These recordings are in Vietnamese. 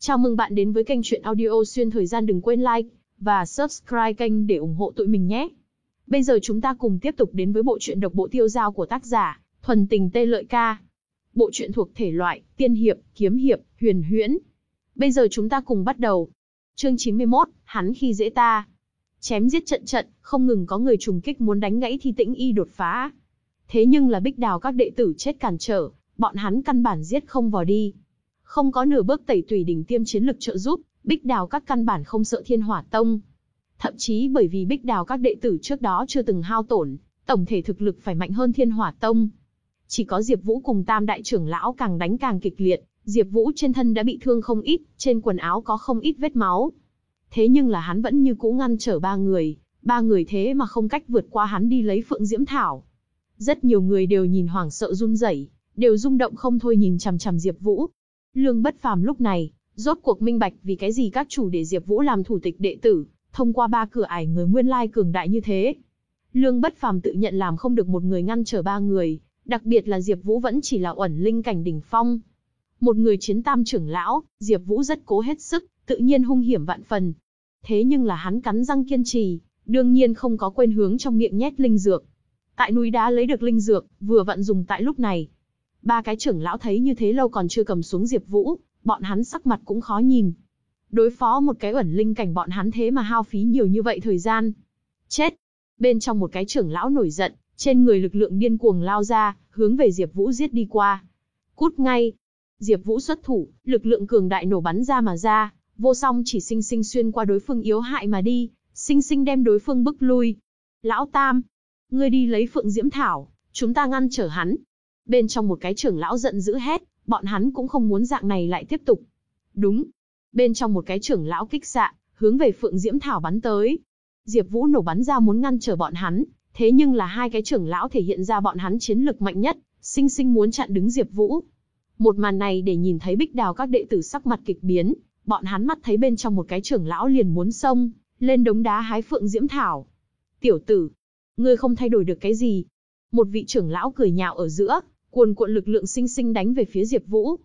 Chào mừng bạn đến với kênh truyện audio xuyên thời gian đừng quên like và subscribe kênh để ủng hộ tụi mình nhé. Bây giờ chúng ta cùng tiếp tục đến với bộ truyện độc bộ tiêu giao của tác giả Thuần Tình Tê Lợi Ca. Bộ truyện thuộc thể loại tiên hiệp, kiếm hiệp, huyền huyễn. Bây giờ chúng ta cùng bắt đầu. Chương 91, hắn khi dễ ta. Chém giết trận trận, không ngừng có người trùng kích muốn đánh gãy thi tĩnh y đột phá. Thế nhưng là bích đào các đệ tử chết cản trở, bọn hắn căn bản giết không vào đi. Không có nửa bước tẩy tùy đỉnh tiêm chiến lực trợ giúp, Bích Đào các căn bản không sợ Thiên Hỏa Tông. Thậm chí bởi vì Bích Đào các đệ tử trước đó chưa từng hao tổn, tổng thể thực lực phải mạnh hơn Thiên Hỏa Tông. Chỉ có Diệp Vũ cùng Tam đại trưởng lão càng đánh càng kịch liệt, Diệp Vũ trên thân đã bị thương không ít, trên quần áo có không ít vết máu. Thế nhưng là hắn vẫn như cũ ngăn trở ba người, ba người thế mà không cách vượt qua hắn đi lấy Phượng Diễm Thảo. Rất nhiều người đều nhìn hoảng sợ run rẩy, đều rung động không thôi nhìn chằm chằm Diệp Vũ. Lương Bất Phàm lúc này, rốt cuộc minh bạch vì cái gì các chủ để Diệp Vũ làm thủ tịch đệ tử, thông qua ba cửa ải người nguyên lai cường đại như thế. Lương Bất Phàm tự nhận làm không được một người ngăn trở ba người, đặc biệt là Diệp Vũ vẫn chỉ là ẩn linh cảnh đỉnh phong. Một người chiến tam trưởng lão, Diệp Vũ rất cố hết sức, tự nhiên hung hiểm vạn phần. Thế nhưng là hắn cắn răng kiên trì, đương nhiên không có quên hướng trong miệng nhét linh dược. Tại núi đá lấy được linh dược, vừa vặn dùng tại lúc này, Ba cái trưởng lão thấy như thế lâu còn chưa cầm xuống Diệp Vũ, bọn hắn sắc mặt cũng khó nhìn. Đối phó một cái ẩn linh cảnh bọn hắn thế mà hao phí nhiều như vậy thời gian. Chết! Bên trong một cái trưởng lão nổi giận, trên người lực lượng điên cuồng lao ra, hướng về Diệp Vũ giết đi qua. Cút ngay! Diệp Vũ xuất thủ, lực lượng cường đại nổ bắn ra mà ra, vô song chỉ sinh sinh xuyên qua đối phương yếu hại mà đi, sinh sinh đem đối phương bức lui. Lão Tam, ngươi đi lấy Phượng Diễm Thảo, chúng ta ngăn trở hắn, Bên trong một cái trưởng lão giận dữ hét, bọn hắn cũng không muốn dạng này lại tiếp tục. Đúng. Bên trong một cái trưởng lão kích xạ, hướng về Phượng Diễm Thảo bắn tới. Diệp Vũ nổ bắn ra muốn ngăn trở bọn hắn, thế nhưng là hai cái trưởng lão thể hiện ra bọn hắn chiến lực mạnh nhất, sinh sinh muốn chặn đứng Diệp Vũ. Một màn này để nhìn thấy Bích Đào các đệ tử sắc mặt kịch biến, bọn hắn mắt thấy bên trong một cái trưởng lão liền muốn xông lên đống đá hái Phượng Diễm Thảo. "Tiểu tử, ngươi không thay đổi được cái gì?" Một vị trưởng lão cười nhạo ở giữa, cuồn cuộn lực lượng sinh sinh đánh về phía Diệp Vũ.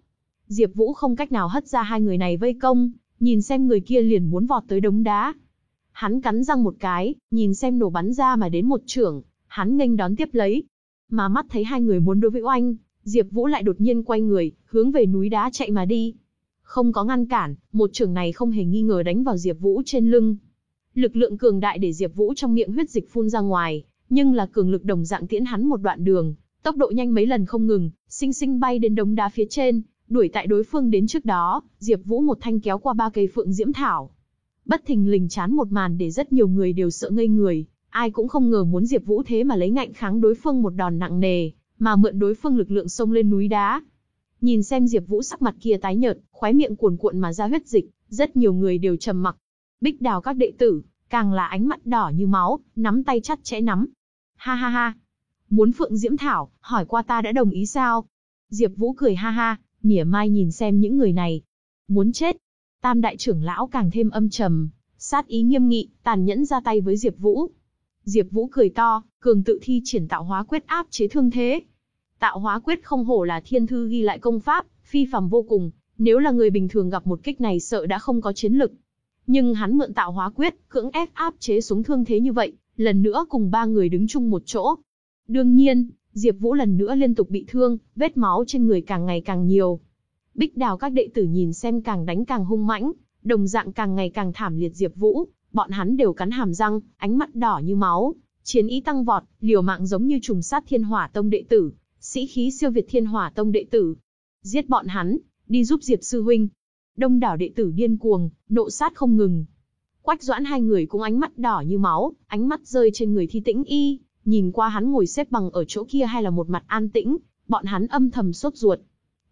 Diệp Vũ không cách nào hất ra hai người này vây công, nhìn xem người kia liền muốn vọt tới đống đá. Hắn cắn răng một cái, nhìn xem nổ bắn ra mà đến một trưởng, hắn nghênh đón tiếp lấy. Mà mắt thấy hai người muốn đối với oanh, Diệp Vũ lại đột nhiên quay người, hướng về núi đá chạy mà đi. Không có ngăn cản, một trưởng này không hề nghi ngờ đánh vào Diệp Vũ trên lưng. Lực lượng cường đại để Diệp Vũ trong miệng huyết dịch phun ra ngoài, nhưng là cường lực đồng dạng tiễn hắn một đoạn đường, Tốc độ nhanh mấy lần không ngừng, sinh sinh bay đến đống đá phía trên, đuổi tại đối phương đến trước đó, Diệp Vũ một thanh kéo qua ba cây phượng diễm thảo. Bất thình lình chán một màn để rất nhiều người đều sợ ngây người, ai cũng không ngờ muốn Diệp Vũ thế mà lấy ngạnh kháng đối phương một đòn nặng nề, mà mượn đối phương lực lượng xông lên núi đá. Nhìn xem Diệp Vũ sắc mặt kia tái nhợt, khóe miệng cuồn cuộn mà ra huyết dịch, rất nhiều người đều trầm mặc. Bích Đào các đệ tử, càng là ánh mắt đỏ như máu, nắm tay chặt chẽ nắm. Ha ha ha, Muốn Phượng Diễm Thảo, hỏi qua ta đã đồng ý sao? Diệp Vũ cười ha ha, mỉa mai nhìn xem những người này. Muốn chết. Tam đại trưởng lão càng thêm âm trầm, sát ý nghiêm nghị, tàn nhẫn ra tay với Diệp Vũ. Diệp Vũ cười to, cường tự thi triển tạo hóa quyết áp chế thương thế. Tạo hóa quyết không hổ là thiên thư ghi lại công pháp, phi phàm vô cùng, nếu là người bình thường gặp một kích này sợ đã không có chiến lực. Nhưng hắn mượn tạo hóa quyết, cưỡng ép áp chế xuống thương thế như vậy, lần nữa cùng ba người đứng chung một chỗ, Đương nhiên, Diệp Vũ lần nữa liên tục bị thương, vết máu trên người càng ngày càng nhiều. Bích Đào các đệ tử nhìn xem càng đánh càng hung mãnh, đồng dạng càng ngày càng thảm liệt Diệp Vũ, bọn hắn đều cắn hàm răng, ánh mắt đỏ như máu, chiến ý tăng vọt, liều mạng giống như trùng sát Thiên Hỏa Tông đệ tử, sĩ khí siêu việt Thiên Hỏa Tông đệ tử. Giết bọn hắn, đi giúp Diệp sư huynh. Đông đảo đệ tử điên cuồng, nộ sát không ngừng. Quách Doãn hai người cũng ánh mắt đỏ như máu, ánh mắt rơi trên người Thi Tĩnh Y, Nhìn qua hắn ngồi xếp bằng ở chỗ kia hay là một mặt an tĩnh, bọn hắn âm thầm sốt ruột.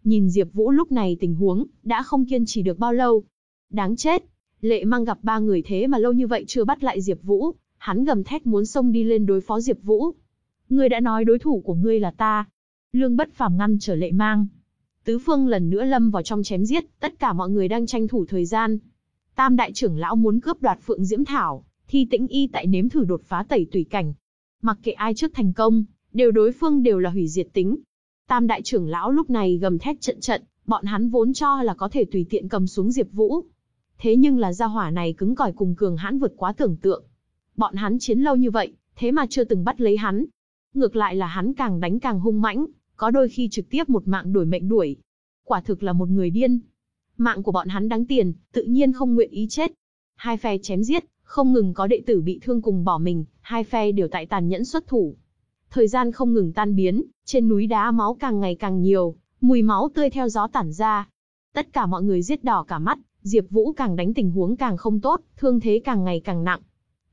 Nhìn Diệp Vũ lúc này tình huống, đã không kiên trì được bao lâu. Đáng chết, Lệ Mang gặp ba người thế mà lâu như vậy chưa bắt lại Diệp Vũ, hắn gầm thét muốn xông đi lên đối phó Diệp Vũ. Ngươi đã nói đối thủ của ngươi là ta. Lương Bất Phàm ngăn trở Lệ Mang. Tứ phương lần nữa lâm vào trong chém giết, tất cả mọi người đang tranh thủ thời gian. Tam đại trưởng lão muốn cướp đoạt Phượng Diễm Thảo, Thi Tĩnh Y tại nếm thử đột phá tẩy tùy cảnh, Mặc kệ ai trước thành công, đều đối phương đều là hủy diệt tính. Tam đại trưởng lão lúc này gầm thét trận trận, Bọn hắn vốn cho là có thể tùy tiện cầm xuống Diệp Vũ. Thế nhưng là gia hỏa này cứng cỏi cùng cường hãn vượt quá tưởng tượng. Bọn hắn chiến lâu như vậy, thế mà chưa từng bắt lấy hắn. Ngược lại là hắn càng đánh càng hung mãnh, có đôi khi trực tiếp một mạng đuổi mệnh đuổi. Quả thực là một người điên. Mạng của bọn hắn đáng tiền, tự nhiên không nguyện ý chết. Hai phe chém giết, không ngừng có đệ tử bị thương cùng bỏ mình, hai phe đều tại tàn nhẫn xuất thủ. Thời gian không ngừng tan biến, trên núi đá máu càng ngày càng nhiều, mùi máu tươi theo gió tản ra. Tất cả mọi người giết đỏ cả mắt, Diệp Vũ càng đánh tình huống càng không tốt, thương thế càng ngày càng nặng.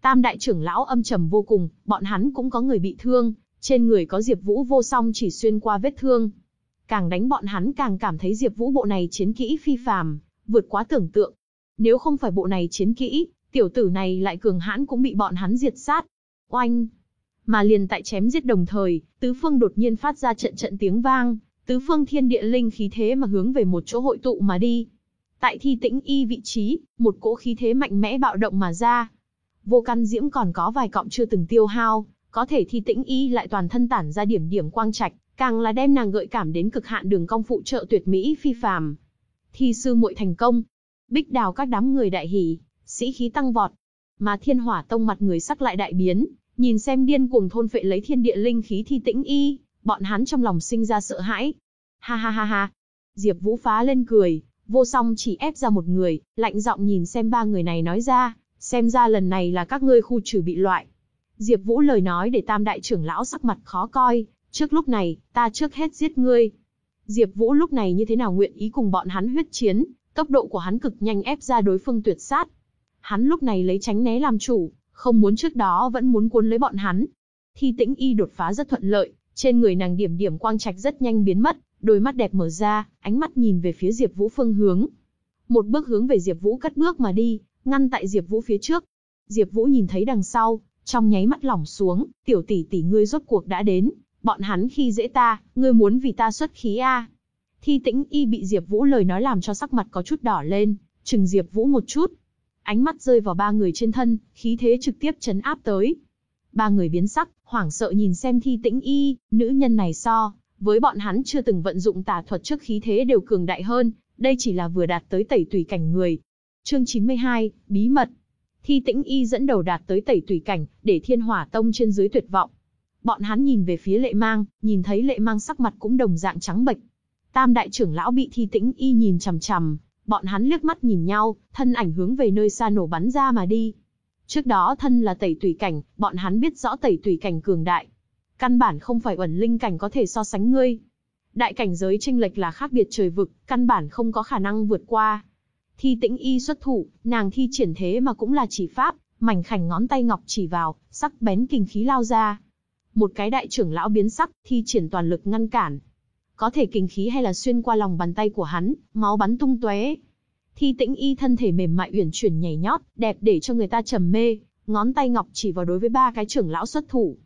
Tam đại trưởng lão âm trầm vô cùng, bọn hắn cũng có người bị thương, trên người có Diệp Vũ vô song chỉ xuyên qua vết thương. Càng đánh bọn hắn càng cảm thấy Diệp Vũ bộ này chiến kỹ phi phàm, vượt quá tưởng tượng. Nếu không phải bộ này chiến kỹ, tiểu tử này lại cường hãn cũng bị bọn hắn diệt sát. Oanh! Mà liền tại chém giết đồng thời, tứ phương đột nhiên phát ra trận trận tiếng vang, tứ phương thiên địa linh khí thế mà hướng về một chỗ hội tụ mà đi. Tại thi tĩnh y vị trí, một cỗ khí thế mạnh mẽ bạo động mà ra. Vô căn diễm còn có vài cọng chưa từng tiêu hao, có thể thi tĩnh y lại toàn thân tản ra điểm điểm quang trạch, càng là đem nàng gợi cảm đến cực hạn đường cong phụ trợ tuyệt mỹ phi phàm. Thi sư muội thành công, bích đào các đám người đại hỉ, sĩ khí tăng vọt. Mà thiên hỏa tông mặt người sắc lại đại biến, nhìn xem điên cuồng thôn phệ lấy thiên địa linh khí thi tĩnh y, bọn hắn trong lòng sinh ra sợ hãi. Ha ha ha ha. Diệp Vũ phá lên cười, vô song chỉ ép ra một người, lạnh giọng nhìn xem ba người này nói ra, xem ra lần này là các ngươi khu trừ bị loại. Diệp Vũ lời nói để tam đại trưởng lão sắc mặt khó coi, trước lúc này, ta trước hết giết ngươi. Diệp Vũ lúc này như thế nào nguyện ý cùng bọn hắn huyết chiến, tốc độ của hắn cực nhanh ép ra đối phương tuyệt sát. Hắn lúc này lấy tránh né làm chủ, không muốn trước đó vẫn muốn cuốn lấy bọn hắn. Thi Tĩnh Y đột phá rất thuận lợi, trên người nàng điểm điểm quang trạch rất nhanh biến mất, đôi mắt đẹp mở ra, ánh mắt nhìn về phía Diệp Vũ phương hướng. Một bước hướng về Diệp Vũ cất bước mà đi, ngăn tại Diệp Vũ phía trước. Diệp Vũ nhìn thấy đằng sau, trong nháy mắt lỏng xuống, "Tiểu tỷ tỷ ngươi rốt cuộc đã đến, bọn hắn khi dễ ta, ngươi muốn vì ta xuất khí a?" Thi Tĩnh Y bị Diệp Vũ lời nói làm cho sắc mặt có chút đỏ lên, chừng Diệp Vũ một chút. Ánh mắt rơi vào ba người trên thân, khí thế trực tiếp chấn áp tới. Ba người biến sắc, hoảng sợ nhìn xem Thi Tĩnh Y, nữ nhân này so với bọn hắn chưa từng vận dụng tà thuật trước khí thế đều cường đại hơn, đây chỉ là vừa đạt tới tẩy tùy cảnh người. Chương 92, bí mật. Thi Tĩnh Y dẫn đầu đạt tới tẩy tùy cảnh, để Thiên Hỏa Tông trên dưới tuyệt vọng. Bọn hắn nhìn về phía Lệ Mang, nhìn thấy Lệ Mang sắc mặt cũng đồng dạng trắng bệch. Tam đại trưởng lão bị Thi Tĩnh Y nhìn chằm chằm, bọn hắn liếc mắt nhìn nhau, thân ảnh hướng về nơi xa nổ bắn ra mà đi. Trước đó thân là tẩy tùy cảnh, bọn hắn biết rõ tẩy tùy cảnh cường đại. Căn bản không phải ẩn linh cảnh có thể so sánh ngươi. Đại cảnh giới tranh lệch là khác biệt trời vực, căn bản không có khả năng vượt qua. Thi tĩnh y xuất thủ, nàng thi triển thế mà cũng là chỉ pháp, mảnh khảnh ngón tay ngọc chỉ vào, sắc bén kinh khí lao ra. Một cái đại trưởng lão biến sắc, thi triển toàn lực ngăn cản. Có thể kinh khí hay là xuyên qua lòng bàn tay của hắn, máu bắn tung tóe. Thi tĩnh y thân thể mềm mại uyển chuyển nhảy nhót, đẹp để cho người ta trầm mê, ngón tay ngọc chỉ vào đối với ba cái trưởng lão xuất thủ.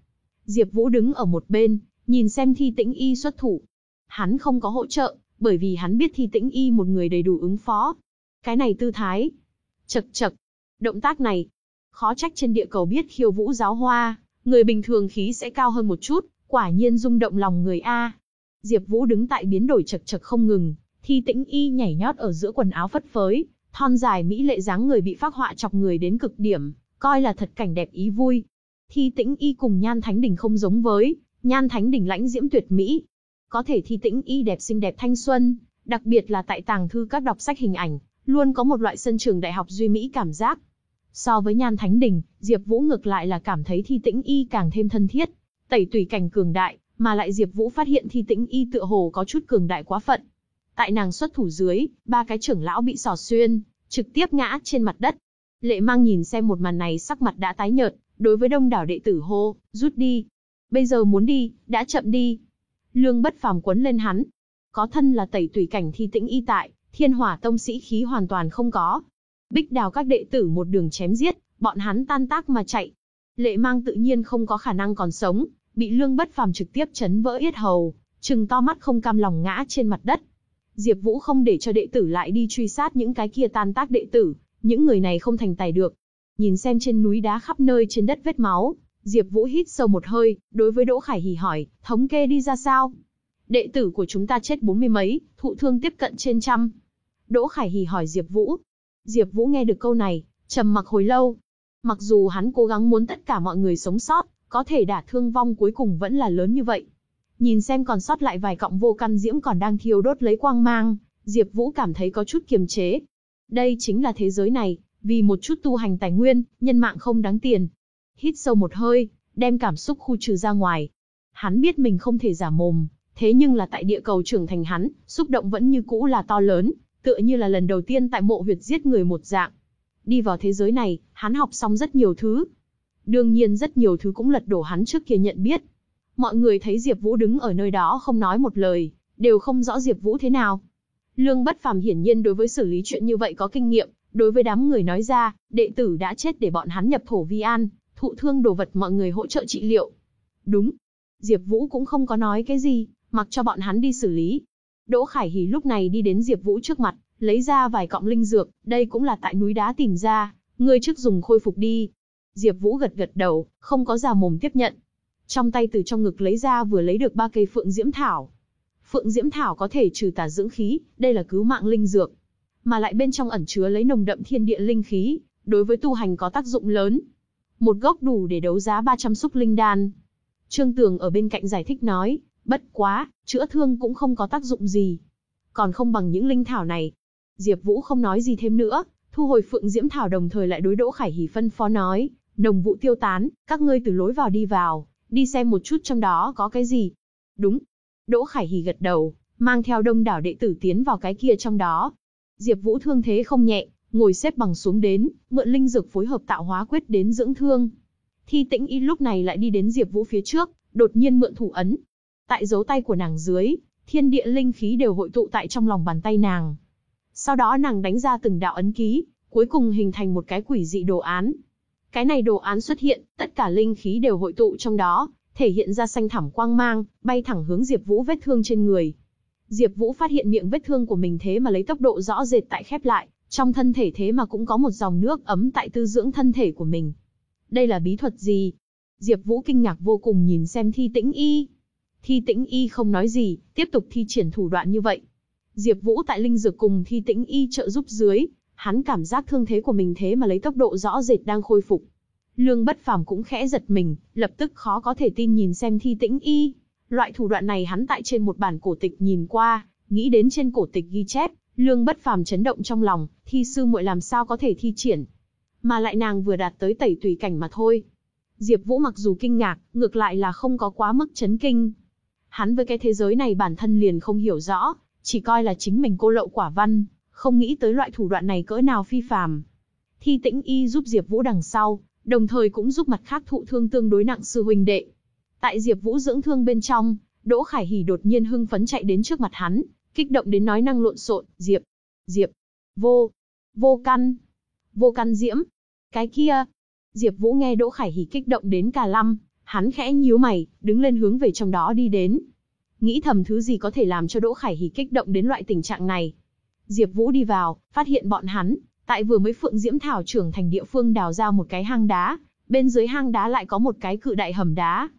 Diệp Vũ đứng ở một bên, nhìn xem thi tĩnh y xuất thủ. Hắn không có hỗ trợ, bởi vì hắn biết thi tĩnh y một người đầy đủ ứng phó. Cái này tư thái. Chật chật. Động tác này. Khó trách trên địa cầu biết khiêu vũ giáo hoa, người bình thường khí sẽ cao hơn một chút, quả nhiên rung động lòng người A. Diệp Vũ đứng tại biến đổi chật chật không ngừng, thi tĩnh y nhảy nhót ở giữa quần áo phất phới, thon dài mỹ lệ dáng người bị phác họa chọc người đến cực điểm, coi là thật cảnh đẹp ý vui. Thi tĩnh y cùng nhan thánh Đình không giống với, nhan thánh Đình lãnh diễm tuyệt mỹ. Có thể thi tĩnh y đẹp xinh đẹp thanh xuân, đặc biệt là tại tàng thư các đọc sách hình ảnh, luôn có một loại sân trường đại học duy mỹ cảm giác. So với nhan thánh Đình, Diệp Vũ ngược lại là cảm thấy thi tĩnh y càng thêm thân thiết, tẩy tùy cảnh cường đại, mà lại Diệp Vũ phát hiện thi tĩnh y tựa hồ có chút cường đại quá phận. Tại nàng xuất thủ dưới, ba cái trưởng lão bị sỏ xuyên, trực tiếp ngã trên mặt đất. Lệ Mang nhìn xem một màn này sắc mặt đã tái nhợt, đối với đông đảo đệ tử hô, rút đi. Bây giờ muốn đi, đã chậm đi. Lương bất phàm quấn lên hắn. Có thân là tẩy tùy cảnh thi tĩnh y tại, thiên hỏa tông sĩ khí hoàn toàn không có. Bích đào các đệ tử một đường chém giết, bọn hắn tan tác mà chạy. Lệ mang tự nhiên không có khả năng còn sống, bị lương bất phàm trực tiếp chấn vỡ yết hầu, trừng to mắt không cam lòng ngã trên mặt đất. Diệp Vũ không để cho đệ tử lại đi truy sát những cái kia tan tác đệ tử, những người này không thành tài được, Nhìn xem trên núi đá khắp nơi trên đất vết máu, Diệp Vũ hít sâu một hơi, đối với Đỗ Khải Hỉ hỏi, thống kê đi ra sao? đệ tử của chúng ta chết bốn mươi mấy, thụ thương tiếp cận trên trăm. Đỗ Khải Hỉ hỏi Diệp Vũ. Diệp Vũ nghe được câu này, trầm mặc hồi lâu. Mặc dù hắn cố gắng muốn tất cả mọi người sống sót, có thể đả thương vong cuối cùng vẫn là lớn như vậy. Nhìn xem còn sót lại vài cọng vô căn diễm còn đang thiêu đốt lấy quang mang, Diệp Vũ cảm thấy có chút kiềm chế. Đây chính là thế giới này, vì một chút tu hành tài nguyên, nhân mạng không đáng tiền. Hít sâu một hơi, đem cảm xúc khu trừ ra ngoài. Hắn biết mình không thể giả mồm, thế nhưng là tại địa cầu trưởng thành hắn, xúc động vẫn như cũ là to lớn, tựa như là lần đầu tiên tại mộ huyệt giết người một dạng. Đi vào thế giới này, hắn học xong rất nhiều thứ. Đương nhiên rất nhiều thứ cũng lật đổ hắn trước kia nhận biết. Mọi người thấy Diệp Vũ đứng ở nơi đó không nói một lời, đều không rõ Diệp Vũ thế nào. Lương Bất Phàm hiển nhiên đối với xử lý chuyện như vậy có kinh nghiệm, đối với đám người nói ra, đệ tử đã chết để bọn hắn nhập thổ vi an, thụ thương đồ vật mọi người hỗ trợ trị liệu. Đúng. Diệp Vũ cũng không có nói cái gì, mặc cho bọn hắn đi xử lý. Đỗ Khải Hỉ lúc này đi đến Diệp Vũ trước mặt, lấy ra vài cọng linh dược, đây cũng là tại núi đá tìm ra, ngươi trước dùng khôi phục đi. Diệp Vũ gật gật đầu, không có già mồm tiếp nhận. Trong tay từ trong ngực lấy ra vừa lấy được ba cây phượng diễm thảo. Phượng diễm thảo có thể trừ tà dưỡng khí, đây là cứu mạng linh dược, mà lại bên trong ẩn chứa lấy nồng đậm thiên địa linh khí, đối với tu hành có tác dụng lớn. Một gốc đủ để đấu giá 300 xúc linh đan. Trương Tường ở bên cạnh giải thích nói, bất quá, chữa thương cũng không có tác dụng gì. Còn không bằng những linh thảo này. Diệp Vũ không nói gì thêm nữa, thu hồi Phượng Diễm Thảo đồng thời lại đối Đỗ Khải Hỉ phân phó nói, đồng vụ tiêu tán, các ngươi từ lối vào đi vào, đi xem một chút trong đó có cái gì. Đúng. Đỗ Khải Hỉ gật đầu, mang theo đông đảo đệ tử tiến vào cái kia trong đó. Diệp Vũ thương thế không nhẹ, ngồi xếp bằng xuống đến, mượn linh dược phối hợp tạo hóa quyết đến dưỡng thương. Thi Tĩnh Y lúc này lại đi đến Diệp Vũ phía trước, đột nhiên mượn thủ ấn. Tại dấu tay của nàng dưới, thiên địa linh khí đều hội tụ tại trong lòng bàn tay nàng. Sau đó nàng đánh ra từng đạo ấn ký, cuối cùng hình thành một cái quỷ dị đồ án. Cái này đồ án xuất hiện, tất cả linh khí đều hội tụ trong đó, thể hiện ra xanh thẳm quang mang, bay thẳng hướng Diệp Vũ vết thương trên người. Diệp Vũ phát hiện miệng vết thương của mình thế mà lấy tốc độ rõ rệt tại khép lại, trong thân thể thế mà cũng có một dòng nước ấm tại tư dưỡng thân thể của mình. Đây là bí thuật gì? Diệp Vũ kinh ngạc vô cùng nhìn xem Thi Tĩnh Y. Thi Tĩnh Y không nói gì, tiếp tục thi triển thủ đoạn như vậy. Diệp Vũ tại linh dược cùng Thi Tĩnh Y trợ giúp dưới, hắn cảm giác thương thế của mình thế mà lấy tốc độ rõ rệt đang khôi phục. Lương Bất Phàm cũng khẽ giật mình, lập tức khó có thể tin nhìn xem Thi Tĩnh Y. Loại thủ đoạn này hắn tại trên một bản cổ tịch nhìn qua, nghĩ đến trên cổ tịch ghi chép, Lương Bất Phàm chấn động trong lòng, thi sư muội làm sao có thể thi triển? Mà lại nàng vừa đạt tới tẩy tùy cảnh mà thôi. Diệp Vũ mặc dù kinh ngạc, ngược lại là không có quá mức chấn kinh. Hắn với cái thế giới này bản thân liền không hiểu rõ, chỉ coi là chính mình cô lậu quả văn, không nghĩ tới loại thủ đoạn này cỡ nào phi phàm. Thi Tĩnh Y giúp Diệp Vũ đằng sau, đồng thời cũng giúp mặt khác thụ thương tương đối nặng sư huynh đệ. Tại Diệp Vũ dưỡng thương bên trong, Đỗ Khải Hỉ đột nhiên hưng phấn chạy đến trước mặt hắn, kích động đến nói năng lộn xộn, "Diệp, Diệp, vô, vô căn, vô căn diễm, cái kia." Diệp Vũ nghe Đỗ Khải Hỉ kích động đến cả lâm, hắn khẽ nhíu mày, đứng lên hướng về trong đó đi đến. Nghĩ thầm thứ gì có thể làm cho Đỗ Khải Hỉ kích động đến loại tình trạng này. Diệp Vũ đi vào, phát hiện bọn hắn, tại vừa mới Phượng Diễm Thảo trưởng thành địa phương đào ra một cái hang đá, bên dưới hang đá lại có một cái cự đại hầm đá.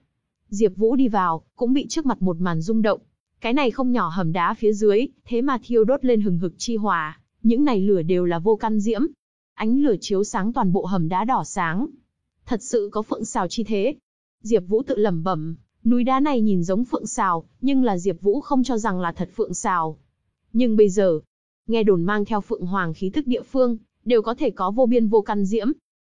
Diệp Vũ đi vào, cũng bị trước mặt một màn rung động. Cái này không nhỏ hầm đá phía dưới, thế mà thiêu đốt lên hừng hực chi hỏa, những này lửa đều là vô căn diễm. Ánh lửa chiếu sáng toàn bộ hầm đá đỏ sáng. Thật sự có phượng xào chi thế. Diệp Vũ tự lẩm bẩm, núi đá này nhìn giống phượng xào, nhưng là Diệp Vũ không cho rằng là thật phượng xào. Nhưng bây giờ, nghe đồn mang theo phượng hoàng khí tức địa phương, đều có thể có vô biên vô căn diễm.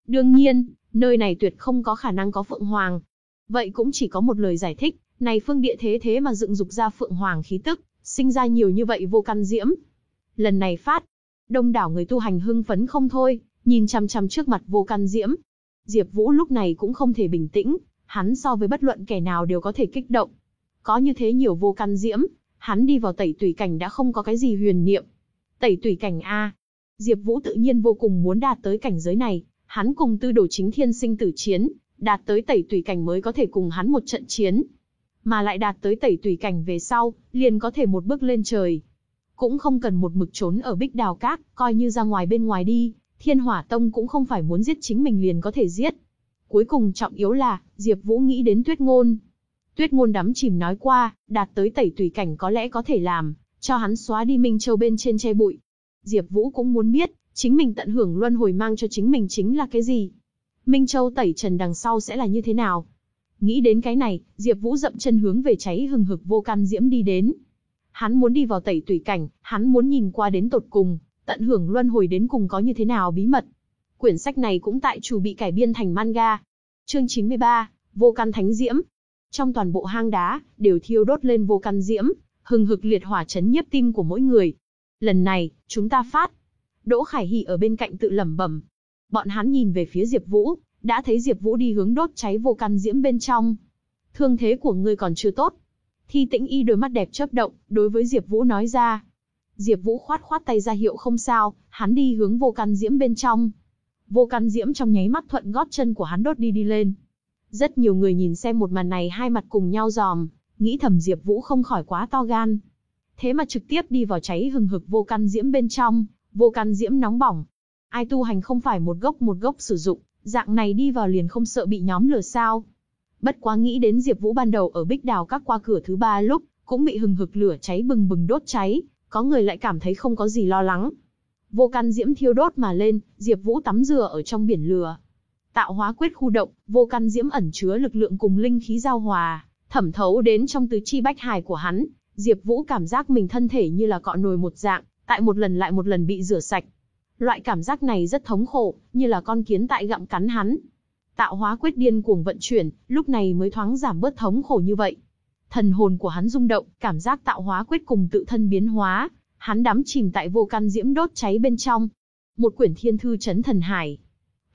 Đương nhiên, nơi này tuyệt không có khả năng có phượng hoàng. Vậy cũng chỉ có một lời giải thích, này phương địa thế thế mà dựng dục ra phượng hoàng khí tức, sinh ra nhiều như vậy vô căn diễm. Lần này phát, đông đảo người tu hành hưng phấn không thôi, nhìn chăm chăm trước mặt vô căn diễm. Diệp Vũ lúc này cũng không thể bình tĩnh, hắn so với bất luận kẻ nào đều có thể kích động. Có như thế nhiều vô căn diễm, hắn đi vào tẩy tùy cảnh đã không có cái gì huyền niệm. Tẩy tùy cảnh a. Diệp Vũ tự nhiên vô cùng muốn đạt tới cảnh giới này, hắn cùng Tư Đồ Chính Thiên sinh tử chiến, đạt tới tẩy tùy cảnh mới có thể cùng hắn một trận chiến. Mà lại đạt tới tẩy tùy cảnh về sau, liền có thể một bước lên trời. Cũng không cần một mực trốn ở bích đào cát, coi như ra ngoài bên ngoài đi, Thiên Hỏa Tông cũng không phải muốn giết chính mình liền có thể giết. Cuối cùng trọng yếu là, Diệp Vũ nghĩ đến Tuyết Ngôn. Tuyết ngôn đắm chìm nói qua, đạt tới tẩy tùy cảnh có lẽ có thể làm, cho hắn xóa đi Minh Châu bên trên che bụi. Diệp Vũ cũng muốn biết, chính mình tận hưởng luân hồi mang cho chính mình chính là cái gì. Minh Châu tẩy trần đằng sau sẽ là như thế nào. Nghĩ đến cái này, Diệp Vũ dậm chân hướng về cháy hừng hực vô can diễm đi đến. Hắn muốn đi vào tẩy tùy cảnh, hắn muốn nhìn qua đến tột cùng, tận hưởng luân hồi đến cùng có như thế nào bí mật. Quyển sách này cũng tại chủ bị cải biên thành manga. Chương 93, Vô Căn Thánh Diễm. Trong toàn bộ hang đá, đều thiêu đốt lên vô căn diễm, hừng hực liệt hỏa chấn nhiếp tim của mỗi người. Lần này, chúng ta phát. Đỗ Khải Hỷ ở bên cạnh tự lẩm bẩm. Bọn hắn nhìn về phía Diệp Vũ, đã thấy Diệp Vũ đi hướng đốt cháy vô căn diễm bên trong. Thương thế của ngươi còn chưa tốt. Thi Tĩnh Y đôi mắt đẹp chớp động, đối với Diệp Vũ nói ra. Diệp Vũ khoát khoát tay ra hiệu không sao, hắn đi hướng vô căn diễm bên trong. Vô căn diễm trong nháy mắt thuận gót chân của hắn đốt đi đi lên. Rất nhiều người nhìn xem một màn này hai mặt cùng nhau giòm, nghĩ thầm Diệp Vũ không khỏi quá to gan. Thế mà trực tiếp đi vào cháy hừng hực vô căn diễm bên trong, vô căn diễm nóng bỏng. Ai tu hành không phải một gốc một gốc sử dụng, dạng này đi vào liền không sợ bị nhóm lửa sao? Bất quá nghĩ đến Diệp Vũ ban đầu ở Bích Đào các qua cửa thứ ba lúc, cũng bị hừng hực lửa cháy bừng bừng đốt cháy, có người lại cảm thấy không có gì lo lắng. Vô căn diễm thiêu đốt mà lên, Diệp Vũ tắm rửa ở trong biển lửa. Tạo hóa quyết khu động, vô căn diễm ẩn chứa lực lượng cùng linh khí giao hòa, thẩm thấu đến trong tứ chi bách hài của hắn, Diệp Vũ cảm giác mình thân thể như là cọ nồi một dạng, tại một lần lại một lần bị rửa sạch. Loại cảm giác này rất thống khổ, như là con kiến tại gặm cắn hắn. Tạo hóa quyết điên cuồng vận chuyển, lúc này mới thoáng giảm bớt thống khổ như vậy. Thần hồn của hắn rung động, cảm giác tạo hóa quyết cùng tự thân biến hóa, hắn đắm chìm tại vô căn diễm đốt cháy bên trong. Một quyển thiên thư chấn thần hải.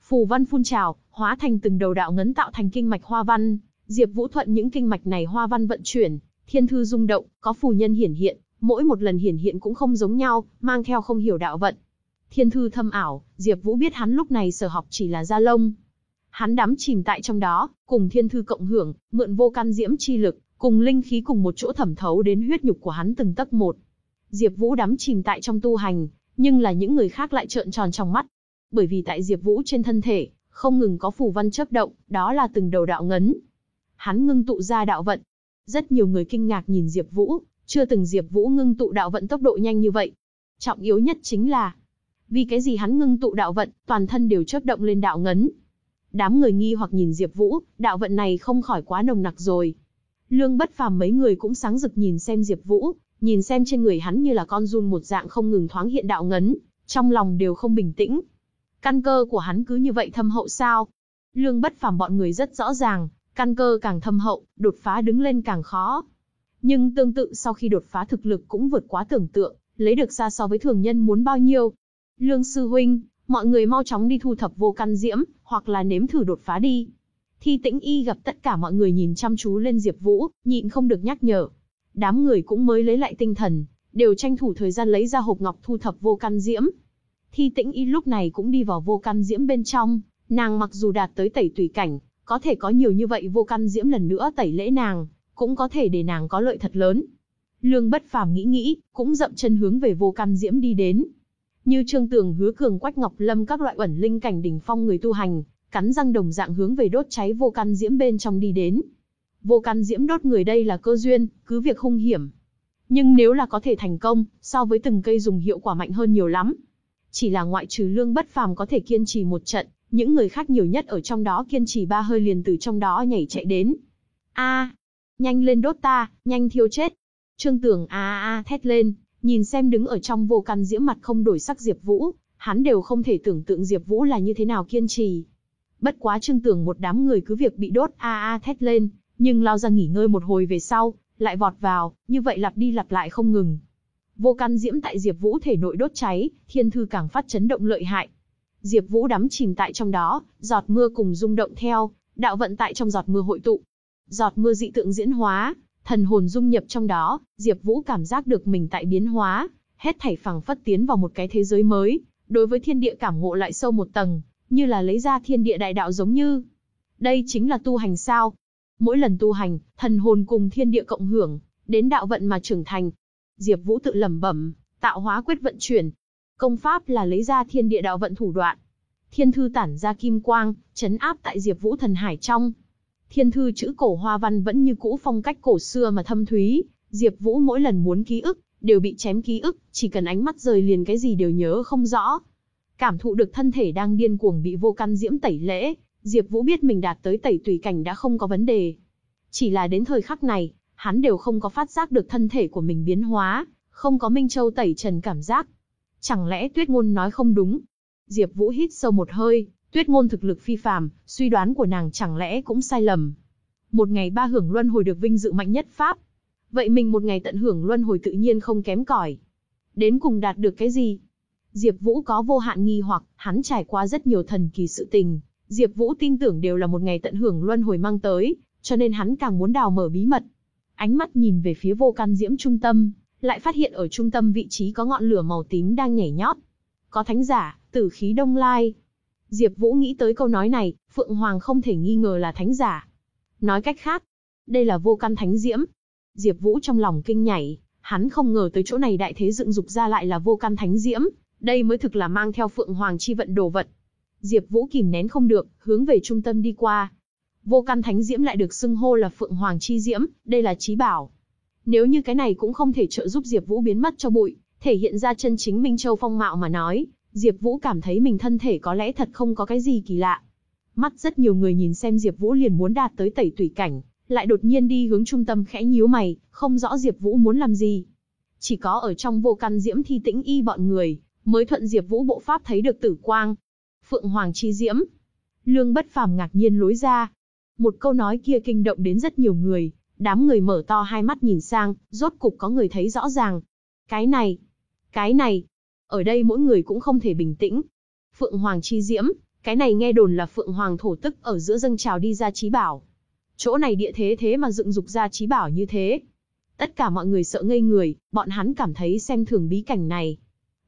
Phù văn phun trào, hóa thành từng đầu đạo ngấn tạo thành kinh mạch hoa văn, Diệp Vũ thuận những kinh mạch này hoa văn vận chuyển, thiên thư rung động, có phù nhân hiển hiện, mỗi một lần hiển hiện cũng không giống nhau, mang theo không hiểu đạo vận. Thiên thư thâm ảo, Diệp Vũ biết hắn lúc này sở học chỉ là gia lông. Hắn đắm chìm tại trong đó, cùng thiên thư cộng hưởng, mượn vô căn diễm chi lực, cùng linh khí cùng một chỗ thẩm thấu đến huyết nhục của hắn từng tấc một. Diệp Vũ đắm chìm tại trong tu hành, nhưng là những người khác lại trợn tròn trong mắt. Bởi vì tại Diệp Vũ trên thân thể, không ngừng có phù văn chớp động, đó là từng đầu đạo ngấn. Hắn ngưng tụ ra đạo vận. Rất nhiều người kinh ngạc nhìn Diệp Vũ, chưa từng Diệp Vũ ngưng tụ đạo vận tốc độ nhanh như vậy. Trọng yếu nhất chính là, vì cái gì hắn ngưng tụ đạo vận, toàn thân đều chớp động lên đạo ngấn. Đám người nghi hoặc nhìn Diệp Vũ, đạo vận này không khỏi quá nồng nặc rồi. Lương Bất Phàm mấy người cũng sáng rực nhìn xem Diệp Vũ, nhìn xem trên người hắn như là con giun một dạng không ngừng thoáng hiện đạo ngấn, trong lòng đều không bình tĩnh. Căn cơ của hắn cứ như vậy thâm hậu sao? Lương Bất Phàm bọn người rất rõ ràng, căn cơ càng thâm hậu, đột phá đứng lên càng khó. Nhưng tương tự sau khi đột phá thực lực cũng vượt quá tưởng tượng, lấy được xa so với thường nhân muốn bao nhiêu. Lương sư huynh, mọi người mau chóng đi thu thập vô căn diễm, hoặc là nếm thử đột phá đi. Thi tĩnh y gặp tất cả mọi người nhìn chăm chú lên Diệp Vũ, nhịn không được nhắc nhở. Đám người cũng mới lấy lại tinh thần, đều tranh thủ thời gian lấy ra hộp ngọc thu thập vô căn diễm. Thi tĩnh y lúc này cũng đi vào vô căn diễm bên trong, nàng mặc dù đạt tới tẩy tùy cảnh, có thể có nhiều như vậy vô căn diễm lần nữa tẩy lễ nàng, cũng có thể để nàng có lợi thật lớn. Lương bất phàm nghĩ nghĩ, cũng dậm chân hướng về vô căn diễm đi đến. Như Trương Tường hứa cường quách ngọc lâm các loại ẩn linh cảnh đỉnh phong người tu hành, cắn răng đồng dạng hướng về đốt cháy vô căn diễm bên trong đi đến. Vô căn diễm đốt người đây là cơ duyên, cứ việc hung hiểm. Nhưng nếu là có thể thành công, so với từng cây dùng hiệu quả mạnh hơn nhiều lắm. Chỉ là ngoại trừ lương bất phàm có thể kiên trì một trận, những người khác nhiều nhất ở trong đó kiên trì ba hơi liền từ trong đó nhảy chạy đến. A, nhanh lên đốt ta, nhanh thiêu chết. Trương Tường a a thét lên, nhìn xem đứng ở trong vô căn diễm mặt không đổi sắc Diệp Vũ, hắn đều không thể tưởng tượng Diệp Vũ là như thế nào kiên trì. Bất quá Trương Tường một đám người cứ việc bị đốt a a thét lên, nhưng lao ra nghỉ ngơi một hồi về sau, lại vọt vào, như vậy lặp đi lặp lại không ngừng. Vô căn diễm tại Diệp Vũ thể nội đốt cháy, thiên thư càng phát chấn động lợi hại. Diệp Vũ đắm chìm tại trong đó, giọt mưa cùng rung động theo, đạo vận tại trong giọt mưa hội tụ. Giọt mưa dị tượng diễn hóa, thần hồn dung nhập trong đó, Diệp Vũ cảm giác được mình tại biến hóa, hết thảy phảng phất tiến vào một cái thế giới mới, đối với thiên địa cảm ngộ lại sâu một tầng, như là lấy ra thiên địa đại đạo giống như. Đây chính là tu hành sao? Mỗi lần tu hành, thần hồn cùng thiên địa cộng hưởng, đến đạo vận mà trưởng thành. Diệp Vũ tự lẩm bẩm, tạo hóa quyết vận chuyển. Công pháp là lấy ra thiên địa đạo vận thủ đoạn. Thiên thư tản ra kim quang, chấn áp tại Diệp Vũ thần hải trong. Thiên thư chữ cổ hoa văn vẫn như cũ phong cách cổ xưa mà thâm thúy, Diệp Vũ mỗi lần muốn ký ức, đều bị chém ký ức, chỉ cần ánh mắt rời liền cái gì đều nhớ không rõ. Cảm thụ được thân thể đang điên cuồng bị vô căn diễm tẩy lễ, Diệp Vũ biết mình đạt tới tẩy tùy cảnh đã không có vấn đề. Chỉ là đến thời khắc này, hắn đều không có phát giác được thân thể của mình biến hóa, không có Minh Châu tẩy trần cảm giác. Chẳng lẽ Tuyết Ngôn nói không đúng? Diệp Vũ hít sâu một hơi, Tuyết Ngôn thực lực phi phàm, suy đoán của nàng chẳng lẽ cũng sai lầm. Một ngày ba hưởng luân hồi được vinh dự mạnh nhất pháp. Vậy mình một ngày tận hưởng luân hồi tự nhiên không kém cỏi. Đến cùng đạt được cái gì? Diệp Vũ có vô hạn nghi hoặc, hắn trải qua rất nhiều thần kỳ sự tình, Diệp Vũ tin tưởng đều là một ngày tận hưởng luân hồi mang tới, cho nên hắn càng muốn đào mở bí mật. Ánh mắt nhìn về phía vô căn diễm trung tâm, lại phát hiện ở trung tâm vị trí có ngọn lửa màu tím đang nhảy nhót. Có thánh giả, tử khí đông lai. Diệp Vũ nghĩ tới câu nói này, Phượng Hoàng không thể nghi ngờ là thánh giả. Nói cách khác, đây là vô căn thánh diễm. Diệp Vũ trong lòng kinh nhảy, hắn không ngờ tới chỗ này đại thế dựng dục ra lại là vô căn thánh diễm, đây mới thực là mang theo Phượng Hoàng chi vận đồ vật. Diệp Vũ kìm nén không được, hướng về trung tâm đi qua. Vô căn thánh diễm lại được xưng hô là Phượng Hoàng chi diễm, đây là chí bảo. Nếu như cái này cũng không thể trợ giúp Diệp Vũ biến mất cho bụi, thể hiện ra chân chính Minh Châu phong mạo mà nói, Diệp Vũ cảm thấy mình thân thể có lẽ thật không có cái gì kỳ lạ. Mắt rất nhiều người nhìn xem Diệp Vũ liền muốn đạt tới tẩy tùy cảnh, lại đột nhiên đi hướng trung tâm khẽ nhíu mày, không rõ Diệp Vũ muốn làm gì. Chỉ có ở trong vô căn diễm thi tĩnh y bọn người, mới thuận Diệp Vũ bộ pháp thấy được tử quang. Phượng Hoàng chi diễm. Lương Bất Phàm ngạc nhiên lối ra. Một câu nói kia kinh động đến rất nhiều người, đám người mở to hai mắt nhìn sang, rốt cục có người thấy rõ ràng. Cái này, cái này, ở đây mỗi người cũng không thể bình tĩnh. Phượng Hoàng chi diễm, cái này nghe đồn là Phượng Hoàng thổ tức ở giữa dâng trào đi ra trí bảo. Chỗ này địa thế thế mà dựng dục ra trí bảo như thế. Tất cả mọi người sợ ngây người, bọn hắn cảm thấy xem thường bí cảnh này.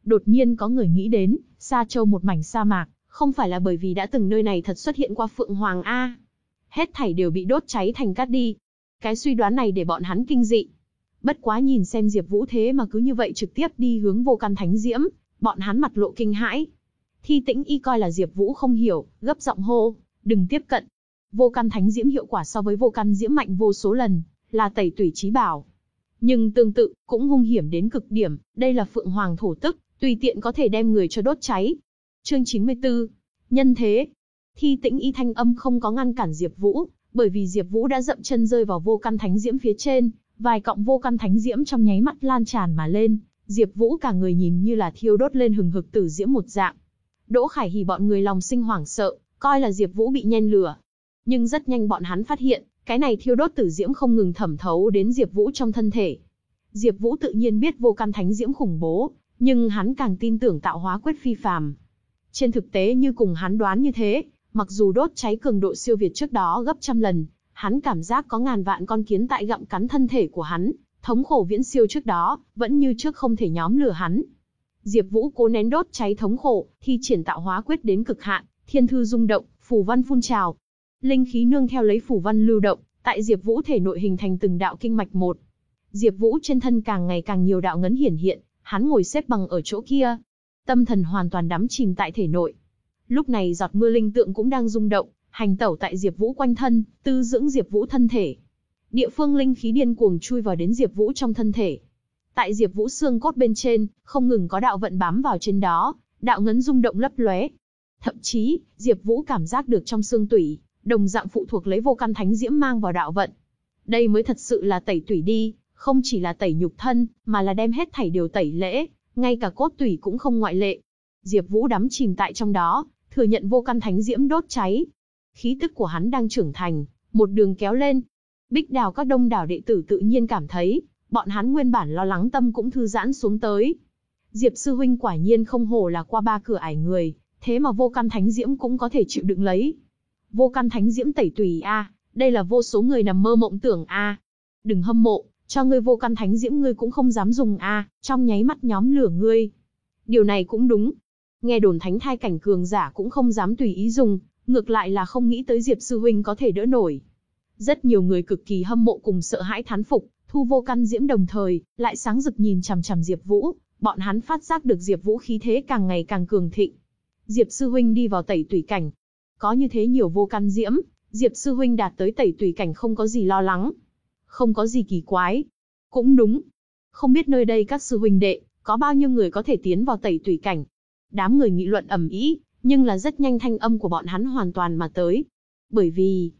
Đột nhiên có người nghĩ đến, Sa Châu một mảnh sa mạc, không phải là bởi vì đã từng nơi này thật xuất hiện qua Phượng Hoàng A. Hết thảy đều bị đốt cháy thành cát đi. Cái suy đoán này để bọn hắn kinh dị. Bất quá nhìn xem Diệp Vũ thế mà cứ như vậy trực tiếp đi hướng vô căn thánh diễm, bọn hắn mặt lộ kinh hãi. Thi tĩnh y coi là Diệp Vũ không hiểu, gấp giọng hô, đừng tiếp cận. Vô căn thánh diễm hiệu quả so với vô căn diễm mạnh vô số lần, là tẩy tủy trí bảo. Nhưng tương tự, cũng hung hiểm đến cực điểm, đây là Phượng Hoàng thổ tức, tùy tiện có thể đem người cho đốt cháy. Chương 94. Nhân thế. Thi tĩnh y thanh âm không có ngăn cản Diệp Vũ, bởi vì Diệp Vũ đã dậm chân rơi vào vô căn thánh diễm phía trên, vài cọng vô căn thánh diễm trong nháy mắt lan tràn mà lên, Diệp Vũ cả người nhìn như là thiêu đốt lên hừng hực tử diễm một dạng. Đỗ Khải Hỉ bọn người lòng sinh hoảng sợ, coi là Diệp Vũ bị nhen lửa. Nhưng rất nhanh bọn hắn phát hiện, cái này thiêu đốt tử diễm không ngừng thẩm thấu đến Diệp Vũ trong thân thể. Diệp Vũ tự nhiên biết vô căn thánh diễm khủng bố, nhưng hắn càng tin tưởng tạo hóa quyết phi phàm. Trên thực tế như cùng hắn đoán như thế, mặc dù đốt cháy cường độ siêu việt trước đó gấp trăm lần, hắn cảm giác có ngàn vạn con kiến tại gặm cắn thân thể của hắn, thống khổ viễn siêu trước đó, vẫn như trước không thể nhóm lửa hắn. Diệp Vũ cố nén đốt cháy thống khổ, thi triển tạo hóa quyết đến cực hạn, thiên thư rung động, phù văn phun trào. Linh khí nương theo lấy phù văn lưu động, tại Diệp Vũ thể nội hình thành từng đạo kinh mạch một. Diệp Vũ trên thân càng ngày càng nhiều đạo ngấn hiển hiện, hắn ngồi xếp bằng ở chỗ kia. Tâm thần hoàn toàn đắm chìm tại thể nội. Lúc này giọt mưa linh tượng cũng đang rung động, hành tẩu tại Diệp Vũ quanh thân, tư dưỡng Diệp Vũ thân thể. Địa phương linh khí điên cuồng chui vào đến Diệp Vũ trong thân thể. Tại Diệp Vũ xương cốt bên trên, không ngừng có đạo vận bám vào trên đó, đạo ngấn rung động lấp lóe. Thậm chí, Diệp Vũ cảm giác được trong xương tủy, đồng dạng phụ thuộc lấy vô căn thánh diễm mang vào đạo vận. Đây mới thật sự là tẩy tủy đi, không chỉ là tẩy nhục thân, mà là đem hết thảy đều tẩy lễ, ngay cả cốt tủy cũng không ngoại lệ. Diệp Vũ đắm chìm tại trong đó, thừa nhận vô căn thánh diễm đốt cháy. Khí tức của hắn đang trưởng thành, một đường kéo lên. Bích Đào các đông đảo đệ tử tự nhiên cảm thấy, bọn hắn nguyên bản lo lắng tâm cũng thư giãn xuống tới. Diệp sư huynh quả nhiên không hổ là qua ba cửa ải người, thế mà vô căn thánh diễm cũng có thể chịu đựng lấy. Vô căn thánh diễm tẩy tùy a, đây là vô số người nằm mơ mộng tưởng a. Đừng hâm mộ, cho ngươi vô căn thánh diễm ngươi cũng không dám dùng a, trong nháy mắt nhóm lửa ngươi. Điều này cũng đúng. Nghe đồn thánh thai cảnh cường giả cũng không dám tùy ý dùng, ngược lại là không nghĩ tới Diệp sư huynh có thể đỡ nổi. Rất nhiều người cực kỳ hâm mộ cùng sợ hãi thán phục, thu vô căn diễm đồng thời, lại sáng rực nhìn chằm chằm Diệp Vũ, bọn hắn phát giác được Diệp Vũ khí thế càng ngày càng cường thịnh. Diệp sư huynh đi vào tẩy tùy cảnh. Có như thế nhiều vô căn diễm, Diệp sư huynh đạt tới tẩy tùy cảnh không có gì lo lắng. Không có gì kỳ quái. Cũng đúng. Không biết nơi đây các sư huynh đệ, có bao nhiêu người có thể tiến vào tẩy tùy cảnh. Đám người nghị luận ầm ĩ, nhưng là rất nhanh thanh âm của bọn hắn hoàn toàn mà tới. Bởi vì,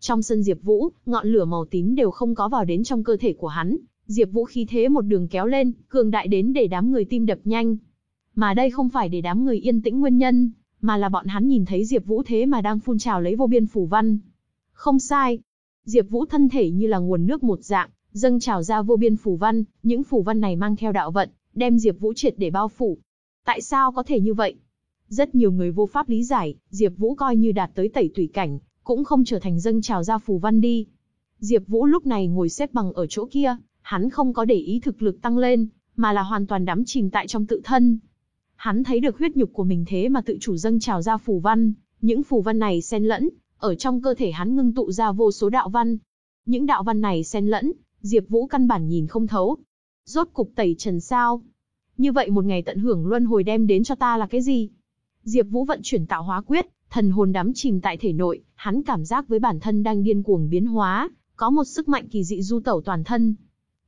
trong sân Diệp Vũ, ngọn lửa màu tím đều không có vào đến trong cơ thể của hắn, Diệp Vũ khí thế một đường kéo lên, cường đại đến để đám người tim đập nhanh. Mà đây không phải để đám người yên tĩnh nguyên nhân, mà là bọn hắn nhìn thấy Diệp Vũ thế mà đang phun trào lấy vô biên phù văn. Không sai, Diệp Vũ thân thể như là nguồn nước một dạng, dâng trào ra vô biên phù văn, những phù văn này mang theo đạo vận, đem Diệp Vũ triệt để bao phủ. Tại sao có thể như vậy? Rất nhiều người vô pháp lý giải, Diệp Vũ coi như đạt tới tẩy tủy cảnh, cũng không trở thành dâng trào ra phù văn đi. Diệp Vũ lúc này ngồi xếp bằng ở chỗ kia, hắn không có để ý thực lực tăng lên, mà là hoàn toàn đắm chìm tại trong tự thân. Hắn thấy được huyết nhục của mình thế mà tự chủ dâng trào ra phù văn, những phù văn này xen lẫn, ở trong cơ thể hắn ngưng tụ ra vô số đạo văn. Những đạo văn này xen lẫn, Diệp Vũ căn bản nhìn không thấu. Rốt cục tẩy trần sao? Như vậy một ngày tận hưởng luân hồi đem đến cho ta là cái gì? Diệp Vũ vận chuyển tạo hóa quyết, thần hồn đắm chìm tại thể nội, hắn cảm giác với bản thân đang điên cuồng biến hóa, có một sức mạnh kỳ dị du tẩu toàn thân.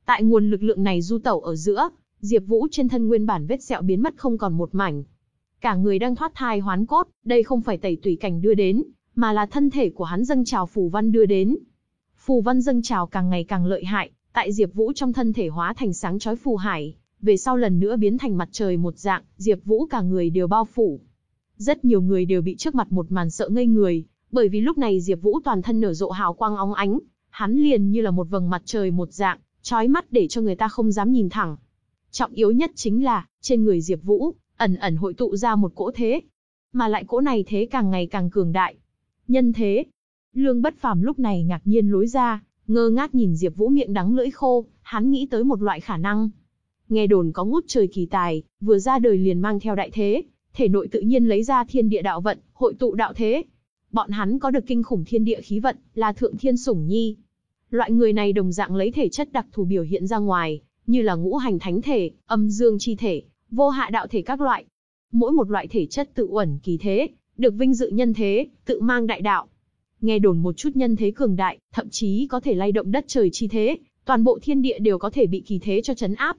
Tại nguồn lực lượng này du tẩu ở giữa, Diệp Vũ trên thân nguyên bản vết sẹo biến mất không còn một mảnh. Cả người đang thoát thai hoán cốt, đây không phải tẩy tùy cảnh đưa đến, mà là thân thể của hắn dâng trào phù văn đưa đến. Phù văn dâng trào càng ngày càng lợi hại, tại Diệp Vũ trong thân thể hóa thành sáng chói phù hải, về sau lần nữa biến thành mặt trời một dạng, Diệp Vũ cả người đều bao phủ. Rất nhiều người đều bị trước mặt một màn sợ ngây người, bởi vì lúc này Diệp Vũ toàn thân nở rộ hào quang óng ánh, hắn liền như là một vầng mặt trời một dạng, chói mắt để cho người ta không dám nhìn thẳng. Trọng yếu nhất chính là, trên người Diệp Vũ, ẩn ẩn hội tụ ra một cỗ thế, mà lại cỗ này thế càng ngày càng cường đại. Nhân thế. Lương Bất Phàm lúc này ngạc nhiên lối ra, ngơ ngác nhìn Diệp Vũ miệng đắng lưỡi khô, hắn nghĩ tới một loại khả năng. Nghe đồn có ngút trời kỳ tài, vừa ra đời liền mang theo đại thế, thể nội tự nhiên lấy ra thiên địa đạo vận, hội tụ đạo thế. Bọn hắn có được kinh khủng thiên địa khí vận, là thượng thiên sủng nhi. Loại người này đồng dạng lấy thể chất đặc thù biểu hiện ra ngoài, như là ngũ hành thánh thể, âm dương chi thể, vô hạ đạo thể các loại. Mỗi một loại thể chất tự uẩn kỳ thế, được vinh dự nhân thế, tự mang đại đạo. Nghe đồn một chút nhân thế cường đại, thậm chí có thể lay động đất trời chi thế, toàn bộ thiên địa đều có thể bị kỳ thế cho chấn áp.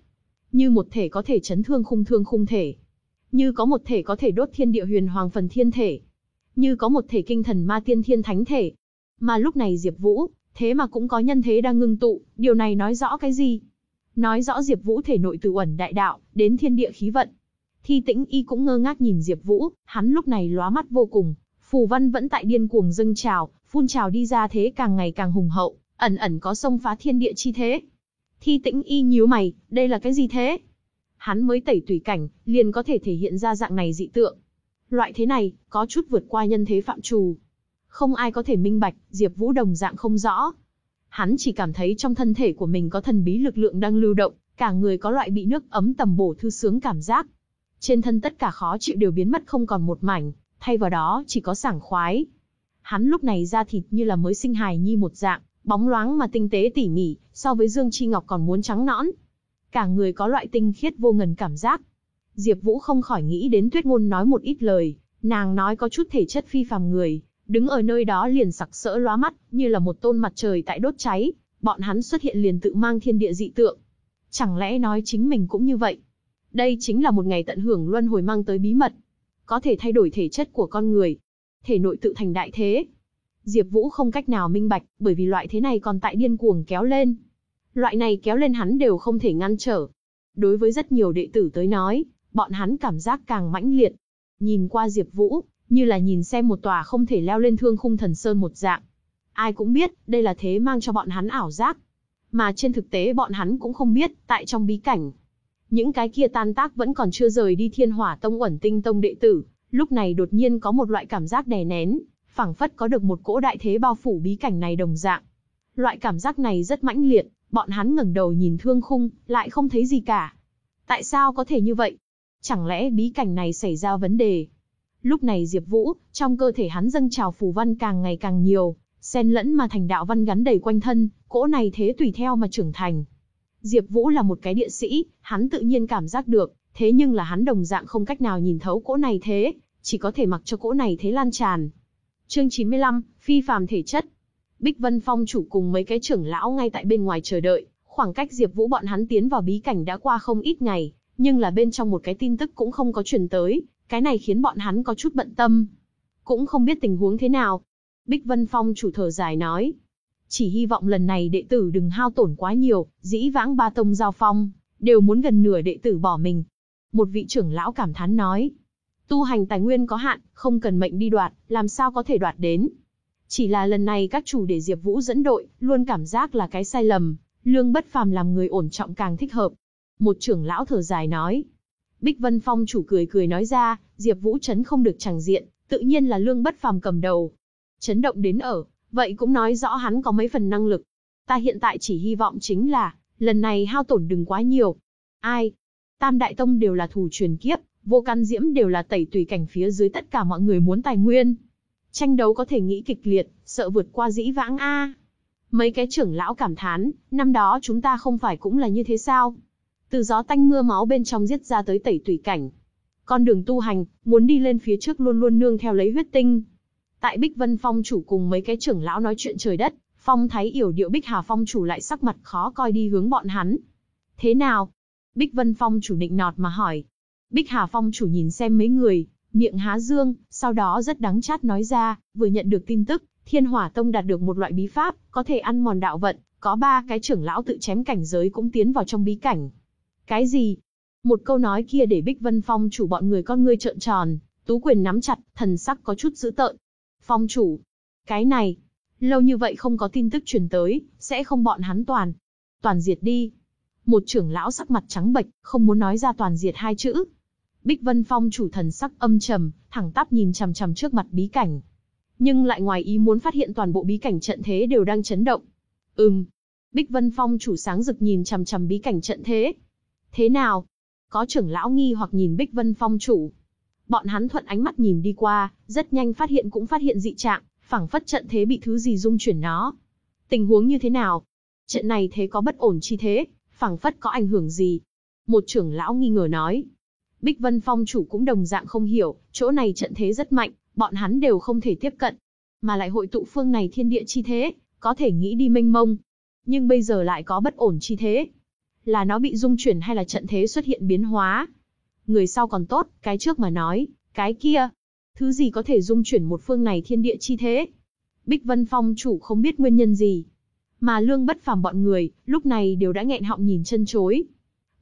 Như một thể có thể chấn thương khung thương khung thể. Như có một thể có thể đốt thiên địa huyền hoàng phần thiên thể. Như có một thể kinh thần ma tiên thiên thánh thể. Mà lúc này Diệp Vũ, thế mà cũng có nhân thế đang ngưng tụ, điều này nói rõ cái gì? Nói rõ Diệp Vũ thể nội từ uẩn đại đạo, đến thiên địa khí vận. Thi Tĩnh Y cũng ngơ ngác nhìn Diệp Vũ, hắn lúc này lóa mắt vô cùng, phù văn vẫn tại điên cuồng dâng trào, phun trào đi ra thế càng ngày càng hùng hậu, ẩn ẩn có xông phá thiên địa chi thế. Thi Tĩnh Y nhíu mày, đây là cái gì thế? Hắn mới tẩy tùy cảnh, liền có thể thể hiện ra dạng này dị tượng. Loại thế này, có chút vượt qua nhân thế phạm trù. Không ai có thể minh bạch, Diệp Vũ đồng dạng không rõ. Hắn chỉ cảm thấy trong thân thể của mình có thần bí lực lượng đang lưu động, cả người có loại bị nước ấm tầm bổ thư sướng cảm giác. Trên thân tất cả khó chịu đều biến mất không còn một mảnh, thay vào đó chỉ có sảng khoái. Hắn lúc này da thịt như là mới sinh hài nhi một dạng, bóng loáng mà tinh tế tỉ mỉ, so với Dương Chi Ngọc còn muốn trắng nõn. Cả người có loại tinh khiết vô ngần cảm giác. Diệp Vũ không khỏi nghĩ đến Tuyết Ngôn nói một ít lời, nàng nói có chút thể chất phi phàm người, đứng ở nơi đó liền sặc sỡ lóa mắt, như là một tôn mặt trời tại đốt cháy, bọn hắn xuất hiện liền tự mang thiên địa dị tượng. Chẳng lẽ nói chính mình cũng như vậy? Đây chính là một ngày tận hưởng luân hồi mang tới bí mật. Có thể thay đổi thể chất của con người. Thể nội tự thành đại thế. Diệp Vũ không cách nào minh bạch, bởi vì loại thế này còn tại điên cuồng kéo lên. Loại này kéo lên hắn đều không thể ngăn trở. Đối với rất nhiều đệ tử tới nói, bọn hắn cảm giác càng mãnh liệt. Nhìn qua Diệp Vũ, như là nhìn xem một tòa không thể leo lên thương khung thần sơn một dạng. Ai cũng biết, đây là thế mang cho bọn hắn ảo giác. Mà trên thực tế bọn hắn cũng không biết, tại trong bí cảnh. Những cái kia tan tác vẫn còn chưa rời đi thiên hỏa tông uẩn tinh tông đệ tử, lúc này đột nhiên có một loại cảm giác đè nén, phảng phất có được một cỗ đại thế bao phủ bí cảnh này đồng dạng. Loại cảm giác này rất mãnh liệt, bọn hắn ngẩng đầu nhìn thương khung, lại không thấy gì cả. Tại sao có thể như vậy? Chẳng lẽ bí cảnh này xảy ra vấn đề? Lúc này Diệp Vũ, trong cơ thể hắn dâng trào phù văn càng ngày càng nhiều, xen lẫn mà thành đạo văn gắn đầy quanh thân, cỗ này thế tùy theo mà trưởng thành. Diệp Vũ là một cái địa sĩ, hắn tự nhiên cảm giác được, thế nhưng là hắn đồng dạng không cách nào nhìn thấu cỗ này thế, chỉ có thể mặc cho cỗ này thế lan tràn. Chương 95, phi phàm thể chất. Bích Vân Phong chủ cùng mấy cái trưởng lão ngay tại bên ngoài chờ đợi, khoảng cách Diệp Vũ bọn hắn tiến vào bí cảnh đã qua không ít ngày, nhưng là bên trong một cái tin tức cũng không có truyền tới, cái này khiến bọn hắn có chút bận tâm. Cũng không biết tình huống thế nào. Bích Vân Phong chủ thở dài nói, chỉ hy vọng lần này đệ tử đừng hao tổn quá nhiều, dĩ vãng ba tông giao phong, đều muốn gần nửa đệ tử bỏ mình. Một vị trưởng lão cảm thán nói, tu hành tài nguyên có hạn, không cần mệnh đi đoạt, làm sao có thể đoạt đến. Chỉ là lần này các chủ để Diệp Vũ dẫn đội, luôn cảm giác là cái sai lầm, lương bất phàm làm người ổn trọng càng thích hợp. Một trưởng lão thở dài nói. Bích Vân Phong chủ cười cười nói ra, Diệp Vũ chấn không được chẳng diện, tự nhiên là lương bất phàm cầm đầu. Chấn động đến ở, vậy cũng nói rõ hắn có mấy phần năng lực. Ta hiện tại chỉ hy vọng chính là, lần này hao tổn đừng quá nhiều. Ai? Tam Đại Tông đều là thủ truyền kiếp, vô căn diễm đều là tẩy tùy cảnh phía dưới tất cả mọi người muốn tài nguyên. Tranh đấu có thể nghĩ kịch liệt, sợ vượt qua dĩ vãng A. Mấy cái trưởng lão cảm thán, năm đó chúng ta không phải cũng là như thế sao? Từ gió tanh mưa máu bên trong giết ra tới tẩy tùy cảnh. Con đường tu hành, muốn đi lên phía trước luôn luôn nương theo lấy huyết tinh. Tại Bích Vân Phong chủ cùng mấy cái trưởng lão nói chuyện trời đất, Phong Thái yểu điệu Bích Hà Phong chủ lại sắc mặt khó coi đi hướng bọn hắn. Thế nào? Bích Vân Phong chủ định nọt mà hỏi. Bích Hà Phong chủ nhìn xem mấy người, miệng há dương, sau đó rất đắng chát nói ra, vừa nhận được tin tức, Thiên Hỏa Tông đạt được một loại bí pháp, có thể ăn mòn đạo vận, có ba cái trưởng lão tự chém cảnh giới cũng tiến vào trong bí cảnh. Cái gì? Một câu nói kia để Bích Vân Phong chủ bọn người con ngươi trợn tròn, tú quyền nắm chặt, thần sắc có chút dữ tợn. Phong chủ, cái này, lâu như vậy không có tin tức truyền tới, sẽ không bọn hắn toàn, toàn diệt đi. Một trưởng lão sắc mặt trắng bệch, không muốn nói ra toàn diệt hai chữ. Bích Vân Phong chủ thần sắc âm trầm, thẳng tắp nhìn chằm chằm trước mặt bí cảnh. Nhưng lại ngoài ý muốn phát hiện toàn bộ bí cảnh trận thế đều đang chấn động. Ừm. Bích Vân Phong chủ sáng rực nhìn chằm chằm bí cảnh trận thế. Thế nào? Có trưởng lão nghi hoặc nhìn Bích Vân Phong chủ. Bọn hắn thuận ánh mắt nhìn đi qua, rất nhanh phát hiện cũng phát hiện dị trạng, phảng phất trận thế bị thứ gì dung chuyển nó. Tình huống như thế nào? Trận này thế có bất ổn chi thế, phảng phất có ảnh hưởng gì? Một trưởng lão nghi ngờ nói. Bích Vân Phong chủ cũng đồng dạng không hiểu, chỗ này trận thế rất mạnh, bọn hắn đều không thể tiếp cận. Mà lại hội tụ phương này thiên địa chi thế, có thể nghĩ đi mênh mông. Nhưng bây giờ lại có bất ổn chi thế. Là nó bị dung chuyển hay là trận thế xuất hiện biến hóa? Người sau còn tốt, cái trước mà nói, cái kia. Thứ gì có thể dung chuyển một phương này thiên địa chi thế? Bích Vân Phong chủ không biết nguyên nhân gì. Mà lương bất phàm bọn người, lúc này đều đã nghẹn họng nhìn chân chối.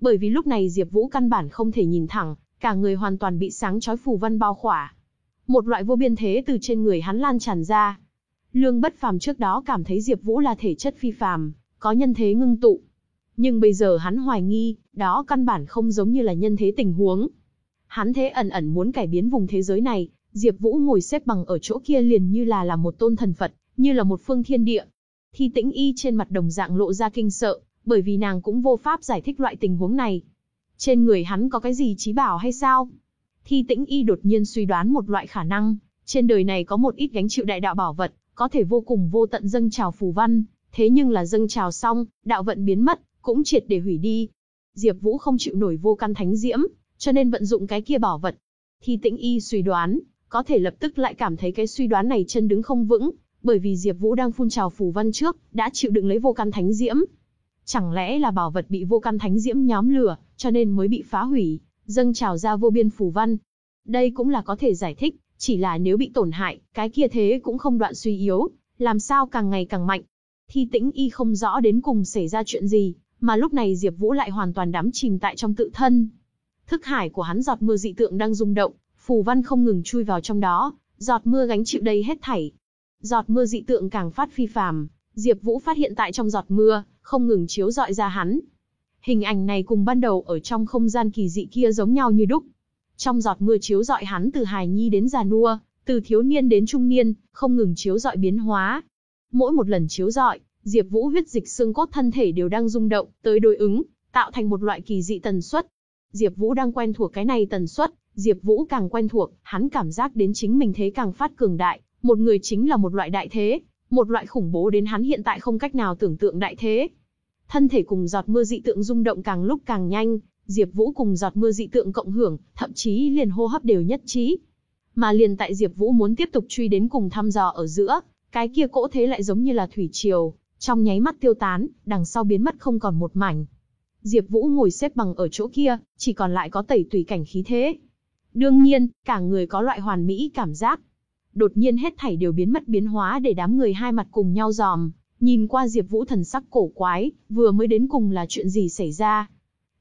Bởi vì lúc này Diệp Vũ căn bản không thể nhìn thẳng, cả người hoàn toàn bị sáng chói phù văn bao khỏa. Một loại vô biên thế từ trên người hắn lan tràn ra. Lương Bất Phàm trước đó cảm thấy Diệp Vũ là thể chất phi phàm, có nhân thế ngưng tụ. Nhưng bây giờ hắn hoài nghi, đó căn bản không giống như là nhân thế tình huống. Hắn thế ẩn ẩn muốn cải biến vùng thế giới này, Diệp Vũ ngồi xếp bằng ở chỗ kia liền như là là một tôn thần Phật, như là một phương thiên địa. Thi Tĩnh Y trên mặt đồng dạng lộ ra kinh sợ, bởi vì nàng cũng vô pháp giải thích loại tình huống này. Trên người hắn có cái gì trí bảo hay sao? Thi tĩnh y đột nhiên suy đoán một loại khả năng, trên đời này có một ít gánh chịu đại đạo bảo vật, có thể vô cùng vô tận dâng trào phù văn, thế nhưng là dâng trào xong, đạo vận biến mất, cũng triệt để hủy đi. Diệp Vũ không chịu nổi vô căn thánh diễm, cho nên vận dụng cái kia bảo vật. Thi tĩnh y suy đoán, có thể lập tức lại cảm thấy cái suy đoán này chân đứng không vững, bởi vì Diệp Vũ đang phun trào phù văn trước, đã chịu đựng lấy vô căn thánh diễm, Chẳng lẽ là bảo vật bị vô căn thánh diễm nhóm lửa, cho nên mới bị phá hủy, dâng trào ra vô biên phù văn. Đây cũng là có thể giải thích, chỉ là nếu bị tổn hại, cái kia thế cũng không đoạn suy yếu, làm sao càng ngày càng mạnh. Thi tĩnh y không rõ đến cùng xảy ra chuyện gì, mà lúc này Diệp Vũ lại hoàn toàn đắm chìm tại trong tự thân. Thức hải của hắn giọt mưa dị tượng đang rung động, phù văn không ngừng chui vào trong đó, giọt mưa gánh chịu đầy hết thảy. Giọt mưa dị tượng càng phát phi phàm, Diệp Vũ phát hiện tại trong giọt mưa, không ngừng chiếu dọi ra hắn. Hình ảnh này cùng ban đầu ở trong không gian kỳ dị kia giống nhau như đúc. Trong giọt mưa chiếu dọi hắn từ hài nhi đến già nua, từ thiếu niên đến trung niên, không ngừng chiếu dọi biến hóa. Mỗi một lần chiếu dọi, Diệp Vũ huyết dịch xương cốt thân thể đều đang rung động, tới đối ứng, tạo thành một loại kỳ dị tần suất. Diệp Vũ đang quen thuộc cái này tần suất, Diệp Vũ càng quen thuộc, hắn cảm giác đến chính mình thế càng phát cường đại, một người chính là một loại đại thế, một loại khủng bố đến hắn hiện tại không cách nào tưởng tượng đại thế. Thân thể cùng giọt mưa dị tượng rung động càng lúc càng nhanh, Diệp Vũ cùng giọt mưa dị tượng cộng hưởng, thậm chí liền hô hấp đều nhất trí. Mà liền tại Diệp Vũ muốn tiếp tục truy đến cùng thăm dò ở giữa, Cái kia cỗ thế lại giống như là thủy triều, trong nháy mắt tiêu tán, đằng sau biến mất không còn một mảnh. Diệp Vũ ngồi xếp bằng ở chỗ kia, chỉ còn lại có tẩy tùy cảnh khí thế. Đương nhiên, cả người có loại hoàn mỹ cảm giác. Đột nhiên hết thảy đều biến mất biến hóa để đám người hai mặt cùng nhau giòm, nhìn qua Diệp Vũ thần sắc cổ quái, vừa mới đến cùng là chuyện gì xảy ra.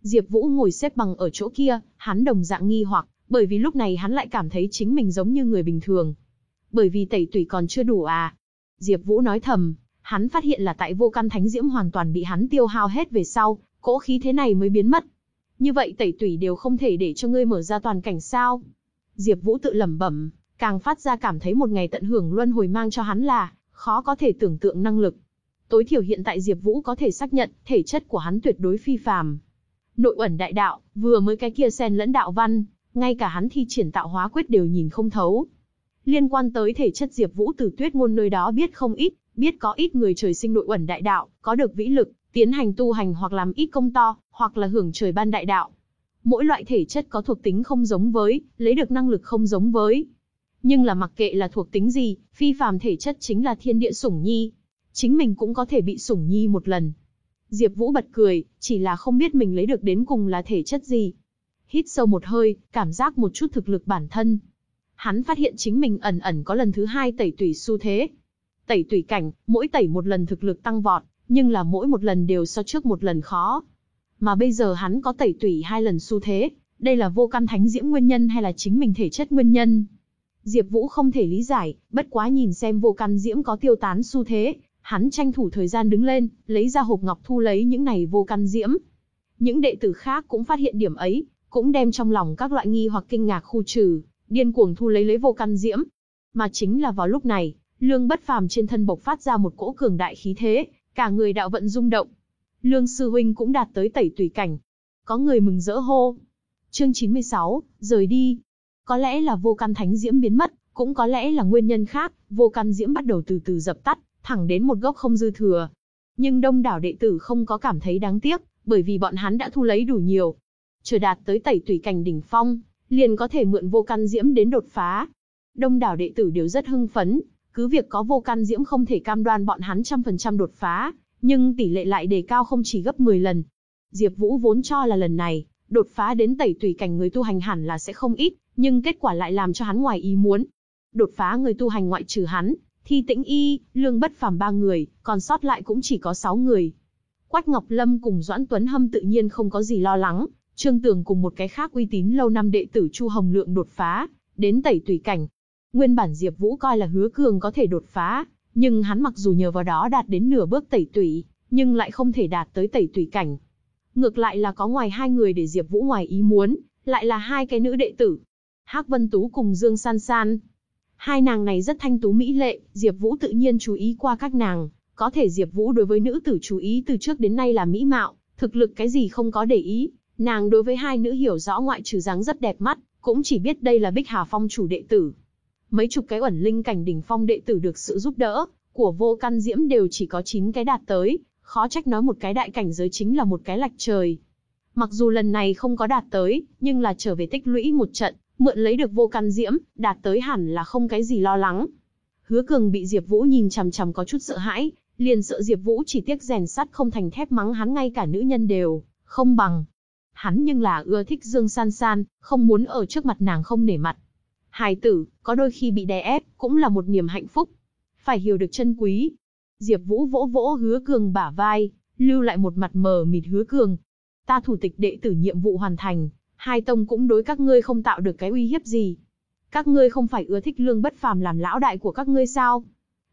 Diệp Vũ ngồi xếp bằng ở chỗ kia, hắn đồng dạng nghi hoặc, bởi vì lúc này hắn lại cảm thấy chính mình giống như người bình thường. Bởi vì tẩy tủy còn chưa đủ à? Diệp Vũ nói thầm, hắn phát hiện là tại vô căn thánh diễm hoàn toàn bị hắn tiêu hao hết về sau, cỗ khí thế này mới biến mất. Như vậy tẩy tủy đều không thể để cho ngươi mở ra toàn cảnh sao? Diệp Vũ tự lẩm bẩm, càng phát ra cảm thấy một ngày tận hưởng luân hồi mang cho hắn là khó có thể tưởng tượng năng lực. Tối thiểu hiện tại Diệp Vũ có thể xác nhận, thể chất của hắn tuyệt đối phi phàm. Nội ẩn đại đạo, vừa mới cái kia xen lẫn đạo văn, ngay cả hắn thi triển tạo hóa quyết đều nhìn không thấu. Liên quan tới thể chất Diệp Vũ từ Tuyết ngôn nơi đó biết không ít, biết có ít người trời sinh nội ẩn đại đạo, có được vĩ lực, tiến hành tu hành hoặc làm ít công to, hoặc là hưởng trời ban đại đạo. Mỗi loại thể chất có thuộc tính không giống với, lấy được năng lực không giống với. Nhưng là mặc kệ là thuộc tính gì, phi phàm thể chất chính là thiên địa sủng nhi. Chính mình cũng có thể bị sủng nhi một lần. Diệp Vũ bật cười, chỉ là không biết mình lấy được đến cùng là thể chất gì. Hít sâu một hơi, cảm giác một chút thực lực bản thân. Hắn phát hiện chính mình ẩn ẩn có lần thứ hai tẩy tủy xu thế. Tẩy tủy cảnh, mỗi tẩy một lần thực lực tăng vọt, nhưng là mỗi một lần đều so trước một lần khó. Mà bây giờ hắn có tẩy tủy hai lần xu thế, đây là vô căn thánh diễm nguyên nhân hay là chính mình thể chất nguyên nhân? Diệp Vũ không thể lý giải, bất quá nhìn xem vô căn diễm có tiêu tán xu thế, hắn tranh thủ thời gian đứng lên, lấy ra hộp ngọc thu lấy những này vô căn diễm. Những đệ tử khác cũng phát hiện điểm ấy, cũng đem trong lòng các loại nghi hoặc kinh ngạc khu trừ, điên cuồng thu lấy lấy vô căn diễm. Mà chính là vào lúc này, Lương Bất Phàm trên thân bộc phát ra một cỗ cường đại khí thế, cả người đạo vận rung động. Lương sư huynh cũng đạt tới tẩy tùy cảnh. Có người mừng rỡ hô. Chương 96, rời đi. Có lẽ là vô căn thánh diễm biến mất, cũng có lẽ là nguyên nhân khác, vô căn diễm bắt đầu từ từ dập tắt, thẳng đến một gốc không dư thừa. Nhưng đông đảo đệ tử không có cảm thấy đáng tiếc, bởi vì bọn hắn đã thu lấy đủ nhiều. Chờ đạt tới tẩy tùy cảnh đỉnh phong, liền có thể mượn vô căn diễm đến đột phá. Đông đảo đệ tử đều rất hưng phấn, cứ việc có vô căn diễm không thể cam đoan bọn hắn trăm phần trăm đột phá, nhưng tỷ lệ lại đề cao không chỉ gấp 10 lần. Diệp Vũ vốn cho là lần này, đột phá đến tẩy tùy cảnh người tu hành hẳn là sẽ không ít, nhưng kết quả lại làm cho hắn ngoài ý muốn. Đột phá người tu hành ngoại trừ hắn, Thi Tĩnh Y, Lương Bất Phàm ba người, còn sót lại cũng chỉ có 6 người. Quách Ngọc Lâm cùng Doãn Tuấn Hâm tự nhiên không có gì lo lắng, Trương Tường cùng một cái khác uy tín lâu năm đệ tử Chu Hồng Lượng đột phá, đến tẩy tùy cảnh. Nguyên bản Diệp Vũ coi là Hứa Cường có thể đột phá, nhưng hắn mặc dù nhờ vào đó đạt đến nửa bước tẩy tùy, nhưng lại không thể đạt tới tẩy tùy cảnh. Ngược lại là có ngoài hai người để Diệp Vũ ngoài ý muốn, lại là hai cái nữ đệ tử. Hắc Vân Tú cùng Dương San San. Hai nàng này rất thanh tú mỹ lệ, Diệp Vũ tự nhiên chú ý qua các nàng, có thể Diệp Vũ đối với nữ tử chú ý từ trước đến nay là mỹ mạo, thực lực cái gì không có để ý, nàng đối với hai nữ hiểu rõ ngoại trừ dáng rất đẹp mắt, cũng chỉ biết đây là Bích Hà Phong chủ đệ tử, mấy chục cái ẩn linh cảnh đỉnh phong đệ tử được sự giúp đỡ của vô căn diễm đều chỉ có 9 cái đạt tới, khó trách nói một cái đại cảnh giới chính là một cái lạch trời. Mặc dù lần này không có đạt tới, nhưng là trở về tích lũy một trận, mượn lấy được vô căn diễm, đạt tới hẳn là không cái gì lo lắng. Hứa Cường bị Diệp Vũ nhìn chằm chằm có chút sợ hãi, liền sợ Diệp Vũ chỉ tiếc rèn sắt không thành thép mắng hắn ngay cả nữ nhân đều không bằng. Hắn nhưng là ưa thích Dương San San, không muốn ở trước mặt nàng không nể mặt. Hài tử, có đôi khi bị đè ép, cũng là một niềm hạnh phúc. Phải hiểu được chân quý. Diệp Vũ vỗ vỗ hứa cường bả vai, lưu lại một mặt mờ mịt hứa cường. Ta thủ tịch đệ tử nhiệm vụ hoàn thành, hai tông cũng đối các ngươi không tạo được cái uy hiếp gì. Các ngươi không phải ưa thích lương bất phàm làm lão đại của các ngươi sao?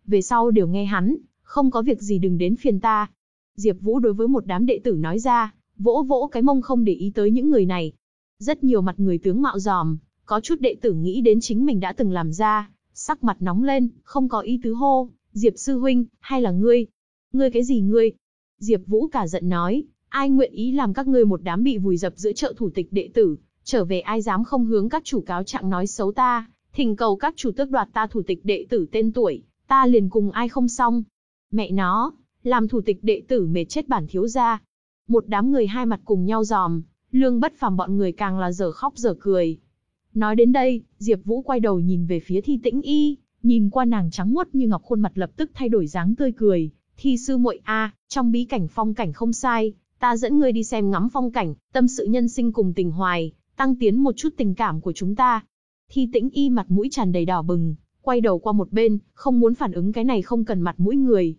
Về sau đều nghe hắn, không có việc gì đừng đến phiền ta. Diệp Vũ đối với một đám đệ tử nói ra, vỗ vỗ cái mông không để ý tới những người này. Rất nhiều mặt người tướng mạo giòm, có chút đệ tử nghĩ đến chính mình đã từng làm ra, sắc mặt nóng lên, không có ý tứ hô, Diệp sư huynh, hay là ngươi? Ngươi cái gì ngươi? Diệp Vũ cả giận nói, ai nguyện ý làm các ngươi một đám bị vùi dập giữa chợ thủ tịch đệ tử, trở về ai dám không hướng các chủ cáo trạng nói xấu ta, thỉnh cầu các chủ tước đoạt ta thủ tịch đệ tử tên tuổi, ta liền cùng ai không xong. Mẹ nó, làm thủ tịch đệ tử mệt chết bản thiếu gia. Một đám người hai mặt cùng nhau giòm, lương bất phàm bọn người càng là dở khóc dở cười. Nói đến đây, Diệp Vũ quay đầu nhìn về phía Thi Tĩnh Y, Nhìn qua nàng trắng muốt như ngọc khuôn mặt lập tức thay đổi dáng tươi cười, thi sư muội a, trong bí cảnh phong cảnh không sai, ta dẫn ngươi đi xem ngắm phong cảnh, tâm sự nhân sinh cùng tình hoài, tăng tiến một chút tình cảm của chúng ta. Thi tĩnh y mặt mũi tràn đầy đỏ bừng, quay đầu qua một bên, không muốn phản ứng cái này không cần mặt mũi người.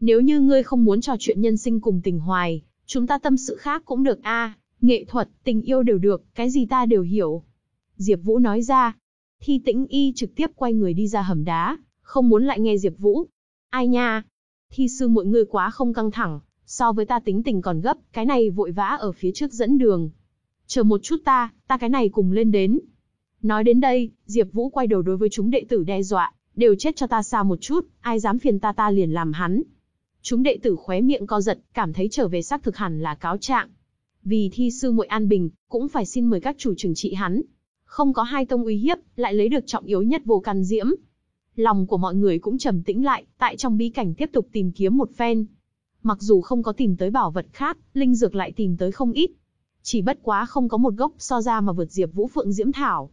Nếu như ngươi không muốn trò chuyện nhân sinh cùng tình hoài, chúng ta tâm sự khác cũng được a, nghệ thuật, tình yêu đều được, cái gì ta đều hiểu. Diệp Vũ nói ra. Thi tĩnh y trực tiếp quay người đi ra hầm đá, không muốn lại nghe Diệp Vũ. Ai nha? Thi sư mọi người quá không căng thẳng, so với ta tính tình còn gấp, cái này vội vã ở phía trước dẫn đường. Chờ một chút ta, ta cái này cùng lên đến. Nói đến đây, Diệp Vũ quay đầu đối với chúng đệ tử đe dọa, đều chết cho ta xa một chút, ai dám phiền ta ta liền làm hắn. Chúng đệ tử khóe miệng co giật, cảm thấy trở về xác thực hẳn là cáo trạng. Vì thi sư muội an bình, cũng phải xin mời các chủ trừng trị hắn. Không có hai tông uy hiếp, lại lấy được trọng yếu nhất vô căn diễm. Lòng của mọi người cũng trầm tĩnh lại, tại trong bí cảnh tiếp tục tìm kiếm một phen. Mặc dù không có tìm tới bảo vật khác, linh dược lại tìm tới không ít. Chỉ bất quá không có một gốc so ra mà vượt Diệp Vũ Phượng Diễm Thảo.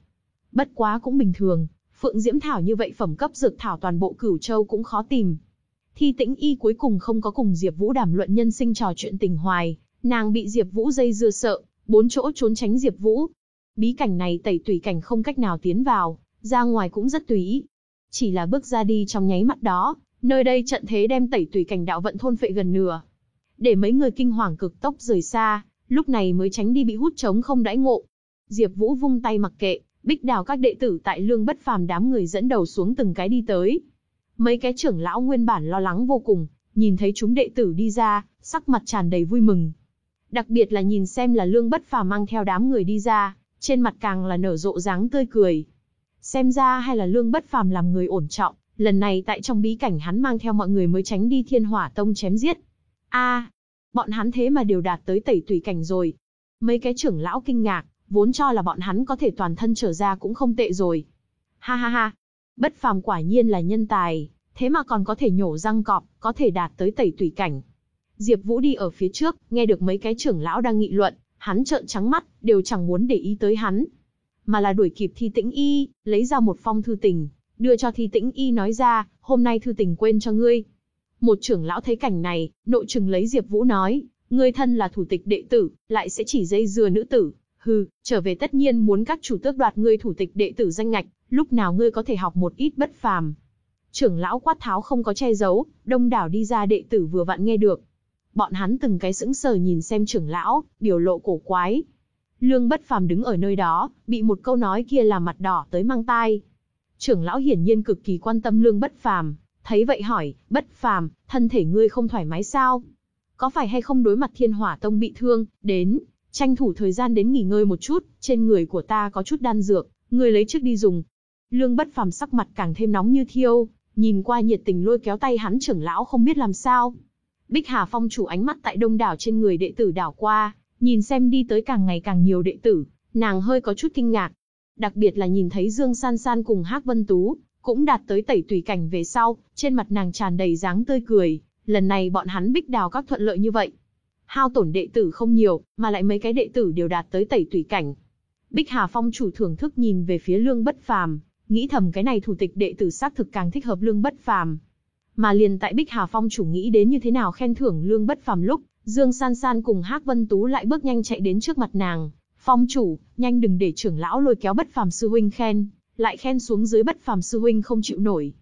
Bất quá cũng bình thường, Phượng Diễm Thảo như vậy phẩm cấp dược thảo toàn bộ Cửu Châu cũng khó tìm. Thi Tĩnh Y cuối cùng không có cùng Diệp Vũ đàm luận nhân sinh trò chuyện tình hoài, nàng bị Diệp Vũ dây dưa sợ, bốn chỗ trốn tránh Diệp Vũ. Bí cảnh này tẩy tùy cảnh không cách nào tiến vào, ra ngoài cũng rất tùy ý. Chỉ là bước ra đi trong nháy mắt đó, nơi đây trận thế đem tẩy tùy cảnh đạo vận thôn phệ gần nửa. Để mấy người kinh hoàng cực tốc rời xa, lúc này mới tránh đi bị hút trống không đãi ngộ. Diệp Vũ vung tay mặc kệ, Bích Đào các đệ tử tại Lương Bất Phàm đám người dẫn đầu xuống từng cái đi tới. Mấy cái trưởng lão nguyên bản lo lắng vô cùng, nhìn thấy chúng đệ tử đi ra, sắc mặt tràn đầy vui mừng. Đặc biệt là nhìn xem là Lương Bất Phàm mang theo đám người đi ra, trên mặt càng là nở rộ dáng tươi cười. Xem ra hay là Lương Bất Phàm làm người ổn trọng, lần này tại trong bí cảnh hắn mang theo mọi người mới tránh đi Thiên Hỏa Tông chém giết. A, bọn hắn thế mà đều đạt tới tẩy tùy cảnh rồi. Mấy cái trưởng lão kinh ngạc, vốn cho là bọn hắn có thể toàn thân trở ra cũng không tệ rồi. Ha ha ha, bất phàm quả nhiên là nhân tài, thế mà còn có thể nhổ răng cọp, có thể đạt tới tẩy tùy cảnh. Diệp Vũ đi ở phía trước, nghe được mấy cái trưởng lão đang nghị luận, hắn trợn trắng mắt, đều chẳng muốn để ý tới hắn, mà là đuổi kịp Thi Tĩnh Y, lấy ra một phong thư tình, đưa cho Thi Tĩnh Y nói ra, hôm nay thư tình quên cho ngươi. Một trưởng lão thấy cảnh này, nội trừng lấy Diệp Vũ nói, ngươi thân là thủ tịch đệ tử, lại sẽ chỉ dây dưa nữ tử, hừ, trở về tất nhiên muốn các chủ tước đoạt ngươi thủ tịch đệ tử danh ngạch, lúc nào ngươi có thể học một ít bất phàm. Trưởng lão quát tháo không có che giấu, đông đảo đi ra đệ tử vừa vặn nghe được. Bọn hắn từng cái sững sờ nhìn xem trưởng lão, biểu lộ cổ quái. Lương bất phàm đứng ở nơi đó, bị một câu nói kia làm mặt đỏ tới mang tai. Trưởng lão hiển nhiên cực kỳ quan tâm lương bất phàm, thấy vậy hỏi, bất phàm, thân thể ngươi không thoải mái sao? Có phải hay không đối mặt thiên hỏa tông bị thương, đến, tranh thủ thời gian đến nghỉ ngơi một chút, trên người của ta có chút đan dược, ngươi lấy trước đi dùng. Lương bất phàm sắc mặt càng thêm nóng như thiêu, nhìn qua nhiệt tình lôi kéo tay hắn trưởng lão không biết làm sao. Bích Hà Phong chủ ánh mắt tại đông đảo trên người đệ tử đảo qua, nhìn xem đi tới càng ngày càng nhiều đệ tử, nàng hơi có chút kinh ngạc. Đặc biệt là nhìn thấy Dương San San cùng Hắc Vân Tú, cũng đạt tới tẩy tùy cảnh về sau, trên mặt nàng tràn đầy dáng tươi cười, lần này bọn hắn bích đào các thuận lợi như vậy. Hao tổn đệ tử không nhiều, mà lại mấy cái đệ tử đều đạt tới tẩy tùy cảnh. Bích Hà Phong chủ thưởng thức nhìn về phía lương bất phàm, nghĩ thầm cái này thủ tịch đệ tử xác thực càng thích hợp lương bất phàm. Mà liền tại Bích Hà Phong chủ nghĩ đến như thế nào khen thưởng lương bất phàm lúc, Dương San San cùng Hắc Vân Tú lại bước nhanh chạy đến trước mặt nàng. Phong chủ, nhanh đừng để trưởng lão lôi kéo bất phàm sư huynh khen, lại khen xuống dưới bất phàm sư huynh không chịu nổi.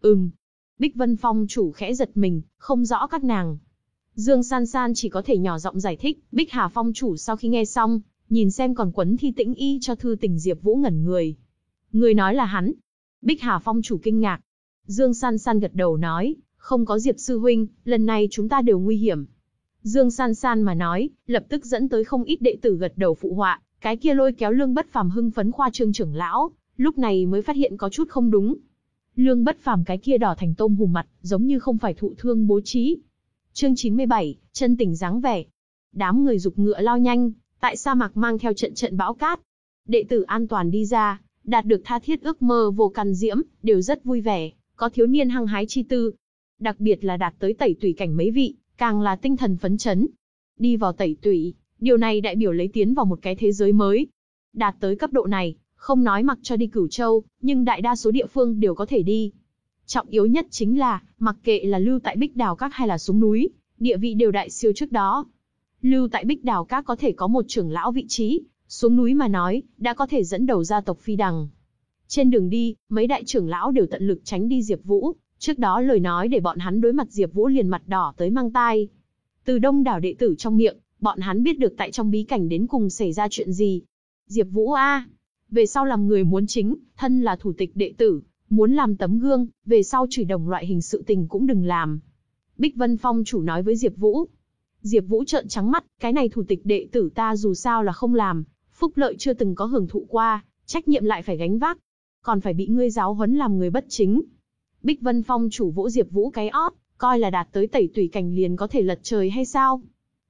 Ừm. Bích Vân Phong chủ khẽ giật mình, không rõ các nàng. Dương San San chỉ có thể nhỏ giọng giải thích, Bích Hà Phong chủ sau khi nghe xong, nhìn xem còn quấn thi tĩnh y cho thư tình Diệp Vũ ngẩn người. Người nói là hắn. Bích Hà Phong chủ kinh ngạc. Dương San San gật đầu nói, không có Diệp sư huynh, lần này chúng ta đều nguy hiểm. Dương San San mà nói, lập tức dẫn tới không ít đệ tử gật đầu phụ họa, cái kia lôi kéo lương bất phàm hưng phấn khoa trương trưởng lão, lúc này mới phát hiện có chút không đúng. Lương bất phàm cái kia đỏ thành tôm hùm mặt, giống như không phải thụ thương bố trí. Chương 97, chân tỉnh dáng vẻ. Đám người dục ngựa lao nhanh, tại sa mạc mang theo trận trận bão cát. Đệ tử an toàn đi ra, đạt được tha thiết ước mơ vô căn diễm, đều rất vui vẻ, có thiếu niên hăng hái chi tư. Đặc biệt là đạt tới tẩy tùy cảnh mấy vị, càng là tinh thần phấn chấn. Đi vào tẩy tủy, điều này đại biểu lấy tiến vào một cái thế giới mới. Đạt tới cấp độ này, Không nói mặc cho đi Cửu Châu, nhưng đại đa số địa phương đều có thể đi. Trọng yếu nhất chính là, mặc kệ là lưu tại Bích Đào Các hay là xuống núi, địa vị đều đại siêu trước đó. Lưu tại Bích Đào Các có thể có một trưởng lão vị trí, xuống núi mà nói, đã có thể dẫn đầu gia tộc Phi Đằng. Trên đường đi, mấy đại trưởng lão đều tận lực tránh đi Diệp Vũ, trước đó lời nói để bọn hắn đối mặt Diệp Vũ liền mặt đỏ tới mang tai. Từ đông đảo đệ tử trong miệng, bọn hắn biết được tại trong bí cảnh đến cùng xảy ra chuyện gì. Diệp Vũ a, về sau làm người muốn chính, thân là thủ tịch đệ tử, muốn làm tấm gương, về sau chửi đồng loại hình sự tình cũng đừng làm. Bích Vân Phong chủ nói với Diệp Vũ. Diệp Vũ trợn trắng mắt, cái này thủ tịch đệ tử ta dù sao là không làm, phúc lợi chưa từng có hưởng thụ qua, trách nhiệm lại phải gánh vác, còn phải bị ngươi giáo huấn làm người bất chính. Bích Vân Phong chủ vỗ Diệp Vũ cái ót, coi là đạt tới tẩy tùy cảnh liền có thể lật trời hay sao?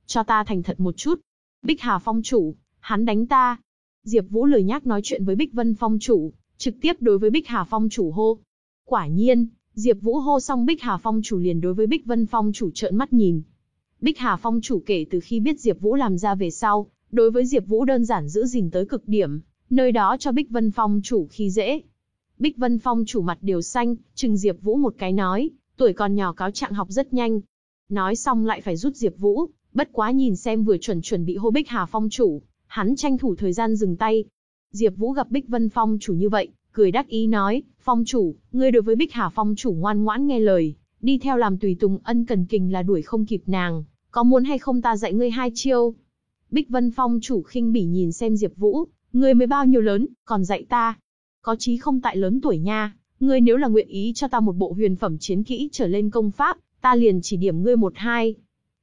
Cho ta thành thật một chút. Bích Hà Phong chủ, hắn đánh ta. Diệp Vũ lười nhác nói chuyện với Bích Vân Phong chủ, trực tiếp đối với Bích Hà Phong chủ hô. Quả nhiên, Diệp Vũ hô xong Bích Hà Phong chủ liền đối với Bích Vân Phong chủ trợn mắt nhìn. Bích Hà Phong chủ kể từ khi biết Diệp Vũ làm ra về sau, đối với Diệp Vũ đơn giản giữ gìn tới cực điểm, nơi đó cho Bích Vân Phong chủ khi dễ. Bích Vân Phong chủ mặt đều xanh, trừng Diệp Vũ một cái nói, tuổi còn nhỏ cáo trạng học rất nhanh. Nói xong lại phải rút Diệp Vũ, bất quá nhìn xem vừa chuẩn chuẩn bị hô Bích Hà Phong chủ, hắn tranh thủ thời gian dừng tay. Diệp Vũ gặp Bích Vân Phong chủ như vậy, cười đắc ý nói, Phong chủ, ngươi đối với Bích Hà Phong chủ ngoan ngoãn nghe lời, đi theo làm tùy tùng ân cần kình là đuổi không kịp nàng, có muốn hay không ta dạy ngươi hai chiêu? Bích Vân Phong chủ khinh bỉ nhìn xem Diệp Vũ, ngươi mới bao nhiêu lớn, còn dạy ta? Có chí không tại lớn tuổi nha, ngươi nếu là nguyện ý cho ta một bộ huyền phẩm chiến kỹ trở lên công pháp, ta liền chỉ điểm ngươi một hai.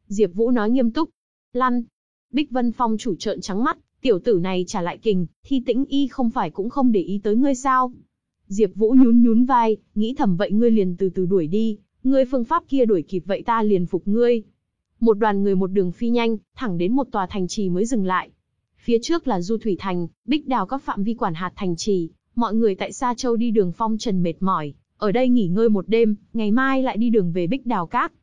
Diệp Vũ nói nghiêm túc. Lăn. Bích Vân Phong chủ trợn trắng mắt, tiểu tử này trả lại kình, thi tĩnh y không phải cũng không để ý tới ngươi sao? Diệp Vũ nhún nhún vai, nghĩ thầm vậy ngươi liền từ từ đuổi đi, ngươi phương pháp kia đuổi kịp vậy ta liền phục ngươi. Một đoàn người một đường phi nhanh, thẳng đến một tòa thành trì mới dừng lại. Phía trước là Du Thủy Thành, Bích Đào các phạm vi quản hạt thành trì, mọi người tại Sa Châu đi đường phong trần mệt mỏi, ở đây nghỉ ngơi một đêm, ngày mai lại đi đường về Bích Đào Các.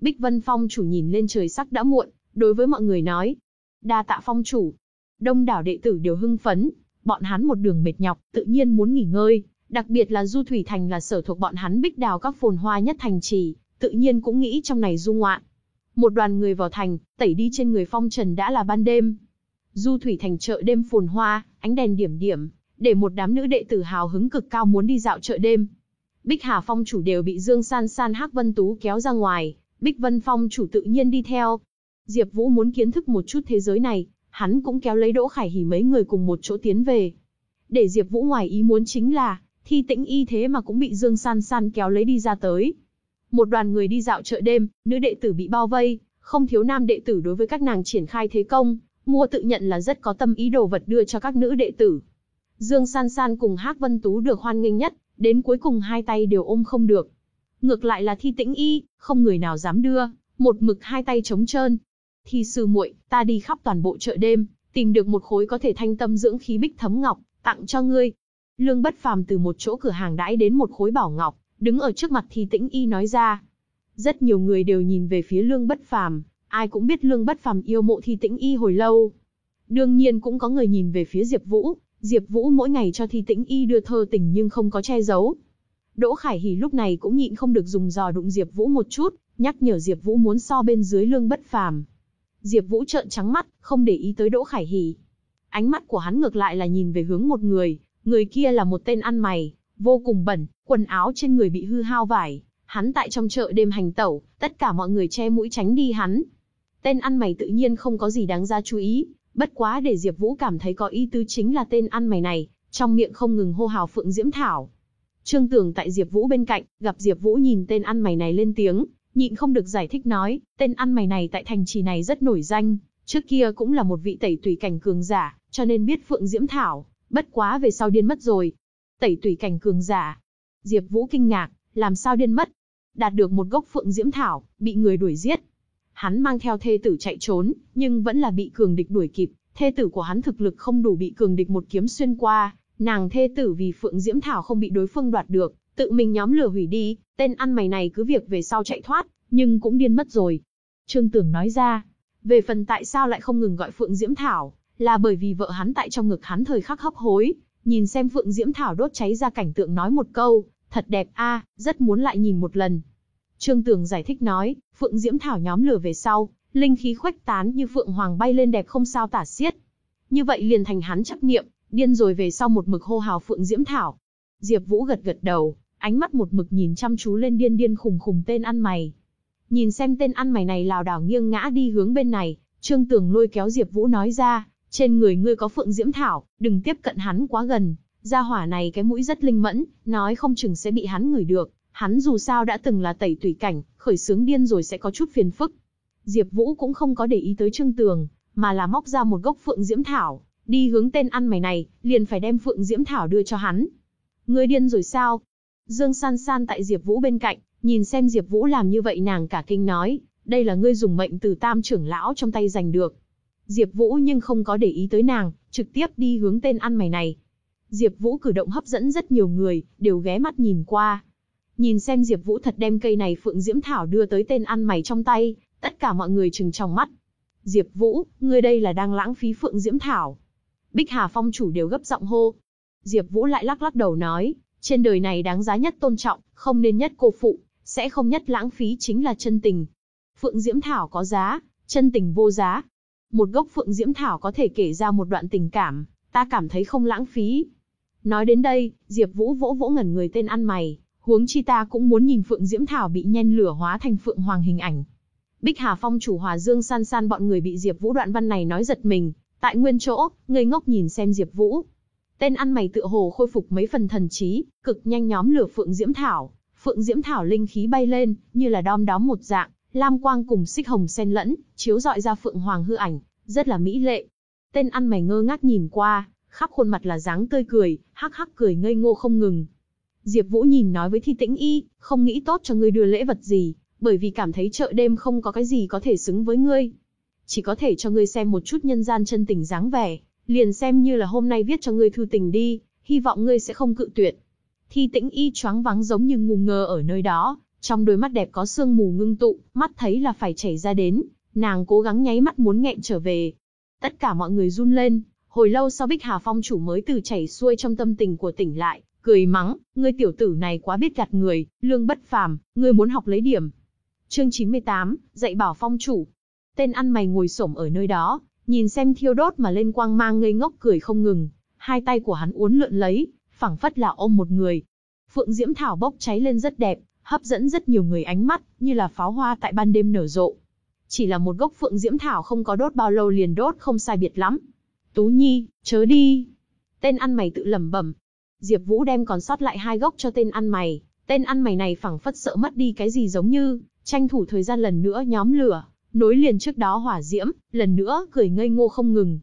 Bích Vân Phong chủ nhìn lên trời sắc đã muộn, đối với mọi người nói. Đa tạ phong chủ. Đông đảo đệ tử đều hưng phấn, bọn hắn một đường mệt nhọc, tự nhiên muốn nghỉ ngơi, đặc biệt là Du Thủy Thành là sở thuộc bọn hắn Bích Đào các phồn hoa nhất thành trì, tự nhiên cũng nghĩ trong này du ngoạn. Một đoàn người vào thành, tẩy đi trên người phong trần đã là ban đêm. Du Thủy Thành chợ đêm phồn hoa, ánh đèn điểm điểm, để một đám nữ đệ tử hào hứng cực cao muốn đi dạo chợ đêm. Bích Hà Phong chủ đều bị Dương San San Hắc Vân Tú kéo ra ngoài, Bích Vân Phong chủ tự nhiên đi theo. Diệp Vũ muốn kiến thức một chút thế giới này, hắn cũng kéo lấy Đỗ Khải Hỉ mấy người cùng một chỗ tiến về. Để Diệp Vũ ngoài ý muốn chính là, Thi Tĩnh Y thế mà cũng bị Dương San San kéo lấy đi ra tới. Một đoàn người đi dạo chợ đêm, nữ đệ tử bị bao vây, không thiếu nam đệ tử đối với các nàng triển khai thế công, mua tự nhận là rất có tâm ý đồ vật đưa cho các nữ đệ tử. Dương San San cùng Hắc Vân Tú được hoan nghênh nhất, đến cuối cùng hai tay đều ôm không được. Ngược lại là Thi Tĩnh Y, không người nào dám đưa, một mực hai tay trống trơn. Thi sư muội, ta đi khắp toàn bộ chợ đêm, tìm được một khối có thể thanh tâm dưỡng khí bích thấm ngọc, tặng cho ngươi. Lương Bất Phàm từ một chỗ cửa hàng đãi đến một khối bảo ngọc, đứng ở trước mặt Thi Tĩnh Y nói ra. Rất nhiều người đều nhìn về phía Lương Bất Phàm, ai cũng biết Lương Bất Phàm yêu mộ Thi Tĩnh Y hồi lâu. Đương nhiên cũng có người nhìn về phía Diệp Vũ, Diệp Vũ mỗi ngày cho Thi Tĩnh Y đưa thơ tình nhưng không có che giấu. Đỗ Khải Hỉ lúc này cũng nhịn không được dùng giò đụng Diệp Vũ một chút, nhắc nhở Diệp Vũ muốn so bên dưới lương bất phàm. Diệp Vũ trợn trắng mắt, không để ý tới Đỗ Khải Hỉ. Ánh mắt của hắn ngược lại là nhìn về hướng một người, người kia là một tên ăn mày, vô cùng bẩn, quần áo trên người bị hư hao vải, hắn tại trong chợ đêm hành tẩu, tất cả mọi người che mũi tránh đi hắn. Tên ăn mày tự nhiên không có gì đáng ra chú ý, Bất quá để Diệp Vũ cảm thấy có ý tứ chính là tên ăn mày này, trong miệng không ngừng hô hào Phượng Diễm Thảo. Trương Tưởng tại Diệp Vũ bên cạnh, gặp Diệp Vũ nhìn tên ăn mày này lên tiếng, nhịn không được giải thích nói, tên ăn mày này tại thành trì này rất nổi danh, trước kia cũng là một vị tẩy tùy cảnh cường giả, cho nên biết Phượng Diễm Thảo, bất quá về sau điên mất rồi. Tẩy tùy cảnh cường giả. Diệp Vũ kinh ngạc, làm sao điên mất? Đạt được một gốc Phượng Diễm Thảo, bị người đuổi giết, Hắn mang theo thê tử chạy trốn, nhưng vẫn là bị cường địch đuổi kịp, thê tử của hắn thực lực không đủ bị cường địch một kiếm xuyên qua, nàng thê tử vì Phượng Diễm Thảo không bị đối phương đoạt được, tự mình nhóm lửa hủy đi, tên ăn mày này cứ việc về sau chạy thoát, nhưng cũng điên mất rồi. Trương Tưởng nói ra, về phần tại sao lại không ngừng gọi Phượng Diễm Thảo, là bởi vì vợ hắn tại trong ngực hắn thời khắc hấp hối, Nhìn xem Phượng Diễm Thảo đốt cháy ra cảnh tượng nói một câu, thật đẹp a, rất muốn lại nhìn một lần. Trương Tường giải thích nói, Phượng Diễm Thảo nhóm lửa về sau, linh khí khuếch tán như Phượng Hoàng bay lên đẹp không sao tả xiết. Như vậy liền thành hắn chấp niệm, điên rồi về sau một mực hô hào Phượng Diễm Thảo. Diệp Vũ gật gật đầu, ánh mắt một mực nhìn chăm chú lên điên điên khùng khùng tên ăn mày. Nhìn xem tên ăn mày này lảo đảo nghiêng ngã đi hướng bên này, Trương Tường lôi kéo Diệp Vũ nói ra, trên người ngươi có Phượng Diễm Thảo, đừng tiếp cận hắn quá gần, gia hỏa này cái mũi rất linh mẫn, nói không chừng sẽ bị hắn ngửi được, hắn dù sao đã từng là tẩy tùy cảnh, khởi sướng điên rồi sẽ có chút phiền phức. Diệp Vũ cũng không có để ý tới Trương Tường, mà là móc ra một gốc Phượng Diễm Thảo, đi hướng tên ăn mày này, liền phải đem Phượng Diễm Thảo đưa cho hắn. Ngươi điên rồi sao? Dương San San tại Diệp Vũ bên cạnh, nhìn xem Diệp Vũ làm như vậy nàng cả kinh nói, đây là ngươi dùng mệnh từ Tam trưởng lão trong tay giành được. Diệp Vũ nhưng không có để ý tới nàng, trực tiếp đi hướng tên ăn mày này. Diệp Vũ cử động hấp dẫn rất nhiều người, đều ghé mắt nhìn qua. Nhìn xem Diệp Vũ thật đem cây này Phượng Diễm Thảo đưa tới tên ăn mày trong tay, tất cả mọi người trừng trong mắt. Diệp Vũ, ngươi đây là đang lãng phí Phượng Diễm Thảo. Bích Hà Phong chủ đều gấp giọng hô. Diệp Vũ lại lắc lắc đầu nói, trên đời này đáng giá nhất tôn trọng, không nên nhất cô phụ, sẽ không nhất lãng phí chính là chân tình. Phượng Diễm Thảo có giá, chân tình vô giá. Một gốc Phượng Diễm Thảo có thể kể ra một đoạn tình cảm, ta cảm thấy không lãng phí. Nói đến đây, Diệp Vũ vỗ vỗ ngẩn người tên ăn mày, huống chi ta cũng muốn nhìn Phượng Diễm Thảo bị nhen lửa hóa thành Phượng Hoàng hình ảnh. Bích Hà Phong chủ Hòa Dương san san bọn người bị Diệp Vũ đoạn văn này nói giật mình, tại nguyên chỗ, ngây ngốc nhìn xem Diệp Vũ. Tên ăn mày tựa hồ khôi phục mấy phần thần trí, cực nhanh nhóm lửa Phượng Diễm Thảo, Phượng Diễm Thảo linh khí bay lên, như là đom đóm một dạng, lam quang cùng xích hồng xen lẫn, chiếu rọi ra Phượng Hoàng hư ảnh, rất là mỹ lệ. Tên ăn mày ngơ ngác nhìn qua, khắp khuôn mặt là dáng tươi cười, hắc hắc cười ngây ngô không ngừng. Diệp Vũ nhìn nói với Thi Tĩnh Y, không nghĩ tốt cho ngươi đưa lễ vật gì, bởi vì cảm thấy chợ đêm không có cái gì có thể xứng với ngươi. Chỉ có thể cho ngươi xem một chút nhân gian chân tình dáng vẻ, liền xem như là hôm nay viết cho ngươi thư tình đi, hy vọng ngươi sẽ không cự tuyệt. Thi Tĩnh Y choáng váng giống như ngu ngơ ở nơi đó, trong đôi mắt đẹp có sương mù ngưng tụ, mắt thấy là phải chảy ra đến, nàng cố gắng nháy mắt muốn nghẹn trở về. Tất cả mọi người run lên, hồi lâu sau Bích Hà Phong chủ mới từ chảy xuôi trong tâm tình của tỉnh lại, cười mắng, ngươi tiểu tử này quá biết gạt người, lương bất phàm, ngươi muốn học lấy điểm. Chương 98, dạy bảo phong chủ. Tên ăn mày ngồi xổm ở nơi đó, nhìn xem thiêu đốt mà lên quang mang ngây ngốc cười không ngừng, hai tay của hắn uốn lượn lấy, phẳng phất là ôm một người. Phượng Diễm Thảo bốc cháy lên rất đẹp, hấp dẫn rất nhiều người ánh mắt, như là pháo hoa tại ban đêm nở rộ. Chỉ là một gốc Phượng Diễm Thảo không có đốt bao lâu liền đốt không sai biệt lắm. Tú Nhi, chớ đi. Tên ăn mày tự lẩm bẩm. Diệp Vũ đem còn sót lại hai gốc cho tên ăn mày. Tên ăn mày này phảng phất sợ mất đi cái gì giống như, tranh thủ thời gian lần nữa nhóm lửa, nối liền trước đó hỏa diễm, lần nữa cười ngây ngô không ngừng.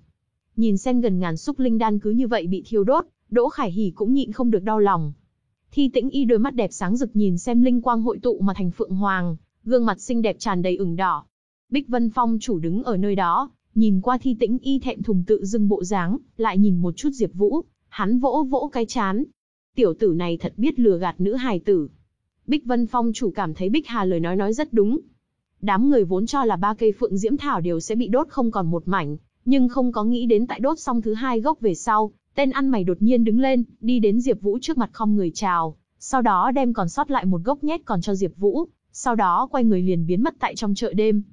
Nhìn xem gần ngàn xúc linh đan cứ như vậy bị thiêu đốt, Đỗ Khải Hỉ cũng nhịn không được đau lòng. Thi Tĩnh Y đôi mắt đẹp sáng rực nhìn xem linh quang hội tụ mà thành phượng hoàng, gương mặt xinh đẹp tràn đầy ửng đỏ. Bích Vân Phong chủ đứng ở nơi đó, nhìn qua Thi Tĩnh Y thẹn thùng tự dưng bộ dáng, lại nhìn một chút Diệp Vũ, hắn vỗ vỗ cái chán. Tiểu tử này thật biết lừa gạt nữ hài tử. Bích Vân Phong chủ cảm thấy Bích Hà lời nói nói rất đúng. Đám người vốn cho là ba cây phượng diễm thảo đều sẽ bị đốt không còn một mảnh, nhưng không có nghĩ đến tại đốt xong thứ hai gốc về sau, tên ăn mày đột nhiên đứng lên, đi đến Diệp Vũ trước mặt không người chào, sau đó đem còn sót lại một gốc nhét còn cho Diệp Vũ, sau đó quay người liền biến mất tại trong chợ đêm.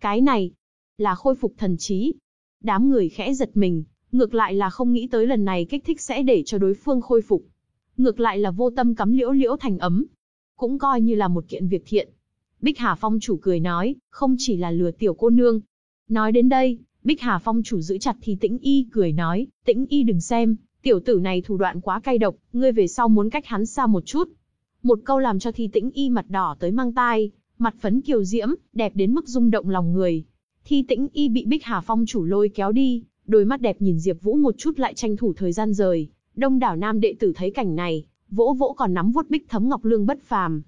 Cái này là khôi phục thần trí. Đám người khẽ giật mình, ngược lại là không nghĩ tới lần này kích thích sẽ để cho đối phương khôi phục. Ngược lại là vô tâm cắm liễu liễu thành ấm, cũng coi như là một kiện việc thiện. Bích Hà Phong chủ cười nói, không chỉ là lừa tiểu cô nương. Nói đến đây, Bích Hà Phong chủ giữ chặt thì Tĩnh Y cười nói, Tĩnh Y đừng xem, tiểu tử này thủ đoạn quá cay độc, ngươi về sau muốn cách hắn xa một chút. Một câu làm cho Thi Tĩnh Y mặt đỏ tới mang tai, mặt phấn kiều diễm, đẹp đến mức rung động lòng người. Thi Tĩnh Y bị Bích Hà Phong chủ lôi kéo đi, đôi mắt đẹp nhìn Diệp Vũ một chút lại tranh thủ thời gian rời. Đông đảo nam đệ tử thấy cảnh này, vỗ vỗ còn nắm vuốt Bích Thấm Ngọc Lương bất phàm.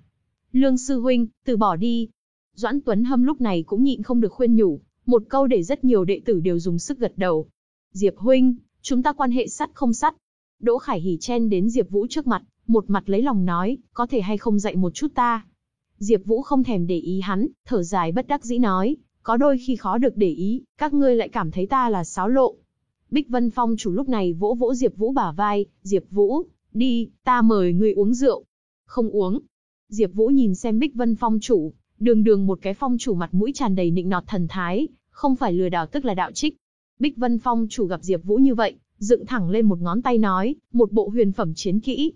Lương sư huynh, từ bỏ đi. Doãn Tuấn Hâm lúc này cũng nhịn không được khuyên nhủ, một câu để rất nhiều đệ tử đều dùng sức gật đầu. Diệp huynh, chúng ta quan hệ sắt không sắt. Đỗ Khải Hỉ chen đến Diệp Vũ trước mặt, một mặt lấy lòng nói, có thể hay không dạy một chút ta. Diệp Vũ không thèm để ý hắn, thở dài bất đắc dĩ nói, có đôi khi khó được để ý, các ngươi lại cảm thấy ta là sáo lộ. Bích Vân Phong chủ lúc này vỗ vỗ Diệp Vũ bả vai, "Diệp Vũ, đi, ta mời ngươi uống rượu." "Không uống." Diệp Vũ nhìn xem Bích Vân Phong chủ, đường đường một cái phong chủ mặt mũi tràn đầy nịnh nọt thần thái, không phải lừa đảo tức là đạo trích. Bích Vân Phong chủ gặp Diệp Vũ như vậy, dựng thẳng lên một ngón tay nói, một bộ huyền phẩm chiến kỹ.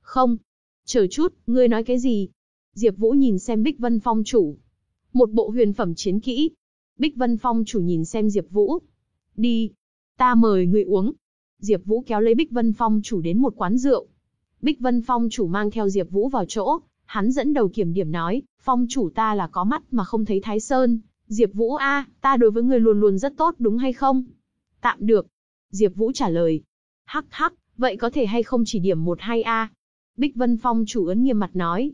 Không. Chờ chút, ngươi nói cái gì? Diệp Vũ nhìn xem Bích Vân Phong chủ. Một bộ huyền phẩm chiến kỹ. Bích Vân Phong chủ nhìn xem Diệp Vũ. Đi. Ta mời ngươi uống. Diệp Vũ kéo lấy Bích Vân Phong chủ đến một quán rượu. Bích Vân Phong chủ mang theo Diệp Vũ vào chỗ, hắn dẫn đầu kiểm điểm nói, Phong chủ ta là có mắt mà không thấy Thái Sơn, Diệp Vũ a, ta đối với ngươi luôn luôn rất tốt đúng hay không? Tạm được. Diệp Vũ trả lời. Hắc hắc, vậy có thể hay không chỉ điểm một hai a? Bích Vân Phong chủ ấn nghiêm mặt nói.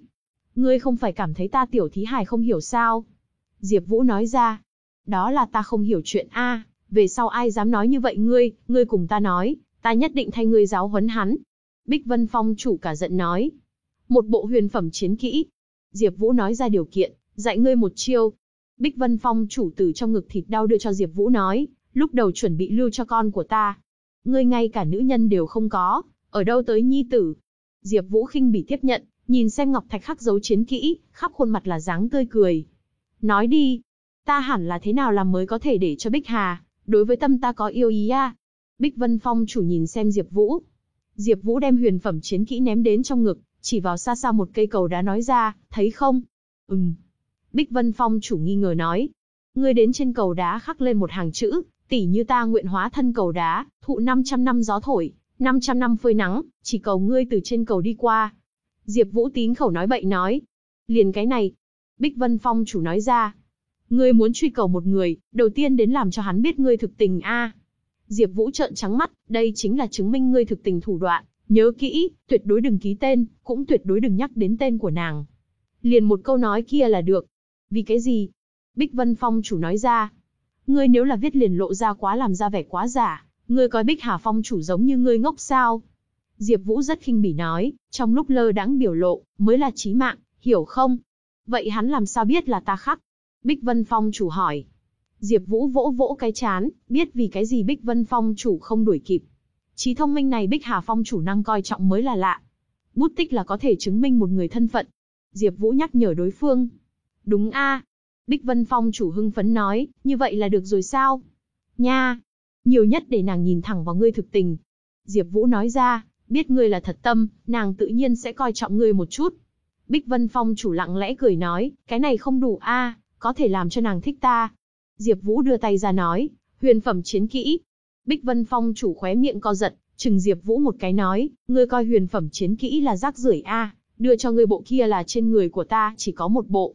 Ngươi không phải cảm thấy ta tiểu thí hài không hiểu sao? Diệp Vũ nói ra. Đó là ta không hiểu chuyện a, về sau ai dám nói như vậy ngươi, ngươi cùng ta nói, ta nhất định thay ngươi giáo huấn hắn. Bích Vân Phong chủ cả giận nói. Một bộ huyền phẩm chiến kỹ. Diệp Vũ nói ra điều kiện, dạy ngươi một chiêu. Bích Vân Phong chủ tử trong ngực thịt đau đưa cho Diệp Vũ nói, lúc đầu chuẩn bị lưu cho con của ta. Ngươi ngay cả nữ nhân đều không có, ở đâu tới nhi tử. Diệp Vũ khinh bỉ tiếp nhận, nhìn xem ngọc thạch khắc dấu chiến kỹ, khắp khuôn mặt là dáng tươi cười. Nói đi, ta hẳn là thế nào làm mới có thể để cho Bích Hà, đối với tâm ta có yêu ý a? Bích Vân Phong chủ nhìn xem Diệp Vũ. Diệp Vũ đem huyền phẩm chiến kỹ ném đến trong ngực, chỉ vào xa xa một cây cầu đá nói ra, thấy không? Ừm. Bích Vân Phong chủ nghi ngờ nói. Ngươi đến trên cầu đá khắc lên một hàng chữ, tỷ như ta nguyện hóa thân cầu đá, thụ 500 năm gió thổi, 500 năm phơi nắng, chỉ cầu ngươi từ trên cầu đi qua. Diệp Vũ tín khẩu nói bậy nói. Liền cái này. Bích Vân Phong chủ nói ra. Ngươi muốn truy cầu một người, đầu tiên đến làm cho hắn biết ngươi thực tình a. Diệp Vũ trợn trắng mắt, đây chính là chứng minh ngươi thực tình thủ đoạn, nhớ kỹ, tuyệt đối đừng ký tên, cũng tuyệt đối đừng nhắc đến tên của nàng. Liền một câu nói kia là được. Vì cái gì? Bích Vân Phong chủ nói ra. Ngươi nếu là viết liền lộ ra quá làm ra vẻ quá giả, ngươi coi Bích Hà Phong chủ giống như ngươi ngốc sao? Diệp Vũ rất khinh bỉ nói, trong lúc lơ đãng biểu lộ, mới là chí mạng, hiểu không? Vậy hắn làm sao biết là ta khắc? Bích Vân Phong chủ hỏi. Diệp Vũ vỗ vỗ cái chán, biết vì cái gì Bích Vân Phong chủ không đuổi kịp. Trí thông minh này Bích Hà Phong chủ năng coi trọng mới là lạ. Bút tích là có thể chứng minh một người thân phận. Diệp Vũ nhắc nhở đối phương. Đúng a. Bích Vân Phong chủ hưng phấn nói, như vậy là được rồi sao? Nha. Nhiều nhất để nàng nhìn thẳng vào ngươi thực tình. Diệp Vũ nói ra, biết ngươi là thật tâm, nàng tự nhiên sẽ coi trọng ngươi một chút. Bích Vân Phong chủ lặng lẽ cười nói, cái này không đủ a, có thể làm cho nàng thích ta. Diệp Vũ đưa tay ra nói, huyền phẩm chiến kỹ. Bích Vân Phong chủ khóe miệng co giật, chừng Diệp Vũ một cái nói, ngươi coi huyền phẩm chiến kỹ là rác rưởi a, đưa cho ngươi bộ kia là trên người của ta chỉ có một bộ.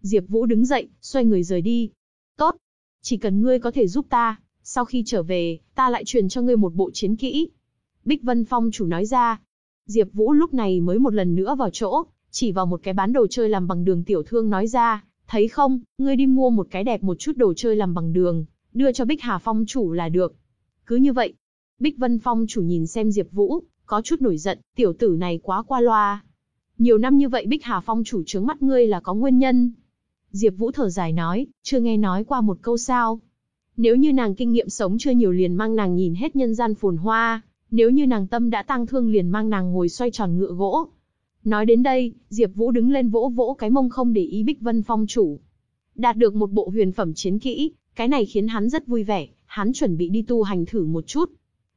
Diệp Vũ đứng dậy, xoay người rời đi. Tốt, chỉ cần ngươi có thể giúp ta, sau khi trở về, ta lại truyền cho ngươi một bộ chiến kỹ. Bích Vân Phong chủ nói ra. Diệp Vũ lúc này mới một lần nữa vào chỗ, chỉ vào một cái bán đồ chơi làm bằng đường tiểu thương nói ra, thấy không, ngươi đi mua một cái đẹp một chút đồ chơi làm bằng đường, đưa cho Bích Hà Phong chủ là được. Cứ như vậy, Bích Vân Phong chủ nhìn xem Diệp Vũ, có chút nổi giận, tiểu tử này quá qua loa. Nhiều năm như vậy Bích Hà Phong chủ trướng mắt ngươi là có nguyên nhân. Diệp Vũ thở dài nói, chưa nghe nói qua một câu sao. Nếu như nàng kinh nghiệm sống chưa nhiều liền mang nàng nhìn hết nhân gian phồn hoa, nếu như nàng tâm đã tăng thương liền mang nàng ngồi xoay tròn ngựa gỗ. Nói đến đây, Diệp Vũ đứng lên vỗ vỗ cái mông không để ý Bích Vân Phong chủ. Đạt được một bộ huyền phẩm chiến kỹ, cái này khiến hắn rất vui vẻ, hắn chuẩn bị đi tu hành thử một chút.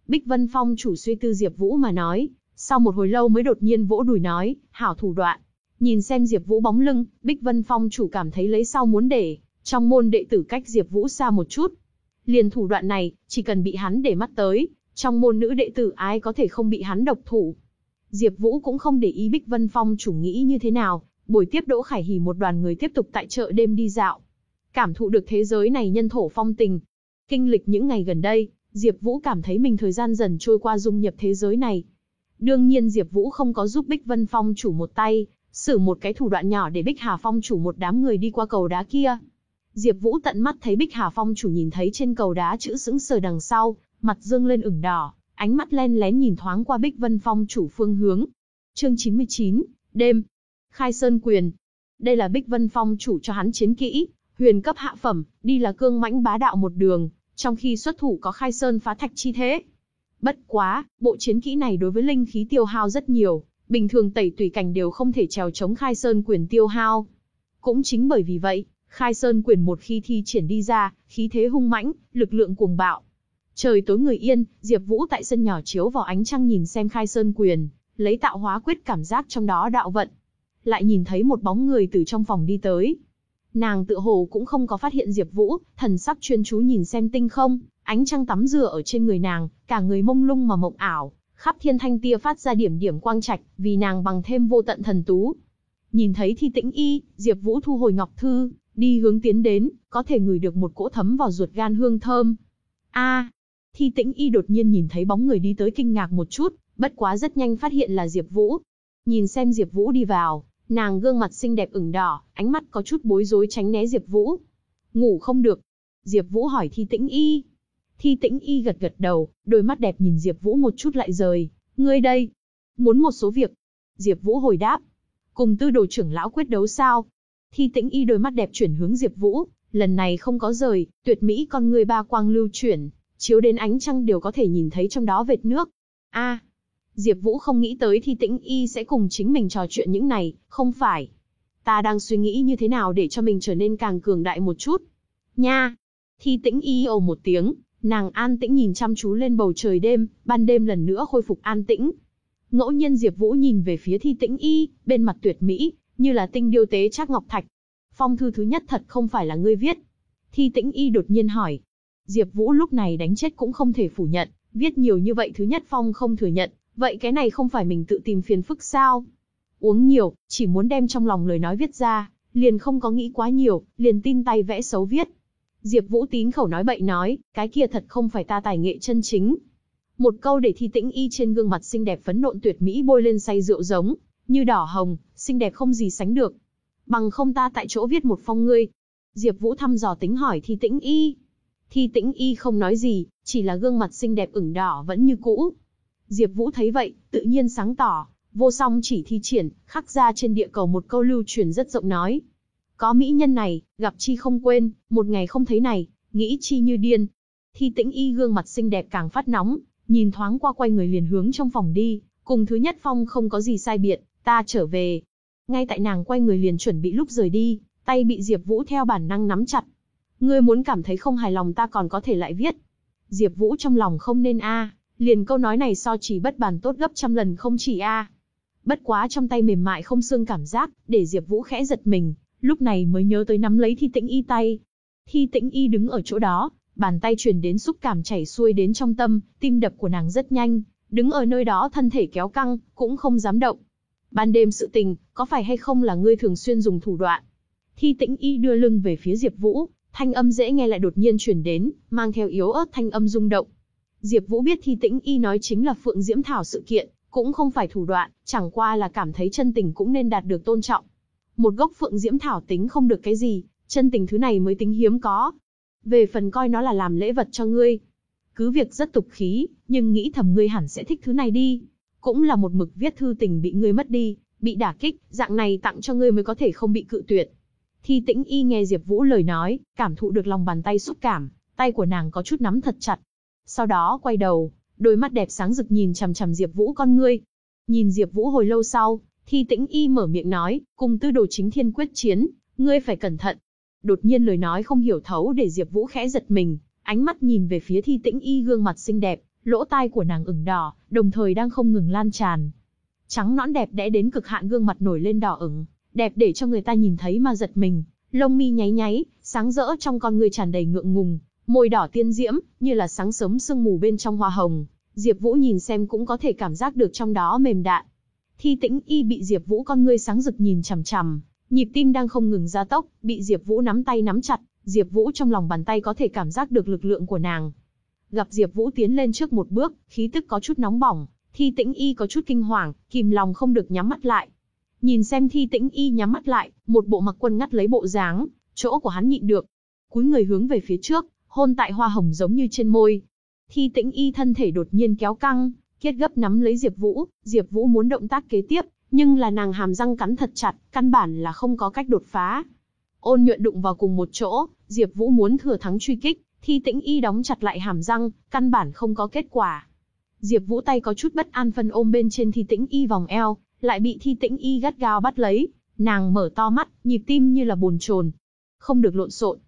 Bích Vân Phong chủ suy tư Diệp Vũ mà nói, sau một hồi lâu mới đột nhiên vỗ đùi nói, hảo thủ đoạn. Nhìn xem Diệp Vũ bóng lưng, Bích Vân Phong chủ cảm thấy lấy sau muốn để trong môn đệ tử cách Diệp Vũ xa một chút. Liền thủ đoạn này, chỉ cần bị hắn để mắt tới, trong môn nữ đệ tử ai có thể không bị hắn độc thủ. Diệp Vũ cũng không để ý Bích Vân Phong chủ nghĩ như thế nào, buổi tiếp Đỗ Khải Hỉ một đoàn người tiếp tục tại chợ đêm đi dạo. Cảm thụ được thế giới này nhân thổ phong tình. Kinh lịch những ngày gần đây, Diệp Vũ cảm thấy mình thời gian dần trôi qua dung nhập thế giới này. Đương nhiên Diệp Vũ không có giúp Bích Vân Phong chủ một tay, sử một cái thủ đoạn nhỏ để Bích Hà Phong chủ một đám người đi qua cầu đá kia. Diệp Vũ tận mắt thấy Bích Hà Phong chủ nhìn thấy trên cầu đá chữ sững sờ đằng sau, mặt dương lên ửng đỏ, ánh mắt len lén nhìn thoáng qua Bích Vân Phong chủ phương hướng. Chương 99, đêm. Khai Sơn quyền. Đây là Bích Vân Phong chủ cho hắn chiến kỹ, huyền cấp hạ phẩm, đi là cương mãnh bá đạo một đường, trong khi xuất thủ có khai sơn phá thạch chi thế. Bất quá, bộ chiến kỹ này đối với linh khí tiêu hao rất nhiều, bình thường tẩy tùy cảnh đều không thể trèo chống khai sơn quyền tiêu hao. Cũng chính bởi vì vậy, khai sơn quyền một khi thi triển đi ra, khí thế hung mãnh, lực lượng cuồng bạo. Trời tối người yên, Diệp Vũ tại sân nhỏ chiếu vào ánh trăng nhìn xem khai sơn quyền, lấy tạo hóa quyết cảm giác trong đó đạo vận. Lại nhìn thấy một bóng người từ trong phòng đi tới. Nàng tự hồ cũng không có phát hiện Diệp Vũ, thần sắc chuyên chú nhìn xem tinh không, ánh trăng tắm rửa ở trên người nàng, cả người mông lung mà mộng ảo, khắp thiên thanh tia phát ra điểm điểm quang trạch, vì nàng bằng thêm vô tận thần tú. Nhìn thấy Thi Tĩnh Y, Diệp Vũ thu hồi ngọc thư, đi hướng tiến đến, có thể ngửi được một cỗ thấm vào ruột gan hương thơm. A, Thi Tĩnh Y đột nhiên nhìn thấy bóng người đi tới kinh ngạc một chút, bất quá rất nhanh phát hiện là Diệp Vũ. Nhìn xem Diệp Vũ đi vào, nàng gương mặt xinh đẹp ửng đỏ, ánh mắt có chút bối rối tránh né Diệp Vũ. Ngủ không được. Diệp Vũ hỏi Thi Tĩnh Y. Thi Tĩnh Y gật gật đầu, đôi mắt đẹp nhìn Diệp Vũ một chút lại rời. Ngươi đây, muốn một số việc. Diệp Vũ hồi đáp. Cùng Tư Đồ trưởng lão quyết đấu sao? Thi Tĩnh Y đôi mắt đẹp chuyển hướng Diệp Vũ, lần này không có rời, tuyệt mỹ con người ba quang lưu chuyển, chiếu đến ánh trăng đều có thể nhìn thấy trong đó vệt nước. A, Diệp Vũ không nghĩ tới Thi Tĩnh Y sẽ cùng chính mình trò chuyện những này, không phải. Ta đang suy nghĩ như thế nào để cho mình trở nên càng cường đại một chút. Nha. Thi Tĩnh Y ồ một tiếng, nàng an tĩnh nhìn chăm chú lên bầu trời đêm, ban đêm lần nữa khôi phục an tĩnh. Ngẫu nhiên Diệp Vũ nhìn về phía Thi Tĩnh Y, bên mặt tuyệt mỹ, như là tinh điêu tế trác ngọc thạch. Phong thư thứ nhất thật không phải là ngươi viết. Thi Tĩnh Y đột nhiên hỏi. Diệp Vũ lúc này đánh chết cũng không thể phủ nhận, viết nhiều như vậy thứ nhất Phong không thừa nhận, vậy cái này không phải mình tự tìm phiền phức sao? Uống nhiều, chỉ muốn đem trong lòng lời nói viết ra, liền không có nghĩ quá nhiều, liền tin tay vẽ xấu viết. Diệp Vũ tín khẩu nói bậy nói, cái kia thật không phải ta tài nghệ chân chính. Một câu để Thi Tĩnh Y trên gương mặt xinh đẹp phấn nộn tuyệt mỹ bôi lên say rượu giống, như đỏ hồng, xinh đẹp không gì sánh được. Bằng không ta tại chỗ viết một phong ngươi. Diệp Vũ thăm dò tính hỏi Thi Tĩnh Y. Thi Tĩnh Y không nói gì, chỉ là gương mặt xinh đẹp ửng đỏ vẫn như cũ. Diệp Vũ thấy vậy, tự nhiên sáng tỏ, vô song chỉ thi triển, khắc ra trên địa cầu một câu lưu truyền rất rộng nói. Có mỹ nhân này, gặp chi không quên, một ngày không thấy này, nghĩ chi như điên. Thi Tĩnh Y gương mặt xinh đẹp càng phát nóng, nhìn thoáng qua quay người liền hướng trong phòng đi, cùng thứ nhất phong không có gì sai biệt, ta trở về. Ngay tại nàng quay người liền chuẩn bị lúc rời đi, tay bị Diệp Vũ theo bản năng nắm chặt. Ngươi muốn cảm thấy không hài lòng ta còn có thể lại viết. Diệp Vũ trong lòng không nên a, liền câu nói này so chỉ bất bàn tốt gấp trăm lần không chỉ a. Bất quá trong tay mềm mại không xương cảm giác, để Diệp Vũ khẽ giật mình, lúc này mới nhớ tới nắm lấy Thi Tĩnh Y tay. Thi Tĩnh Y đứng ở chỗ đó, bàn tay truyền đến xúc cảm chảy xuôi đến trong tâm, tim đập của nàng rất nhanh, đứng ở nơi đó thân thể kéo căng, cũng không dám động. Ban đêm sự tình, có phải hay không là ngươi thường xuyên dùng thủ đoạn? Thi Tĩnh Y đưa lưng về phía Diệp Vũ, thanh âm dễ nghe lại đột nhiên truyền đến, mang theo yếu ớt thanh âm rung động. Diệp Vũ biết Thi Tĩnh Y nói chính là Phượng Diễm Thảo sự kiện, cũng không phải thủ đoạn, chẳng qua là cảm thấy chân tình cũng nên đạt được tôn trọng. Một gốc Phượng Diễm Thảo tính không được cái gì, chân tình thứ này mới tính hiếm có. Về phần coi nó là làm lễ vật cho ngươi, cứ việc rất tục khí, nhưng nghĩ thầm ngươi hẳn sẽ thích thứ này đi. Cũng là một mực viết thư tình bị ngươi mất đi, bị đả kích, dạng này tặng cho ngươi mới có thể không bị cự tuyệt. Thi Tĩnh Y nghe Diệp Vũ lời nói, cảm thụ được lòng bàn tay xúc cảm, tay của nàng có chút nắm thật chặt, sau đó quay đầu, đôi mắt đẹp sáng rực nhìn chằm chằm Diệp Vũ con ngươi. Nhìn Diệp Vũ hồi lâu sau, Thi Tĩnh Y mở miệng nói, cùng Tư Đồ Chính Thiên quyết chiến, ngươi phải cẩn thận. Đột nhiên lời nói không hiểu thấu để Diệp Vũ khẽ giật mình, ánh mắt nhìn về phía Thi Tĩnh Y gương mặt xinh đẹp, lỗ tai của nàng ửng đỏ, đồng thời đang không ngừng lan tràn. Trắng nõn đẹp đẽ đến cực hạn gương mặt nổi lên đỏ ửng, đẹp để cho người ta nhìn thấy mà giật mình, lông mi nháy nháy, sáng rỡ trong con người tràn đầy ngượng ngùng, Môi đỏ tiên diễm, như là sáng sớm sương mù bên trong hoa hồng, Diệp Vũ nhìn xem cũng có thể cảm giác được trong đó mềm đạn. Thi Tĩnh Y bị Diệp Vũ con ngươi sáng rực nhìn chằm chằm, nhịp tim đang không ngừng gia tốc, bị Diệp Vũ nắm tay nắm chặt, Diệp Vũ trong lòng bàn tay có thể cảm giác được lực lượng của nàng. Gặp Diệp Vũ tiến lên trước một bước, khí tức có chút nóng bỏng, Thi Tĩnh Y có chút kinh hoàng, kìm lòng không được nhắm mắt lại. Nhìn xem Thi Tĩnh Y nhắm mắt lại, một bộ mặc quân ngắt lấy bộ dáng, chỗ của hắn nhịn được. Cúi người hướng về phía trước, hôn tại hoa hồng giống như trên môi. Thi tĩnh y thân thể đột nhiên kéo căng, kết gấp nắm lấy Diệp Vũ, Diệp Vũ muốn động tác kế tiếp, nhưng là nàng hàm răng cắn thật chặt, căn bản là không có cách đột phá. Ôn nhuận đụng vào cùng một chỗ, Diệp Vũ muốn thừa thắng truy kích, Thi tĩnh y đóng chặt lại hàm răng, căn bản không có kết quả. Diệp Vũ tay có chút bất an phân ôm bên trên thi tĩnh y vòng eo, lại bị thi tĩnh y gắt gao bắt lấy. Nàng mở to mắt, nhịp tim như là bồn chồn. Không được lộn xộn.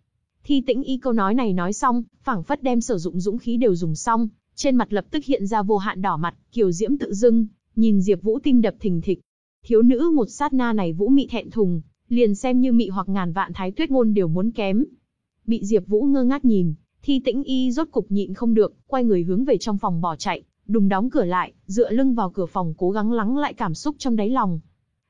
Thi tĩnh y câu nói này nói xong, phảng phất đem sử dụng dũng khí đều dùng xong, trên mặt lập tức hiện ra vô hạn đỏ mặt, kiều diễm tự dưng, nhìn Diệp Vũ tim đập thình thịch. Thiếu nữ một sát na này Vũ mị thẹn thùng, liền xem như mị hoặc ngàn vạn thái tuyết ngôn đều muốn kém. Bị Diệp Vũ ngơ ngác nhìn, Thi Tĩnh Y rốt cục nhịn không được, quay người hướng về trong phòng bỏ chạy, đùng đóng cửa lại, dựa lưng vào cửa phòng cố gắng lắng lại cảm xúc trong đáy lòng.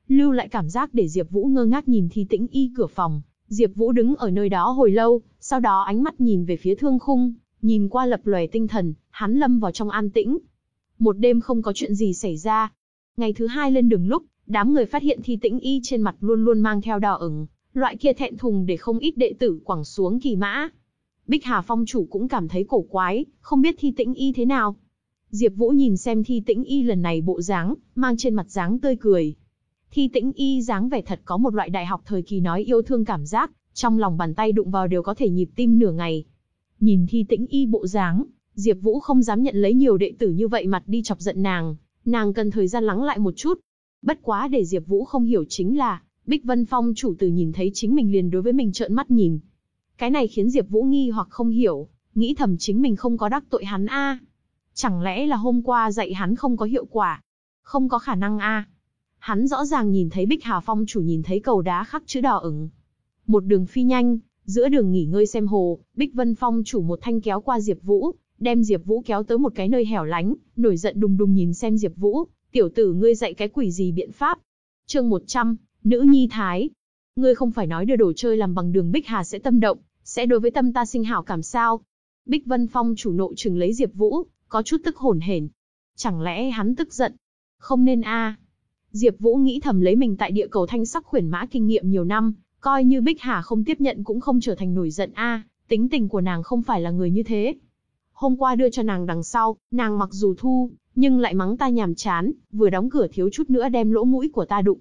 Lưu lại cảm giác để Diệp Vũ ngơ ngác nhìn Thi Tĩnh Y cửa phòng, Diệp Vũ đứng ở nơi đó hồi lâu, sau đó ánh mắt nhìn về phía thương khung, nhìn qua lập lòe tinh thần, hắn lâm vào trong an tĩnh. Một đêm không có chuyện gì xảy ra. Ngày thứ hai lên đường lúc, đám người phát hiện Thi Tĩnh Y trên mặt luôn luôn mang theo đỏ ửng, loại kia thẹn thùng để không ít đệ tử quẳng xuống kỳ mã. Bích Hà Phong chủ cũng cảm thấy cổ quái, không biết Thi Tĩnh Y thế nào. Diệp Vũ nhìn xem Thi Tĩnh Y lần này bộ dáng, mang trên mặt dáng tươi cười. Thi Tĩnh Y dáng vẻ thật có một loại đại học thời kỳ nói yêu thương cảm giác, trong lòng bàn tay đụng vào đều có thể nhịp tim nửa ngày. Nhìn Thi Tĩnh Y bộ dáng, Diệp Vũ không dám nhận lấy nhiều đệ tử như vậy mặt đi chọc giận nàng, nàng cần thời gian lắng lại một chút. Bất quá để Diệp Vũ không hiểu chính là, Bích Vân Phong chủ tử nhìn thấy chính mình liền đối với mình trợn mắt nhìn. Cái này khiến Diệp Vũ nghi hoặc không hiểu, nghĩ thầm chính mình không có đắc tội hắn a. Chẳng lẽ là hôm qua dạy hắn không có hiệu quả? Không có khả năng a. Hắn rõ ràng nhìn thấy Bích Hà Phong chủ nhìn thấy cầu đá khắc chữ đỏ ửng. Một đường phi nhanh, giữa đường nghỉ ngơi xem hồ, Bích Vân Phong chủ một thanh kéo qua Diệp Vũ, đem Diệp Vũ kéo tới một cái nơi hẻo lánh, nổi giận đùng đùng nhìn xem Diệp Vũ, "Tiểu tử ngươi dạy cái quỷ gì biện pháp?" Chương 100, Nữ nhi thái. Ngươi không phải nói đưa đồ chơi làm bằng đường Bích Hà sẽ tâm động, sẽ đối với tâm ta sinh hảo cảm sao? Bích Vân Phong chủ nộ trừng lấy Diệp Vũ, có chút tức hổn hển. Chẳng lẽ hắn tức giận? Không nên a. Diệp Vũ nghĩ thầm lấy mình tại địa cầu thanh sắc khuyển mã kinh nghiệm nhiều năm, coi như Bích Hà không tiếp nhận cũng không trở thành nổi giận a, tính tình của nàng không phải là người như thế. Hôm qua đưa cho nàng đằng sau, nàng mặc dù thu, nhưng lại mắng ta nhàm chán, vừa đóng cửa thiếu chút nữa đem lỗ mũi của ta đụng.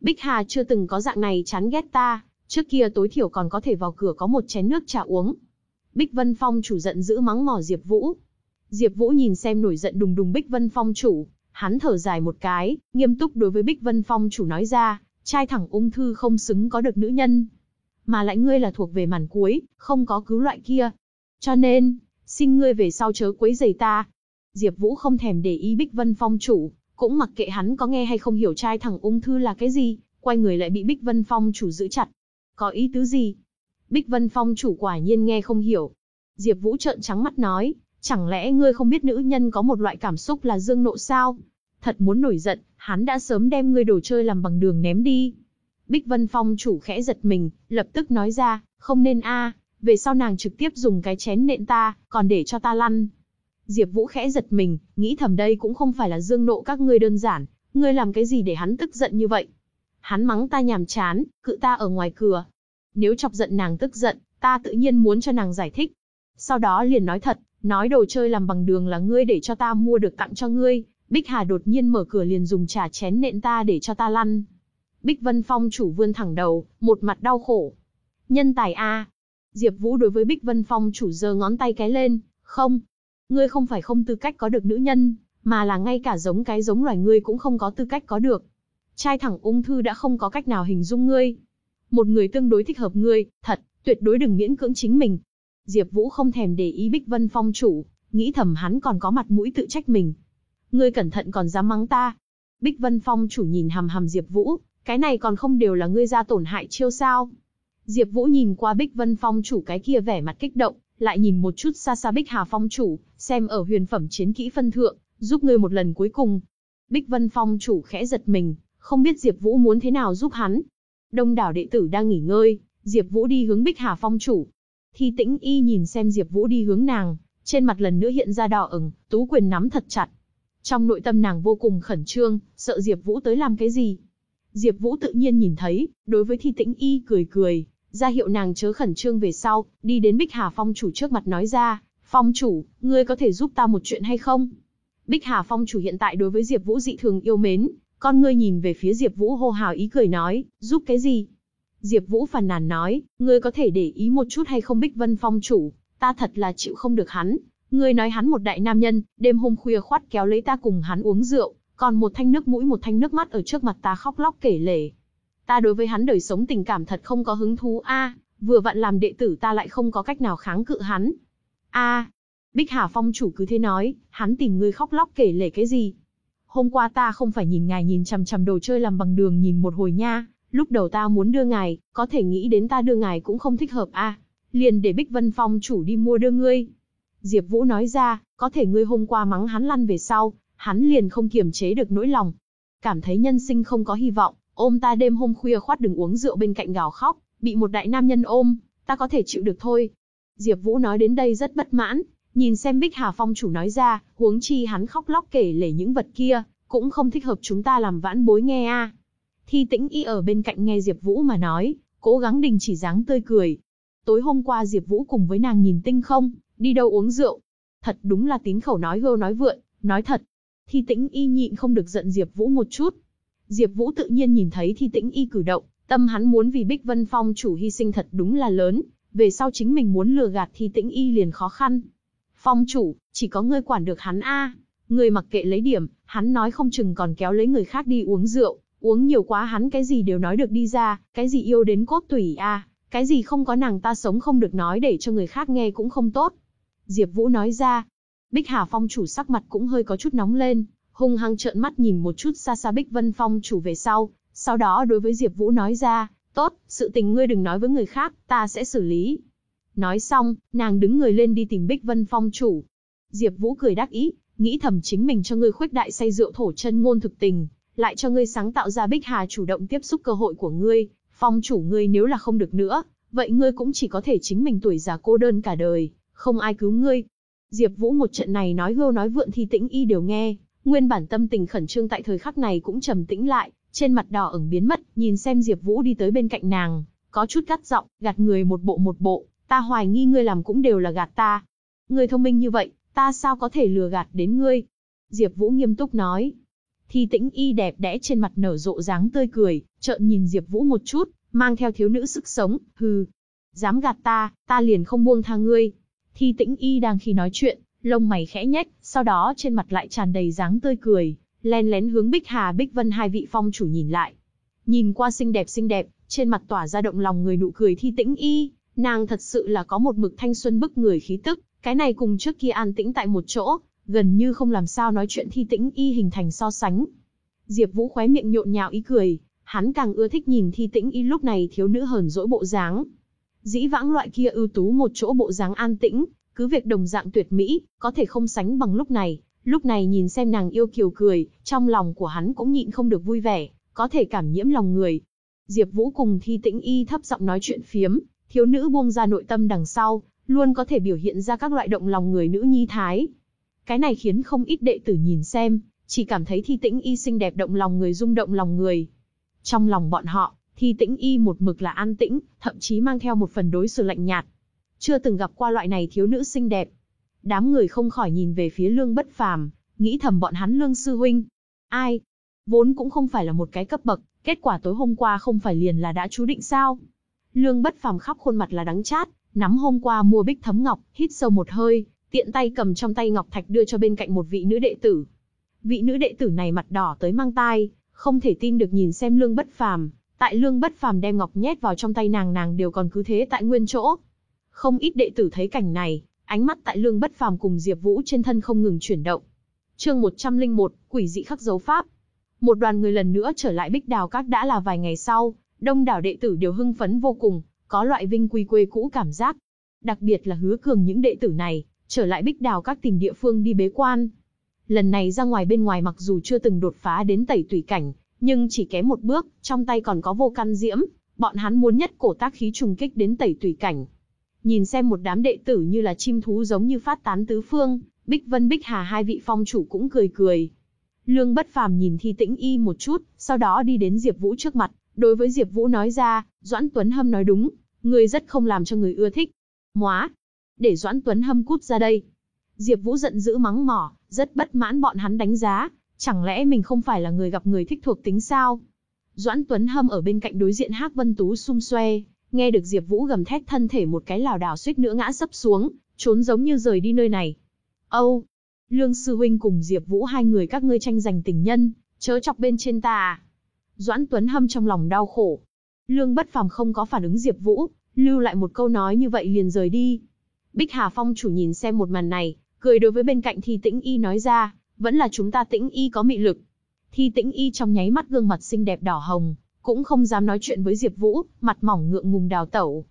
Bích Hà chưa từng có dạng này chán ghét ta, trước kia tối thiểu còn có thể vào cửa có một chén nước trà uống. Bích Vân Phong chủ giận giữ mắng mỏ Diệp Vũ. Diệp Vũ nhìn xem nổi giận đùng đùng Bích Vân Phong chủ, hắn thở dài một cái, nghiêm túc đối với Bích Vân Phong chủ nói ra, trai thẳng ung thư không xứng có được nữ nhân. Mà lại ngươi là thuộc về màn cuối, không có cứu loại kia. Cho nên, xin ngươi về sau chớ quấy rầy ta. Diệp Vũ không thèm để ý Bích Vân Phong chủ, cũng mặc kệ hắn có nghe hay không hiểu trai thằng ung thư là cái gì, quay người lại bị Bích Vân Phong chủ giữ chặt. Có ý tứ gì? Bích Vân Phong chủ quả nhiên nghe không hiểu. Diệp Vũ trợn trắng mắt nói, chẳng lẽ ngươi không biết nữ nhân có một loại cảm xúc là dương nộ sao? Thật muốn nổi giận, hắn đã sớm đem ngươi đồ chơi làm bằng đường ném đi. Bích Vân Phong chủ khẽ giật mình, lập tức nói ra, không nên a, về sau nàng trực tiếp dùng cái chén nện ta, còn để cho ta lăn. Diệp Vũ khẽ giật mình, nghĩ thầm đây cũng không phải là dương nộ các ngươi đơn giản, ngươi làm cái gì để hắn tức giận như vậy? Hắn mắng ta nhàm chán, cự ta ở ngoài cửa. Nếu chọc giận nàng tức giận, ta tự nhiên muốn cho nàng giải thích. Sau đó liền nói thật, nói đồ chơi làm bằng đường là ngươi để cho ta mua được tặng cho ngươi. Bích Hà đột nhiên mở cửa liền dùng trà chén nện ta để cho ta lăn. Bích Vân Phong chủ vươn thẳng đầu, một mặt đau khổ. Nhân tài A. Diệp Vũ đối với Bích Vân Phong chủ giơ ngón tay cái lên, không, Ngươi không phải không tư cách có được nữ nhân, mà là ngay cả giống cái giống loài ngươi cũng không có tư cách có được. Trai thẳng ung thư đã không có cách nào hình dung ngươi. Một người tương đối thích hợp ngươi, thật, tuyệt đối đừng miễn cưỡng chính mình. Diệp Vũ không thèm để ý Bích Vân Phong chủ, nghĩ thầm hắn còn có mặt mũi tự trách mình. Ngươi cẩn thận còn dám mắng ta. Bích Vân Phong chủ nhìn hằm hằm Diệp Vũ, cái này còn không đều là ngươi ra tổn hại chiêu sao? Diệp Vũ nhìn qua Bích Vân Phong chủ cái kia vẻ mặt kích động, lại nhìn một chút xa xa Bích Hà Phong chủ, xem ở huyền phẩm chiến kỹ phân thượng, giúp ngươi một lần cuối cùng. Bích Vân Phong chủ khẽ giật mình, không biết Diệp Vũ muốn thế nào giúp hắn. Đông đảo đệ tử đang nghỉ ngơi, Diệp Vũ đi hướng Bích Hà Phong chủ. Thi Tĩnh Y nhìn xem Diệp Vũ đi hướng nàng, trên mặt lần nữa hiện ra đỏ ửng, tú quyền nắm thật chặt. Trong nội tâm nàng vô cùng khẩn trương, sợ Diệp Vũ tới làm cái gì. Diệp Vũ tự nhiên nhìn thấy, đối với Thi Tĩnh Y cười cười, ra hiệu nàng chớ khẩn trương về sau, đi đến Bích Hà Phong chủ trước mặt nói ra, Phong chủ, ngươi có thể giúp ta một chuyện hay không? Bích Hà Phong chủ hiện tại đối với Diệp Vũ dị thường yêu mến, con ngươi nhìn về phía Diệp Vũ hô hào ý cười nói, giúp cái gì? Diệp Vũ phàn nàn nói, ngươi có thể để ý một chút hay không Bích Vân Phong chủ, ta thật là chịu không được hắn. Ngươi nói hắn một đại nam nhân, đêm hôm khuya khoắt kéo lấy ta cùng hắn uống rượu, còn một thanh nước mũi một thanh nước mắt ở trước mặt ta khóc lóc kể lể. Ta đối với hắn đời sống tình cảm thật không có hứng thú a, vừa vặn làm đệ tử ta lại không có cách nào kháng cự hắn. A, Bích Hà Phong chủ cứ thế nói, hắn tìm ngươi khóc lóc kể lể cái gì? Hôm qua ta không phải nhìn ngài nhìn chằm chằm đồ chơi làm bằng đường nhìn một hồi nha, lúc đầu ta muốn đưa ngài, có thể nghĩ đến ta đưa ngài cũng không thích hợp a, liền để Bích Vân Phong chủ đi mua đưa ngươi. Diệp Vũ nói ra, có thể ngươi hôm qua mắng hắn lăn về sau, hắn liền không kiềm chế được nỗi lòng. Cảm thấy nhân sinh không có hy vọng, ôm ta đêm hôm khuya khoát đừng uống rượu bên cạnh gào khóc, bị một đại nam nhân ôm, ta có thể chịu được thôi. Diệp Vũ nói đến đây rất bất mãn, nhìn xem Bích Hà Phong chủ nói ra, huống chi hắn khóc lóc kể lể những vật kia, cũng không thích hợp chúng ta làm vãn bối nghe a. Thi Tĩnh Y ở bên cạnh nghe Diệp Vũ mà nói, cố gắng đình chỉ dáng tươi cười. Tối hôm qua Diệp Vũ cùng với nàng nhìn tinh không, đi đâu uống rượu. Thật đúng là tín khẩu nói hô nói vượn, nói thật. Thi Tĩnh Y nhịn không được giận Diệp Vũ một chút. Diệp Vũ tự nhiên nhìn thấy Thi Tĩnh Y cử động, tâm hắn muốn vì Bích Vân Phong chủ hy sinh thật đúng là lớn, về sau chính mình muốn lừa gạt Thi Tĩnh Y liền khó khăn. Phong chủ, chỉ có ngươi quản được hắn a. Ngươi mặc kệ lấy điểm, hắn nói không chừng còn kéo lấy người khác đi uống rượu, uống nhiều quá hắn cái gì đều nói được đi ra, cái gì yêu đến cốt tủy a, cái gì không có nàng ta sống không được nói để cho người khác nghe cũng không tốt. Diệp Vũ nói ra. Bích Hà Phong chủ sắc mặt cũng hơi có chút nóng lên, hung hăng trợn mắt nhìn một chút xa xa Bích Vân Phong chủ về sau, sau đó đối với Diệp Vũ nói ra, "Tốt, sự tình ngươi đừng nói với người khác, ta sẽ xử lý." Nói xong, nàng đứng người lên đi tìm Bích Vân Phong chủ. Diệp Vũ cười đắc ý, nghĩ thầm chính mình cho ngươi khuếch đại say rượu thổ chân ngôn thực tình, lại cho ngươi sáng tạo ra Bích Hà chủ động tiếp xúc cơ hội của ngươi, phong chủ ngươi nếu là không được nữa, vậy ngươi cũng chỉ có thể chính mình tuổi già cô đơn cả đời, không ai cứu ngươi. Diệp Vũ một trận này nói hưu nói vượn thì Tĩnh Y đều nghe, nguyên bản tâm tình khẩn trương tại thời khắc này cũng trầm tĩnh lại, trên mặt đỏ ửng biến mất, nhìn xem Diệp Vũ đi tới bên cạnh nàng, có chút gắt giọng, gạt người một bộ một bộ, ta hoài nghi ngươi làm cũng đều là gạt ta. Ngươi thông minh như vậy, ta sao có thể lừa gạt đến ngươi? Diệp Vũ nghiêm túc nói. Thi Tĩnh Y đẹp đẽ trên mặt nở rộ dáng tươi cười, trợn nhìn Diệp Vũ một chút, mang theo thiếu nữ sức sống, hừ, dám gạt ta, ta liền không buông tha ngươi. Thi Tĩnh Y đang khi nói chuyện, lông mày khẽ nhếch, sau đó trên mặt lại tràn đầy dáng tươi cười, lén lén hướng Bích Hà Bích Vân hai vị phong chủ nhìn lại. Nhìn qua xinh đẹp xinh đẹp, trên mặt tỏa ra động lòng người nụ cười Thi Tĩnh Y, nàng thật sự là có một mực thanh xuân bức người khí tức, cái này cùng trước kia an tĩnh tại một chỗ, gần như không làm sao nói chuyện Thi Tĩnh Y hình thành so sánh. Diệp Vũ khóe miệng nhộn nhạo ý cười, hắn càng ưa thích nhìn Thi Tĩnh Y lúc này thiếu nữ hờn dỗi bộ dáng. Dĩ vãng loại kia ưu tú một chỗ bộ dáng an tĩnh, cứ việc đồng dạng tuyệt mỹ, có thể không sánh bằng lúc này. Lúc này nhìn xem nàng yêu kiều cười, trong lòng của hắn cũng nhịn không được vui vẻ, có thể cảm nhiễm lòng người. Diệp Vũ cùng Thi Tĩnh Y thấp giọng nói chuyện phiếm, thiếu nữ buông ra nội tâm đằng sau, luôn có thể biểu hiện ra các loại động lòng người nữ nhi thái. Cái này khiến không ít đệ tử nhìn xem, chỉ cảm thấy Thi Tĩnh Y xinh đẹp động lòng người rung động lòng người. Trong lòng bọn họ, Thi Tĩnh Y một mực là an tĩnh, thậm chí mang theo một phần đối xử lạnh nhạt. Chưa từng gặp qua loại này thiếu nữ xinh đẹp. Đám người không khỏi nhìn về phía Lương Bất Phàm, nghĩ thầm bọn hắn Lương sư huynh. Ai? Vốn cũng không phải là một cái cấp bậc, kết quả tối hôm qua không phải liền là đã chú định sao? Lương Bất Phàm khắp khuôn mặt là đắng chát, nắm hôm qua mua bích thấm ngọc, hít sâu một hơi, tiện tay cầm trong tay ngọc thạch đưa cho bên cạnh một vị nữ đệ tử. Vị nữ đệ tử này mặt đỏ tới mang tai, không thể tin được nhìn xem Lương Bất Phàm, tại Lương Bất Phàm đem ngọc nhét vào trong tay nàng nàng đều còn cứ thế tại nguyên chỗ. Không ít đệ tử thấy cảnh này, ánh mắt tại Lương Bất Phàm cùng Diệp Vũ trên thân không ngừng chuyển động. Chương 101, quỷ dị khắc dấu pháp. Một đoàn người lần nữa trở lại Bích Đào Các đã là vài ngày sau, đông đảo đệ tử đều hưng phấn vô cùng, có loại vinh quy quê cũ cảm giác. Đặc biệt là hứa cường những đệ tử này, trở lại Bích Đào Các tìm địa phương đi bế quan. Lần này ra ngoài bên ngoài mặc dù chưa từng đột phá đến tẩy tùy cảnh, nhưng chỉ kém một bước, trong tay còn có vô căn diễm, bọn hắn muốn nhất cổ tác khí trùng kích đến tẩy tùy cảnh. Nhìn xem một đám đệ tử như là chim thú giống như phát tán tứ phương, Bích Vân Bích Hà hai vị phong chủ cũng cười cười. Lương Bất Phàm nhìn Thi Tĩnh Y một chút, sau đó đi đến Diệp Vũ trước mặt, đối với Diệp Vũ nói ra, Doãn Tuấn Hâm nói đúng, ngươi rất không làm cho người ưa thích. Móa, để Doãn Tuấn Hâm cút ra đây. Diệp Vũ giận dữ mắng mỏ, rất bất mãn bọn hắn đánh giá, chẳng lẽ mình không phải là người gặp người thích thuộc tính sao? Doãn Tuấn Hâm ở bên cạnh đối diện Hắc Vân Tú xung xoe, nghe được Diệp Vũ gầm thét thân thể một cái lảo đảo suýt nữa ngã sấp xuống, trốn giống như rời đi nơi này. Âu, Lương Sư Huynh cùng Diệp Vũ hai người các ngươi tranh giành tình nhân, chớ chọc bên trên ta à. Doãn Tuấn Hâm trong lòng đau khổ. Lương Bất Phàm không có phản ứng Diệp Vũ, lưu lại một câu nói như vậy liền rời đi. Bích Hà Phong chủ nhìn xem một màn này, cười đối với bên cạnh Thi Tĩnh Y nói ra, vẫn là chúng ta Tĩnh Y có mị lực. Thi Tĩnh Y trong nháy mắt gương mặt xinh đẹp đỏ hồng, cũng không dám nói chuyện với Diệp Vũ, mặt mỏng ngượng ngùng đào tẩu.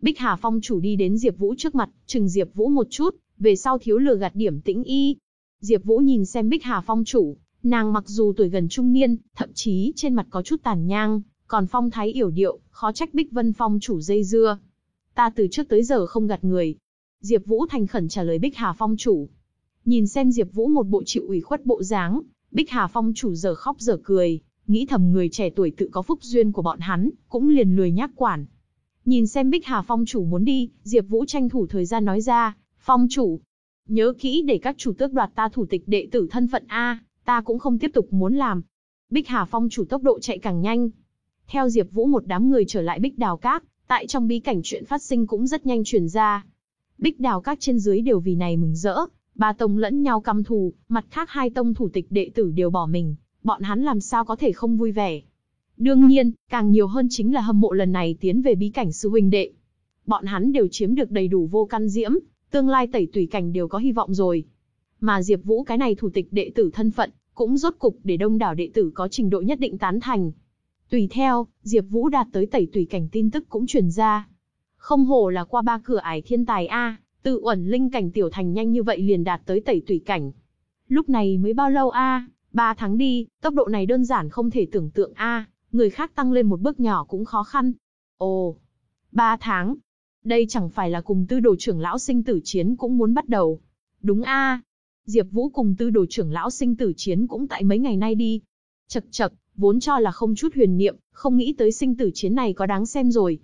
Bích Hà Phong chủ đi đến Diệp Vũ trước mặt, chừng Diệp Vũ một chút, về sau thiếu lừa gạt điểm Tĩnh Y. Diệp Vũ nhìn xem Bích Hà Phong chủ, nàng mặc dù tuổi gần trung niên, thậm chí trên mặt có chút tàn nhang, còn phong thái yểu điệu, khó trách Bích Vân Phong chủ dây dưa. Ta từ trước tới giờ không gạt người. Diệp Vũ thành khẩn trả lời Bích Hà Phong chủ. Nhìn xem Diệp Vũ một bộ chịu ủy khuất bộ dáng, Bích Hà Phong chủ giờ khóc giờ cười, nghĩ thầm người trẻ tuổi tự có phúc duyên của bọn hắn, cũng liền lười nhác quản. Nhìn xem Bích Hà Phong chủ muốn đi, Diệp Vũ tranh thủ thời gian nói ra, "Phong chủ, nhớ kỹ để các chủ tước đoạt ta thủ tịch đệ tử thân phận a, ta cũng không tiếp tục muốn làm." Bích Hà Phong chủ tốc độ chạy càng nhanh. Theo Diệp Vũ một đám người trở lại Bích Đào Các, tại trong bí cảnh chuyện phát sinh cũng rất nhanh truyền ra. Bích Đào Các trên dưới đều vì này mừng rỡ, ba tông lẫn nhau căm thù, mặt khác hai tông thủ tịch đệ tử đều bỏ mình, bọn hắn làm sao có thể không vui vẻ. Đương nhiên, càng nhiều hơn chính là hâm mộ lần này tiến về bí cảnh sư huynh đệ. Bọn hắn đều chiếm được đầy đủ vô căn diễm, tương lai tẩy tùy cảnh đều có hy vọng rồi. Mà Diệp Vũ cái này thủ tịch đệ tử thân phận, cũng rốt cục để đông đảo đệ tử có trình độ nhất định tán thành. Tùy theo, Diệp Vũ đạt tới tẩy tùy cảnh tin tức cũng truyền ra. Không hổ là qua ba cửa ải thiên tài a, tự uẩn linh cảnh tiểu thành nhanh như vậy liền đạt tới tẩy tùy cảnh. Lúc này mới bao lâu a? Ba tháng đi, tốc độ này đơn giản không thể tưởng tượng a, người khác tăng lên một bước nhỏ cũng khó khăn. Ồ, ba tháng. Đây chẳng phải là cùng tư đồ trưởng lão sinh tử chiến cũng muốn bắt đầu. Đúng a. Diệp Vũ cùng tư đồ trưởng lão sinh tử chiến cũng tại mấy ngày nay đi. Chậc chậc, vốn cho là không chút huyền niệm, không nghĩ tới sinh tử chiến này có đáng xem rồi.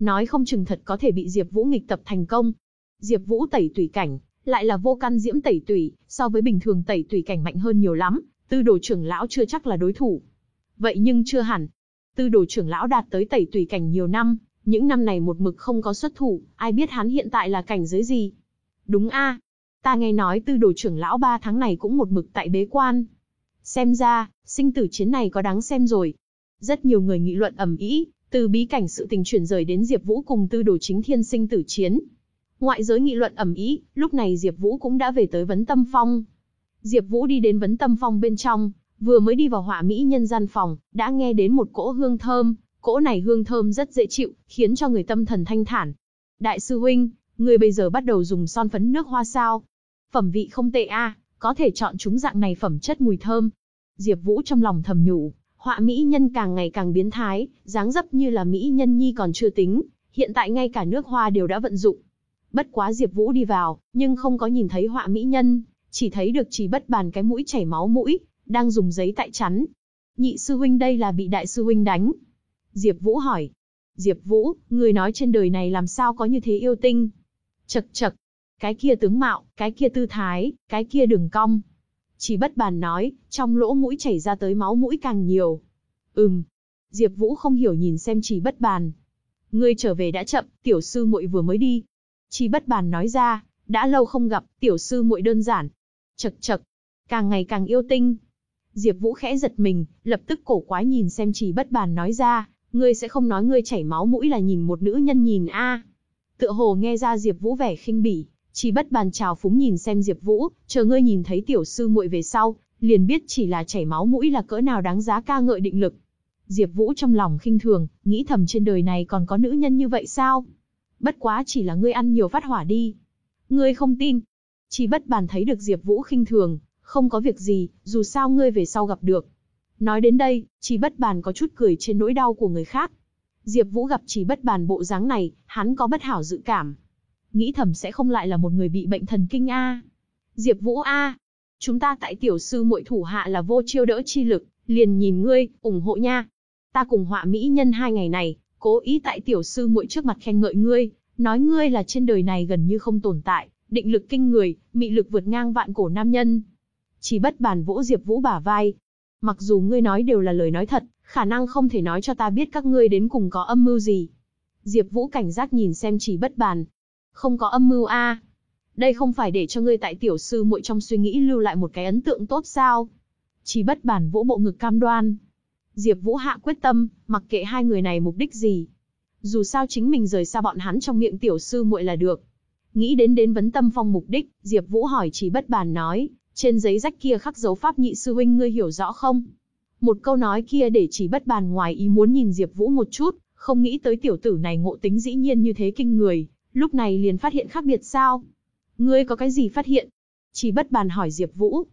Nói không chừng thật có thể bị Diệp Vũ nghịch tập thành công. Diệp Vũ tẩy tùy cảnh, lại là vô căn diễm tẩy tùy, so với bình thường tẩy tùy cảnh mạnh hơn nhiều lắm, tư đồ trưởng lão chưa chắc là đối thủ. Vậy nhưng chưa hẳn. Tư đồ trưởng lão đạt tới tẩy tùy cảnh nhiều năm, những năm này một mực không có xuất thủ, ai biết hắn hiện tại là cảnh giới gì. Đúng a, ta nghe nói tư đồ trưởng lão ba tháng này cũng một mực tại bế quan. Xem ra, sinh tử chiến này có đáng xem rồi. Rất nhiều người nghị luận ầm ĩ, từ bí cảnh sự tình chuyển rời đến Diệp Vũ cùng tư đồ chính thiên sinh tử chiến. Ngoại giới nghị luận ầm ĩ, lúc này Diệp Vũ cũng đã về tới Vấn Tâm Phong. Diệp Vũ đi đến Vấn Tâm Phong bên trong, vừa mới đi vào họa mỹ nhân gian phòng, đã nghe đến một cỗ hương thơm, cỗ này hương thơm rất dễ chịu, khiến cho người tâm thần thanh thản. Đại sư huynh, người bây giờ bắt đầu dùng son phấn nước hoa sao? Phẩm vị không tệ a, có thể chọn chúng dạng này phẩm chất mùi thơm. Diệp Vũ trong lòng thầm nhủ, họa mỹ nhân càng ngày càng biến thái, dáng dấp như là mỹ nhân nhi còn chưa tính, hiện tại ngay cả nước hoa đều đã vận dụng. Bất quá Diệp Vũ đi vào, nhưng không có nhìn thấy họa mỹ nhân, chỉ thấy được chỉ bất bàn cái mũi chảy máu mũi, đang dùng giấy tại chắn. Nhị sư huynh đây là bị đại sư huynh đánh. Diệp Vũ hỏi. Diệp Vũ, người nói trên đời này làm sao có như thế yêu tinh? Chậc chậc, cái kia tướng mạo, cái kia tư thái, cái kia đường cong. Chỉ bất bàn nói, trong lỗ mũi chảy ra tới máu mũi càng nhiều. Ừm. Diệp Vũ không hiểu nhìn xem chỉ bất bàn. Ngươi trở về đã chậm, tiểu sư muội vừa mới đi. Chỉ bất bàn nói ra, đã lâu không gặp, tiểu sư muội đơn giản. Chậc chậc, càng ngày càng yêu tinh. Diệp Vũ khẽ giật mình, lập tức cổ quái nhìn xem chỉ bất bàn nói ra, ngươi sẽ không nói ngươi chảy máu mũi là nhìn một nữ nhân nhìn a? Tựa hồ nghe ra Diệp Vũ vẻ khinh bỉ, chỉ bất bàn chào phúng nhìn xem Diệp Vũ, chờ ngươi nhìn thấy tiểu sư muội về sau, liền biết chỉ là chảy máu mũi là cỡ nào đáng giá ca ngợi định lực. Diệp Vũ trong lòng khinh thường, nghĩ thầm trên đời này còn có nữ nhân như vậy sao? Bất quá chỉ là ngươi ăn nhiều phát hỏa đi. Ngươi không tin? Chỉ bất bàn thấy được Diệp Vũ khinh thường, không có việc gì, dù sao ngươi về sau gặp được. Nói đến đây, chỉ bất bàn có chút cười trên nỗi đau của người khác. Diệp Vũ gặp chỉ bất bàn bộ dáng này, hắn có bất hảo dự cảm, nghĩ thầm sẽ không lại là một người bị bệnh thần kinh a. Diệp Vũ a, chúng ta tại tiểu sư muội thủ hạ là vô chiêu đỡ chi lực, liền nhìn ngươi, ủng hộ nha. Ta cùng họa mỹ nhân hai ngày này, cố ý tại tiểu sư muội trước mặt khen ngợi ngươi, nói ngươi là trên đời này gần như không tồn tại, định lực kinh người, mị lực vượt ngang vạn cổ nam nhân. Chỉ bất bàn vỗ Diệp Vũ bả vai. Mặc dù ngươi nói đều là lời nói thật, khả năng không thể nói cho ta biết các ngươi đến cùng có âm mưu gì. Diệp Vũ cảnh giác nhìn xem chỉ bất bàn, không có âm mưu a. Đây không phải để cho ngươi tại tiểu sư muội trong suy nghĩ lưu lại một cái ấn tượng tốt sao? Chỉ bất bản vỗ bộ ngực cam đoan. Diệp Vũ hạ quyết tâm, mặc kệ hai người này mục đích gì. Dù sao chính mình rời xa bọn hắn trong miệng tiểu sư muội là được. Nghĩ đến đến vấn tâm phong mục đích, Diệp Vũ hỏi chỉ bất bàn nói, trên giấy rách kia khắc dấu pháp nhị sư huynh ngươi hiểu rõ không? Một câu nói kia để chỉ bất bàn ngoài ý muốn nhìn Diệp Vũ một chút, không nghĩ tới tiểu tử này ngộ tính dĩ nhiên như thế kinh người, lúc này liền phát hiện khác biệt sao? Ngươi có cái gì phát hiện? Chỉ bất bàn hỏi Diệp Vũ.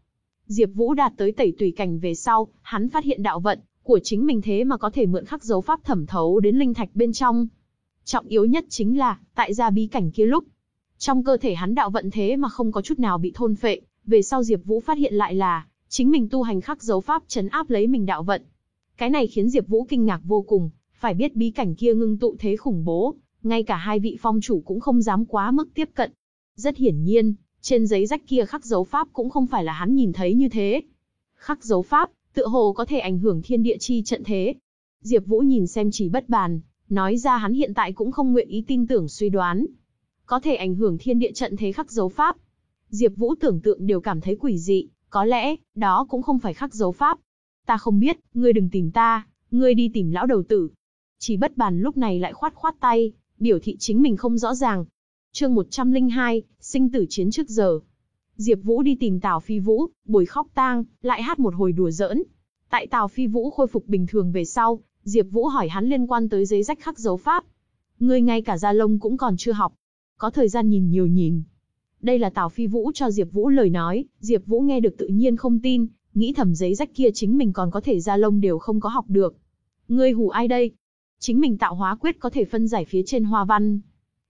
Diệp Vũ đạt tới tẩy tùy cảnh về sau, hắn phát hiện đạo vận của chính mình thế mà có thể mượn khắc dấu pháp thẩm thấu đến linh thạch bên trong. Trọng yếu nhất chính là, tại gia bí cảnh kia lúc, trong cơ thể hắn đạo vận thế mà không có chút nào bị thôn phệ, về sau Diệp Vũ phát hiện lại là, chính mình tu hành khắc dấu pháp trấn áp lấy mình đạo vận. Cái này khiến Diệp Vũ kinh ngạc vô cùng, phải biết bí cảnh kia ngưng tụ thế khủng bố, ngay cả hai vị phong chủ cũng không dám quá mức tiếp cận. Rất hiển nhiên, trên giấy rách kia khắc dấu pháp cũng không phải là hắn nhìn thấy như thế. Khắc dấu pháp, tựa hồ có thể ảnh hưởng thiên địa chi trận thế. Diệp Vũ nhìn xem chỉ bất bàn, nói ra hắn hiện tại cũng không nguyện ý tin tưởng suy đoán. Có thể ảnh hưởng thiên địa trận thế khắc dấu pháp. Diệp Vũ tưởng tượng đều cảm thấy quỷ dị, có lẽ, đó cũng không phải khắc dấu pháp. Ta không biết, ngươi đừng tìm ta, ngươi đi tìm lão đầu tử. Chỉ bất bàn lúc này lại khoát khoát tay, biểu thị chính mình không rõ ràng. Chương 102, sinh tử chiến trước giờ. Diệp Vũ đi tìm Tào Phi Vũ, buổi khóc tang, lại hát một hồi đùa giỡn. Tại Tào Phi Vũ khôi phục bình thường về sau, Diệp Vũ hỏi hắn liên quan tới giấy rách khắc dấu pháp. Ngươi ngay cả gia lông cũng còn chưa học, có thời gian nhìn nhiều nhìn. Đây là Tào Phi Vũ cho Diệp Vũ lời nói, Diệp Vũ nghe được tự nhiên không tin, nghĩ thầm giấy rách kia chính mình còn có thể gia lông đều không có học được. Ngươi hù ai đây? Chính mình tạo hóa quyết có thể phân giải phía trên hoa văn.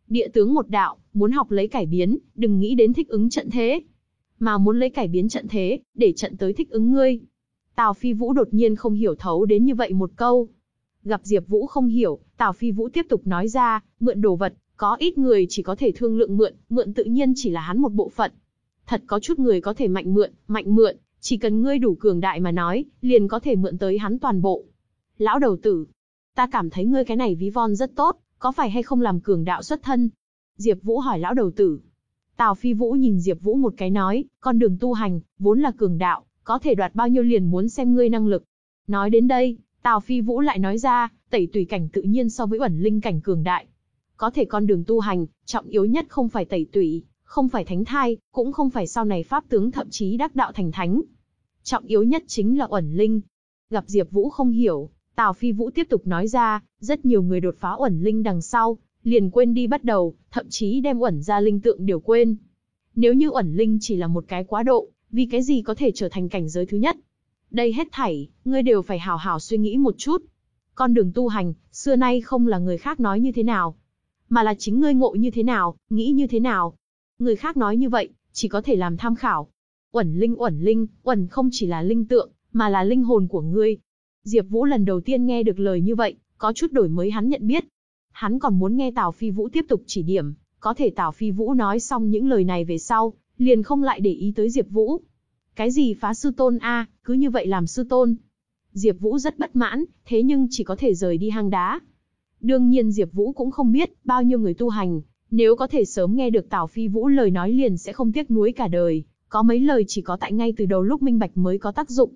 Địa tướng một đạo, muốn học lấy cải biến, đừng nghĩ đến thích ứng trận thế, mà muốn lấy cải biến trận thế, để trận tới thích ứng ngươi. Tào Phi Vũ đột nhiên không hiểu thấu đến như vậy một câu. Gặp Diệp Vũ không hiểu, Tào Phi Vũ tiếp tục nói ra, mượn đồ vật, có ít người chỉ có thể thương lượng mượn, mượn tự nhiên chỉ là hắn một bộ phận. Thật có chút người có thể mạnh mượn, mạnh mượn, chỉ cần ngươi đủ cường đại mà nói, liền có thể mượn tới hắn toàn bộ. Lão đầu tử, ta cảm thấy ngươi cái này ví von rất tốt, có phải hay không làm cường đạo xuất thân? Diệp Vũ hỏi lão đầu tử. Tào Phi Vũ nhìn Diệp Vũ một cái nói, con đường tu hành, vốn là cường đạo, có thể đoạt bao nhiêu liền muốn xem ngươi năng lực. Nói đến đây, Tào Phi Vũ lại nói ra, tẩy tùy cảnh tự nhiên so với ẩn linh cảnh cường đại. Có thể con đường tu hành, trọng yếu nhất không phải tẩy tùy, không phải thánh thai, cũng không phải sau này pháp tướng thậm chí đắc đạo thành thánh. Trọng yếu nhất chính là ẩn linh. Gặp Diệp Vũ không hiểu, Tào Phi Vũ tiếp tục nói ra, rất nhiều người đột phá ẩn linh đằng sau, liền quên đi bắt đầu, thậm chí đem ẩn ra linh tượng đều quên. Nếu như ẩn linh chỉ là một cái quá độ, vì cái gì có thể trở thành cảnh giới thứ nhất? Đây hết thảy, ngươi đều phải hào hào suy nghĩ một chút. Con đường tu hành, xưa nay không là người khác nói như thế nào, mà là chính ngươi ngộ như thế nào, nghĩ như thế nào. Người khác nói như vậy, chỉ có thể làm tham khảo. Uẩn linh uẩn linh, uẩn không chỉ là linh tượng, mà là linh hồn của ngươi. Diệp Vũ lần đầu tiên nghe được lời như vậy, có chút đổi mới hắn nhận biết. Hắn còn muốn nghe Tào Phi Vũ tiếp tục chỉ điểm, có thể Tào Phi Vũ nói xong những lời này về sau, liền không lại để ý tới Diệp Vũ. Cái gì phá sư tôn a, cứ như vậy làm sư tôn. Diệp Vũ rất bất mãn, thế nhưng chỉ có thể rời đi hang đá. Đương nhiên Diệp Vũ cũng không biết, bao nhiêu người tu hành, nếu có thể sớm nghe được Tào Phi Vũ lời nói liền sẽ không tiếc nuối cả đời, có mấy lời chỉ có tại ngay từ đầu lúc minh bạch mới có tác dụng.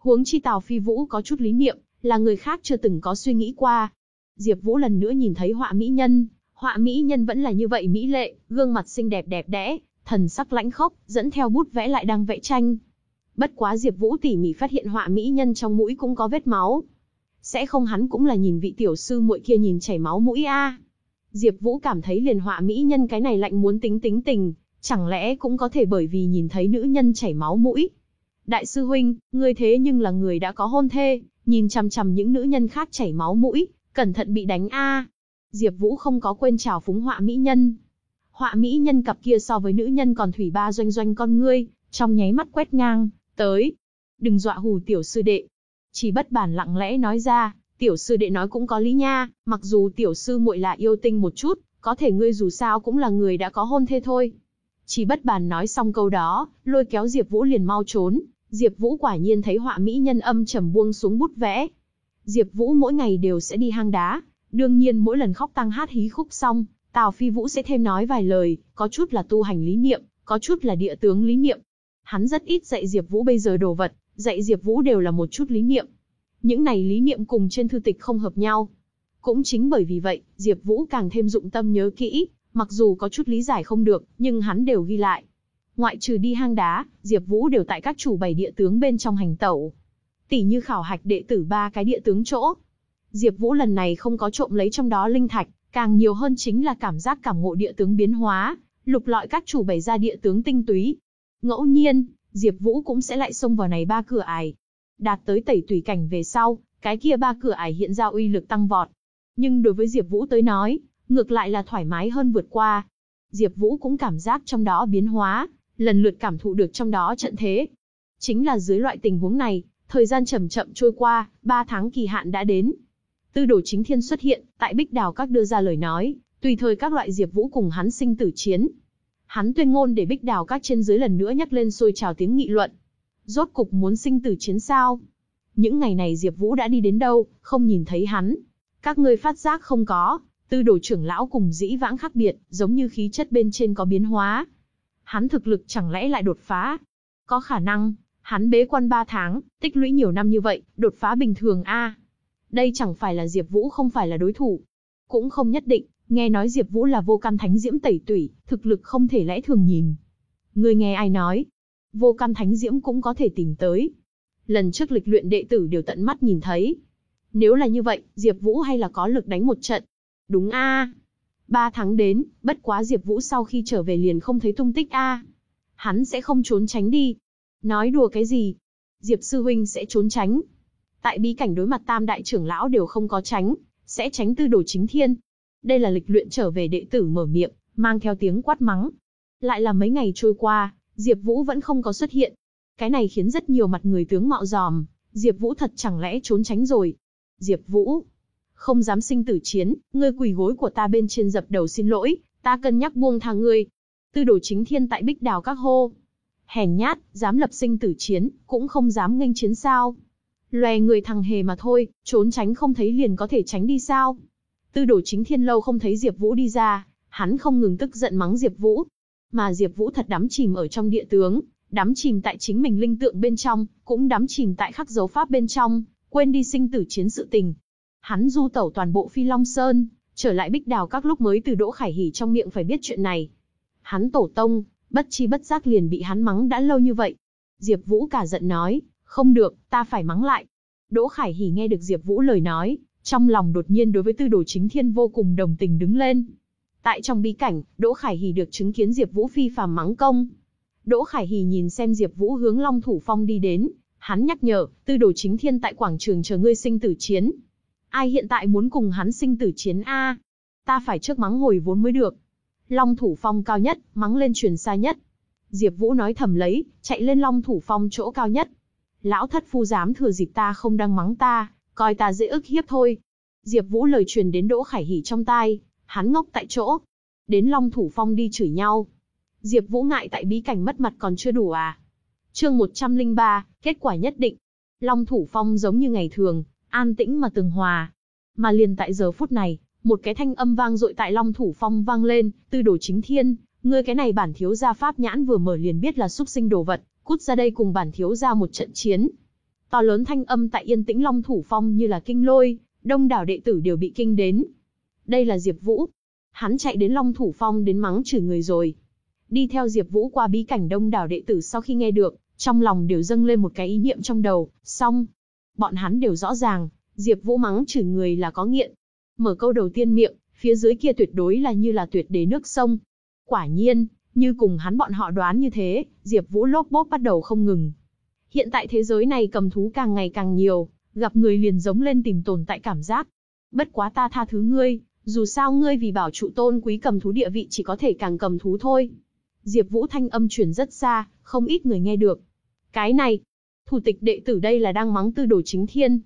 Huống chi Tào Phi Vũ có chút lý niệm, là người khác chưa từng có suy nghĩ qua. Diệp Vũ lần nữa nhìn thấy họa mỹ nhân, họa mỹ nhân vẫn là như vậy mỹ lệ, gương mặt xinh đẹp đẹp đẽ, thần sắc lãnh khốc, dẫn theo bút vẽ lại đang vẽ tranh. Bất quá Diệp Vũ tỉ mỉ phát hiện họa mỹ nhân trong mũi cũng có vết máu. Sẽ không hắn cũng là nhìn vị tiểu sư muội kia nhìn chảy máu mũi a. Diệp Vũ cảm thấy liền họa mỹ nhân cái này lạnh muốn tính tính tình, chẳng lẽ cũng có thể bởi vì nhìn thấy nữ nhân chảy máu mũi. Đại sư huynh, ngươi thế nhưng là người đã có hôn thê, nhìn chằm chằm những nữ nhân khác chảy máu mũi, cẩn thận bị đánh a. Diệp Vũ không có quên chào phúng họa mỹ nhân. Họa mỹ nhân cặp kia so với nữ nhân còn thủy ba doanh doanh con ngươi, trong nháy mắt quét ngang, tới. Đừng dọa hù tiểu sư đệ. Chỉ bất bản lặng lẽ nói ra, tiểu sư đệ nói cũng có lý nha, mặc dù tiểu sư muội là yêu tinh một chút, có thể ngươi dù sao cũng là người đã có hôn thê thôi. Chỉ bất bàn nói xong câu đó, lôi kéo Diệp Vũ liền mau trốn, Diệp Vũ quả nhiên thấy họa mỹ nhân âm trầm buông xuống bút vẽ. Diệp Vũ mỗi ngày đều sẽ đi hang đá, đương nhiên mỗi lần khóc tăng hát hí khúc xong, Tào Phi Vũ sẽ thêm nói vài lời, có chút là tu hành lý niệm, có chút là địa tướng lý niệm. Hắn rất ít dạy Diệp Vũ bây giờ đồ vật, dạy Diệp Vũ đều là một chút lý niệm. Những này lý niệm cùng trên thư tịch không hợp nhau. Cũng chính bởi vì vậy, Diệp Vũ càng thêm dụng tâm nhớ kỹ, mặc dù có chút lý giải không được, nhưng hắn đều ghi lại. Ngoại trừ đi hang đá, Diệp Vũ đều tại các chủ bảy địa tướng bên trong hành tẩu. Tỷ như khảo hạch đệ tử ba cái địa tướng chỗ. Diệp Vũ lần này không có trộm lấy trong đó linh thạch, càng nhiều hơn chính là cảm giác cảm ngộ địa tướng biến hóa, lục lọi các chủ bảy ra địa tướng tinh túy. Ngẫu nhiên, Diệp Vũ cũng sẽ lại xông vào này ba cửa ải. Đạt tới tẩy tùy cảnh về sau, cái kia ba cửa ải hiện ra uy lực tăng vọt. Nhưng đối với Diệp Vũ tới nói, ngược lại là thoải mái hơn vượt qua. Diệp Vũ cũng cảm giác trong đó biến hóa, lần lượt cảm thụ được trong đó trận thế. Chính là dưới loại tình huống này, thời gian chậm chậm trôi qua, 3 tháng kỳ hạn đã đến. Tư đồ chính thiên xuất hiện, tại Bích Đào các đưa ra lời nói, tùy thời các loại Diệp Vũ cùng hắn sinh tử chiến. Hắn tuyên ngôn để Bích Đào các trên dưới lần nữa nhắc lên sôi trào tiếng nghị luận. Rốt cục muốn sinh tử chiến sao? Những ngày này Diệp Vũ đã đi đến đâu, không nhìn thấy hắn. Các ngươi phát giác không có, tư đồ trưởng lão cùng dĩ vãng khác biệt, giống như khí chất bên trên có biến hóa. Hắn thực lực chẳng lẽ lại đột phá? Có khả năng, hắn bế quan 3 tháng, tích lũy nhiều năm như vậy, đột phá bình thường a. Đây chẳng phải là Diệp Vũ không phải là đối thủ. Cũng không nhất định, nghe nói Diệp Vũ là vô căn thánh diễm tẩy tủy, thực lực không thể lẽ thường nhìn. Ngươi nghe ai nói? Vô căn thánh diễm cũng có thể tìm tới. Lần trước lịch luyện đệ tử đều tận mắt nhìn thấy. Nếu là như vậy, Diệp Vũ hay là có lực đánh một trận. Đúng a. Ba tháng đến, bất quá Diệp Vũ sau khi trở về liền không thấy tung tích a. Hắn sẽ không trốn tránh đi. Nói đùa cái gì? Diệp sư huynh sẽ trốn tránh. Tại bí cảnh đối mặt tam đại trưởng lão đều không có tránh, sẽ tránh tư đồ chính thiên. Đây là lịch luyện trở về đệ tử mở miệng, mang theo tiếng quát mắng. Lại là mấy ngày trôi qua, Diệp Vũ vẫn không có xuất hiện. Cái này khiến rất nhiều mặt người tướng mạo giòm, Diệp Vũ thật chẳng lẽ trốn tránh rồi. Diệp Vũ, không dám sinh tử chiến, ngươi quỳ gối của ta bên trên dập đầu xin lỗi, ta cân nhắc buông tha ngươi. Tư đồ chính thiên tại Bích Đào các hô. Hèn nhát, dám lập sinh tử chiến, cũng không dám nghênh chiến sao? Loè người thằng hề mà thôi, trốn tránh không thấy liền có thể tránh đi sao? Tư đồ chính thiên lâu không thấy Diệp Vũ đi ra, hắn không ngừng tức giận mắng Diệp Vũ. Mà Diệp Vũ thật đắm chìm ở trong địa tướng, đắm chìm tại chính mình linh tượng bên trong, cũng đắm chìm tại khắc dấu pháp bên trong, quên đi sinh tử chiến sự tình. Hắn du tẩu toàn bộ Phi Long Sơn, trở lại Bích Đào các lúc mới từ Đỗ Khải Hỉ trong miệng phải biết chuyện này. Hắn tổ tông, bất chi bất giác liền bị hắn mắng đã lâu như vậy. Diệp Vũ cả giận nói, không được, ta phải mắng lại. Đỗ Khải Hỉ nghe được Diệp Vũ lời nói, trong lòng đột nhiên đối với tư đồ chính thiên vô cùng đồng tình đứng lên. Tại trong bí cảnh, Đỗ Khải Hỉ được chứng kiến Diệp Vũ phi phàm mắng công. Đỗ Khải Hỉ nhìn xem Diệp Vũ hướng Long Thủ Phong đi đến, hắn nhắc nhở, tư đồ chính thiên tại quảng trường chờ ngươi sinh tử chiến. Ai hiện tại muốn cùng hắn sinh tử chiến a? Ta phải trước mắng hồi vốn mới được. Long Thủ Phong cao nhất, mắng lên truyền xa nhất. Diệp Vũ nói thầm lấy, chạy lên Long Thủ Phong chỗ cao nhất. Lão thất phu dám thừa dịp ta không đang mắng ta, coi ta dễ ức hiếp thôi. Diệp Vũ lời truyền đến Đỗ Khải Hỉ trong tai, hắn ngốc tại chỗ. Đến Long Thủ Phong đi chửi nhau. Diệp Vũ ngại tại bí cảnh mất mặt còn chưa đủ à? Chương 103, kết quả nhất định. Long Thủ Phong giống như ngày thường, an tĩnh mà tường hòa. Mà liền tại giờ phút này, một cái thanh âm vang dội tại Long Thủ Phong vang lên, "Tư Đồ Chính Thiên, ngươi cái này bản thiếu gia pháp nhãn vừa mở liền biết là xúc sinh đồ vật, cút ra đây cùng bản thiếu gia một trận chiến." To lớn thanh âm tại yên tĩnh Long Thủ Phong như là kinh lôi, đông đảo đệ tử đều bị kinh đến. Đây là Diệp Vũ. Hắn chạy đến Long Thủ Phong đến mắng chửi người rồi. Đi theo Diệp Vũ qua bí cảnh đông đảo đệ tử sau khi nghe được, trong lòng đều dâng lên một cái ý niệm trong đầu, xong. Bọn hắn đều rõ ràng, Diệp Vũ mắng chửi người là có nghiện. Mở câu đầu tiên miệng, phía dưới kia tuyệt đối là như là tuyệt đế nước sông. Quả nhiên, như cùng hắn bọn họ đoán như thế, Diệp Vũ lốp bốp bắt đầu không ngừng. Hiện tại thế giới này cầm thú càng ngày càng nhiều, gặp người liền giống lên tìm tồn tại cảm giác. Bất quá ta tha thứ ngươi, dù sao ngươi vì bảo trụ tôn quý cầm thú địa vị chỉ có thể càng cầm thú thôi. Diệp Vũ thanh âm truyền rất xa, không ít người nghe được. Cái này, thủ tịch đệ tử đây là đang mắng tư đồ chính thiên.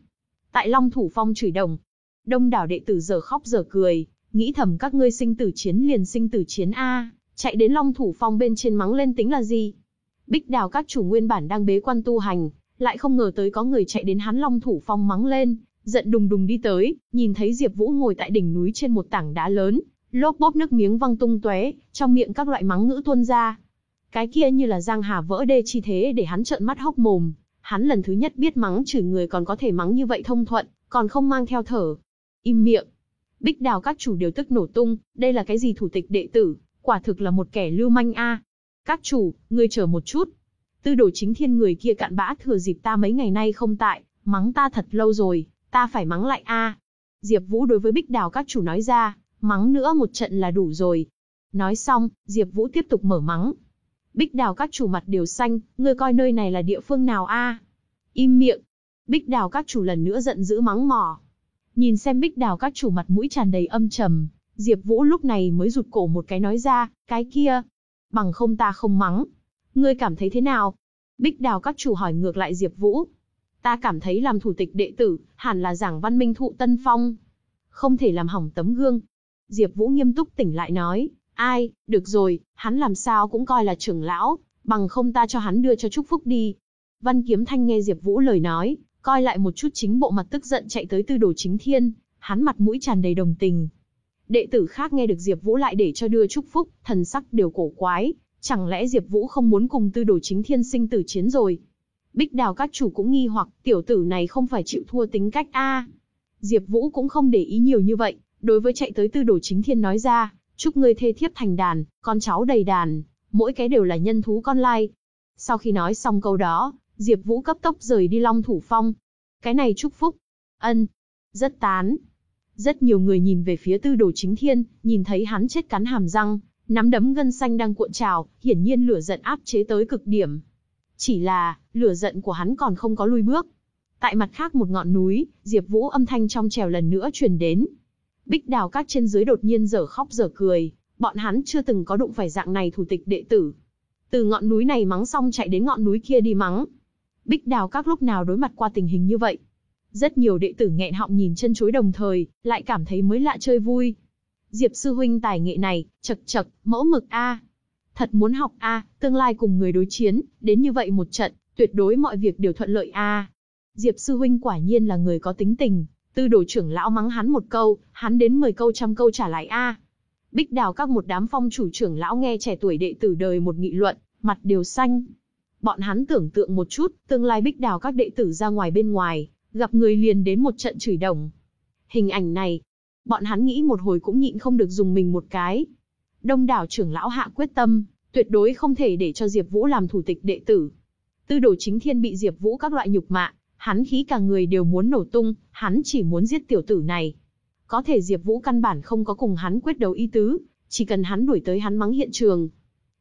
Tại Long Thủ Phong chửi đồng. Đông đảo đệ tử giờ khóc giờ cười, nghĩ thầm các ngươi sinh tử chiến liền sinh tử chiến A, chạy đến Long Thủ Phong bên trên mắng lên tính là gì. Bích đào các chủ nguyên bản đang bế quan tu hành, lại không ngờ tới có người chạy đến hắn Long Thủ Phong mắng lên, giận đùng đùng đi tới, nhìn thấy Diệp Vũ ngồi tại đỉnh núi trên một tảng đá lớn, Lốp bốp nước miếng văng tung tóe, trong miệng các loại mắng ngữ tuôn ra. Cái kia như là giang hà vỡ đê chi thế để hắn trợn mắt hốc mồm. Hắn lần thứ nhất biết mắng chửi người còn có thể mắng như vậy thông thuận, còn không mang theo thở. Im miệng. Bích đào các chủ đều tức nổ tung, đây là cái gì thủ tịch đệ tử, quả thực là một kẻ lưu manh a. Các chủ, ngươi chờ một chút. Tư đồ chính thiên người kia cạn bã thừa dịp ta mấy ngày nay không tại, mắng ta thật lâu rồi, ta phải mắng lại a. Diệp Vũ đối với Bích Đào các chủ nói ra, mắng nữa một trận là đủ rồi. Nói xong, Diệp Vũ tiếp tục mở mắng. Bích Đào các chủ mặt đều xanh, ngươi coi nơi này là địa phương nào a? Im miệng. Bích Đào các chủ lần nữa giận dữ mắng mỏ. Nhìn xem Bích Đào các chủ mặt mũi tràn đầy âm trầm, Diệp Vũ lúc này mới rụt cổ một cái nói ra, cái kia, bằng không ta không mắng. Ngươi cảm thấy thế nào? Bích Đào các chủ hỏi ngược lại Diệp Vũ. Ta cảm thấy làm thủ tịch đệ tử, hẳn là giảng văn minh thụ tân phong. Không thể làm hỏng tấm gương. Diệp Vũ nghiêm túc tỉnh lại nói, ai, được rồi, hắn làm sao cũng coi là trưởng lão, bằng không ta cho hắn đưa cho chúc phúc đi. Văn Kiếm Thanh nghe Diệp Vũ lời nói, coi lại một chút chính bộ mặt tức giận chạy tới tư đồ chính thiên, hắn mặt mũi tràn đầy đồng tình. Đệ tử khác nghe được Diệp Vũ lại để cho đưa chúc phúc, thần sắc đều cổ quái, chẳng lẽ Diệp Vũ không muốn cùng tư đồ chính thiên sinh tử chiến rồi? Bích Đào các chủ cũng nghi hoặc, tiểu tử này không phải chịu thua tính cách a. Diệp Vũ cũng không để ý nhiều như vậy, đối với chạy tới tư đồ chính thiên nói ra, chúc ngươi thê thiếp thành đàn, con cháu đầy đàn, mỗi cái đều là nhân thú con lai. Sau khi nói xong câu đó, Diệp Vũ cấp tốc rời đi Long Thủ Phong. Cái này chúc phúc. Ân, rất tán. Rất nhiều người nhìn về phía Tư Đồ Chính Thiên, nhìn thấy hắn chết cắn hàm răng, nắm đấm gân xanh đang cuộn trào, hiển nhiên lửa giận áp chế tới cực điểm. Chỉ là, lửa giận của hắn còn không có lui bước. Tại mặt khác một ngọn núi, Diệp Vũ âm thanh trong trèo lần nữa truyền đến. Bích Đào các trên dưới đột nhiên dở khóc dở cười, bọn hắn chưa từng có đụng phải dạng này thủ tịch đệ tử. Từ ngọn núi này mắng xong chạy đến ngọn núi kia đi mắng. Bích Đào các lúc nào đối mặt qua tình hình như vậy. Rất nhiều đệ tử nghẹn họng nhìn chân chối đồng thời, lại cảm thấy mới lạ chơi vui. Diệp sư huynh tài nghệ này, chật chật, mẫu mực a. Thật muốn học a, tương lai cùng người đối chiến, đến như vậy một trận, tuyệt đối mọi việc đều thuận lợi a. Diệp sư huynh quả nhiên là người có tính tình, tư đồ trưởng lão mắng hắn một câu, hắn đến 10 câu trăm câu trả lại a. Bích đào các một đám phong chủ trưởng lão nghe trẻ tuổi đệ tử đời một nghị luận, mặt đều xanh. Bọn hắn tưởng tượng một chút, tương lai bích đào các đệ tử ra ngoài bên ngoài, gặp người liền đến một trận chửi đồng. Hình ảnh này, bọn hắn nghĩ một hồi cũng nhịn không được dùng mình một cái. Đông đảo trưởng lão hạ quyết tâm, tuyệt đối không thể để cho Diệp Vũ làm thủ tịch đệ tử. Tư đồ chính thiên bị Diệp Vũ các loại nhục mạ, hắn khí cả người đều muốn nổ tung, hắn chỉ muốn giết tiểu tử này. Có thể Diệp Vũ căn bản không có cùng hắn quyết đấu ý tứ, chỉ cần hắn đuổi tới hắn mắng hiện trường.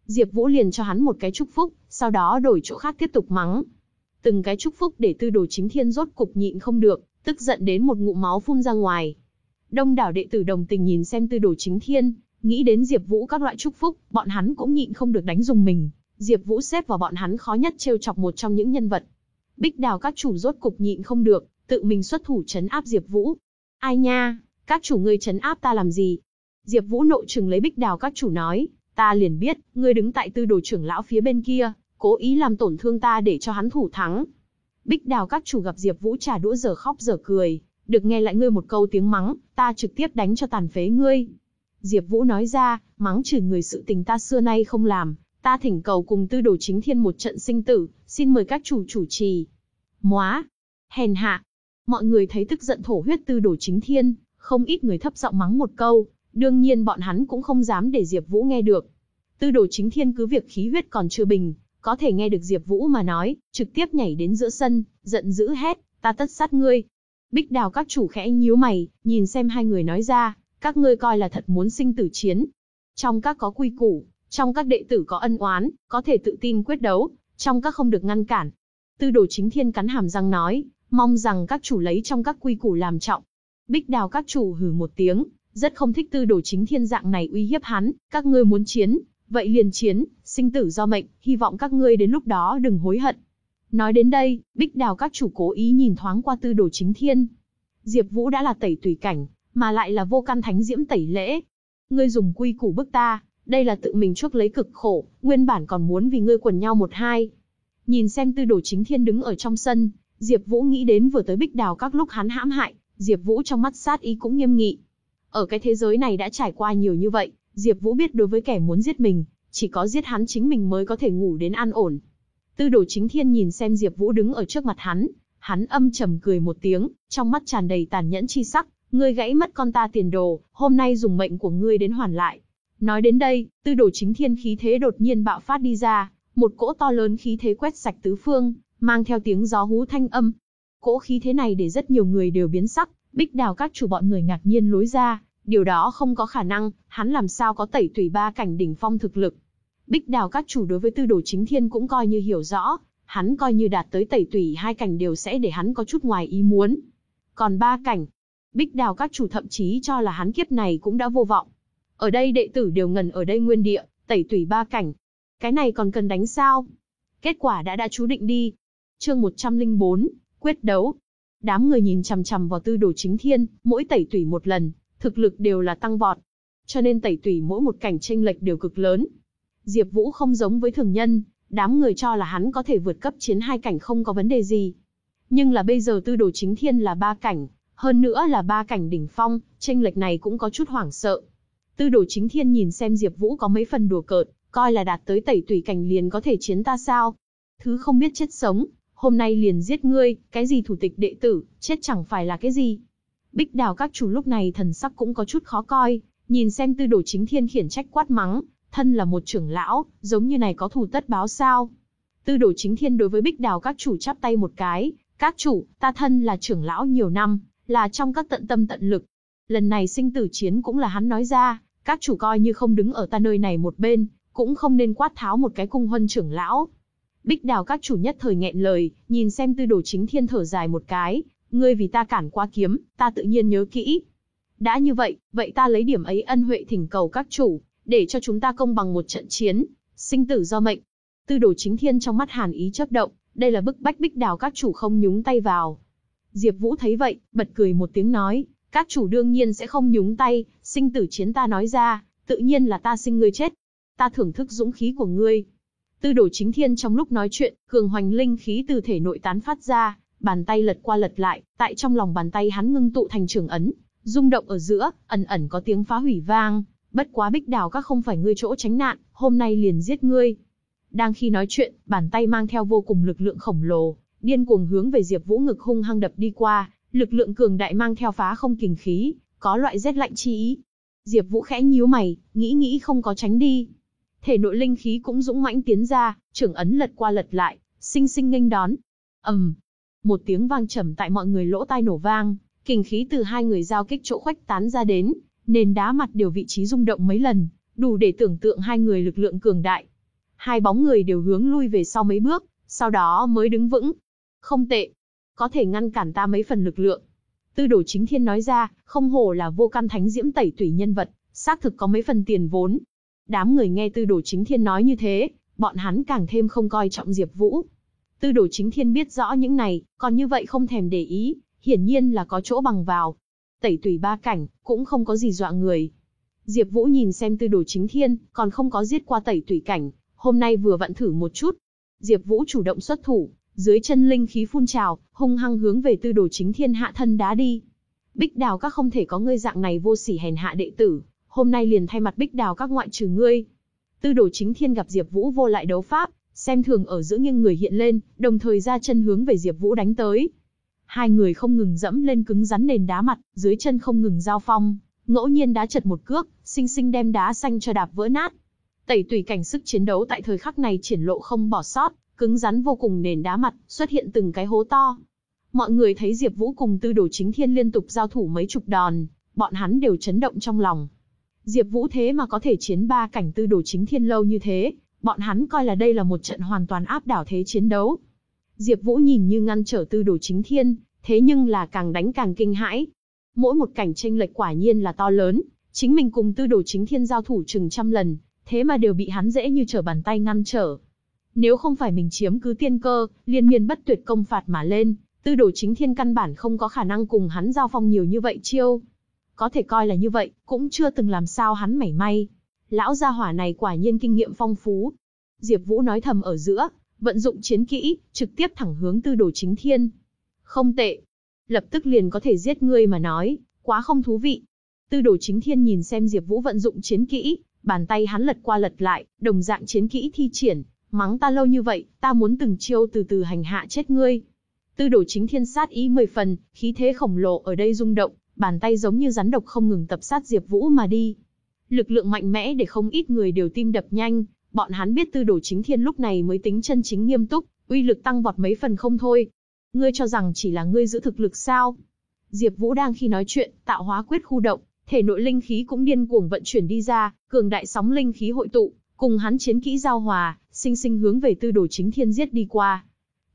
Diệp Vũ liền cho hắn một cái chúc phúc, sau đó đổi chỗ khác tiếp tục mắng. Từng cái chúc phúc để tư đồ chính thiên rốt cục nhịn không được, tức giận đến một ngụm máu phun ra ngoài. Đông đảo đệ tử đồng tình nhìn xem tư đồ chính thiên, nghĩ đến Diệp Vũ các loại chúc phúc, bọn hắn cũng nhịn không được đánh dùng mình. Diệp Vũ xếp vào bọn hắn khó nhất trêu chọc một trong những nhân vật. Bích Đào các chủ rốt cục nhịn không được, tự mình xuất thủ trấn áp Diệp Vũ. Ai nha, các chủ ngươi trấn áp ta làm gì? Diệp Vũ nộ trừng lấy Bích Đào các chủ nói, ta liền biết, ngươi đứng tại tư đồ trưởng lão phía bên kia, cố ý làm tổn thương ta để cho hắn thủ thắng. Bích Đào các chủ gặp Diệp Vũ trả đũa giờ khóc giờ cười, được nghe lại ngươi một câu tiếng mắng, ta trực tiếp đánh cho tàn phế ngươi. Diệp Vũ nói ra, mắng chửi người sự tình ta xưa nay không làm, ta thỉnh cầu cùng tư đồ chính thiên một trận sinh tử, xin mời các chủ chủ trì. Móa, hèn hạ. Mọi người thấy tức giận thổ huyết tư đồ chính thiên, không ít người thấp giọng mắng một câu, đương nhiên bọn hắn cũng không dám để Diệp Vũ nghe được. Tư đồ chính thiên cứ việc khí huyết còn chưa bình, có thể nghe được Diệp Vũ mà nói, trực tiếp nhảy đến giữa sân, giận dữ hét, ta tất sát ngươi. Bích Đào các chủ khẽ nhíu mày, nhìn xem hai người nói ra, các ngươi coi là thật muốn sinh tử chiến. Trong các có quy củ, trong các đệ tử có ân oán, có thể tự tin quyết đấu, trong các không được ngăn cản. Tư đồ chính thiên cắn hàm răng nói, mong rằng các chủ lấy trong các quy củ làm trọng. Bích đào các chủ hừ một tiếng, rất không thích tư đồ chính thiên dạng này uy hiếp hắn, các ngươi muốn chiến, vậy liền chiến, sinh tử do mệnh, hy vọng các ngươi đến lúc đó đừng hối hận. Nói đến đây, Bích Đào các chủ cố ý nhìn thoáng qua tư đồ chính thiên. Diệp Vũ đã là tẩy tùy cảnh, mà lại là vô căn thánh diễm tẩy lễ. Ngươi dùng quy củ bức ta, đây là tự mình chuốc lấy cực khổ, nguyên bản còn muốn vì ngươi quần nhau một hai. Nhìn xem tư đồ chính thiên đứng ở trong sân, Diệp Vũ nghĩ đến vừa tới Bích Đào các lúc hắn hãm hại, Diệp Vũ trong mắt sát ý cũng nghiêm nghị. Ở cái thế giới này đã trải qua nhiều như vậy, Diệp Vũ biết đối với kẻ muốn giết mình, chỉ có giết hắn chính mình mới có thể ngủ đến an ổn. Tư đồ chính thiên nhìn xem Diệp Vũ đứng ở trước mặt hắn, hắn âm trầm cười một tiếng, trong mắt tràn đầy tàn nhẫn chi sắc, ngươi gãy mất con ta tiền đồ, hôm nay dùng mệnh của ngươi đến hoàn lại. Nói đến đây, tư đồ chính thiên khí thế đột nhiên bạo phát đi ra, một cỗ to lớn khí thế quét sạch tứ phương, mang theo tiếng gió hú thanh âm. Cỗ khí thế này để rất nhiều người đều biến sắc, bích đào các chủ bọn người ngạc nhiên lối ra, điều đó không có khả năng, hắn làm sao có tẩy tùy ba cảnh đỉnh phong thực lực. Bích đào các chủ đối với tư đồ chính thiên cũng coi như hiểu rõ, hắn coi như đạt tới tẩy tùy hai cảnh đều sẽ để hắn có chút ngoài ý muốn. Còn ba cảnh, bích đào các chủ thậm chí cho là hắn kiếp này cũng đã vô vọng. Ở đây đệ tử đều ngần ở đây nguyên địa, tẩy tùy ba cảnh. Cái này còn cần đánh sao? Kết quả đã đã chú định đi. Chương 104, quyết đấu. Đám người nhìn chằm chằm vào tư đồ chính thiên, mỗi tẩy tùy một lần, thực lực đều là tăng vọt. Cho nên tẩy tùy mỗi một cảnh tranh lệch đều cực lớn. Diệp Vũ không giống với thường nhân, đám người cho là hắn có thể vượt cấp chiến hai cảnh không có vấn đề gì. Nhưng là bây giờ tư đồ chính thiên là ba cảnh, hơn nữa là ba cảnh đỉnh phong, tranh lệch này cũng có chút hoảng sợ. Tư đồ chính thiên nhìn xem Diệp Vũ có mấy phần đùa cợt, coi là đạt tới tẩy tùy cảnh liền có thể chiến ta sao? Thứ không biết chết sống, hôm nay liền giết ngươi, cái gì thủ tịch đệ tử, chết chẳng phải là cái gì. Bích đào các chủ lúc này thần sắc cũng có chút khó coi, nhìn xem tư đồ chính thiên khiển trách quát mắng, thân là một trưởng lão, giống như này có thù tất báo sao. Tư đồ chính thiên đối với bích đào các chủ chắp tay một cái, các chủ, ta thân là trưởng lão nhiều năm, là trong các tận tâm tận lực. Lần này sinh tử chiến cũng là hắn nói ra, các chủ coi như không đứng ở ta nơi này một bên, cũng không nên quát tháo một cái cung huân trưởng lão. Bích đào các chủ nhất thời nghẹn lời, nhìn xem tư đồ chính thiên thở dài một cái, ngươi vì ta cản qua kiếm, ta tự nhiên nhớ kỹ. Đã như vậy, vậy ta lấy điểm ấy ân huệ thỉnh cầu các chủ, để cho chúng ta công bằng một trận chiến, sinh tử do mệnh. Tư đồ chính thiên trong mắt hàn ý chớp động, đây là bức bách bích đào các chủ không nhúng tay vào. Diệp Vũ thấy vậy, bật cười một tiếng nói, các chủ đương nhiên sẽ không nhúng tay, sinh tử chiến ta nói ra, tự nhiên là ta sinh ngươi chết. Ta thưởng thức dũng khí của ngươi. Tư đồ chính thiên trong lúc nói chuyện, cường hoành linh khí từ thể nội tán phát ra, bàn tay lật qua lật lại, tại trong lòng bàn tay hắn ngưng tụ thành trường ấn, rung động ở giữa, ẩn ẩn có tiếng phá hủy vang, bất quá bích đào các không phải ngươi chỗ tránh nạn, hôm nay liền giết ngươi. Đang khi nói chuyện, bàn tay mang theo vô cùng lực lượng khổng lồ, điên cuồng hướng về Diệp Vũ ngực hung hăng đập đi qua, lực lượng cường đại mang theo phá không kình khí, có loại rét lạnh chi ý. Diệp Vũ khẽ nhíu mày, nghĩ nghĩ không có tránh đi. Thể nội linh khí cũng dũng mãnh tiến ra, trưởng ấn lật qua lật lại, sinh sinh nghênh đón. Ầm. một tiếng vang trầm tại mọi người lỗ tai nổ vang, kình khí từ hai người giao kích chỗ khoách tán ra đến, nền đá mặt đều vị trí rung động mấy lần, đủ để tưởng tượng hai người lực lượng cường đại. Hai bóng người đều hướng lui về sau mấy bước, sau đó mới đứng vững. Không tệ, có thể ngăn cản ta mấy phần lực lượng. Tư đồ chính thiên nói ra, không hổ là vô căn thánh diễm tẩy tủy nhân vật, xác thực có mấy phần tiền vốn. Đám người nghe tư đồ chính thiên nói như thế, bọn hắn càng thêm không coi trọng Diệp Vũ. Tư đồ chính thiên biết rõ những này, còn như vậy không thèm để ý, hiển nhiên là có chỗ bằng vào. Tẩy tủy ba cảnh, cũng không có gì dọa người. Diệp Vũ nhìn xem tư đồ chính thiên, còn không có giết qua tẩy tủy cảnh, hôm nay vừa vặn thử một chút. Diệp Vũ chủ động xuất thủ, dưới chân linh khí phun trào, hung hăng hướng về tư đồ chính thiên hạ thân đá đi. Bích đào các không thể có ngươi dạng này vô sỉ hèn hạ đệ tử, hôm nay liền thay mặt bích đào các ngoại trừ ngươi. Tư đồ chính thiên gặp Diệp Vũ vô lại đấu pháp, xem thường ở giữa nghiêng người hiện lên, đồng thời ra chân hướng về Diệp Vũ đánh tới. Hai người không ngừng dẫm lên cứng rắn nền đá mặt, dưới chân không ngừng giao phong, ngẫu nhiên đá chật một cước, sinh sinh đem đá xanh cho đạp vỡ nát. Tẩy tùy cảnh sức chiến đấu tại thời khắc này triển lộ không bỏ sót, cứng rắn vô cùng nền đá mặt, xuất hiện từng cái hố to. Mọi người thấy Diệp Vũ cùng Tư Đồ Chính Thiên liên tục giao thủ mấy chục đòn, bọn hắn đều chấn động trong lòng. Diệp Vũ thế mà có thể chiến ba cảnh Tư Đồ Chính Thiên lâu như thế, bọn hắn coi là đây là một trận hoàn toàn áp đảo thế chiến đấu. Diệp Vũ nhìn như ngăn trở Tư Đồ Chính Thiên, thế nhưng là càng đánh càng kinh hãi. Mỗi một cảnh chênh lệch quả nhiên là to lớn, chính mình cùng Tư Đồ Chính Thiên giao thủ chừng trăm lần, thế mà đều bị hắn dễ như trở bàn tay ngăn trở. Nếu không phải mình chiếm cứ tiên cơ, liên miên bất tuyệt công phạt mà lên, tư đồ chính thiên căn bản không có khả năng cùng hắn giao phong nhiều như vậy chiêu. Có thể coi là như vậy, cũng chưa từng làm sao hắn mảy may. Lão gia hỏa này quả nhiên kinh nghiệm phong phú. Diệp Vũ nói thầm ở giữa, vận dụng chiến kỹ, trực tiếp thẳng hướng tư đồ chính thiên. Không tệ. Lập tức liền có thể giết ngươi mà nói, quá không thú vị. Tư đồ chính thiên nhìn xem Diệp Vũ vận dụng chiến kỹ, bàn tay hắn lật qua lật lại, đồng dạng chiến kỹ thi triển, mắng ta lâu như vậy, ta muốn từng chiêu từ từ hành hạ chết ngươi. Tư đồ chính thiên sát ý mười phần, khí thế khổng lồ ở đây rung động, bàn tay giống như rắn độc không ngừng tập sát Diệp Vũ mà đi. Lực lượng mạnh mẽ để không ít người đều tim đập nhanh, bọn hắn biết tư đồ chính thiên lúc này mới tính chân chính nghiêm túc, uy lực tăng vọt mấy phần không thôi. Ngươi cho rằng chỉ là ngươi giữ thực lực sao? Diệp Vũ đang khi nói chuyện, tạo hóa quyết khu động, thể nội linh khí cũng điên cuồng vận chuyển đi ra, cường đại sóng linh khí hội tụ, cùng hắn chiến kỹ giao hòa, sinh sinh hướng về Tư Đồ Chính Thiên giết đi qua.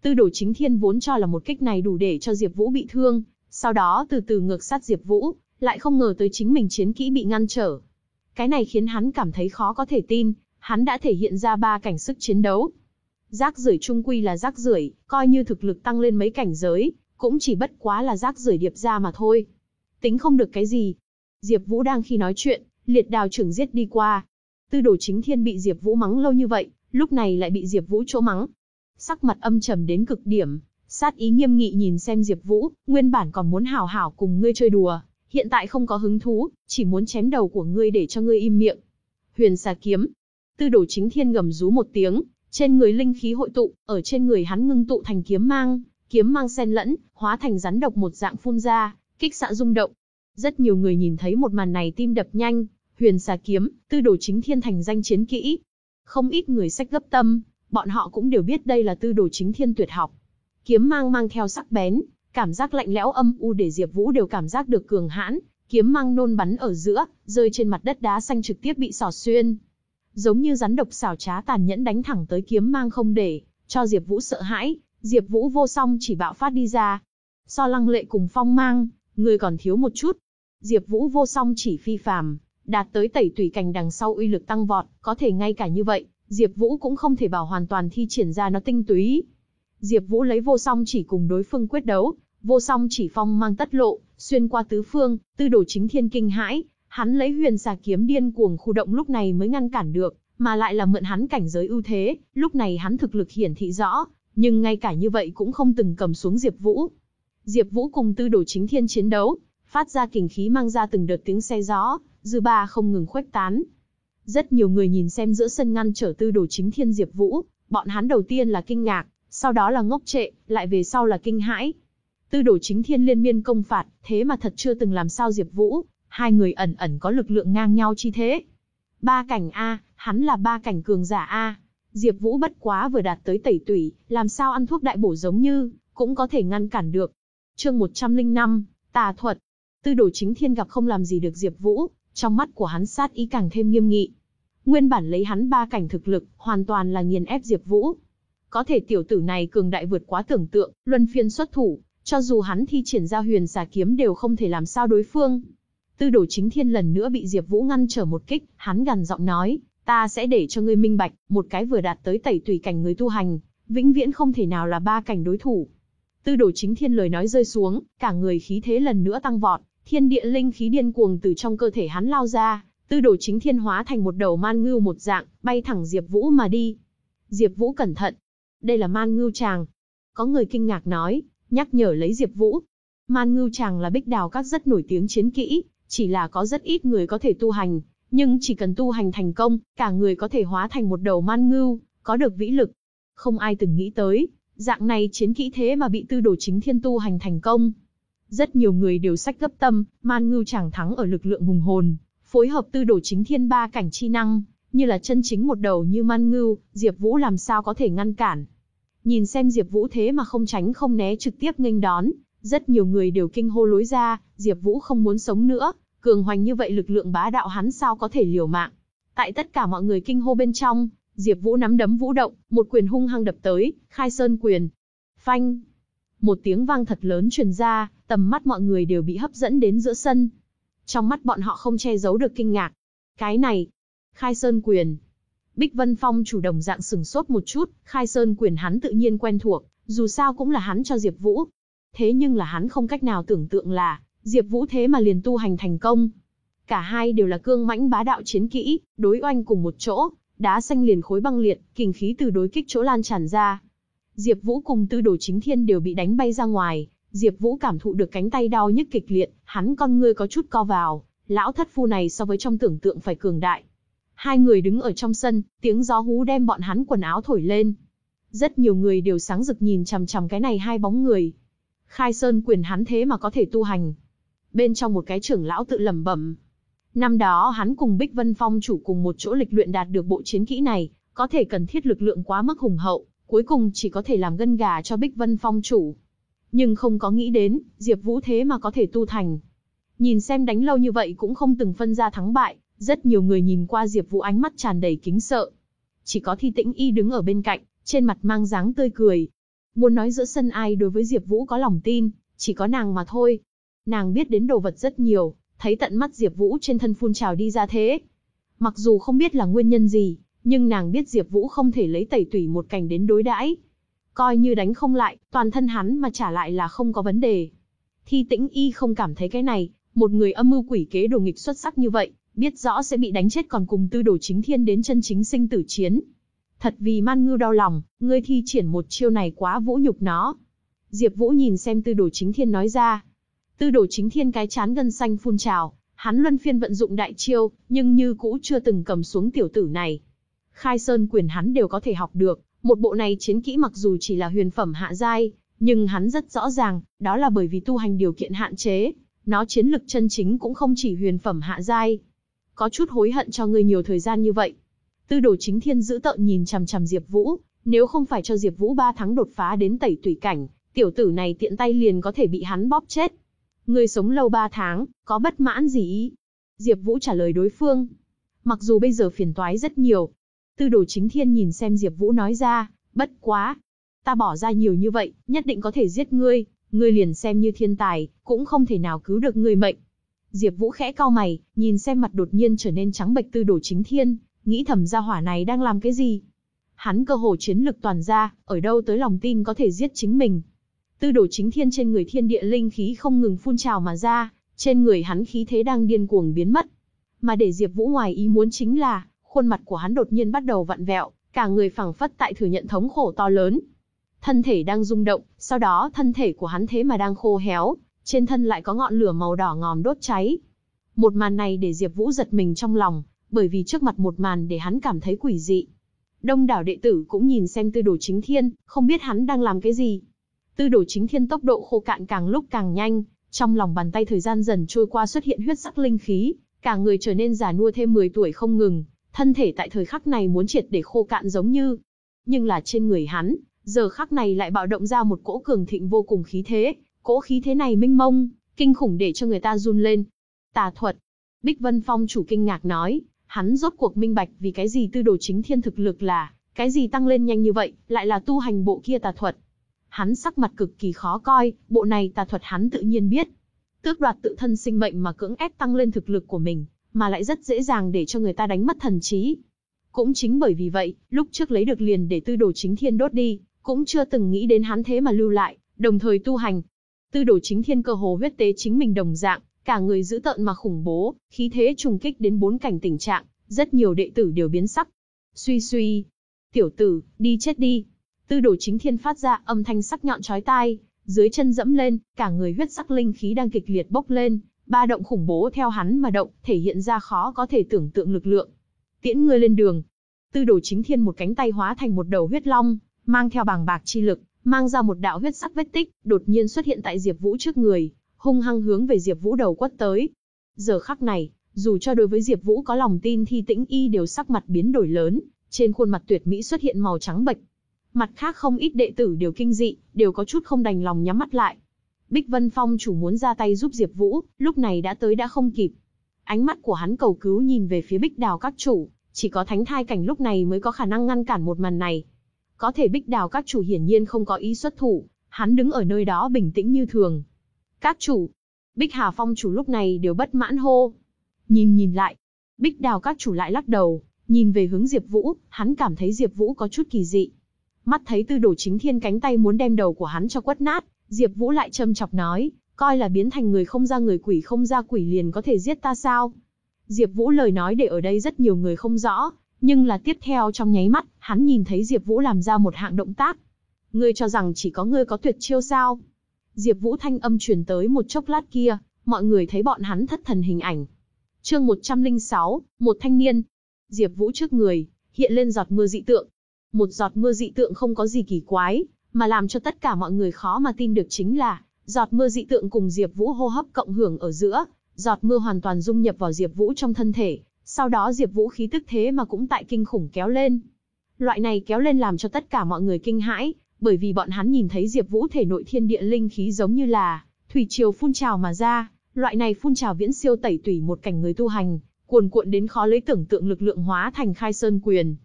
Tư Đồ Chính Thiên vốn cho là một kích này đủ để cho Diệp Vũ bị thương, sau đó từ từ ngược sát Diệp Vũ, lại không ngờ tới chính mình chiến kỹ bị ngăn trở. Cái này khiến hắn cảm thấy khó có thể tin, hắn đã thể hiện ra ba cảnh sức chiến đấu. Rác rưởi trung quy là rác rưởi, coi như thực lực tăng lên mấy cảnh giới, cũng chỉ bất quá là rác rưởi điệp ra mà thôi. Tính không được cái gì. Diệp Vũ đang khi nói chuyện, liệt đào trưởng giết đi qua. Tư đồ chính thiên bị Diệp Vũ mắng lâu như vậy, lúc này lại bị Diệp Vũ chỗ mắng. Sắc mặt âm trầm đến cực điểm, sát ý nghiêm nghị nhìn xem Diệp Vũ, nguyên bản còn muốn hảo hảo cùng ngươi chơi đùa, hiện tại không có hứng thú, chỉ muốn chém đầu của ngươi để cho ngươi im miệng. Huyền xà kiếm. Tư đồ chính thiên gầm rú một tiếng, trên người linh khí hội tụ, ở trên người hắn ngưng tụ thành kiếm mang, kiếm mang xen lẫn, hóa thành rắn độc một dạng phun ra, kích xạ rung động. Rất nhiều người nhìn thấy một màn này tim đập nhanh, huyền xà kiếm, tư đồ chính thiên thành danh chiến kỹ. Không ít người sách gấp tâm, bọn họ cũng đều biết đây là tư đồ chính thiên tuyệt học. Kiếm mang mang theo sắc bén, cảm giác lạnh lẽo âm u để Diệp Vũ đều cảm giác được cường hãn, kiếm mang nôn bắn ở giữa, rơi trên mặt đất đá xanh trực tiếp bị xỏ xuyên. Giống như rắn độc xảo trá tàn nhẫn đánh thẳng tới kiếm mang không để cho Diệp Vũ sợ hãi, Diệp Vũ vô song chỉ bạo phát đi ra. So lăng lệ cùng phong mang, người còn thiếu một chút. Diệp Vũ vô song chỉ phi phàm, đạt tới tẩy tùy cảnh đằng sau uy lực tăng vọt, có thể ngay cả như vậy, Diệp Vũ cũng không thể bảo hoàn toàn thi triển ra nó tinh túy. Diệp Vũ lấy vô song chỉ cùng đối phương quyết đấu, vô song chỉ phong mang tất lộ, xuyên qua tứ phương, tư đồ chính thiên kinh hãi, hắn lấy huyền xà kiếm điên cuồng khu động lúc này mới ngăn cản được, mà lại là mượn hắn cảnh giới ưu thế, lúc này hắn thực lực hiển thị rõ, nhưng ngay cả như vậy cũng không từng cầm xuống Diệp Vũ. Diệp Vũ cùng tư đồ chính thiên chiến đấu, phát ra kình khí mang ra từng đợt tiếng xe gió, dư ba không ngừng khuếch tán. Rất nhiều người nhìn xem giữa sân ngăn trở tư đồ chính thiên Diệp Vũ, bọn hắn đầu tiên là kinh ngạc, sau đó là ngốc trệ, lại về sau là kinh hãi. Tư đồ chính thiên liên miên công phạt, thế mà thật chưa từng làm sao Diệp Vũ, hai người ẩn ẩn có lực lượng ngang nhau chi thế. Ba cảnh A, hắn là ba cảnh cường giả A. Diệp Vũ bất quá vừa đạt tới tẩy tủy, làm sao ăn thuốc đại bổ giống như, cũng có thể ngăn cản được. Chương 105, Tà thuật. Tư đồ chính thiên gặp không làm gì được Diệp Vũ, trong mắt của hắn sát ý càng thêm nghiêm nghị. Nguyên bản lấy hắn ba cảnh thực lực, hoàn toàn là nghiền ép Diệp Vũ. Có thể tiểu tử này cường đại vượt quá tưởng tượng, luân phiên xuất thủ, cho dù hắn thi triển ra huyền xà kiếm đều không thể làm sao đối phương. Tư đồ chính thiên lần nữa bị Diệp Vũ ngăn trở một kích, hắn gằn giọng nói, ta sẽ để cho ngươi minh bạch, một cái vừa đạt tới tẩy tùy cảnh người tu hành, vĩnh viễn không thể nào là ba cảnh đối thủ. Tư đồ chính thiên lời nói rơi xuống, cả người khí thế lần nữa tăng vọt, thiên địa linh khí điên cuồng từ trong cơ thể hắn lao ra, tư đồ chính thiên hóa thành một đầu man ngưu một dạng, bay thẳng Diệp Vũ mà đi. Diệp Vũ cẩn thận, đây là man ngưu tràng. Có người kinh ngạc nói, nhắc nhở lấy Diệp Vũ. Man ngưu tràng là bích đào các rất nổi tiếng chiến kỹ, chỉ là có rất ít người có thể tu hành, nhưng chỉ cần tu hành thành công, cả người có thể hóa thành một đầu man ngưu, có được vĩ lực. Không ai từng nghĩ tới, dạng này chiến kỹ thế mà bị tư đồ chính thiên tu hành thành công. Rất nhiều người đều sách gấp tâm, man ngưu chẳng thắng ở lực lượng hùng hồn, phối hợp tư đồ chính thiên ba cảnh chi năng, như là chân chính một đầu như man ngưu, Diệp Vũ làm sao có thể ngăn cản. Nhìn xem Diệp Vũ thế mà không tránh không né trực tiếp nghênh đón, rất nhiều người đều kinh hô lối ra, Diệp Vũ không muốn sống nữa, cường hoành như vậy lực lượng bá đạo hắn sao có thể liều mạng. Tại tất cả mọi người kinh hô bên trong, Diệp Vũ nắm đấm vũ động, một quyền hung hăng đập tới, Khai Sơn quyền. Phanh! Một tiếng vang thật lớn truyền ra, tầm mắt mọi người đều bị hấp dẫn đến giữa sân. Trong mắt bọn họ không che giấu được kinh ngạc. Cái này, Khai Sơn quyền. Bích Vân Phong chủ động dạng sừng sốt một chút, Khai Sơn quyền hắn tự nhiên quen thuộc, dù sao cũng là hắn cho Diệp Vũ. Thế nhưng là hắn không cách nào tưởng tượng là, Diệp Vũ thế mà liền tu hành thành công. Cả hai đều là cương mãnh bá đạo chiến kỹ, đối oanh cùng một chỗ, đá xanh liền khối băng liệt, kình khí từ đối kích chỗ lan tràn ra. Diệp Vũ cùng Tư Đồ Chính Thiên đều bị đánh bay ra ngoài, Diệp Vũ cảm thụ được cánh tay đau nhức kịch liệt, hắn con ngươi có chút co vào, lão thất phu này so với trong tưởng tượng phải cường đại. Hai người đứng ở trong sân, tiếng gió hú đem bọn hắn quần áo thổi lên. Rất nhiều người đều sáng rực nhìn chằm chằm cái này hai bóng người. Khai Sơn quyền hắn thế mà có thể tu hành. Bên trong một cái trưởng lão tự lẩm bẩm. Năm đó hắn cùng Bích Vân Phong chủ cùng một chỗ lịch luyện đạt được bộ chiến kỹ này, có thể cần thiết lực lượng quá mức hùng hậu, cuối cùng chỉ có thể làm gân gà cho Bích Vân Phong chủ. Nhưng không có nghĩ đến, Diệp Vũ thế mà có thể tu thành. Nhìn xem đánh lâu như vậy cũng không từng phân ra thắng bại, rất nhiều người nhìn qua Diệp Vũ ánh mắt tràn đầy kính sợ. Chỉ có Thi Tĩnh Y đứng ở bên cạnh, trên mặt mang dáng tươi cười. Muốn nói giữa sân ai đối với Diệp Vũ có lòng tin, chỉ có nàng mà thôi. Nàng biết đến đồ vật rất nhiều, thấy tận mắt Diệp Vũ trên thân phun trào đi ra thế. Mặc dù không biết là nguyên nhân gì, nhưng nàng biết Diệp Vũ không thể lấy tẩy tủy một cảnh đến đối đãi. Coi như đánh không lại, toàn thân hắn mà trả lại là không có vấn đề. Thi Tĩnh Y không cảm thấy cái này, một người âm mưu quỷ kế đồ nghịch xuất sắc như vậy, biết rõ sẽ bị đánh chết còn cùng tư đồ chính thiên đến chân chính sinh tử chiến. Thật vì man ngưu đau lòng, ngươi thi triển một chiêu này quá vũ nhục nó. Diệp Vũ nhìn xem tư đồ chính thiên nói ra. Tư đồ chính thiên cái chán gân xanh phun trào, hắn luân phiên vận dụng đại chiêu, nhưng như cũ chưa từng cầm xuống tiểu tử này. Khai Sơn quyền hắn đều có thể học được, một bộ này chiến kỹ mặc dù chỉ là huyền phẩm hạ giai, nhưng hắn rất rõ ràng, đó là bởi vì tu hành điều kiện hạn chế, nó chiến lực chân chính cũng không chỉ huyền phẩm hạ giai. Có chút hối hận cho ngươi nhiều thời gian như vậy. Tư đồ chính thiên giữ tợn nhìn chằm chằm Diệp Vũ, nếu không phải cho Diệp Vũ 3 tháng đột phá đến tẩy tùy cảnh, tiểu tử này tiện tay liền có thể bị hắn bóp chết. Ngươi sống lâu 3 tháng, có bất mãn gì ý? Diệp Vũ trả lời đối phương. Mặc dù bây giờ phiền toái rất nhiều. Tư đồ chính thiên nhìn xem Diệp Vũ nói ra, bất quá. Ta bỏ ra nhiều như vậy, nhất định có thể giết ngươi, ngươi liền xem như thiên tài, cũng không thể nào cứu được ngươi mệnh. Diệp Vũ khẽ cau mày, nhìn xem mặt đột nhiên trở nên trắng bệch tư đồ chính thiên, nghĩ thầm gia hỏa này đang làm cái gì. Hắn cơ hồ chiến lực toàn ra, ở đâu tới lòng tin có thể giết chính mình. Tư đồ chính thiên trên người thiên địa linh khí không ngừng phun trào mà ra, trên người hắn khí thế đang điên cuồng biến mất. Mà để Diệp Vũ ngoài ý muốn chính là, khuôn mặt của hắn đột nhiên bắt đầu vặn vẹo, cả người phảng phất tại thừa nhận thống khổ to lớn. Thân thể đang rung động, sau đó thân thể của hắn thế mà đang khô héo, trên thân lại có ngọn lửa màu đỏ ngòm đốt cháy. Một màn này để Diệp Vũ giật mình trong lòng, bởi vì trước mặt một màn để hắn cảm thấy quỷ dị. Đông đảo đệ tử cũng nhìn xem Tư Đồ Chính Thiên, không biết hắn đang làm cái gì. Tư Đồ Chính Thiên tốc độ khô cạn càng lúc càng nhanh, trong lòng bàn tay thời gian dần trôi qua xuất hiện huyết sắc linh khí, cả người trở nên già nua thêm 10 tuổi không ngừng, thân thể tại thời khắc này muốn triệt để khô cạn giống như. Nhưng là trên người hắn, giờ khắc này lại bạo động ra một cỗ cường thịnh vô cùng khí thế, cỗ khí thế này minh mông, kinh khủng để cho người ta run lên. Tà thuật. Bích Vân Phong chủ kinh ngạc nói, hắn rốt cuộc minh bạch vì cái gì tư đồ chính thiên thực lực là, cái gì tăng lên nhanh như vậy, lại là tu hành bộ kia tà thuật. Hắn sắc mặt cực kỳ khó coi, bộ này tà thuật hắn tự nhiên biết. Tước đoạt tự thân sinh mệnh mà cưỡng ép tăng lên thực lực của mình, mà lại rất dễ dàng để cho người ta đánh mất thần trí. Cũng chính bởi vì vậy, lúc trước lấy được liền để tư đồ chính thiên đốt đi, cũng chưa từng nghĩ đến hắn thế mà lưu lại, đồng thời tu hành. Tư đồ chính thiên cơ hồ huyết tế chính mình đồng dạng, cả người dữ tợn mà khủng bố, khí thế trùng kích đến bốn cảnh tình trạng, rất nhiều đệ tử đều biến sắc. Suy suy, tiểu tử, đi chết đi. Tư đồ chính thiên phát ra âm thanh sắc nhọn chói tai, dưới chân dẫm lên, cả người huyết sắc linh khí đang kịch liệt bốc lên, ba động khủng bố theo hắn mà động, thể hiện ra khó có thể tưởng tượng lực lượng. Tiễn ngươi lên đường. Tư đồ chính thiên một cánh tay hóa thành một đầu huyết long, mang theo bàng bạc chi lực, mang ra một đạo huyết sắc vết tích, đột nhiên xuất hiện tại Diệp Vũ trước người, hung hăng hướng về Diệp Vũ đầu quất tới. Giờ khắc này, dù cho đối với Diệp Vũ có lòng tin thì Tĩnh Y đều sắc mặt biến đổi lớn, trên khuôn mặt tuyệt mỹ xuất hiện màu trắng bệch. Mặt khác không ít đệ tử đều kinh dị, đều có chút không đành lòng nhắm mắt lại. Bích Vân Phong chủ muốn ra tay giúp Diệp Vũ, lúc này đã tới đã không kịp. Ánh mắt của hắn cầu cứu nhìn về phía Bích Đào các chủ, chỉ có thánh thai cảnh lúc này mới có khả năng ngăn cản một màn này. Có thể Bích Đào các chủ hiển nhiên không có ý xuất thủ, hắn đứng ở nơi đó bình tĩnh như thường. Các chủ, Bích Hà Phong chủ lúc này đều bất mãn hô. Nhìn nhìn lại, Bích Đào các chủ lại lắc đầu, nhìn về hướng Diệp Vũ, hắn cảm thấy Diệp Vũ có chút kỳ dị. Mắt thấy Tư Đồ Chính Thiên cánh tay muốn đem đầu của hắn cho quất nát, Diệp Vũ lại châm chọc nói, coi là biến thành người không ra người quỷ không ra quỷ liền có thể giết ta sao? Diệp Vũ lời nói để ở đây rất nhiều người không rõ, nhưng là tiếp theo trong nháy mắt, hắn nhìn thấy Diệp Vũ làm ra một hạng động tác. Ngươi cho rằng chỉ có ngươi có tuyệt chiêu sao? Diệp Vũ thanh âm truyền tới một chốc lát kia, mọi người thấy bọn hắn thất thần hình ảnh. Chương 106, một thanh niên. Diệp Vũ trước người, hiện lên giọt mưa dị tượng. Một giọt mưa dị tượng không có gì kỳ quái, mà làm cho tất cả mọi người khó mà tin được chính là, giọt mưa dị tượng cùng Diệp Vũ hô hấp cộng hưởng ở giữa, giọt mưa hoàn toàn dung nhập vào Diệp Vũ trong thân thể, sau đó Diệp Vũ khí tức thế mà cũng tại kinh khủng kéo lên. Loại này kéo lên làm cho tất cả mọi người kinh hãi, bởi vì bọn hắn nhìn thấy Diệp Vũ thể nội thiên địa linh khí giống như là thủy triều phun trào mà ra, loại này phun trào viễn siêu tẩy tủy một cảnh người tu hành, cuồn cuộn đến khó lấy tưởng tượng lực lượng hóa thành Khai Sơn quyền.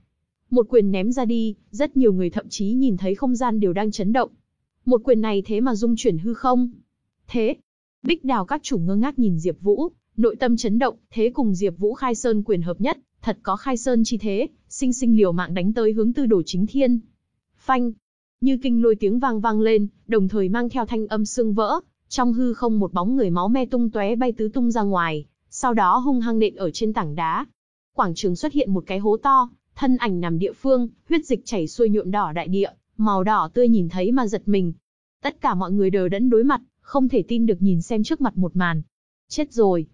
Một quyền ném ra đi, rất nhiều người thậm chí nhìn thấy không gian đều đang chấn động. Một quyền này thế mà dung chuyển hư không. Thế, Bích Đào các chủ ngơ ngác nhìn Diệp Vũ, nội tâm chấn động, thế cùng Diệp Vũ Khai Sơn quyền hợp nhất, thật có Khai Sơn chi thế, sinh sinh liều mạng đánh tới hướng Tư Đồ Chính Thiên. Phanh, như kinh lôi tiếng vang vang lên, đồng thời mang theo thanh âm xương vỡ, trong hư không một bóng người máu me tung tóe bay tứ tung ra ngoài, sau đó hung hăng nện ở trên tảng đá. Quảng trường xuất hiện một cái hố to, thân ảnh nằm địa phương, huyết dịch chảy xuôi nhuộm đỏ đại địa, màu đỏ tươi nhìn thấy mà giật mình. Tất cả mọi người đều đẫn đối mặt, không thể tin được nhìn xem trước mặt một màn. Chết rồi.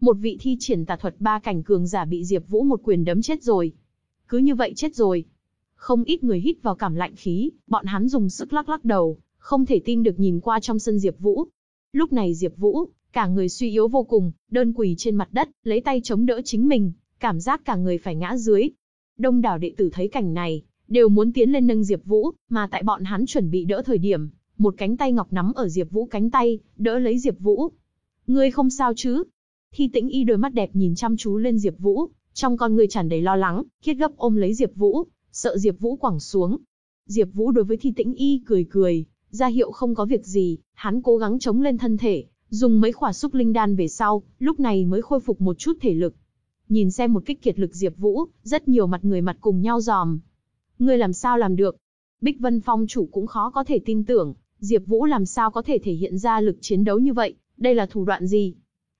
Một vị thi triển tà thuật ba cảnh cường giả bị Diệp Vũ một quyền đấm chết rồi. Cứ như vậy chết rồi. Không ít người hít vào cảm lạnh khí, bọn hắn dùng sức lắc lắc đầu, không thể tin được nhìn qua trong sân Diệp Vũ. Lúc này Diệp Vũ, cả người suy yếu vô cùng, đơn quỳ trên mặt đất, lấy tay chống đỡ chính mình, cảm giác cả người phải ngã dưới. Đông đảo đệ tử thấy cảnh này, đều muốn tiến lên nâng Diệp Vũ, mà tại bọn hắn chuẩn bị đỡ thời điểm, một cánh tay ngọc nắm ở Diệp Vũ cánh tay, đỡ lấy Diệp Vũ. "Ngươi không sao chứ?" Thi Tĩnh Y đôi mắt đẹp nhìn chăm chú lên Diệp Vũ, trong con người tràn đầy lo lắng, kiết gấp ôm lấy Diệp Vũ, sợ Diệp Vũ quẳng xuống. Diệp Vũ đối với Thi Tĩnh Y cười cười, ra hiệu không có việc gì, hắn cố gắng chống lên thân thể, dùng mấy khỏa xúc linh đan về sau, lúc này mới khôi phục một chút thể lực. Nhìn xem một kích kiệt lực Diệp Vũ, rất nhiều mặt người mặt cùng nhau giòm. Ngươi làm sao làm được? Bích Vân Phong chủ cũng khó có thể tin tưởng, Diệp Vũ làm sao có thể thể hiện ra lực chiến đấu như vậy, đây là thủ đoạn gì?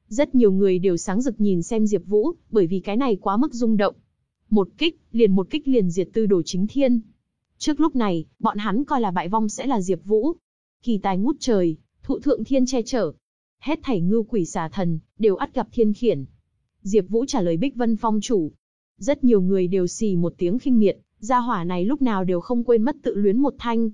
Rất nhiều người đều sáng rực nhìn xem Diệp Vũ, bởi vì cái này quá mức rung động. Một kích, liền một kích liền diệt tư đồ chính thiên. Trước lúc này, bọn hắn coi là bại vong sẽ là Diệp Vũ. Kỳ tài ngút trời, thụ thượng thiên che chở. Hết thảy ngưu quỷ xà thần, đều ắt gặp thiên khiển. Diệp Vũ trả lời Bích Vân Phong chủ. Rất nhiều người đều xì một tiếng khinh miệt, gia hỏa này lúc nào đều không quên mất tự luyến một thanh.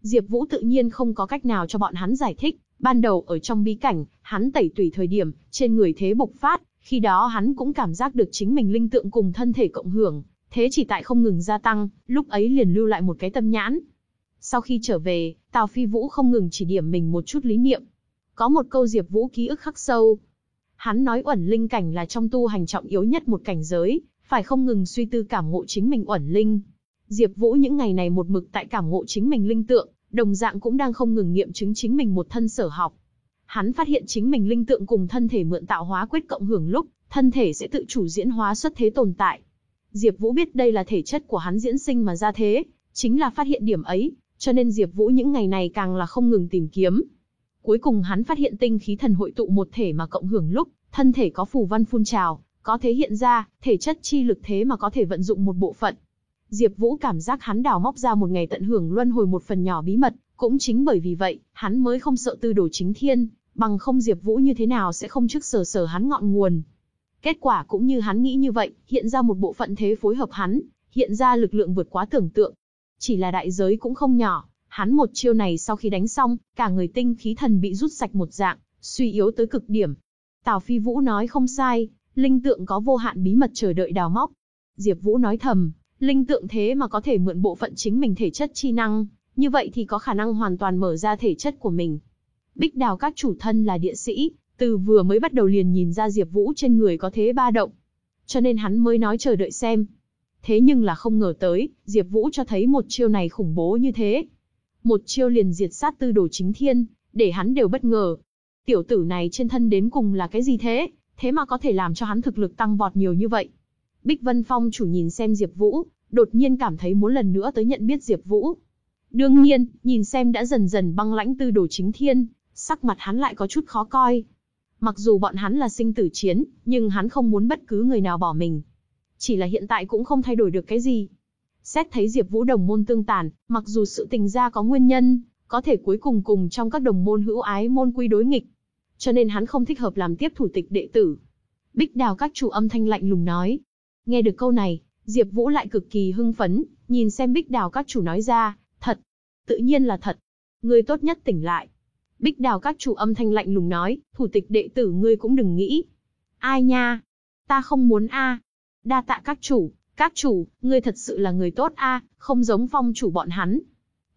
Diệp Vũ tự nhiên không có cách nào cho bọn hắn giải thích, ban đầu ở trong bí cảnh, hắn tẩy tùy thời điểm, trên người thế bộc phát, khi đó hắn cũng cảm giác được chính mình linh tượng cùng thân thể cộng hưởng, thế chỉ tại không ngừng gia tăng, lúc ấy liền lưu lại một cái tâm nhãn. Sau khi trở về, Tào Phi Vũ không ngừng chỉ điểm mình một chút lý niệm. Có một câu Diệp Vũ ký ức khắc sâu. Hắn nói uẩn linh cảnh là trong tu hành trọng yếu nhất một cảnh giới, phải không ngừng suy tư cảm ngộ chính mình uẩn linh. Diệp Vũ những ngày này một mực tại cảm ngộ chính mình linh tượng, đồng dạng cũng đang không ngừng nghiệm chứng chính mình một thân sở học. Hắn phát hiện chính mình linh tượng cùng thân thể mượn tạo hóa quyết cộng hưởng lúc, thân thể sẽ tự chủ diễn hóa xuất thế tồn tại. Diệp Vũ biết đây là thể chất của hắn diễn sinh mà ra thế, chính là phát hiện điểm ấy, cho nên Diệp Vũ những ngày này càng là không ngừng tìm kiếm. Cuối cùng hắn phát hiện tinh khí thần hội tụ một thể mà cộng hưởng lúc, thân thể có phù văn phun trào, có thể hiện ra, thể chất chi lực thế mà có thể vận dụng một bộ phận. Diệp Vũ cảm giác hắn đào móc ra một ngày tận hưởng luân hồi một phần nhỏ bí mật, cũng chính bởi vì vậy, hắn mới không sợ tư đồ chính thiên, bằng không Diệp Vũ như thế nào sẽ không trước sở sở hắn ngọn nguồn. Kết quả cũng như hắn nghĩ như vậy, hiện ra một bộ phận thế phối hợp hắn, hiện ra lực lượng vượt quá tưởng tượng. Chỉ là đại giới cũng không nhỏ, hắn một chiêu này sau khi đánh xong, cả người tinh khí thần bị rút sạch một dạng, suy yếu tới cực điểm. Tào Phi Vũ nói không sai, linh tượng có vô hạn bí mật chờ đợi đào móc. Diệp Vũ nói thầm, linh tượng thế mà có thể mượn bộ phận chính mình thể chất chi năng, như vậy thì có khả năng hoàn toàn mở ra thể chất của mình. Bích Đào các chủ thân là địa sĩ, từ vừa mới bắt đầu liền nhìn ra Diệp Vũ trên người có thế ba động. Cho nên hắn mới nói chờ đợi xem. Thế nhưng là không ngờ tới, Diệp Vũ cho thấy một chiêu này khủng bố như thế. Một chiêu liền diệt sát tư đồ chính thiên, để hắn đều bất ngờ. Tiểu tử này trên thân đến cùng là cái gì thế, thế mà có thể làm cho hắn thực lực tăng vọt nhiều như vậy. Bích Vân Phong chủ nhìn xem Diệp Vũ, đột nhiên cảm thấy muốn lần nữa tới nhận biết Diệp Vũ. Đương nhiên, nhìn xem đã dần dần băng lãnh tư đồ chính thiên, sắc mặt hắn lại có chút khó coi. Mặc dù bọn hắn là sinh tử chiến, nhưng hắn không muốn bất cứ người nào bỏ mình. Chỉ là hiện tại cũng không thay đổi được cái gì. Xét thấy Diệp Vũ đồng môn tương tàn, mặc dù sự tình ra có nguyên nhân, có thể cuối cùng cùng trong các đồng môn hữu ái môn quy đối nghịch. Cho nên hắn không thích hợp làm tiếp thủ tịch đệ tử. Bích đào các chủ âm thanh lạnh lùng nói. Nghe được câu này, Diệp Vũ lại cực kỳ hưng phấn, nhìn xem Bích đào các chủ nói ra, thật. Tự nhiên là thật. Ngươi tốt nhất tỉnh lại. Bích đào các chủ âm thanh lạnh lùng nói, thủ tịch đệ tử ngươi cũng đừng nghĩ. Ai nha? Ta không muốn a. Đa tạ các chủ, các chủ, ngươi thật sự là người tốt a, không giống phong chủ bọn hắn.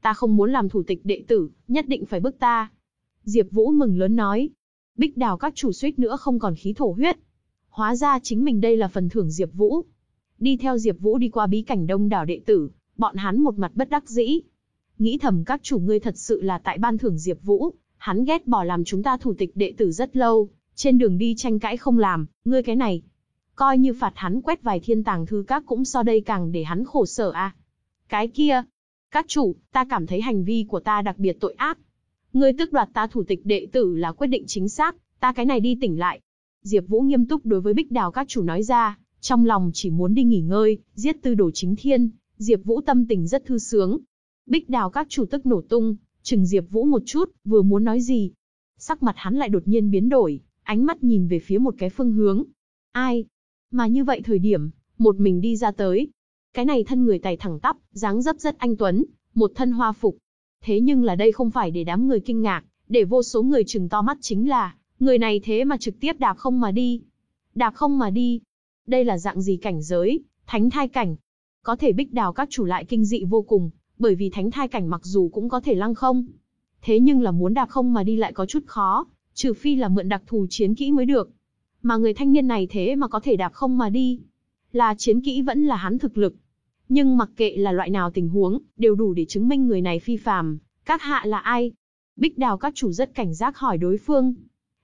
Ta không muốn làm thủ tịch đệ tử, nhất định phải bức ta. Diệp Vũ mừng lớn nói. Bích đào các chủ suýt nữa không còn khí thổ huyết. Hóa ra chính mình đây là phần thưởng Diệp Vũ. Đi theo Diệp Vũ đi qua bí cảnh đông đảo đệ tử, bọn hắn một mặt bất đắc dĩ. Nghĩ thầm các chủ ngươi thật sự là tại ban thưởng Diệp Vũ, hắn ghét bỏ làm chúng ta thủ tịch đệ tử rất lâu, trên đường đi tranh cãi không làm, ngươi cái này. Coi như phạt hắn quét vài thiên tàng thư các cũng so đây càng để hắn khổ sở a. À. Cái kia, các chủ, ta cảm thấy hành vi của ta đặc biệt tội ác. Ngươi tức đoạt ta thủ tịch đệ tử là quyết định chính xác, ta cái này đi tỉnh lại. Diệp Vũ nghiêm túc đối với Bích Đào các chủ nói ra, trong lòng chỉ muốn đi nghỉ ngơi, giết tư đồ chính thiên, Diệp Vũ tâm tình rất thư sướng. Bích Đào các chủ tức nổ tung, chừng Diệp Vũ một chút, vừa muốn nói gì, sắc mặt hắn lại đột nhiên biến đổi, ánh mắt nhìn về phía một cái phương hướng. Ai? Mà như vậy thời điểm, một mình đi ra tới. Cái này thân người tài thẳng tắp, dáng dấp rất anh tuấn, một thân hoa phục. Thế nhưng là đây không phải để đám người kinh ngạc, để vô số người trừng to mắt chính là, người này thế mà trực tiếp đạp không mà đi. Đạp không mà đi. Đây là dạng gì cảnh giới, thánh thai cảnh. Có thể bích đào các chủ lại kinh dị vô cùng, bởi vì thánh thai cảnh mặc dù cũng có thể lăng không. Thế nhưng là muốn đạp không mà đi lại có chút khó, trừ phi là mượn đặc thù chiến kỹ mới được. Mà người thanh niên này thế mà có thể đạp không mà đi. Là chiến kỹ vẫn là hắn thực lực. Nhưng mặc kệ là loại nào tình huống, đều đủ để chứng minh người này phi phàm. Các hạ là ai? Bích đào các chủ rất cảnh giác hỏi đối phương.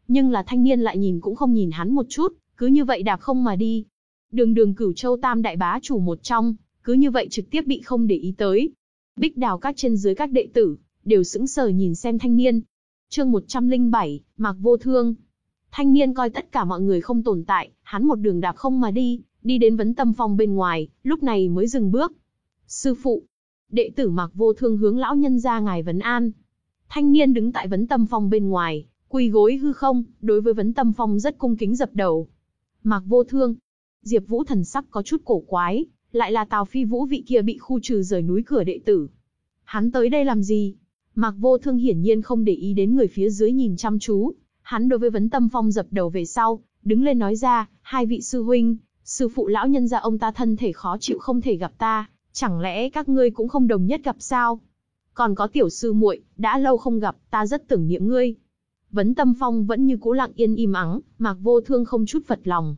Nhưng là thanh niên lại nhìn cũng không nhìn hắn một chút, cứ như vậy đạp không mà đi. Đường đường cửu châu tam đại bá chủ một trong, cứ như vậy trực tiếp bị không để ý tới. Bích đào các trên dưới các đệ tử, đều sững sờ nhìn xem thanh niên. Chương 107, Mạc Vô Thương. Thanh niên coi tất cả mọi người không tồn tại, hắn một đường đạp không mà đi, đi đến vấn tâm phong bên ngoài, lúc này mới dừng bước. Sư phụ, đệ tử Mạc Vô Thương hướng lão nhân ra ngài vấn an. Thanh niên đứng tại vấn tâm phong bên ngoài, quỳ gối hư không, đối với vấn tâm phong rất cung kính dập đầu. Mạc Vô Thương, Diệp Vũ thần sắc có chút cổ quái, lại là Tào Phi Vũ vị kia bị khu trừ rời núi cửa đệ tử. Hắn tới đây làm gì? Mạc Vô Thương hiển nhiên không để ý đến người phía dưới nhìn chăm chú, hắn đối với Vấn Tâm Phong dập đầu về sau, đứng lên nói ra, hai vị sư huynh, sư phụ lão nhân gia ông ta thân thể khó chịu không thể gặp ta, chẳng lẽ các ngươi cũng không đồng nhất gặp sao? Còn có tiểu sư muội, đã lâu không gặp, ta rất tưởng niệm ngươi. Vấn Tâm Phong vẫn như cũ lặng yên im ắng, Mạc Vô Thương không chút phật lòng.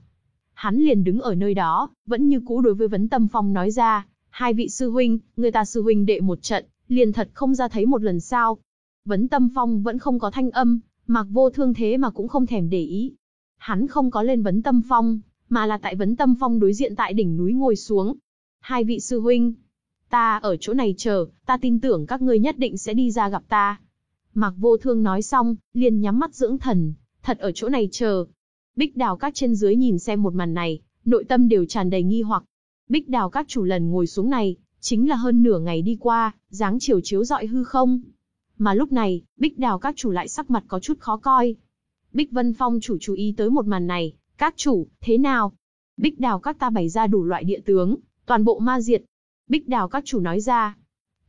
Hắn liền đứng ở nơi đó, vẫn như cũ đối với Vấn Tâm Phong nói ra, hai vị sư huynh, người ta sư huynh đệ một trận, liền thật không ra thấy một lần sao. Vấn tâm phong vẫn không có thanh âm, mặc vô thương thế mà cũng không thèm để ý. Hắn không có lên vấn tâm phong, mà là tại vấn tâm phong đối diện tại đỉnh núi ngồi xuống. Hai vị sư huynh, ta ở chỗ này chờ, ta tin tưởng các ngươi nhất định sẽ đi ra gặp ta. Mạc vô thương nói xong, liền nhắm mắt dưỡng thần, thật ở chỗ này chờ. Bích đào các trên dưới nhìn xem một màn này, nội tâm đều tràn đầy nghi hoặc. Bích đào các chủ lần ngồi xuống này, chính là hơn nửa ngày đi qua, dáng chiều chiếu dọi hư không. Mà lúc này, Bích Đào các chủ lại sắc mặt có chút khó coi. Bích Vân Phong chủ chú ý tới một màn này, các chủ, thế nào? Bích Đào các ta bày ra đủ loại địa tướng, toàn bộ ma diệt. Bích Đào các chủ nói ra.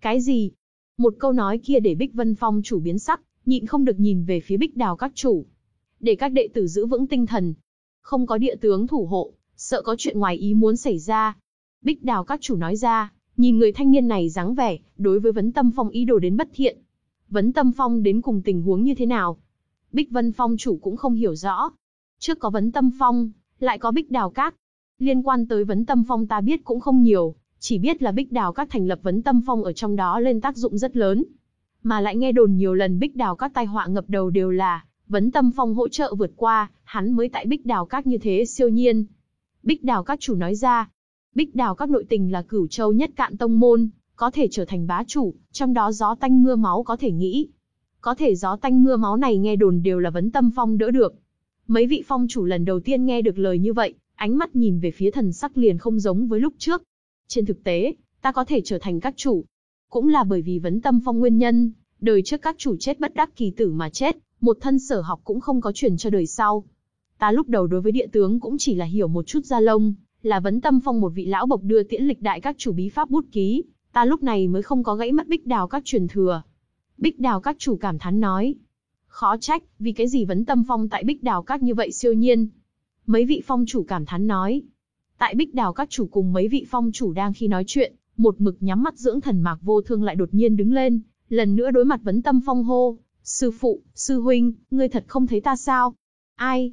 Cái gì? Một câu nói kia để Bích Vân Phong chủ biến sắc, nhịn không được nhìn về phía Bích Đào các chủ. Để các đệ tử giữ vững tinh thần. Không có địa tướng thủ hộ, sợ có chuyện ngoài ý muốn xảy ra. Bích Đào các chủ nói ra. Nhìn người thanh niên này dáng vẻ, đối với Vấn Tâm Phong ý đồ đến bất thiện. Vấn Tâm Phong đến cùng tình huống như thế nào? Bích Vân Phong chủ cũng không hiểu rõ. Trước có Vấn Tâm Phong, lại có Bích Đào Các. Liên quan tới Vấn Tâm Phong ta biết cũng không nhiều, chỉ biết là Bích Đào Các thành lập Vấn Tâm Phong ở trong đó lên tác dụng rất lớn. Mà lại nghe đồn nhiều lần Bích Đào Các tai họa ngập đầu đều là, Vấn Tâm Phong hỗ trợ vượt qua, hắn mới tại Bích Đào Các như thế siêu nhiên. Bích Đào Các chủ nói ra, Bích đào các nội tình là cửu châu nhất cạn tông môn, có thể trở thành bá chủ, trong đó gió tanh mưa máu có thể nghĩ. Có thể gió tanh mưa máu này nghe đồn đều là vấn tâm phong đỡ được. Mấy vị phong chủ lần đầu tiên nghe được lời như vậy, ánh mắt nhìn về phía thần sắc liền không giống với lúc trước. Trên thực tế, ta có thể trở thành các chủ. Cũng là bởi vì vấn tâm phong nguyên nhân, đời trước các chủ chết bất đắc kỳ tử mà chết, một thân sở học cũng không có truyền cho đời sau. ta lúc đầu đối với địa tướng cũng chỉ là hiểu một chút gia lông, là vấn tâm phong một vị lão bộc đưa tiễn lịch đại các chủ bí pháp bút ký, ta lúc này mới không có gãy mất bích đào các truyền thừa. Bích đào các chủ cảm thán nói. Khó trách, vì cái gì vấn tâm phong tại bích đào các như vậy siêu nhiên. Mấy vị phong chủ cảm thán nói. Tại bích đào các chủ cùng mấy vị phong chủ đang khi nói chuyện, một mực nhắm mắt dưỡng thần mạc vô thương lại đột nhiên đứng lên, lần nữa đối mặt vấn tâm phong hô. Sư phụ, sư huynh, ngươi thật không thấy ta sao? Ai?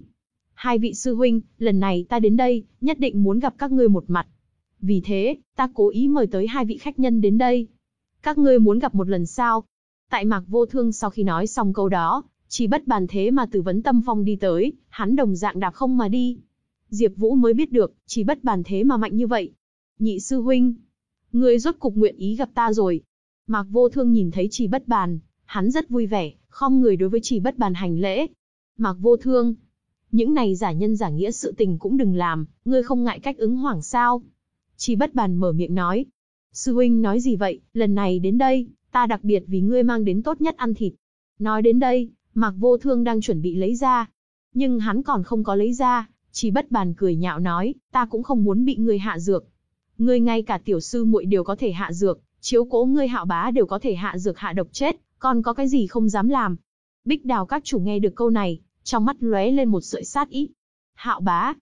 Hai vị sư huynh, lần này ta đến đây, nhất định muốn gặp các ngươi một mặt. Vì thế, ta cố ý mời tới hai vị khách nhân đến đây. Các ngươi muốn gặp một lần sao? Tại mạc vô thương sau khi nói xong câu đó, chỉ bất bàn thế mà từ vấn tâm phong đi tới, hắn đồng dạng đạp không mà đi. Diệp Vũ mới biết được, chỉ bất bàn thế mà mạnh như vậy. Nhị sư huynh, ngươi rốt cục nguyện ý gặp ta rồi. Mạc Vô Thương nhìn thấy Chỉ Bất Bàn, hắn rất vui vẻ, khom người đối với Chỉ Bất Bàn hành lễ. Mạc Vô Thương, những này giả nhân giả nghĩa sự tình cũng đừng làm, ngươi không ngại cách ứng hoàng sao? Chỉ Bất Bàn mở miệng nói. Sư huynh nói gì vậy, lần này đến đây, ta đặc biệt vì ngươi mang đến tốt nhất ăn thịt. Nói đến đây, Mạc Vô Thương đang chuẩn bị lấy ra. Nhưng hắn còn không có lấy ra, Chỉ Bất Bàn cười nhạo nói, ta cũng không muốn bị ngươi hạ dược. Ngươi ngay cả tiểu sư muội đều có thể hạ dược, chiếu cố ngươi hạo bá đều có thể hạ dược hạ độc chết, còn có cái gì không dám làm. Bích đào các chủ nghe được câu này, trong mắt lóe lên một sợi sát ý. Hạo bá,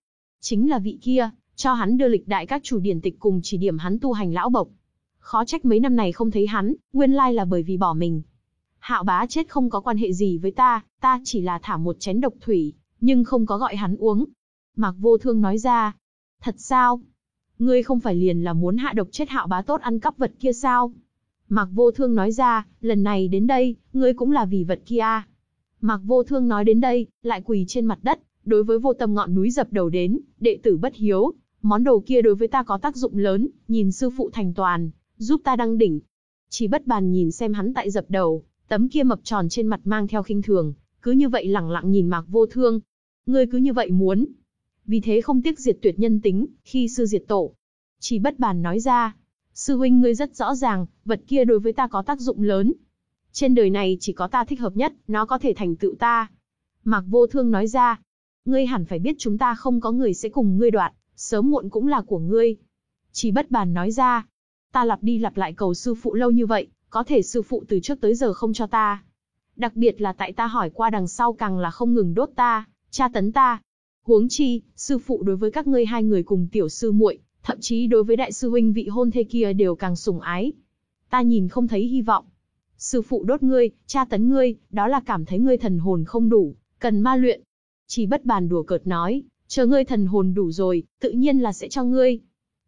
chính là vị kia, cho hắn đưa lịch đại các chủ điển tịch cùng chỉ điểm hắn tu hành lão bộc. Khó trách mấy năm này không thấy hắn, nguyên lai là bởi vì bỏ mình. Hạo bá chết không có quan hệ gì với ta, ta chỉ là thả một chén độc thủy, nhưng không có gọi hắn uống. Mạc vô thương nói ra. Thật sao? Ngươi không phải liền là muốn hạ độc chết hạo bá tốt ăn cắp vật kia sao? Mạc Vô Thương nói ra, lần này đến đây, ngươi cũng là vì vật kia. Mạc Vô Thương nói đến đây, lại quỳ trên mặt đất, đối với vô tâm ngọn núi dập đầu đến, đệ tử bất hiếu, món đồ kia đối với ta có tác dụng lớn, nhìn sư phụ thành toàn, giúp ta đăng đỉnh. Chỉ bất bàn nhìn xem hắn tại dập đầu, tấm kia mập tròn trên mặt mang theo khinh thường, cứ như vậy lẳng lặng nhìn Mạc Vô Thương. Ngươi cứ như vậy muốn, vì thế không tiếc diệt tuyệt nhân tính, khi sư diệt tổ. Chỉ bất bàn nói ra, sư huynh ngươi rất rõ ràng, vật kia đối với ta có tác dụng lớn. Trên đời này chỉ có ta thích hợp nhất, nó có thể thành tựu ta. Mạc vô thương nói ra, ngươi hẳn phải biết chúng ta không có người sẽ cùng ngươi đoạt, sớm muộn cũng là của ngươi. Chỉ bất bàn nói ra, ta lặp đi lặp lại cầu sư phụ lâu như vậy, có thể sư phụ từ trước tới giờ không cho ta. Đặc biệt là tại ta hỏi qua đằng sau càng là không ngừng đốt ta, tra tấn ta, Huống chi, sư phụ đối với các ngươi hai người cùng tiểu sư muội, thậm chí đối với đại sư huynh vị hôn thê kia đều càng sủng ái. Ta nhìn không thấy hy vọng. Sư phụ đốt ngươi, tra tấn ngươi, đó là cảm thấy ngươi thần hồn không đủ, cần ma luyện. Chỉ bất bàn đùa cợt nói, chờ ngươi thần hồn đủ rồi, tự nhiên là sẽ cho ngươi.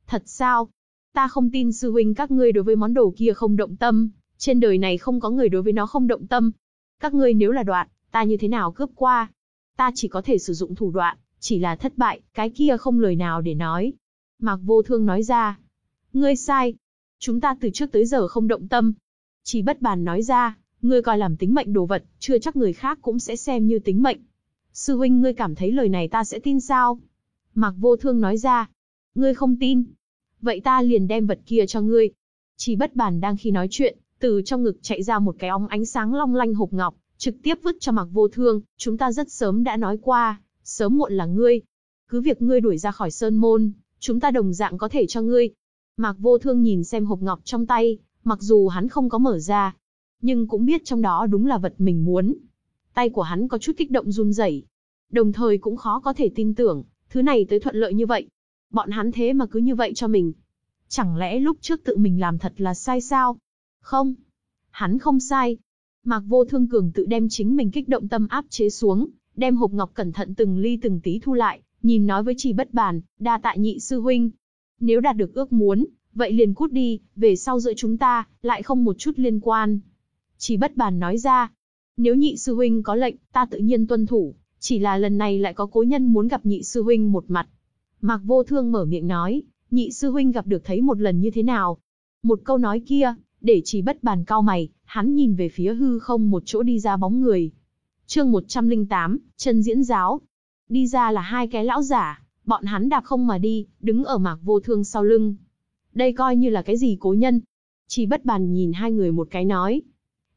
Thật sao? Ta không tin sư huynh các ngươi đối với món đồ kia không động tâm, trên đời này không có người đối với nó không động tâm. Các ngươi nếu là đoạn, ta như thế nào cướp qua? Ta chỉ có thể sử dụng thủ đoạn, chỉ là thất bại, cái kia không lời nào để nói. Mạc Vô Thương nói ra. Ngươi sai. Chúng ta từ trước tới giờ không động tâm. Chỉ bất bàn nói ra, ngươi coi làm tính mệnh đồ vật, chưa chắc người khác cũng sẽ xem như tính mệnh. Sư huynh ngươi cảm thấy lời này ta sẽ tin sao? Mạc Vô Thương nói ra. Ngươi không tin. Vậy ta liền đem vật kia cho ngươi. Chỉ bất bàn đang khi nói chuyện, từ trong ngực chạy ra một cái óng ánh sáng long lanh hộp ngọc, trực tiếp vứt cho Mạc Vô Thương, chúng ta rất sớm đã nói qua, sớm muộn là ngươi. Cứ việc ngươi đuổi ra khỏi sơn môn, chúng ta đồng dạng có thể cho ngươi. Mạc vô thương nhìn xem hộp ngọc trong tay, mặc dù hắn không có mở ra, nhưng cũng biết trong đó đúng là vật mình muốn. Tay của hắn có chút kích động run rẩy, đồng thời cũng khó có thể tin tưởng, thứ này tới thuận lợi như vậy. Bọn hắn thế mà cứ như vậy cho mình. Chẳng lẽ lúc trước tự mình làm thật là sai sao? Không. Hắn không sai. Mạc vô thương cường tự đem chính mình kích động tâm áp chế xuống, đem hộp ngọc cẩn thận từng ly từng tí thu lại, nhìn nói với Trì Bất Bàn, đa tạ nhị sư huynh. Nếu đạt được ước muốn, vậy liền cút đi, về sau giữa chúng ta, lại không một chút liên quan. Trì Bất Bàn nói ra, nếu nhị sư huynh có lệnh, ta tự nhiên tuân thủ, chỉ là lần này lại có cố nhân muốn gặp nhị sư huynh một mặt. Mạc Vô Thương mở miệng nói, nhị sư huynh gặp được thấy một lần như thế nào? Một câu nói kia, để chỉ Bất Bàn cao mày, hắn nhìn về phía hư không một chỗ đi ra bóng người, Chương 108, chân diễn giáo. Đi ra là hai cái lão giả, bọn hắn đạp không mà đi, đứng ở mạc vô thương sau lưng. Đây coi như là cái gì cố nhân. Chỉ bất bàn nhìn hai người một cái nói.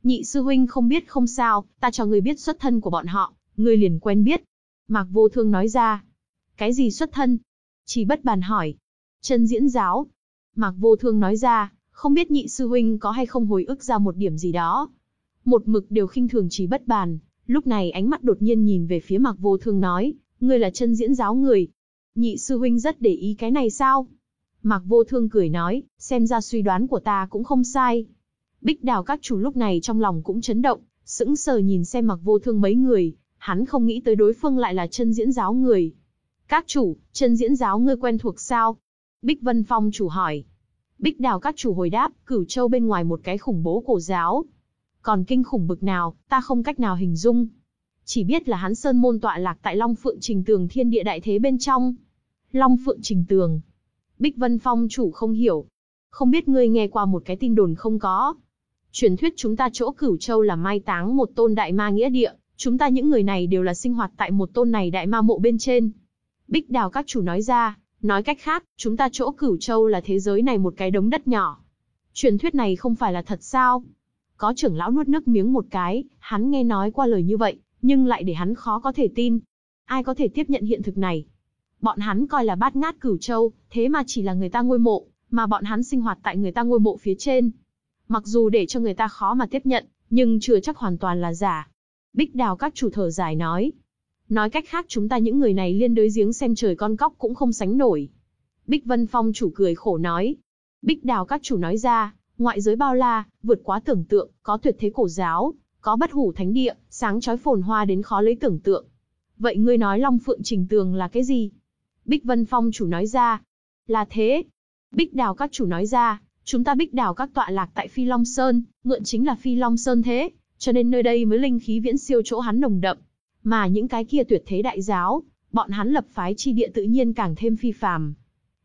Nhị sư huynh không biết không sao, ta cho người biết xuất thân của bọn họ, người liền quen biết. Mạc Vô Thương nói ra. Cái gì xuất thân? Chỉ bất bàn hỏi. Chân diễn giáo. Mạc Vô Thương nói ra, không biết nhị sư huynh có hay không hồi ức ra một điểm gì đó. Một mực đều khinh thường chỉ bất bàn, lúc này ánh mắt đột nhiên nhìn về phía Mạc Vô Thương nói, ngươi là chân diễn giáo người. Nhị sư huynh rất để ý cái này sao? Mạc Vô Thương cười nói, xem ra suy đoán của ta cũng không sai. Bích đào các chủ lúc này trong lòng cũng chấn động, sững sờ nhìn xem mặc Vô Thương mấy người, hắn không nghĩ tới đối phương lại là chân diễn giáo người. Các chủ, chân diễn giáo ngươi quen thuộc sao? Bích Vân Phong chủ hỏi. Bích đào các chủ hồi đáp, cửu châu bên ngoài một cái khủng bố cổ giáo. Còn kinh khủng bực nào, ta không cách nào hình dung. Chỉ biết là hắn sơn môn tọa lạc tại Long Phượng Trình Tường thiên địa đại thế bên trong. Long Phượng Trình Tường. Bích Vân Phong chủ không hiểu. Không biết ngươi nghe qua một cái tin đồn không có. Truyền thuyết chúng ta chỗ cửu châu là mai táng một tôn đại ma nghĩa địa, chúng ta những người này đều là sinh hoạt tại một tôn này đại ma mộ bên trên. Bích đào các chủ nói ra, nói cách khác, chúng ta chỗ cửu châu là thế giới này một cái đống đất nhỏ. Truyền thuyết này không phải là thật sao? Có trưởng lão nuốt nước miếng một cái, hắn nghe nói qua lời như vậy, nhưng lại để hắn khó có thể tin. Ai có thể tiếp nhận hiện thực này? Bọn hắn coi là bát ngát cửu châu, thế mà chỉ là người ta ngôi mộ, mà bọn hắn sinh hoạt tại người ta ngôi mộ phía trên. Mặc dù để cho người ta khó mà tiếp nhận, nhưng chưa chắc hoàn toàn là giả. Bích đào các chủ thở dài nói. Nói cách khác chúng ta những người này liên đối giếng xem trời con cóc cũng không sánh nổi. Bích Vân Phong chủ cười khổ nói. Bích đào các chủ nói ra, ngoại giới bao la, vượt quá tưởng tượng, có tuyệt thế cổ giáo, có bất hủ thánh địa, sáng chói phồn hoa đến khó lấy tưởng tượng. Vậy ngươi nói Long Phượng Trình Tường là cái gì? Bích Vân Phong chủ nói ra. Là thế. Bích Đào các chủ nói ra, chúng ta Bích Đào các tọa lạc tại Phi Long Sơn, ngượn chính là Phi Long Sơn thế, cho nên nơi đây mới linh khí viễn siêu chỗ hắn nồng đậm. Mà những cái kia tuyệt thế đại giáo, bọn hắn lập phái chi địa tự nhiên càng thêm phi phàm.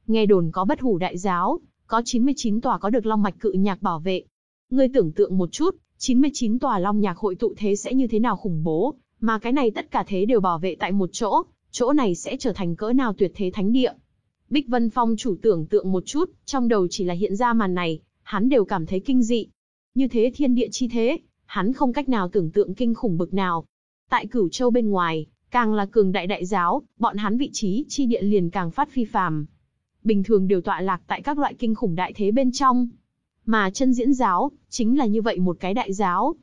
Nghe đồn có bất hủ đại giáo, có 99 tòa có được long mạch cự nhạc bảo vệ. Ngươi tưởng tượng một chút, 99 tòa long nhạc hội tụ thế sẽ như thế nào khủng bố, mà cái này tất cả thế đều bảo vệ tại một chỗ, chỗ này sẽ trở thành cỡ nào tuyệt thế thánh địa. Bích Vân Phong chủ tưởng tượng một chút, trong đầu chỉ là hiện ra màn này, hắn đều cảm thấy kinh dị. Như thế thiên địa chi thế, hắn không cách nào tưởng tượng kinh khủng bực nào. Tại cửu châu bên ngoài, càng là cường đại đại giáo, bọn hắn vị trí chi địa liền càng phát phi phàm. Bình thường đều tọa lạc tại các loại kinh khủng đại thế bên trong. Mà chân diễn giáo, chính là như vậy một cái đại giáo.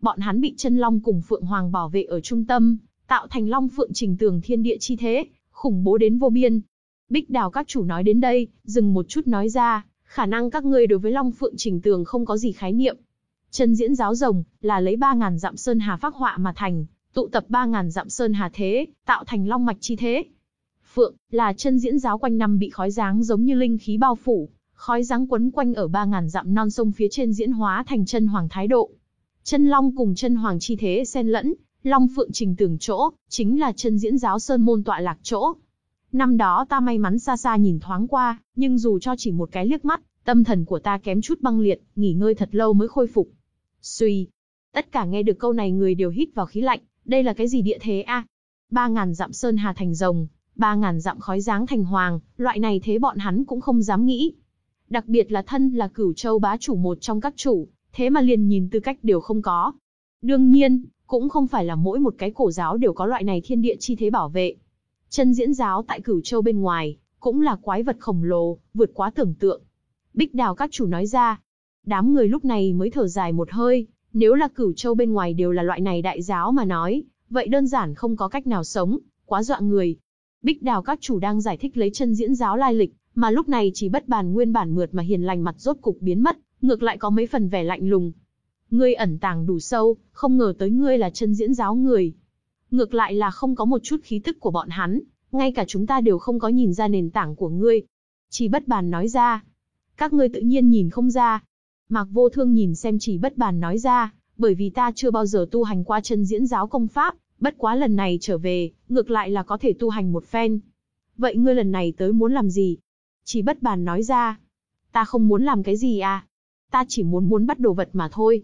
Bọn hắn bị chân long cùng phượng hoàng bảo vệ ở trung tâm, tạo thành long phượng trình tường thiên địa chi thế, khủng bố đến vô biên. Bích đào các chủ nói đến đây, dừng một chút nói ra, khả năng các ngươi đối với long phượng trình tường không có gì khái niệm. Chân diễn giáo rồng, là lấy 3.000 dặm sơn hà phác họa mà thành, tụ tập 3.000 dặm sơn hà thế, tạo thành long mạch chi thế. Phượng, là chân diễn giáo quanh năm bị khói dáng giống như linh khí bao phủ, khói dáng quấn quanh ở 3.000 dặm non sông phía trên diễn hóa thành chân hoàng thái độ. Chân long cùng chân hoàng chi thế xen lẫn, long phượng trình tường chỗ, chính là chân diễn giáo sơn môn tọa lạc chỗ. Năm đó ta may mắn xa xa nhìn thoáng qua, nhưng dù cho chỉ một cái liếc mắt, tâm thần của ta kém chút băng liệt, nghỉ ngơi thật lâu mới khôi phục. Suy. Tất cả nghe được câu này người đều hít vào khí lạnh, đây là cái gì địa thế a? Ba ngàn dặm sơn hà thành rồng, ba ngàn dặm khói dáng thành hoàng, loại này thế bọn hắn cũng không dám nghĩ. Đặc biệt là thân là cửu châu bá chủ một trong các chủ, thế mà liền nhìn tư cách đều không có. Đương nhiên, cũng không phải là mỗi một cái cổ giáo đều có loại này thiên địa chi thế bảo vệ. Chân diễn giáo tại cửu châu bên ngoài, cũng là quái vật khổng lồ, vượt quá tưởng tượng. Bích đào các chủ nói ra. Đám người lúc này mới thở dài một hơi, nếu là cửu châu bên ngoài đều là loại này đại giáo mà nói, vậy đơn giản không có cách nào sống, quá dọa người. Bích đào các chủ đang giải thích lấy chân diễn giáo lai lịch, mà lúc này chỉ bất bàn nguyên bản mượt mà hiền lành mặt rốt cục biến mất, ngược lại có mấy phần vẻ lạnh lùng. Ngươi ẩn tàng đủ sâu, không ngờ tới ngươi là chân diễn giáo người. Ngược lại là không có một chút khí tức của bọn hắn, ngay cả chúng ta đều không có nhìn ra nền tảng của ngươi. Chỉ bất bàn nói ra. Các ngươi tự nhiên nhìn không ra. Mạc vô thương nhìn xem chỉ bất bàn nói ra, bởi vì ta chưa bao giờ tu hành qua chân diễn giáo công pháp, bất quá lần này trở về, ngược lại là có thể tu hành một phen. Vậy ngươi lần này tới muốn làm gì? Chỉ bất bàn nói ra. Ta không muốn làm cái gì à? Ta chỉ muốn muốn bắt đồ vật mà thôi.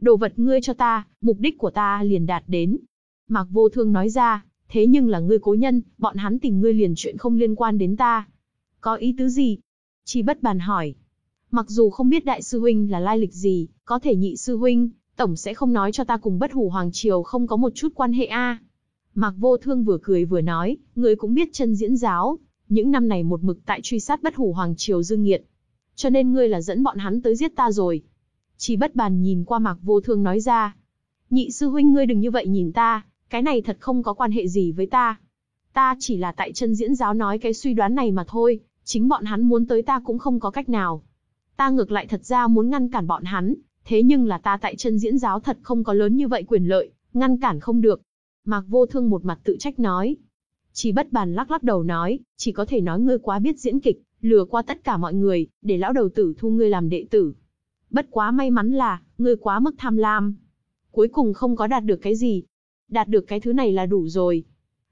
Đồ vật ngươi cho ta, mục đích của ta liền đạt đến. Mạc vô thương nói ra, thế nhưng là ngươi cố nhân, bọn hắn tìm ngươi liền chuyện không liên quan đến ta. Có ý tứ gì? Chỉ bất bàn hỏi. Mặc dù không biết đại sư huynh là lai lịch gì, có thể nhị sư huynh, tổng sẽ không nói cho ta cùng bất hủ hoàng triều không có một chút quan hệ a. Mạc Vô Thương vừa cười vừa nói, ngươi cũng biết chân diễn giáo, những năm này một mực tại truy sát bất hủ hoàng triều dương nghiệt. Cho nên ngươi là dẫn bọn hắn tới giết ta rồi. Chỉ bất bàn nhìn qua Mạc Vô Thương nói ra. Nhị sư huynh ngươi đừng như vậy nhìn ta, cái này thật không có quan hệ gì với ta. Ta chỉ là tại chân diễn giáo nói cái suy đoán này mà thôi, chính bọn hắn muốn tới ta cũng không có cách nào. Ta ngược lại thật ra muốn ngăn cản bọn hắn, thế nhưng là ta tại chân diễn giáo thật không có lớn như vậy quyền lợi, ngăn cản không được. Mạc Vô Thương một mặt tự trách nói. Chỉ bất bàn lắc lắc đầu nói, chỉ có thể nói ngươi quá biết diễn kịch, lừa qua tất cả mọi người, để lão đầu tử thu ngươi làm đệ tử. Bất quá may mắn là, ngươi quá mức tham lam. Cuối cùng không có đạt được cái gì. Đạt được cái thứ này là đủ rồi.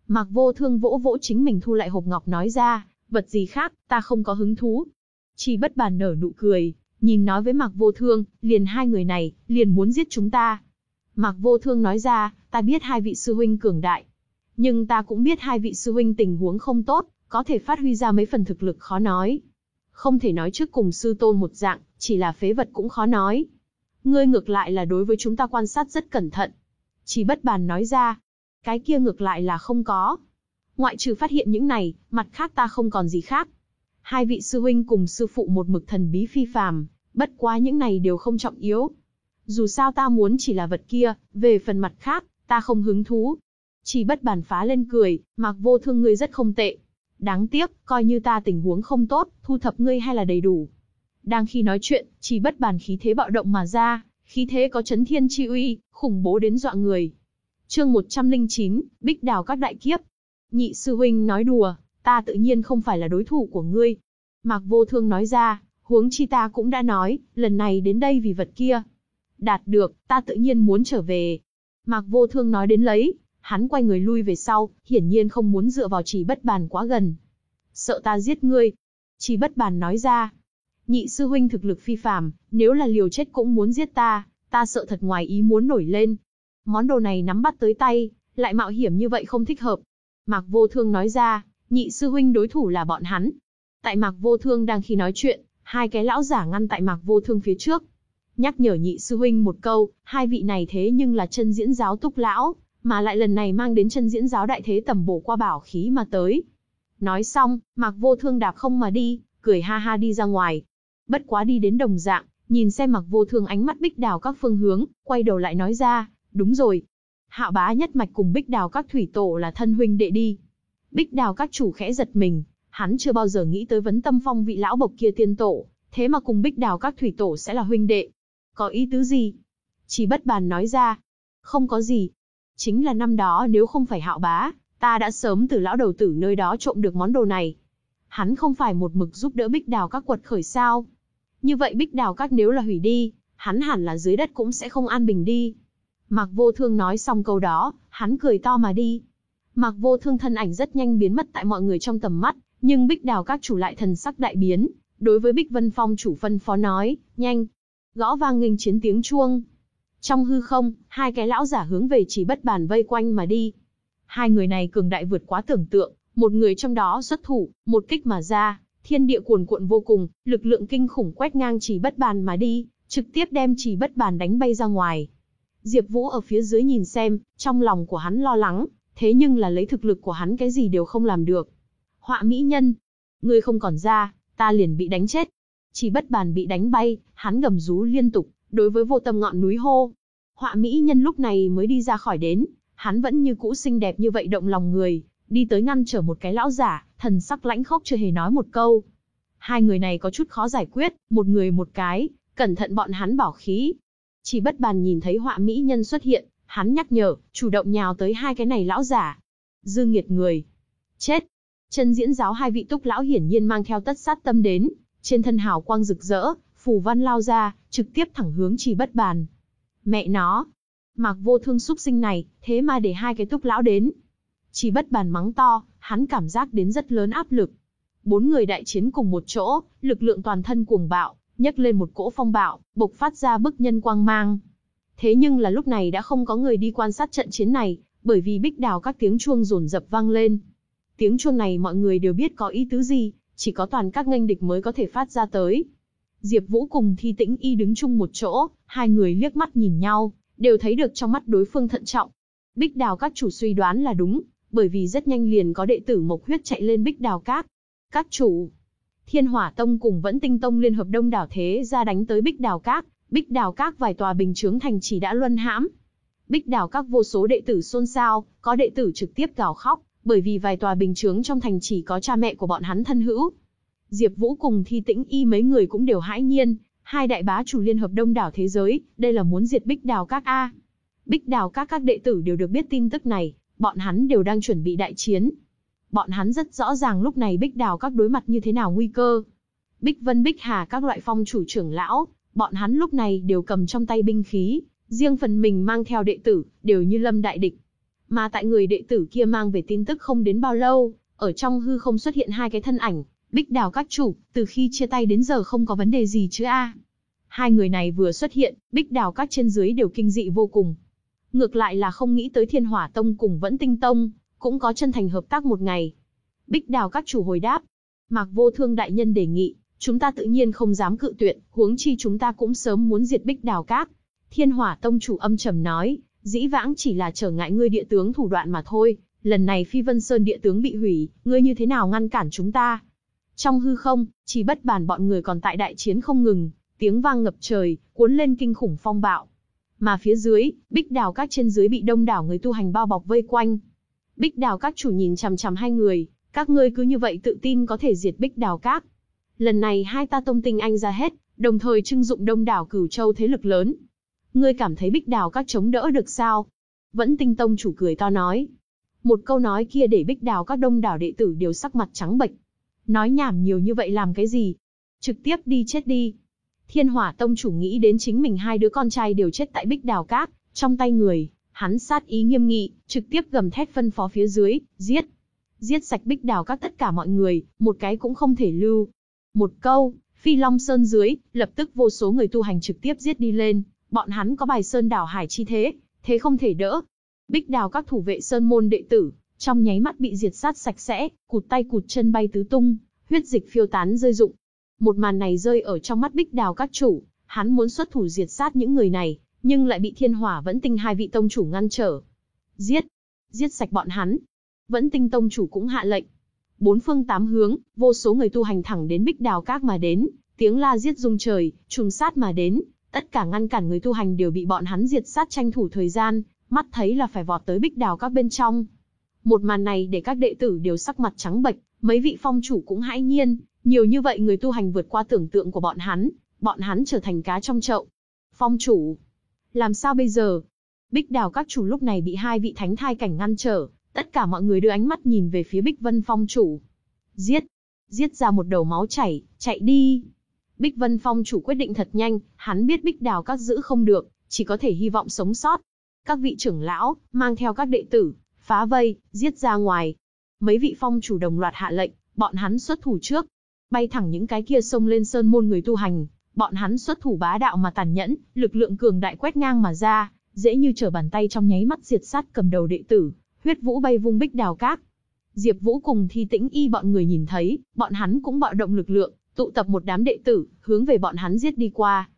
Mạc Vô Thương vỗ vỗ chính mình thu lại hộp ngọc nói ra, vật gì khác, ta không có hứng thú. Chỉ bất bàn nở nụ cười, nhìn nói với Mạc Vô Thương, liền hai người này, liền muốn giết chúng ta. Mạc Vô Thương nói ra, ta biết hai vị sư huynh cường đại. Nhưng ta cũng biết hai vị sư huynh tình huống không tốt, có thể phát huy ra mấy phần thực lực khó nói. Không thể nói trước cùng sư tôn một dạng, chỉ là phế vật cũng khó nói. Ngươi ngược lại là đối với chúng ta quan sát rất cẩn thận. Chỉ bất bàn nói ra, cái kia ngược lại là không có. Ngoại trừ phát hiện những này, mặt khác ta không còn gì khác. Hai vị sư huynh cùng sư phụ một mực thần bí phi phàm, bất quá những này đều không trọng yếu. Dù sao ta muốn chỉ là vật kia, về phần mặt khác, ta không hứng thú. Chỉ bất bàn phá lên cười, mặc vô thương ngươi rất không tệ. Đáng tiếc, coi như ta tình huống không tốt, thu thập ngươi hay là đầy đủ. Đang khi nói chuyện, chỉ bất bàn khí thế bạo động mà ra, khí thế có chấn thiên chi uy, khủng bố đến dọa người. Chương 109, Bích Đào các đại kiếp. Nhị sư huynh nói đùa, ta tự nhiên không phải là đối thủ của ngươi. Mạc Vô Thương nói ra, huống chi ta cũng đã nói, lần này đến đây vì vật kia. Đạt được, ta tự nhiên muốn trở về. Mạc Vô Thương nói đến lấy, hắn quay người lui về sau, hiển nhiên không muốn dựa vào chỉ bất bàn quá gần. Sợ ta giết ngươi. Chỉ bất bàn nói ra. Nhị sư huynh thực lực phi phàm, nếu là liều chết cũng muốn giết ta, ta sợ thật ngoài ý muốn nổi lên. Món đồ này nắm bắt tới tay, lại mạo hiểm như vậy không thích hợp. Mạc Vô Thương nói ra, nhị sư huynh đối thủ là bọn hắn. Tại Mạc Vô Thương đang khi nói chuyện, hai cái lão giả ngăn tại Mạc Vô Thương phía trước. Nhắc nhở nhị sư huynh một câu, hai vị này thế nhưng là chân diễn giáo túc lão, mà lại lần này mang đến chân diễn giáo đại thế tầm bổ qua bảo khí mà tới. Nói xong, Mạc Vô Thương đạp không mà đi, cười ha ha đi ra ngoài. Bất quá đi đến đồng dạng, nhìn xem mặc Vô Thương ánh mắt bích đào các phương hướng, quay đầu lại nói ra, đúng rồi. Hạo bá nhất mạch cùng bích đào các thủy tổ là thân huynh đệ đi. Bích đào các chủ khẽ giật mình, hắn chưa bao giờ nghĩ tới vấn tâm phong vị lão bộc kia tiên tổ, thế mà cùng bích đào các thủy tổ sẽ là huynh đệ. Có ý tứ gì? Chỉ bất bàn nói ra. Không có gì. Chính là năm đó nếu không phải hạo bá, ta đã sớm từ lão đầu tử nơi đó trộm được món đồ này. Hắn không phải một mực giúp đỡ bích đào các quật khởi sao. Như vậy bích đào các nếu là hủy đi, hắn hẳn là dưới đất cũng sẽ không an bình đi. Mạc vô thương nói xong câu đó, hắn cười to mà đi. Mạc vô thương thân ảnh rất nhanh biến mất tại mọi người trong tầm mắt, nhưng bích đào các chủ lại thần sắc đại biến. Đối với Bích Vân Phong chủ phân phó nói, nhanh, gõ vang nghênh chiến tiếng chuông. Trong hư không, hai cái lão giả hướng về chỉ bất bàn vây quanh mà đi. Hai người này cường đại vượt quá tưởng tượng, một người trong đó xuất thủ, một kích mà ra, thiên địa cuồn cuộn vô cùng, lực lượng kinh khủng quét ngang chỉ bất bàn mà đi, trực tiếp đem chỉ bất bàn đánh bay ra ngoài. Diệp Vũ ở phía dưới nhìn xem, trong lòng của hắn lo lắng, thế nhưng là lấy thực lực của hắn cái gì đều không làm được. Họa mỹ nhân, ngươi không còn ra, ta liền bị đánh chết. Chỉ bất bàn bị đánh bay, hắn gầm rú liên tục, đối với vô tâm ngọn núi hô. Họa mỹ nhân lúc này mới đi ra khỏi đến, hắn vẫn như cũ xinh đẹp như vậy động lòng người, đi tới ngăn trở một cái lão giả, thần sắc lãnh khốc chưa hề nói một câu. Hai người này có chút khó giải quyết, một người một cái, cẩn thận bọn hắn bảo khí. Chỉ bất bàn nhìn thấy họa mỹ nhân xuất hiện, hắn nhắc nhở, chủ động nhào tới hai cái này lão giả. Dương nghiệt người. Chết. Chân diễn giáo hai vị túc lão hiển nhiên mang theo tất sát tâm đến, trên thân hào quang rực rỡ, phù văn lao ra, trực tiếp thẳng hướng chỉ bất bàn. Mẹ nó, Mạc vô thương xúc sinh này, thế mà để hai cái túc lão đến. Chỉ bất bàn mắng to, hắn cảm giác đến rất lớn áp lực. Bốn người đại chiến cùng một chỗ, lực lượng toàn thân cuồng bạo, nhấc lên một cỗ phong bạo, bộc phát ra bức nhân quang mang. Thế nhưng là lúc này đã không có người đi quan sát trận chiến này, bởi vì bích đào các tiếng chuông rồn rập vang lên. Tiếng chuông này mọi người đều biết có ý tứ gì, chỉ có toàn các nghênh địch mới có thể phát ra tới. Diệp Vũ cùng Thi Tĩnh Y đứng chung một chỗ, hai người liếc mắt nhìn nhau, đều thấy được trong mắt đối phương thận trọng. Bích Đào các chủ suy đoán là đúng, bởi vì rất nhanh liền có đệ tử Mộc Huyết chạy lên Bích Đào các. Các chủ, Thiên Hỏa Tông cùng Vẫn Tinh Tông liên hợp đông đảo thế ra đánh tới Bích Đào các, Bích Đào các vài tòa bình chướng thành chỉ đã luân hãm. Bích Đào các vô số đệ tử xôn xao, có đệ tử trực tiếp gào khóc, bởi vì vài tòa bình chướng trong thành chỉ có cha mẹ của bọn hắn thân hữu. Diệp Vũ cùng Thi Tĩnh Y mấy người cũng đều hãi nhiên, hai đại bá chủ liên hợp đông đảo thế giới, đây là muốn diệt Bích Đào các a. Bích Đào các các đệ tử đều được biết tin tức này, bọn hắn đều đang chuẩn bị đại chiến. Bọn hắn rất rõ ràng lúc này Bích Đào các đối mặt như thế nào nguy cơ. Bích Vân Bích Hà các loại phong chủ trưởng lão, bọn hắn lúc này đều cầm trong tay binh khí, riêng phần mình mang theo đệ tử, đều như lâm đại địch. Mà tại người đệ tử kia mang về tin tức không đến bao lâu, ở trong hư không xuất hiện hai cái thân ảnh, Bích Đào các chủ, từ khi chia tay đến giờ không có vấn đề gì chứ a? Hai người này vừa xuất hiện, Bích Đào các trên dưới đều kinh dị vô cùng. Ngược lại là không nghĩ tới Thiên Hỏa Tông cùng Vẫn Tinh Tông, cũng có chân thành hợp tác một ngày. Bích Đào các chủ hồi đáp, Mạc Vô Thương đại nhân đề nghị, chúng ta tự nhiên không dám cự tuyệt, huống chi chúng ta cũng sớm muốn diệt Bích Đào các. Thiên Hỏa Tông chủ âm trầm nói, dĩ vãng chỉ là trở ngại ngươi địa tướng thủ đoạn mà thôi, lần này Phi Vân Sơn địa tướng bị hủy, ngươi như thế nào ngăn cản chúng ta? Trong hư không, chỉ bất bàn bọn người còn tại đại chiến không ngừng, tiếng vang ngập trời, cuốn lên kinh khủng phong bạo. Mà phía dưới, Bích Đào các trên dưới bị đông đảo người tu hành bao bọc vây quanh. Bích Đào các chủ nhìn chằm chằm hai người, các ngươi cứ như vậy tự tin có thể diệt Bích Đào các. Lần này hai ta tông tinh anh ra hết, đồng thời trưng dụng đông đảo cửu châu thế lực lớn. Ngươi cảm thấy Bích Đào các chống đỡ được sao? Vẫn tinh tông chủ cười to nói. Một câu nói kia để Bích Đào các đông đảo đệ tử đều sắc mặt trắng bệch. Nói nhảm nhiều như vậy làm cái gì? Trực tiếp đi chết đi. Thiên Hỏa Tông chủ nghĩ đến chính mình hai đứa con trai đều chết tại Bích Đào Các, trong tay người, hắn sát ý nghiêm nghị, trực tiếp gầm thét phân phó phía dưới, giết. Giết sạch Bích Đào Các tất cả mọi người, một cái cũng không thể lưu. Một câu, Phi Long Sơn dưới, lập tức vô số người tu hành trực tiếp giết đi lên, bọn hắn có bài Sơn Đảo Hải chi thế, thế không thể đỡ. Bích Đào Các thủ vệ Sơn môn đệ tử, trong nháy mắt bị diệt sát sạch sẽ, cụt tay cụt chân bay tứ tung, huyết dịch phiêu tán rơi rụng. Một màn này rơi ở trong mắt Bích Đào các chủ, hắn muốn xuất thủ diệt sát những người này, nhưng lại bị Thiên Hỏa Vẫn Tinh hai vị tông chủ ngăn trở. Giết, giết sạch bọn hắn. Vẫn Tinh tông chủ cũng hạ lệnh. Bốn phương tám hướng, vô số người tu hành thẳng đến Bích Đào các mà đến, tiếng la giết rung trời, trùng sát mà đến, tất cả ngăn cản người tu hành đều bị bọn hắn diệt sát tranh thủ thời gian, mắt thấy là phải vọt tới Bích Đào các bên trong. Một màn này để các đệ tử đều sắc mặt trắng bệch, mấy vị phong chủ cũng hãi nhiên, nhiều như vậy người tu hành vượt qua tưởng tượng của bọn hắn, bọn hắn trở thành cá trong chậu. Phong chủ, làm sao bây giờ? Bích Đào các chủ lúc này bị hai vị thánh thai cảnh ngăn trở, tất cả mọi người đưa ánh mắt nhìn về phía Bích Vân phong chủ. Giết, giết ra một đầu máu chảy, chạy đi. Bích Vân phong chủ quyết định thật nhanh, hắn biết Bích Đào các giữ không được, chỉ có thể hy vọng sống sót. Các vị trưởng lão, mang theo các đệ tử, phá vây, giết ra ngoài. Mấy vị phong chủ đồng loạt hạ lệnh, bọn hắn xuất thủ trước. Bay thẳng những cái kia sông lên sơn môn người tu hành, bọn hắn xuất thủ bá đạo mà tàn nhẫn, lực lượng cường đại quét ngang mà ra, dễ như trở bàn tay trong nháy mắt diệt sát cầm đầu đệ tử, huyết vũ bay vung bích đào cát. Diệp Vũ cùng Thi Tĩnh Y bọn người nhìn thấy, bọn hắn cũng bạo động lực lượng, tụ tập một đám đệ tử, hướng về bọn hắn giết đi qua.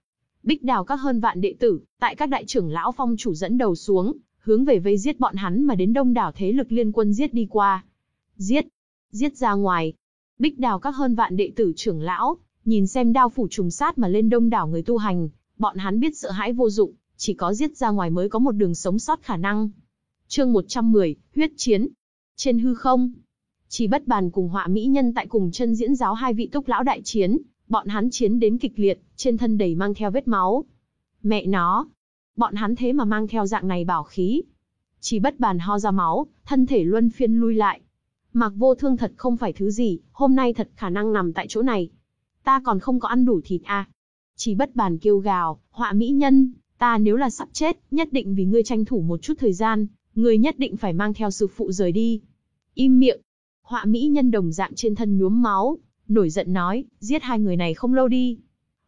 Bích Đào các hơn vạn đệ tử, tại các đại trưởng lão phong chủ dẫn đầu xuống, hướng về vây giết bọn hắn mà đến đông đảo thế lực liên quân giết đi qua. Giết, giết ra ngoài. Bích đào các hơn vạn đệ tử trưởng lão, nhìn xem đao phủ trùng sát mà lên đông đảo người tu hành, bọn hắn biết sợ hãi vô dụng, chỉ có giết ra ngoài mới có một đường sống sót khả năng. Chương 110, huyết chiến. Trên hư không, chỉ bất bàn cùng họa mỹ nhân tại cùng chân diễn giáo hai vị tốc lão đại chiến, bọn hắn chiến đến kịch liệt, trên thân đầy mang theo vết máu. Mẹ nó, Bọn hắn thế mà mang theo dạng này bảo khí. Chỉ bất bàn ho ra máu, thân thể luân phiên lui lại. Mặc vô thương thật không phải thứ gì, hôm nay thật khả năng nằm tại chỗ này. Ta còn không có ăn đủ thịt à. Chỉ bất bàn kêu gào, họa mỹ nhân, ta nếu là sắp chết, nhất định vì ngươi tranh thủ một chút thời gian, ngươi nhất định phải mang theo sư phụ rời đi. Im miệng. Họa mỹ nhân đồng dạng trên thân nhuốm máu, nổi giận nói, giết hai người này không lâu đi.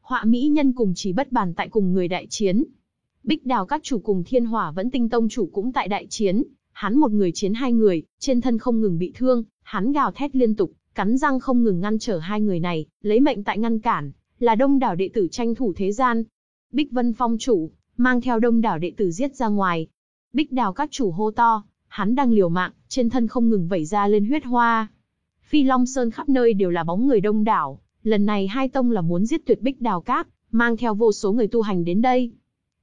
Họa mỹ nhân cùng chỉ bất bàn tại cùng người đại chiến, Bích Đào các chủ cùng Thiên Hỏa vẫn tinh tông chủ cũng tại đại chiến, hắn một người chiến hai người, trên thân không ngừng bị thương, hắn gào thét liên tục, cắn răng không ngừng ngăn trở hai người này, lấy mệnh tại ngăn cản, là đông đảo đệ tử tranh thủ thế gian. Bích Vân Phong chủ, mang theo đông đảo đệ tử giết ra ngoài. Bích đào các chủ hô to, hắn đang liều mạng, trên thân không ngừng vẩy ra lên huyết hoa. Phi Long Sơn khắp nơi đều là bóng người đông đảo, lần này hai tông là muốn giết tuyệt bích đào các, mang theo vô số người tu hành đến đây.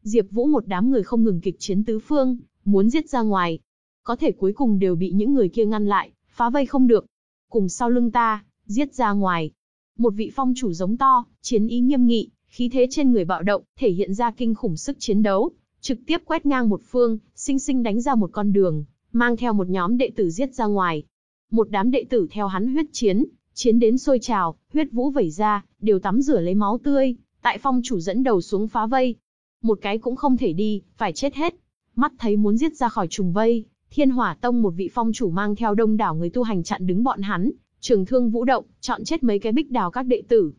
Diệp Vũ một đám người không ngừng kịch chiến tứ phương, muốn giết ra ngoài. Có thể cuối cùng đều bị những người kia ngăn lại, phá vây không được. Cùng sau lưng ta, giết ra ngoài. Một vị phong chủ giống to, chiến ý nghiêm nghị, khí thế trên người bạo động, thể hiện ra kinh khủng sức chiến đấu, trực tiếp quét ngang một phương, sinh sinh đánh ra một con đường, mang theo một nhóm đệ tử giết ra ngoài. Một đám đệ tử theo hắn huyết chiến, chiến đến sôi trào, huyết vũ vẩy ra, đều tắm rửa lấy máu tươi, tại phong chủ dẫn đầu xuống phá vây. Một cái cũng không thể đi, phải chết hết. Mắt thấy muốn giết ra khỏi trùng vây, Thiên Hỏa Tông một vị phong chủ mang theo đông đảo người tu hành chặn đứng bọn hắn, trường thương vũ động, chọn chết mấy cái bích đào các đệ tử.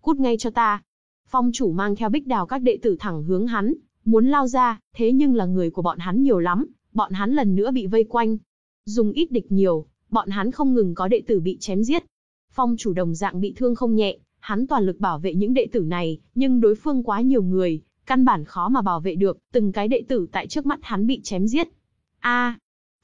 Cút ngay cho ta. Phong chủ mang theo bích đào các đệ tử thẳng hướng hắn, muốn lao ra, thế nhưng là người của bọn hắn nhiều lắm, bọn hắn lần nữa bị vây quanh. Dùng ít địch nhiều, bọn hắn không ngừng có đệ tử bị chém giết. Phong chủ đồng dạng bị thương không nhẹ, hắn toàn lực bảo vệ những đệ tử này, nhưng đối phương quá nhiều người, căn bản khó mà bảo vệ được, từng cái đệ tử tại trước mắt hắn bị chém giết. A,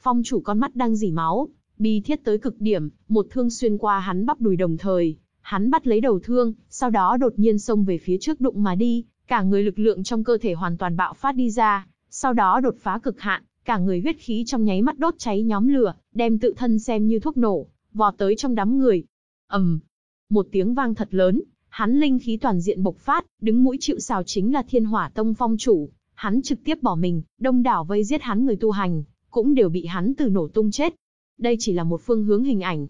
phong chủ con mắt đang dỉ máu, bi thiết tới cực điểm, một thương xuyên qua hắn bắp đùi đồng thời, hắn bắt lấy đầu thương, sau đó đột nhiên xông về phía trước đụng mà đi, cả người lực lượng trong cơ thể hoàn toàn bạo phát đi ra, sau đó đột phá cực hạn, cả người huyết khí trong nháy mắt đốt cháy nhóm lửa, đem tự thân xem như thuốc nổ, vọt tới trong đám người. ầm, một tiếng vang thật lớn, hắn linh khí toàn diện bộc phát, đứng mũi chịu sào chính là Thiên Hỏa Tông phong chủ, hắn trực tiếp bỏ mình, đông đảo vây giết hắn người tu hành, cũng đều bị hắn từ nổ tung chết. Đây chỉ là một phương hướng hình ảnh.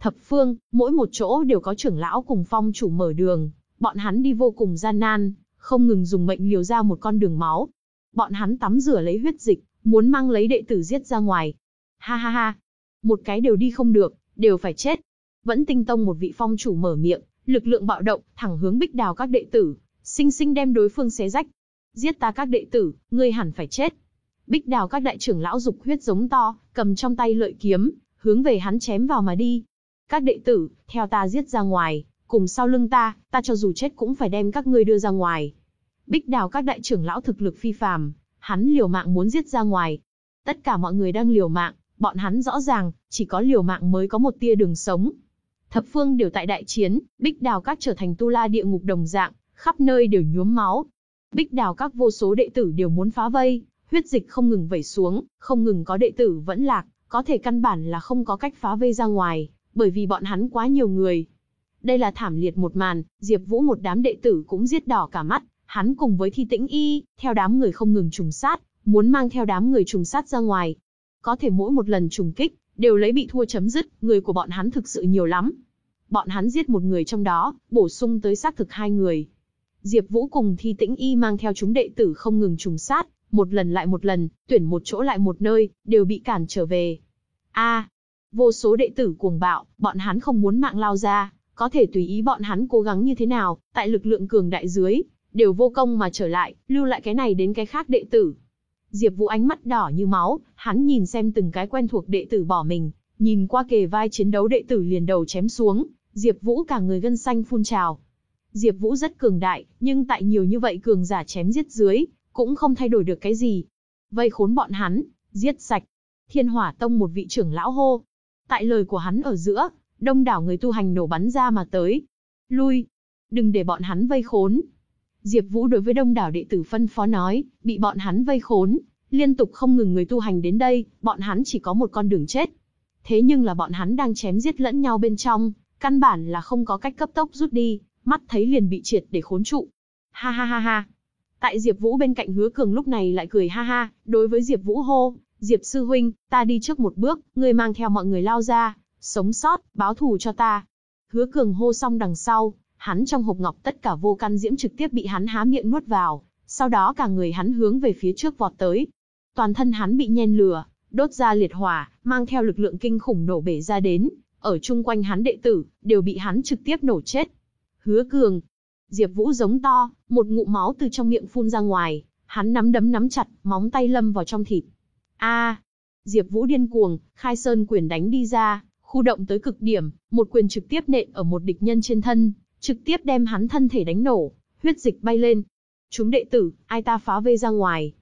Thập phương, mỗi một chỗ đều có trưởng lão cùng phong chủ mở đường, bọn hắn đi vô cùng gian nan, không ngừng dùng mệnh liều ra một con đường máu. Bọn hắn tắm rửa lấy huyết dịch, muốn mang lấy đệ tử giết ra ngoài. Ha ha ha, một cái đều đi không được, đều phải chết. Vẫn tinh tông một vị phong chủ mở miệng, lực lượng bạo động, thẳng hướng bích đào các đệ tử, sinh sinh đem đối phương xé rách. Giết ta các đệ tử, ngươi hẳn phải chết. Bích đào các đại trưởng lão dục huyết giống to, cầm trong tay lợi kiếm, hướng về hắn chém vào mà đi. Các đệ tử, theo ta giết ra ngoài, cùng sau lưng ta, ta cho dù chết cũng phải đem các ngươi đưa ra ngoài. Bích đào các đại trưởng lão thực lực phi phàm, hắn liều mạng muốn giết ra ngoài. Tất cả mọi người đang liều mạng, bọn hắn rõ ràng, chỉ có liều mạng mới có một tia đường sống. Thập phương đều tại đại chiến, bích đào các trở thành tu la địa ngục đồng dạng, khắp nơi đều nhuốm máu. Bích đào các vô số đệ tử đều muốn phá vây, huyết dịch không ngừng vẩy xuống, không ngừng có đệ tử vẫn lạc, có thể căn bản là không có cách phá vây ra ngoài, bởi vì bọn hắn quá nhiều người. Đây là thảm liệt một màn, Diệp Vũ một đám đệ tử cũng giết đỏ cả mắt, hắn cùng với Thi Tĩnh Y, theo đám người không ngừng trùng sát, muốn mang theo đám người trùng sát ra ngoài. Có thể mỗi một lần trùng kích, đều lấy bị thua chấm dứt, người của bọn hắn thực sự nhiều lắm. Bọn hắn giết một người trong đó, bổ sung tới xác thực hai người. Diệp Vũ cùng Thi Tĩnh Y mang theo chúng đệ tử không ngừng trùng sát, một lần lại một lần, tuyển một chỗ lại một nơi, đều bị cản trở về. A, vô số đệ tử cuồng bạo, bọn hắn không muốn mạng lao ra, có thể tùy ý bọn hắn cố gắng như thế nào, tại lực lượng cường đại dưới, đều vô công mà trở lại, lưu lại cái này đến cái khác đệ tử. Diệp Vũ ánh mắt đỏ như máu, hắn nhìn xem từng cái quen thuộc đệ tử bỏ mình, nhìn qua kề vai chiến đấu đệ tử liền đầu chém xuống, Diệp Vũ cả người gân xanh phun trào. Diệp Vũ rất cường đại, nhưng tại nhiều như vậy cường giả chém giết dưới, cũng không thay đổi được cái gì. Vây khốn bọn hắn, giết sạch. Thiên Hỏa Tông một vị trưởng lão hô. Tại lời của hắn ở giữa, đông đảo người tu hành nổ bắn ra mà tới. Lui, đừng để bọn hắn vây khốn. Diệp Vũ đối với đông đảo đệ tử phân phó nói, bị bọn hắn vây khốn, liên tục không ngừng người tu hành đến đây, bọn hắn chỉ có một con đường chết. Thế nhưng là bọn hắn đang chém giết lẫn nhau bên trong, căn bản là không có cách cấp tốc rút đi, mắt thấy liền bị triệt để khốn trụ. Ha ha ha ha. Tại Diệp Vũ bên cạnh Hứa Cường lúc này lại cười ha ha, đối với Diệp Vũ hô, "Diệp sư huynh, ta đi trước một bước, ngươi mang theo mọi người lao ra, sống sót, báo thù cho ta." Hứa Cường hô xong đằng sau, hắn trong hộp ngọc tất cả vô căn diễm trực tiếp bị hắn há miệng nuốt vào, sau đó cả người hắn hướng về phía trước vọt tới. Toàn thân hắn bị nhen lửa, đốt ra liệt hỏa, mang theo lực lượng kinh khủng nổ bể ra đến, ở chung quanh hắn đệ tử, đều bị hắn trực tiếp nổ chết. Hứa Cường, Diệp Vũ giống to, một ngụm máu từ trong miệng phun ra ngoài, hắn nắm đấm nắm chặt, móng tay lâm vào trong thịt. A! Diệp Vũ điên cuồng, khai sơn quyền đánh đi ra, khu động tới cực điểm, một quyền trực tiếp nện ở một địch nhân trên thân, trực tiếp đem hắn thân thể đánh nổ, huyết dịch bay lên. Chúng đệ tử, ai ta phá vây ra ngoài.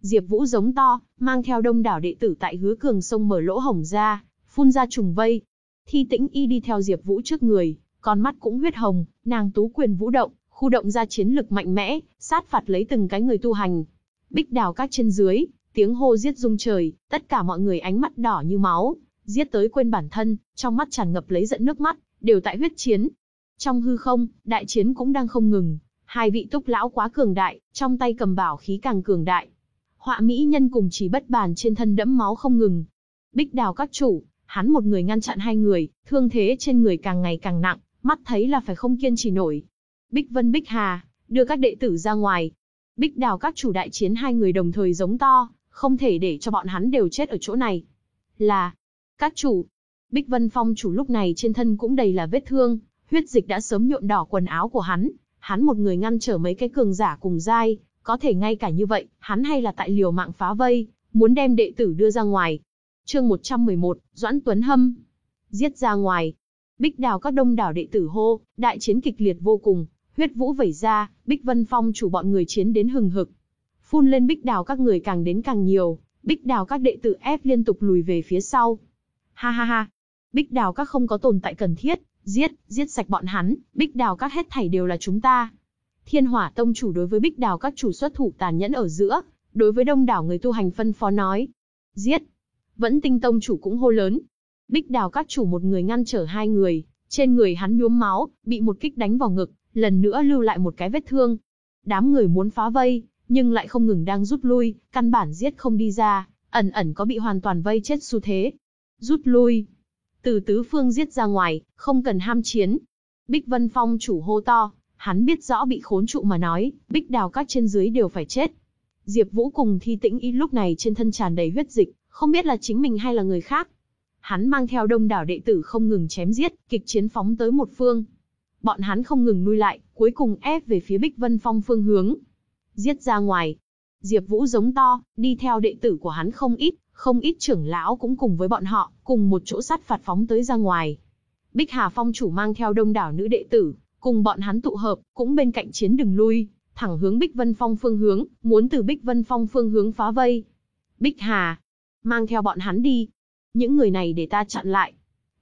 Diệp Vũ giống to, mang theo đông đảo đệ tử tại hứa cường sông mở lỗ hổng ra, phun ra trùng vây. Thi Tĩnh Y đi theo Diệp Vũ trước người, con mắt cũng huyết hồng, nàng tú quyền vũ động, khu động ra chiến lực mạnh mẽ, sát phạt lấy từng cái người tu hành. Bích đào các trên dưới, tiếng hô giết rung trời, tất cả mọi người ánh mắt đỏ như máu, giết tới quên bản thân, trong mắt tràn ngập lấy giận nước mắt, đều tại huyết chiến. Trong hư không, đại chiến cũng đang không ngừng, hai vị túc lão quá cường đại, trong tay cầm bảo khí càng cường đại. Họa mỹ nhân cùng chỉ bất bàn trên thân đẫm máu không ngừng. Bích đào các chủ, hắn một người ngăn chặn hai người, thương thế trên người càng ngày càng nặng, mắt thấy là phải không kiên trì nổi. Bích Vân Bích Hà, đưa các đệ tử ra ngoài. Bích đào các chủ đại chiến hai người đồng thời giống to, không thể để cho bọn hắn đều chết ở chỗ này. Là, các chủ, Bích Vân Phong chủ lúc này trên thân cũng đầy là vết thương, huyết dịch đã sớm nhuộm đỏ quần áo của hắn, hắn một người ngăn trở mấy cái cường giả cùng giai, có thể ngay cả như vậy, hắn hay là tại liều mạng phá vây, muốn đem đệ tử đưa ra ngoài. Chương 111, Doãn Tuấn Hâm. Giết ra ngoài. Bích Đào các đông đảo đệ tử hô, đại chiến kịch liệt vô cùng, huyết vũ vẩy ra, Bích Vân Phong chủ bọn người chiến đến hừng hực. Phun lên Bích Đào các người càng đến càng nhiều, Bích Đào các đệ tử ép liên tục lùi về phía sau. Ha ha ha, Bích Đào các không có tồn tại cần thiết, giết, giết sạch bọn hắn, Bích Đào các hết thảy đều là chúng ta. Thiên Hỏa Tông chủ đối với Bích Đào các chủ xuất thủ tàn nhẫn ở giữa, đối với đông đảo người tu hành phân phó nói. Giết! Vẫn tinh tông chủ cũng hô lớn. Bích Đào các chủ một người ngăn trở hai người, trên người hắn nhuốm máu, bị một kích đánh vào ngực, lần nữa lưu lại một cái vết thương. Đám người muốn phá vây, nhưng lại không ngừng đang rút lui, căn bản giết không đi ra, ẩn ẩn có bị hoàn toàn vây chết xu thế. Rút lui, từ tứ phương giết ra ngoài, không cần ham chiến. Bích Vân Phong chủ hô to, hắn biết rõ bị khốn trụ mà nói, bích đào các trên dưới đều phải chết. Diệp Vũ cùng thi tĩnh y lúc này trên thân tràn đầy huyết dịch, không biết là chính mình hay là người khác. Hắn mang theo đông đảo đệ tử không ngừng chém giết, kịch chiến phóng tới một phương. Bọn hắn không ngừng nuôi lại, cuối cùng ép về phía Bích Vân Phong phương hướng. Giết ra ngoài. Diệp Vũ giống to, đi theo đệ tử của hắn không ít, không ít trưởng lão cũng cùng với bọn họ, cùng một chỗ sát phạt phóng tới ra ngoài. Bích Hà Phong chủ mang theo đông đảo nữ đệ tử, cùng bọn hắn tụ hợp, cũng bên cạnh chiến đừng lui, thẳng hướng Bích Vân Phong phương hướng, muốn từ Bích Vân Phong phương hướng phá vây. Bích Hà, mang theo bọn hắn đi. Những người này để ta chặn lại.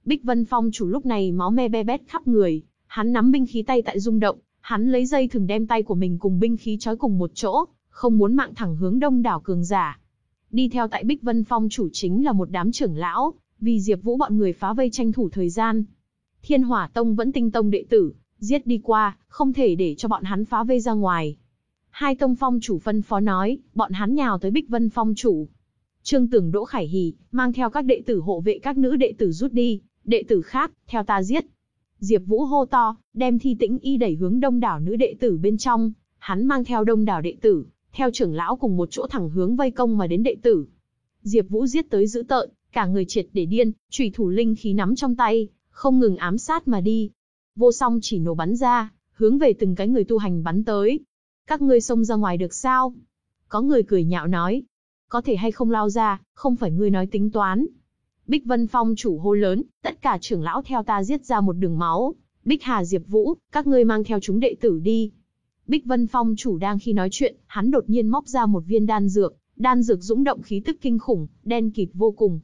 Bích Vân Phong chủ lúc này máu me be bét khắp người, hắn nắm binh khí tay tại rung động, hắn lấy dây thường đem tay của mình cùng binh khí trói cùng một chỗ, không muốn mạng thẳng hướng đông đảo cường giả. Đi theo tại Bích Vân Phong chủ chính là một đám trưởng lão, vì Diệp Vũ bọn người phá vây tranh thủ thời gian. Thiên Hỏa Tông vẫn tinh tông đệ tử, giết đi qua, không thể để cho bọn hắn phá vây ra ngoài. Hai tông phong chủ phân phó nói, bọn hắn nhào tới Bích Vân Phong chủ. Trương Tưởng Đỗ Khải Hỉ, mang theo các đệ tử hộ vệ các nữ đệ tử rút đi, đệ tử khác, theo ta giết. Diệp Vũ hô to, đem Thi Tĩnh Y đẩy hướng đông đảo nữ đệ tử bên trong, hắn mang theo đông đảo đệ tử, theo trưởng lão cùng một chỗ thẳng hướng vây công mà đến đệ tử. Diệp Vũ giết tới dữ tợn, cả người triệt để điên, chủy thủ linh khí nắm trong tay, không ngừng ám sát mà đi. Vô song chỉ nổ bắn ra, hướng về từng cái người tu hành bắn tới. Các ngươi xông ra ngoài được sao? Có người cười nhạo nói, có thể hay không lao ra, không phải ngươi nói tính toán. Bích Vân Phong chủ hô lớn, tất cả trưởng lão theo ta giết ra một đường máu. Bích Hà Diệp Vũ, các ngươi mang theo chúng đệ tử đi, Bích Vân Phong chủ đang khi nói chuyện, hắn đột nhiên móc ra một viên đan dược, đan dược dũng động khí tức kinh khủng, đen kịt vô cùng.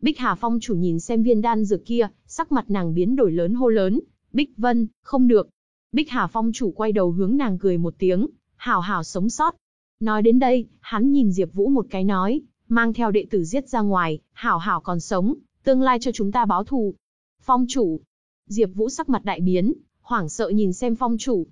Bích Hà Phong chủ nhìn xem viên đan dược kia, sắc mặt nàng biến đổi lớn hô lớn, Bích Vân, không được. Bích Hà Phong chủ quay đầu hướng nàng cười một tiếng, hảo hảo sống sót. Nói đến đây, hắn nhìn Diệp Vũ một cái nói, mang theo đệ tử giết ra ngoài, hảo hảo còn sống, tương lai cho chúng ta báo thù. Phong chủ. Diệp Vũ sắc mặt đại biến, hoảng sợ nhìn xem phong chủ,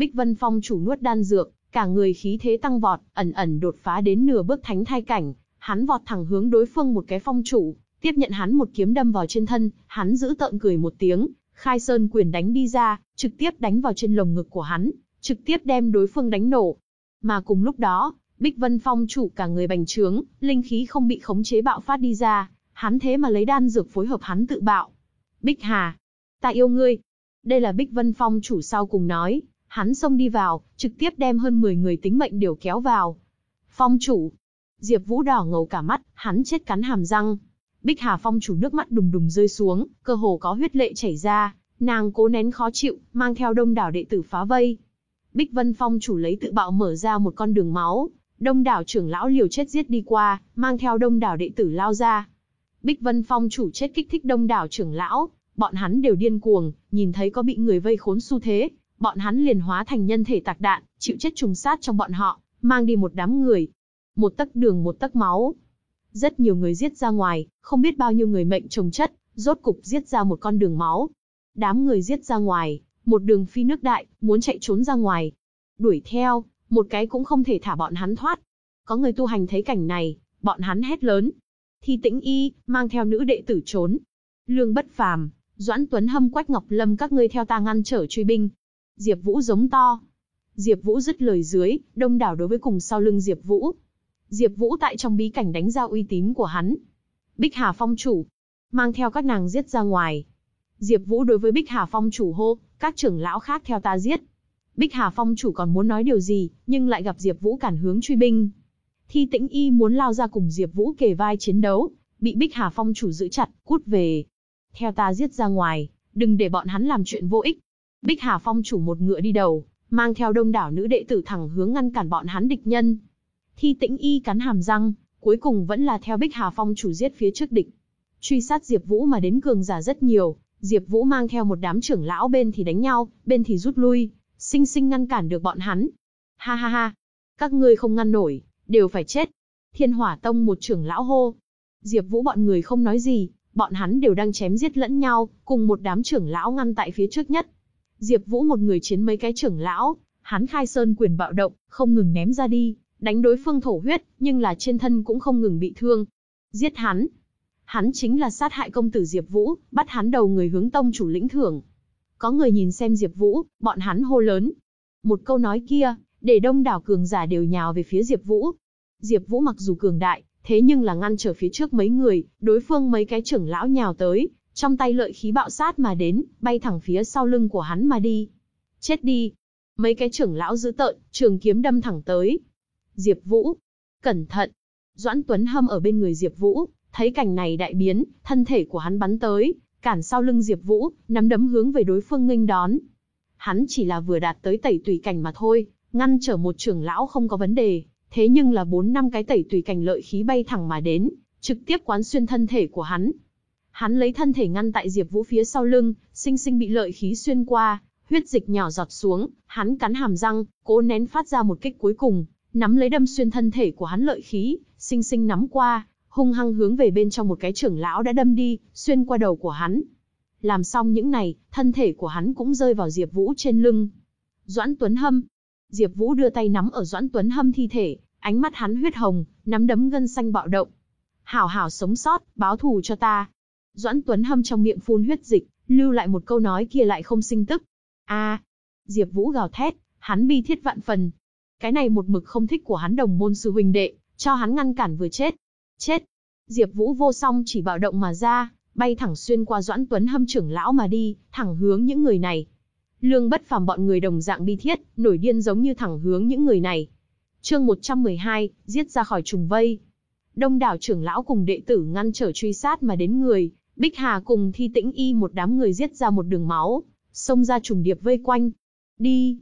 Bích Vân Phong chủ nuốt đan dược, cả người khí thế tăng vọt, ẩn ẩn đột phá đến nửa bước thánh thai cảnh, hắn vọt thẳng hướng đối phương một cái phong chủ, tiếp nhận hắn một kiếm đâm vào trên thân, hắn giữ tợn cười một tiếng, khai sơn quyền đánh đi ra, trực tiếp đánh vào trên lồng ngực của hắn, trực tiếp đem đối phương đánh nổ. Mà cùng lúc đó, Bích Vân Phong chủ cả người bành trướng, linh khí không bị khống chế bạo phát đi ra, hắn thế mà lấy đan dược phối hợp hắn tự bạo. Bích Hà, ta yêu ngươi. Đây là Bích Vân Phong chủ sau cùng nói, Hắn xông đi vào, trực tiếp đem hơn 10 người tính mệnh đều kéo vào. Phong chủ. Diệp Vũ đỏ ngầu cả mắt, hắn chết cắn hàm răng. Bích Hà Phong chủ nước mắt đùng đùng rơi xuống, cơ hồ có huyết lệ chảy ra, nàng cố nén khó chịu, mang theo đông đảo đệ tử phá vây. Bích Vân Phong chủ lấy tự bạo mở ra một con đường máu, Đông đảo trưởng lão liều chết giết đi qua, mang theo đông đảo đệ tử lao ra. Bích Vân Phong chủ chết kích thích đông đảo trưởng lão, bọn hắn đều điên cuồng, nhìn thấy có bị người vây khốn xu thế, bọn hắn liền hóa thành nhân thể tạc đạn, chịu chết trùng sát trong bọn họ, mang đi một đám người. Một tấc đường một tấc máu. Rất nhiều người giết ra ngoài, không biết bao nhiêu người mệnh trồng chất, rốt cục giết ra một con đường máu. Đám người giết ra ngoài, một đường phi nước đại, muốn chạy trốn ra ngoài. Đuổi theo, một cái cũng không thể thả bọn hắn thoát. Có người tu hành thấy cảnh này, bọn hắn hét lớn. Thi tĩnh y, mang theo nữ đệ tử trốn. Lương bất phàm, Doãn Tuấn Hâm Quách Ngọc Lâm các ngươi theo ta ngăn trở truy binh. Diệp Vũ giống to. Diệp Vũ dứt lời dưới, đông đảo đối với cùng sau lưng Diệp Vũ. Diệp Vũ tại trong bí cảnh đánh ra uy tín của hắn. Bích Hà Phong chủ, mang theo các nàng giết ra ngoài. Diệp Vũ đối với Bích Hà Phong chủ hô, các trưởng lão khác theo ta giết. Bích Hà Phong chủ còn muốn nói điều gì, nhưng lại gặp Diệp Vũ cản hướng truy binh. Thi Tĩnh Y muốn lao ra cùng Diệp Vũ kề vai chiến đấu, bị Bích Hà Phong chủ giữ chặt, cút về. Theo ta giết ra ngoài, đừng để bọn hắn làm chuyện vô ích. Bích Hà Phong chủ một ngựa đi đầu, mang theo đông đảo nữ đệ tử thẳng hướng ngăn cản bọn hắn địch nhân. Thi Tĩnh Y cắn hàm răng, cuối cùng vẫn là theo Bích Hà Phong chủ giết phía trước địch. Truy sát Diệp Vũ mà đến cường giả rất nhiều, Diệp Vũ mang theo một đám trưởng lão bên thì đánh nhau, bên thì rút lui, sinh sinh ngăn cản được bọn hắn. Ha ha ha, các ngươi không ngăn nổi, đều phải chết. Thiên Hỏa Tông một trưởng lão hô. Diệp Vũ bọn người không nói gì, bọn hắn đều đang chém giết lẫn nhau, cùng một đám trưởng lão ngăn tại phía trước nhất. Diệp Vũ một người chiến mấy cái trưởng lão, hắn khai sơn quyền bạo động, không ngừng ném ra đi, đánh đối phương thổ huyết, nhưng là trên thân cũng không ngừng bị thương. Giết hắn. Hắn chính là sát hại công tử Diệp Vũ, bắt hắn đầu người hướng tông chủ lĩnh thưởng. Có người nhìn xem Diệp Vũ, bọn hắn hô lớn. Một câu nói kia, để đông đảo cường giả đều nhào về phía Diệp Vũ. Diệp Vũ mặc dù cường đại, thế nhưng là ngăn trở phía trước mấy người, đối phương mấy cái trưởng lão nhào tới, trong tay lợi khí bạo sát mà đến, bay thẳng phía sau lưng của hắn mà đi. Chết đi. Mấy cái trưởng lão giữ tợn, trường kiếm đâm thẳng tới. Diệp Vũ, cẩn thận. Doãn Tuấn Hâm ở bên người Diệp Vũ, thấy cảnh này đại biến, thân thể của hắn bắn tới, cản sau lưng Diệp Vũ, nắm đấm hướng về đối phương nghênh đón. Hắn chỉ là vừa đạt tới tẩy tùy cảnh mà thôi, ngăn trở một trưởng lão không có vấn đề, thế nhưng là bốn năm cái tẩy tùy cảnh lợi khí bay thẳng mà đến, trực tiếp quán xuyên thân thể của hắn. Hắn lấy thân thể ngăn tại Diệp Vũ phía sau lưng, sinh sinh bị lợi khí xuyên qua, huyết dịch nhỏ giọt xuống, hắn cắn hàm răng, cố nén phát ra một kích cuối cùng, nắm lấy đâm xuyên thân thể của hắn lợi khí, sinh sinh nắm qua, hung hăng hướng về bên trong một cái trưởng lão đã đâm đi, xuyên qua đầu của hắn. Làm xong những này, thân thể của hắn cũng rơi vào Diệp Vũ trên lưng. Doãn Tuấn Hâm. Diệp Vũ đưa tay nắm ở Doãn Tuấn Hâm thi thể, ánh mắt hắn huyết hồng, nắm đấm gân xanh bạo động. Hảo hảo sống sót, báo thù cho ta. Doãn Tuấn Hâm trong miệng phun huyết dịch, lưu lại một câu nói kia lại không sinh tức. A! Diệp Vũ gào thét, hắn bi thiết vạn phần. Cái này một mực không thích của hắn đồng môn sư huynh đệ, cho hắn ngăn cản vừa chết. Chết! Diệp Vũ vô song chỉ bạo động mà ra, bay thẳng xuyên qua Doãn Tuấn Hâm trưởng lão mà đi, thẳng hướng những người này. Lương Bất Phàm bọn người đồng dạng bi thiết, nổi điên giống như thẳng hướng những người này. Chương 112, giết ra khỏi trùng vây. Đông đảo trưởng lão cùng đệ tử ngăn trở truy sát mà đến người, Bích Hà cùng Thi Tĩnh Y một đám người giết ra một đường máu, xông ra trùng điệp vây quanh. Đi.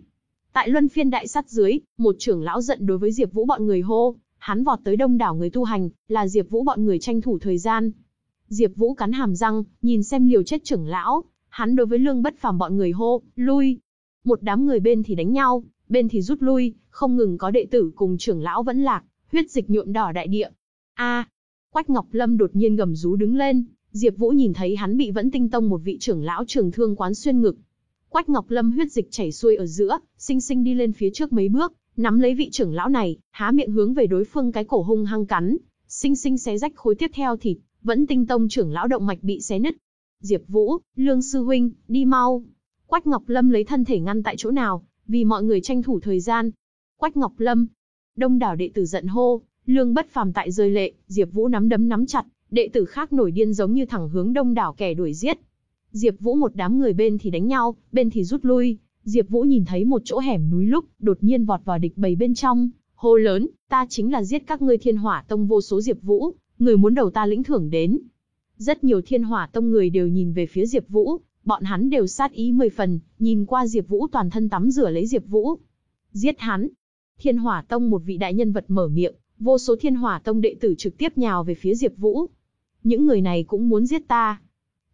Tại luân phiên đại sát dưới, một trưởng lão giận đối với Diệp Vũ bọn người hô, hắn vọt tới đông đảo người tu hành, là Diệp Vũ bọn người tranh thủ thời gian. Diệp Vũ cắn hàm răng, nhìn xem liều chết trưởng lão, hắn đối với Lương Bất Phàm bọn người hô, lui. Một đám người bên thì đánh nhau, bên thì rút lui, không ngừng có đệ tử cùng trưởng lão vẫn lạc, huyết dịch nhuộm đỏ đại địa. A! Quách Ngọc Lâm đột nhiên gầm rú đứng lên, Diệp Vũ nhìn thấy hắn bị Vẫn Tinh Tông một vị trưởng lão trường thương quán xuyên ngực. Quách Ngọc Lâm huyết dịch chảy xuôi ở giữa, sinh sinh đi lên phía trước mấy bước, nắm lấy vị trưởng lão này, há miệng hướng về đối phương cái cổ hung hăng cắn, sinh sinh xé rách khối tiếp theo thịt, Vẫn Tinh Tông trưởng lão động mạch bị xé nứt. Diệp Vũ, Lương sư huynh, đi mau. Quách Ngọc Lâm lấy thân thể ngăn tại chỗ nào, vì mọi người tranh thủ thời gian. Quách Ngọc Lâm, đông đảo đệ tử giận hô, Lương bất phàm tại rơi lệ, Diệp Vũ nắm đấm nắm chặt, đệ tử khác nổi điên giống như thẳng hướng đông đảo kẻ đuổi giết. Diệp Vũ một đám người bên thì đánh nhau, bên thì rút lui, Diệp Vũ nhìn thấy một chỗ hẻm núi lúc, đột nhiên vọt vào địch bầy bên trong, hô lớn, ta chính là giết các ngươi Thiên Hỏa Tông vô số Diệp Vũ, người muốn đầu ta lĩnh thưởng đến. Rất nhiều Thiên Hỏa Tông người đều nhìn về phía Diệp Vũ, bọn hắn đều sát ý mười phần, nhìn qua Diệp Vũ toàn thân tắm rửa lấy Diệp Vũ. Giết hắn. Thiên Hỏa Tông một vị đại nhân vật mở miệng, vô số Thiên Hỏa Tông đệ tử trực tiếp nhào về phía Diệp Vũ. Những người này cũng muốn giết ta.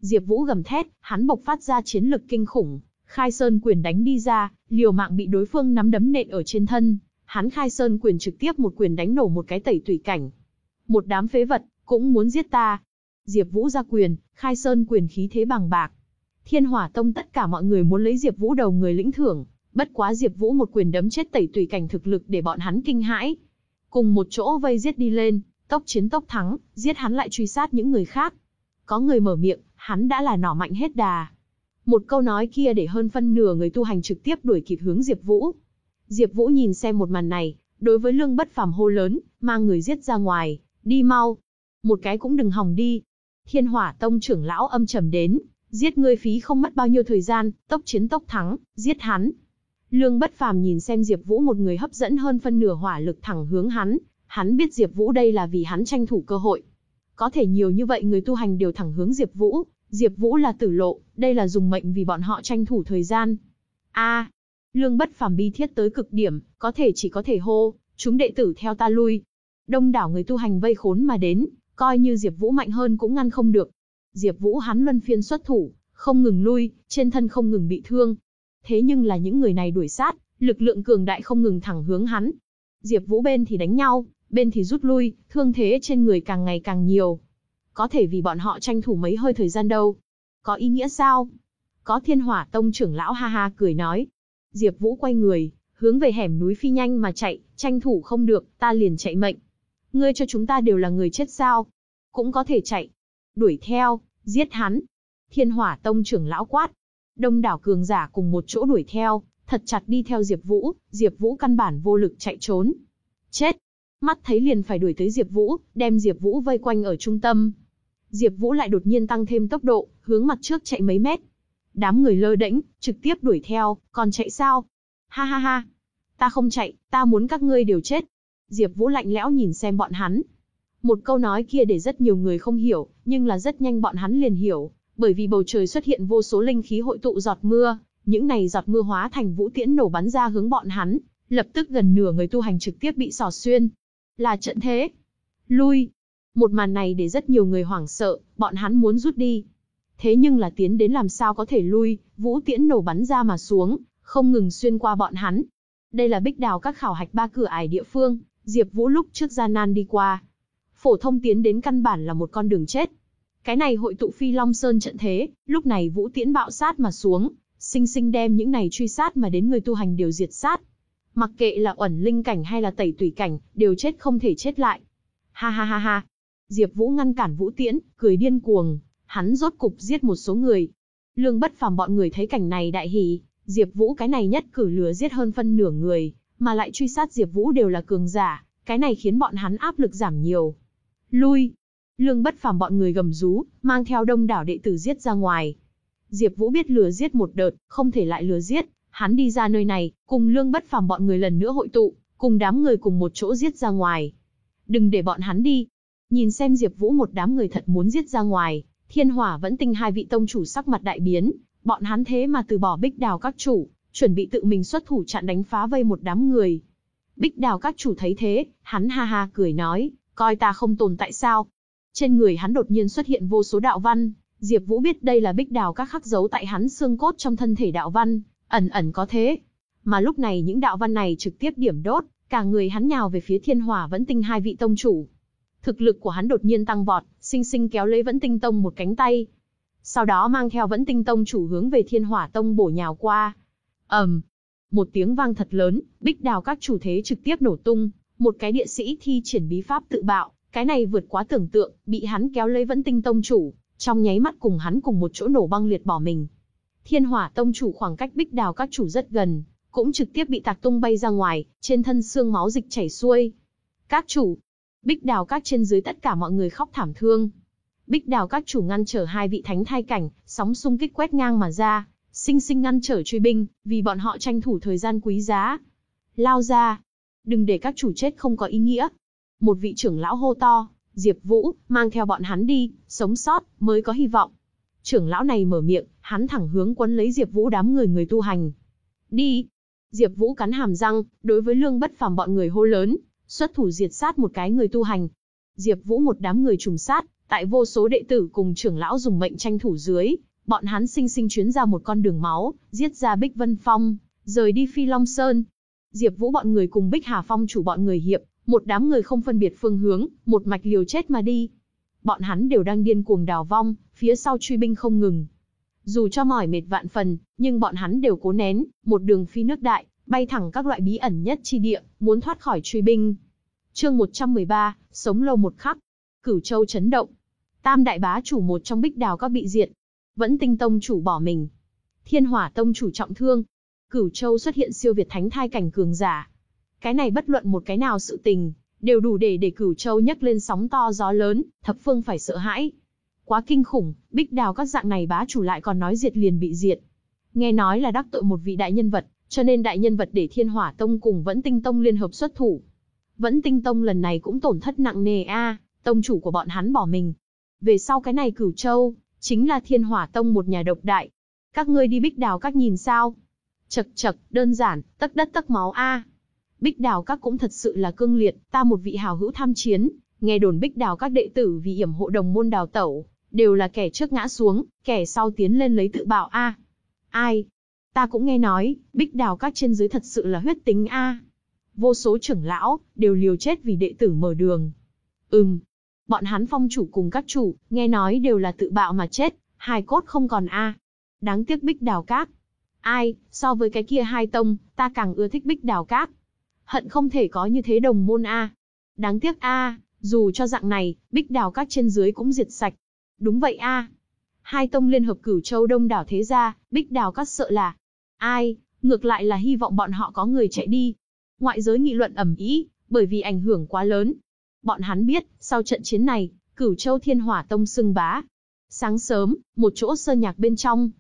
Diệp Vũ gầm thét, hắn bộc phát ra chiến lực kinh khủng, Khai Sơn quyền đánh đi ra, liều mạng bị đối phương nắm đấm nện ở trên thân, hắn Khai Sơn quyền trực tiếp một quyền đánh nổ một cái tẩy tùy cảnh. Một đám phế vật, cũng muốn giết ta. Diệp Vũ ra quyền, Khai Sơn quyền khí thế bằng bạc. Thiên Hỏa Tông tất cả mọi người muốn lấy Diệp Vũ đầu người lĩnh thưởng, bất quá Diệp Vũ một quyền đấm chết tẩy tùy cảnh thực lực để bọn hắn kinh hãi. Cùng một chỗ vây giết đi lên, tốc chiến tốc thắng, giết hắn lại truy sát những người khác. Có người mở miệng, hắn đã là nỏ mạnh hết đà. Một câu nói kia để hơn phân nửa người tu hành trực tiếp đuổi kịp hướng Diệp Vũ. Diệp Vũ nhìn xem một màn này, đối với Lương Bất Phàm hô lớn, mang người giết ra ngoài, đi mau. Một cái cũng đừng hòng đi. Thiên Hỏa Tông trưởng lão âm trầm đến, giết ngươi phí không mất bao nhiêu thời gian, tốc chiến tốc thắng, giết hắn. Lương Bất Phàm nhìn xem Diệp Vũ một người hấp dẫn hơn phân nửa hỏa lực thẳng hướng hắn, hắn biết Diệp Vũ đây là vì hắn tranh thủ cơ hội. Có thể nhiều như vậy người tu hành đều thẳng hướng Diệp Vũ, Diệp Vũ là tử lộ, đây là dùng mệnh vì bọn họ tranh thủ thời gian. A, Lương Bất Phàm bi thiết tới cực điểm, có thể chỉ có thể hô, chúng đệ tử theo ta lui. Đông đảo người tu hành vây khốn mà đến, coi như Diệp Vũ mạnh hơn cũng ngăn không được. Diệp Vũ hắn luân phiên xuất thủ, không ngừng lui, trên thân không ngừng bị thương. Thế nhưng là những người này đuổi sát, lực lượng cường đại không ngừng thẳng hướng hắn. Diệp Vũ bên thì đánh nhau, bên thì rút lui, thương thế trên người càng ngày càng nhiều. Có thể vì bọn họ tranh thủ mấy hơi thời gian đâu. Có ý nghĩa sao? Có thiên hỏa tông trưởng lão ha ha cười nói. Diệp Vũ quay người, hướng về hẻm núi phi nhanh mà chạy, tranh thủ không được, ta liền chạy mệnh. Ngươi cho chúng ta đều là người chết sao? Cũng có thể chạy. Đuổi theo, giết hắn. Thiên hỏa tông trưởng lão quát. Đông đảo cường giả cùng một chỗ đuổi theo, thật chặt đi theo Diệp Vũ, Diệp Vũ căn bản vô lực chạy trốn. Chết! Mắt thấy liền phải đuổi tới Diệp Vũ, đem Diệp Vũ vây quanh ở trung tâm, Diệp Vũ lại đột nhiên tăng thêm tốc độ, hướng mặt trước chạy mấy mét. Đám người lơ đễnh, trực tiếp đuổi theo, còn chạy sao? Ha ha ha, ta không chạy, ta muốn các ngươi đều chết. Diệp Vũ lạnh lẽo nhìn xem bọn hắn. Một câu nói kia để rất nhiều người không hiểu, nhưng là rất nhanh bọn hắn liền hiểu, bởi vì bầu trời xuất hiện vô số linh khí hội tụ giọt mưa, những này giọt mưa hóa thành vũ tiễn nổ bắn ra hướng bọn hắn, lập tức gần nửa người tu hành trực tiếp bị xỏ xuyên. Là trận thế. Lui, một màn này để rất nhiều người hoảng sợ, bọn hắn muốn rút đi. Thế nhưng là tiến đến làm sao có thể lui, vũ tiễn nổ bắn ra mà xuống, không ngừng xuyên qua bọn hắn. Đây là bích đào các khảo hạch ba cửa ải địa phương, Diệp Vũ lúc trước gian nan đi qua. Phổ thông tiến đến căn bản là một con đường chết. Cái này hội tụ Phi Long Sơn trận thế, lúc này Vũ Tiễn bạo sát mà xuống, sinh sinh đem những này truy sát mà đến người tu hành đều diệt sát. Mặc kệ là ẩn linh cảnh hay là tẩy tùy cảnh, đều chết không thể chết lại. Ha ha ha ha, Diệp Vũ ngăn cản Vũ Tiễn, cười điên cuồng, hắn rốt cục giết một số người. Lương Bất Phàm bọn người thấy cảnh này đại hỉ, Diệp Vũ cái này nhất cử lừa giết hơn phân nửa người, mà lại truy sát Diệp Vũ đều là cường giả, cái này khiến bọn hắn áp lực giảm nhiều. Lui. Lương Bất Phàm bọn người gầm rú, mang theo đông đảo đệ tử giết ra ngoài. Diệp Vũ biết lừa giết một đợt, không thể lại lừa giết, hắn đi ra nơi này, cùng Lương Bất Phàm bọn người lần nữa hội tụ, cùng đám người cùng một chỗ giết ra ngoài. Đừng để bọn hắn đi, Nhìn xem Diệp Vũ một đám người thật muốn giết ra ngoài, Thiên Hỏa vẫn tinh hai vị tông chủ sắc mặt đại biến, bọn hắn thế mà từ bỏ Bích Đào các chủ, chuẩn bị tự mình xuất thủ chặn đánh phá vây một đám người. Bích Đào các chủ thấy thế, hắn ha ha cười nói, coi ta không tồn tại sao? Trên người hắn đột nhiên xuất hiện vô số đạo văn, Diệp Vũ biết đây là Bích Đào các khắc dấu tại hắn xương cốt trong thân thể đạo văn, ẩn ẩn có thế. Mà lúc này những đạo văn này trực tiếp điểm đốt, cả người hắn nhào về phía Thiên Hỏa vẫn tinh hai vị tông chủ. Thực lực của hắn đột nhiên tăng vọt, sinh sinh kéo lấy Vẫn Tinh Tông một cánh tay. Sau đó mang theo Vẫn Tinh Tông chủ hướng về Thiên Hỏa Tông bổ nhào qua. ầm, um, một tiếng vang thật lớn, bích đào các chủ thế trực tiếp nổ tung, một cái địa sĩ thi triển bí pháp tự bạo, cái này vượt quá tưởng tượng, bị hắn kéo lấy Vẫn Tinh Tông chủ, trong nháy mắt cùng hắn cùng một chỗ nổ băng liệt bỏ mình. Thiên Hỏa Tông chủ khoảng cách bích đào các chủ rất gần, cũng trực tiếp bị tạc tung bay ra ngoài, trên thân xương máu dịch chảy xuôi. Các chủ, Bích đào các trên dưới tất cả mọi người khóc thảm thương. Bích đào các chủ ngăn trở hai vị thánh thai cảnh, sóng xung kích quét ngang mà ra, sinh sinh ngăn trở truy binh, vì bọn họ tranh thủ thời gian quý giá. Lao ra! Đừng để các chủ chết không có ý nghĩa. Một vị trưởng lão hô to, Diệp Vũ, mang theo bọn hắn đi, sống sót, mới có hy vọng. Trưởng lão này mở miệng, hắn thẳng hướng quấn lấy Diệp Vũ đám người người tu hành. Đi! Diệp Vũ cắn hàm răng, đối với Lương Bất Phàm bọn người hô lớn, xuất thủ diệt sát một cái người tu hành. Diệp Vũ một đám người trùng sát, tại vô số đệ tử cùng trưởng lão dùng mệnh tranh thủ dưới, bọn hắn sinh sinh chuyến ra một con đường máu, giết ra Bích Vân Phong, rời đi Phi Long Sơn. Diệp Vũ bọn người cùng Bích Hà Phong chủ bọn người hiệp, một đám người không phân biệt phương hướng, một mạch liều chết mà đi. Bọn hắn đều đang điên cuồng đào vong, phía sau truy binh không ngừng. Dù cho mỏi mệt vạn phần, nhưng bọn hắn đều cố nén, một đường phi nước đại, bay thẳng các loại bí ẩn nhất chi địa, muốn thoát khỏi truy binh. Chương 113, sống lâu một khắc. Cửu Châu chấn động. Tam đại bá chủ một trong Bích Đào các bị diệt. Vẫn Tinh Tông chủ bỏ mình. Thiên Hỏa Tông chủ trọng thương. Cửu Châu xuất hiện siêu việt thánh thai cảnh cường giả. Cái này bất luận một cái nào sự tình, đều đủ để để Cửu Châu nhấc lên sóng to gió lớn, thập phương phải sợ hãi. Quá kinh khủng, Bích Đào các dạng này bá chủ lại còn nói diệt liền bị diệt. Nghe nói là đắc tội một vị đại nhân vật, cho nên đại nhân vật để Thiên Hỏa Tông cùng Vẫn Tinh Tông liên hợp xuất thủ. Vẫn Tinh Tông lần này cũng tổn thất nặng nề a, tông chủ của bọn hắn bỏ mình. Về sau cái này Cửu Châu, chính là Thiên Hỏa Tông một nhà độc đại. Các ngươi đi Bích Đào các nhìn sao? Chật chật, đơn giản, tất đất tất máu a. Bích Đào các cũng thật sự là cương liệt, ta một vị hào hữu tham chiến, nghe đồn Bích Đào các đệ tử vì yểm hộ đồng môn đào tẩu, đều là kẻ trước ngã xuống, kẻ sau tiến lên lấy tự bảo a. Ai? Ta cũng nghe nói, Bích Đào các trên dưới thật sự là huyết tính a. Vô số trưởng lão đều liều chết vì đệ tử mở đường. Ừm, bọn hắn phong chủ cùng các chủ, nghe nói đều là tự bạo mà chết, hài cốt không còn a. Đáng tiếc Bích Đào các. Ai, so với cái kia hai tông, ta càng ưa thích Bích Đào các. Hận không thể có như thế đồng môn a. Đáng tiếc a, dù cho dạng này, Bích Đào các trên dưới cũng diệt sạch. Đúng vậy a. Hai tông liên hợp cửu châu đông đảo thế gia, Bích Đào các sợ là ai, ngược lại là hy vọng bọn họ có người chạy đi. Ngoại giới nghị luận ầm ĩ, bởi vì ảnh hưởng quá lớn. Bọn hắn biết, sau trận chiến này, Cửu Châu Thiên Hỏa Tông sưng bá. Sáng sớm, một chỗ sơn nhạc bên trong,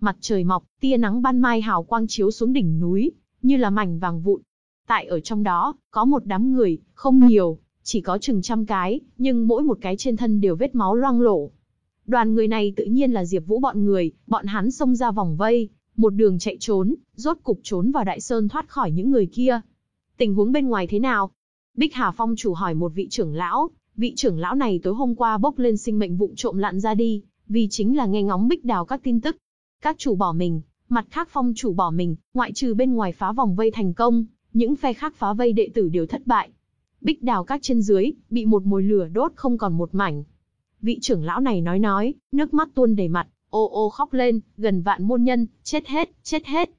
mặt trời mọc, tia nắng ban mai hào quang chiếu xuống đỉnh núi, như là mảnh vàng vụn. Tại ở trong đó, có một đám người, không nhiều, chỉ có chừng trăm cái, nhưng mỗi một cái trên thân đều vết máu loang lổ. Đoàn người này tự nhiên là Diệp Vũ bọn người, bọn hắn xông ra vòng vây, một đường chạy trốn, rốt cục trốn vào đại sơn thoát khỏi những người kia. Tình huống bên ngoài thế nào? Bích Hà Phong chủ hỏi một vị trưởng lão, vị trưởng lão này tối hôm qua bốc lên sinh mệnh vụng trộm lặn ra đi, vì chính là nghe ngóng Bích Đào các tin tức. Các chủ bỏ mình, mặt khác phong chủ bỏ mình, ngoại trừ bên ngoài phá vòng vây thành công, những phe khác phá vây đệ tử đều thất bại. Bích Đào các trên dưới, bị một mồi lửa đốt không còn một mảnh. Vị trưởng lão này nói nói, nước mắt tuôn đầy mặt, ô ô khóc lên, gần vạn môn nhân, chết hết, chết hết.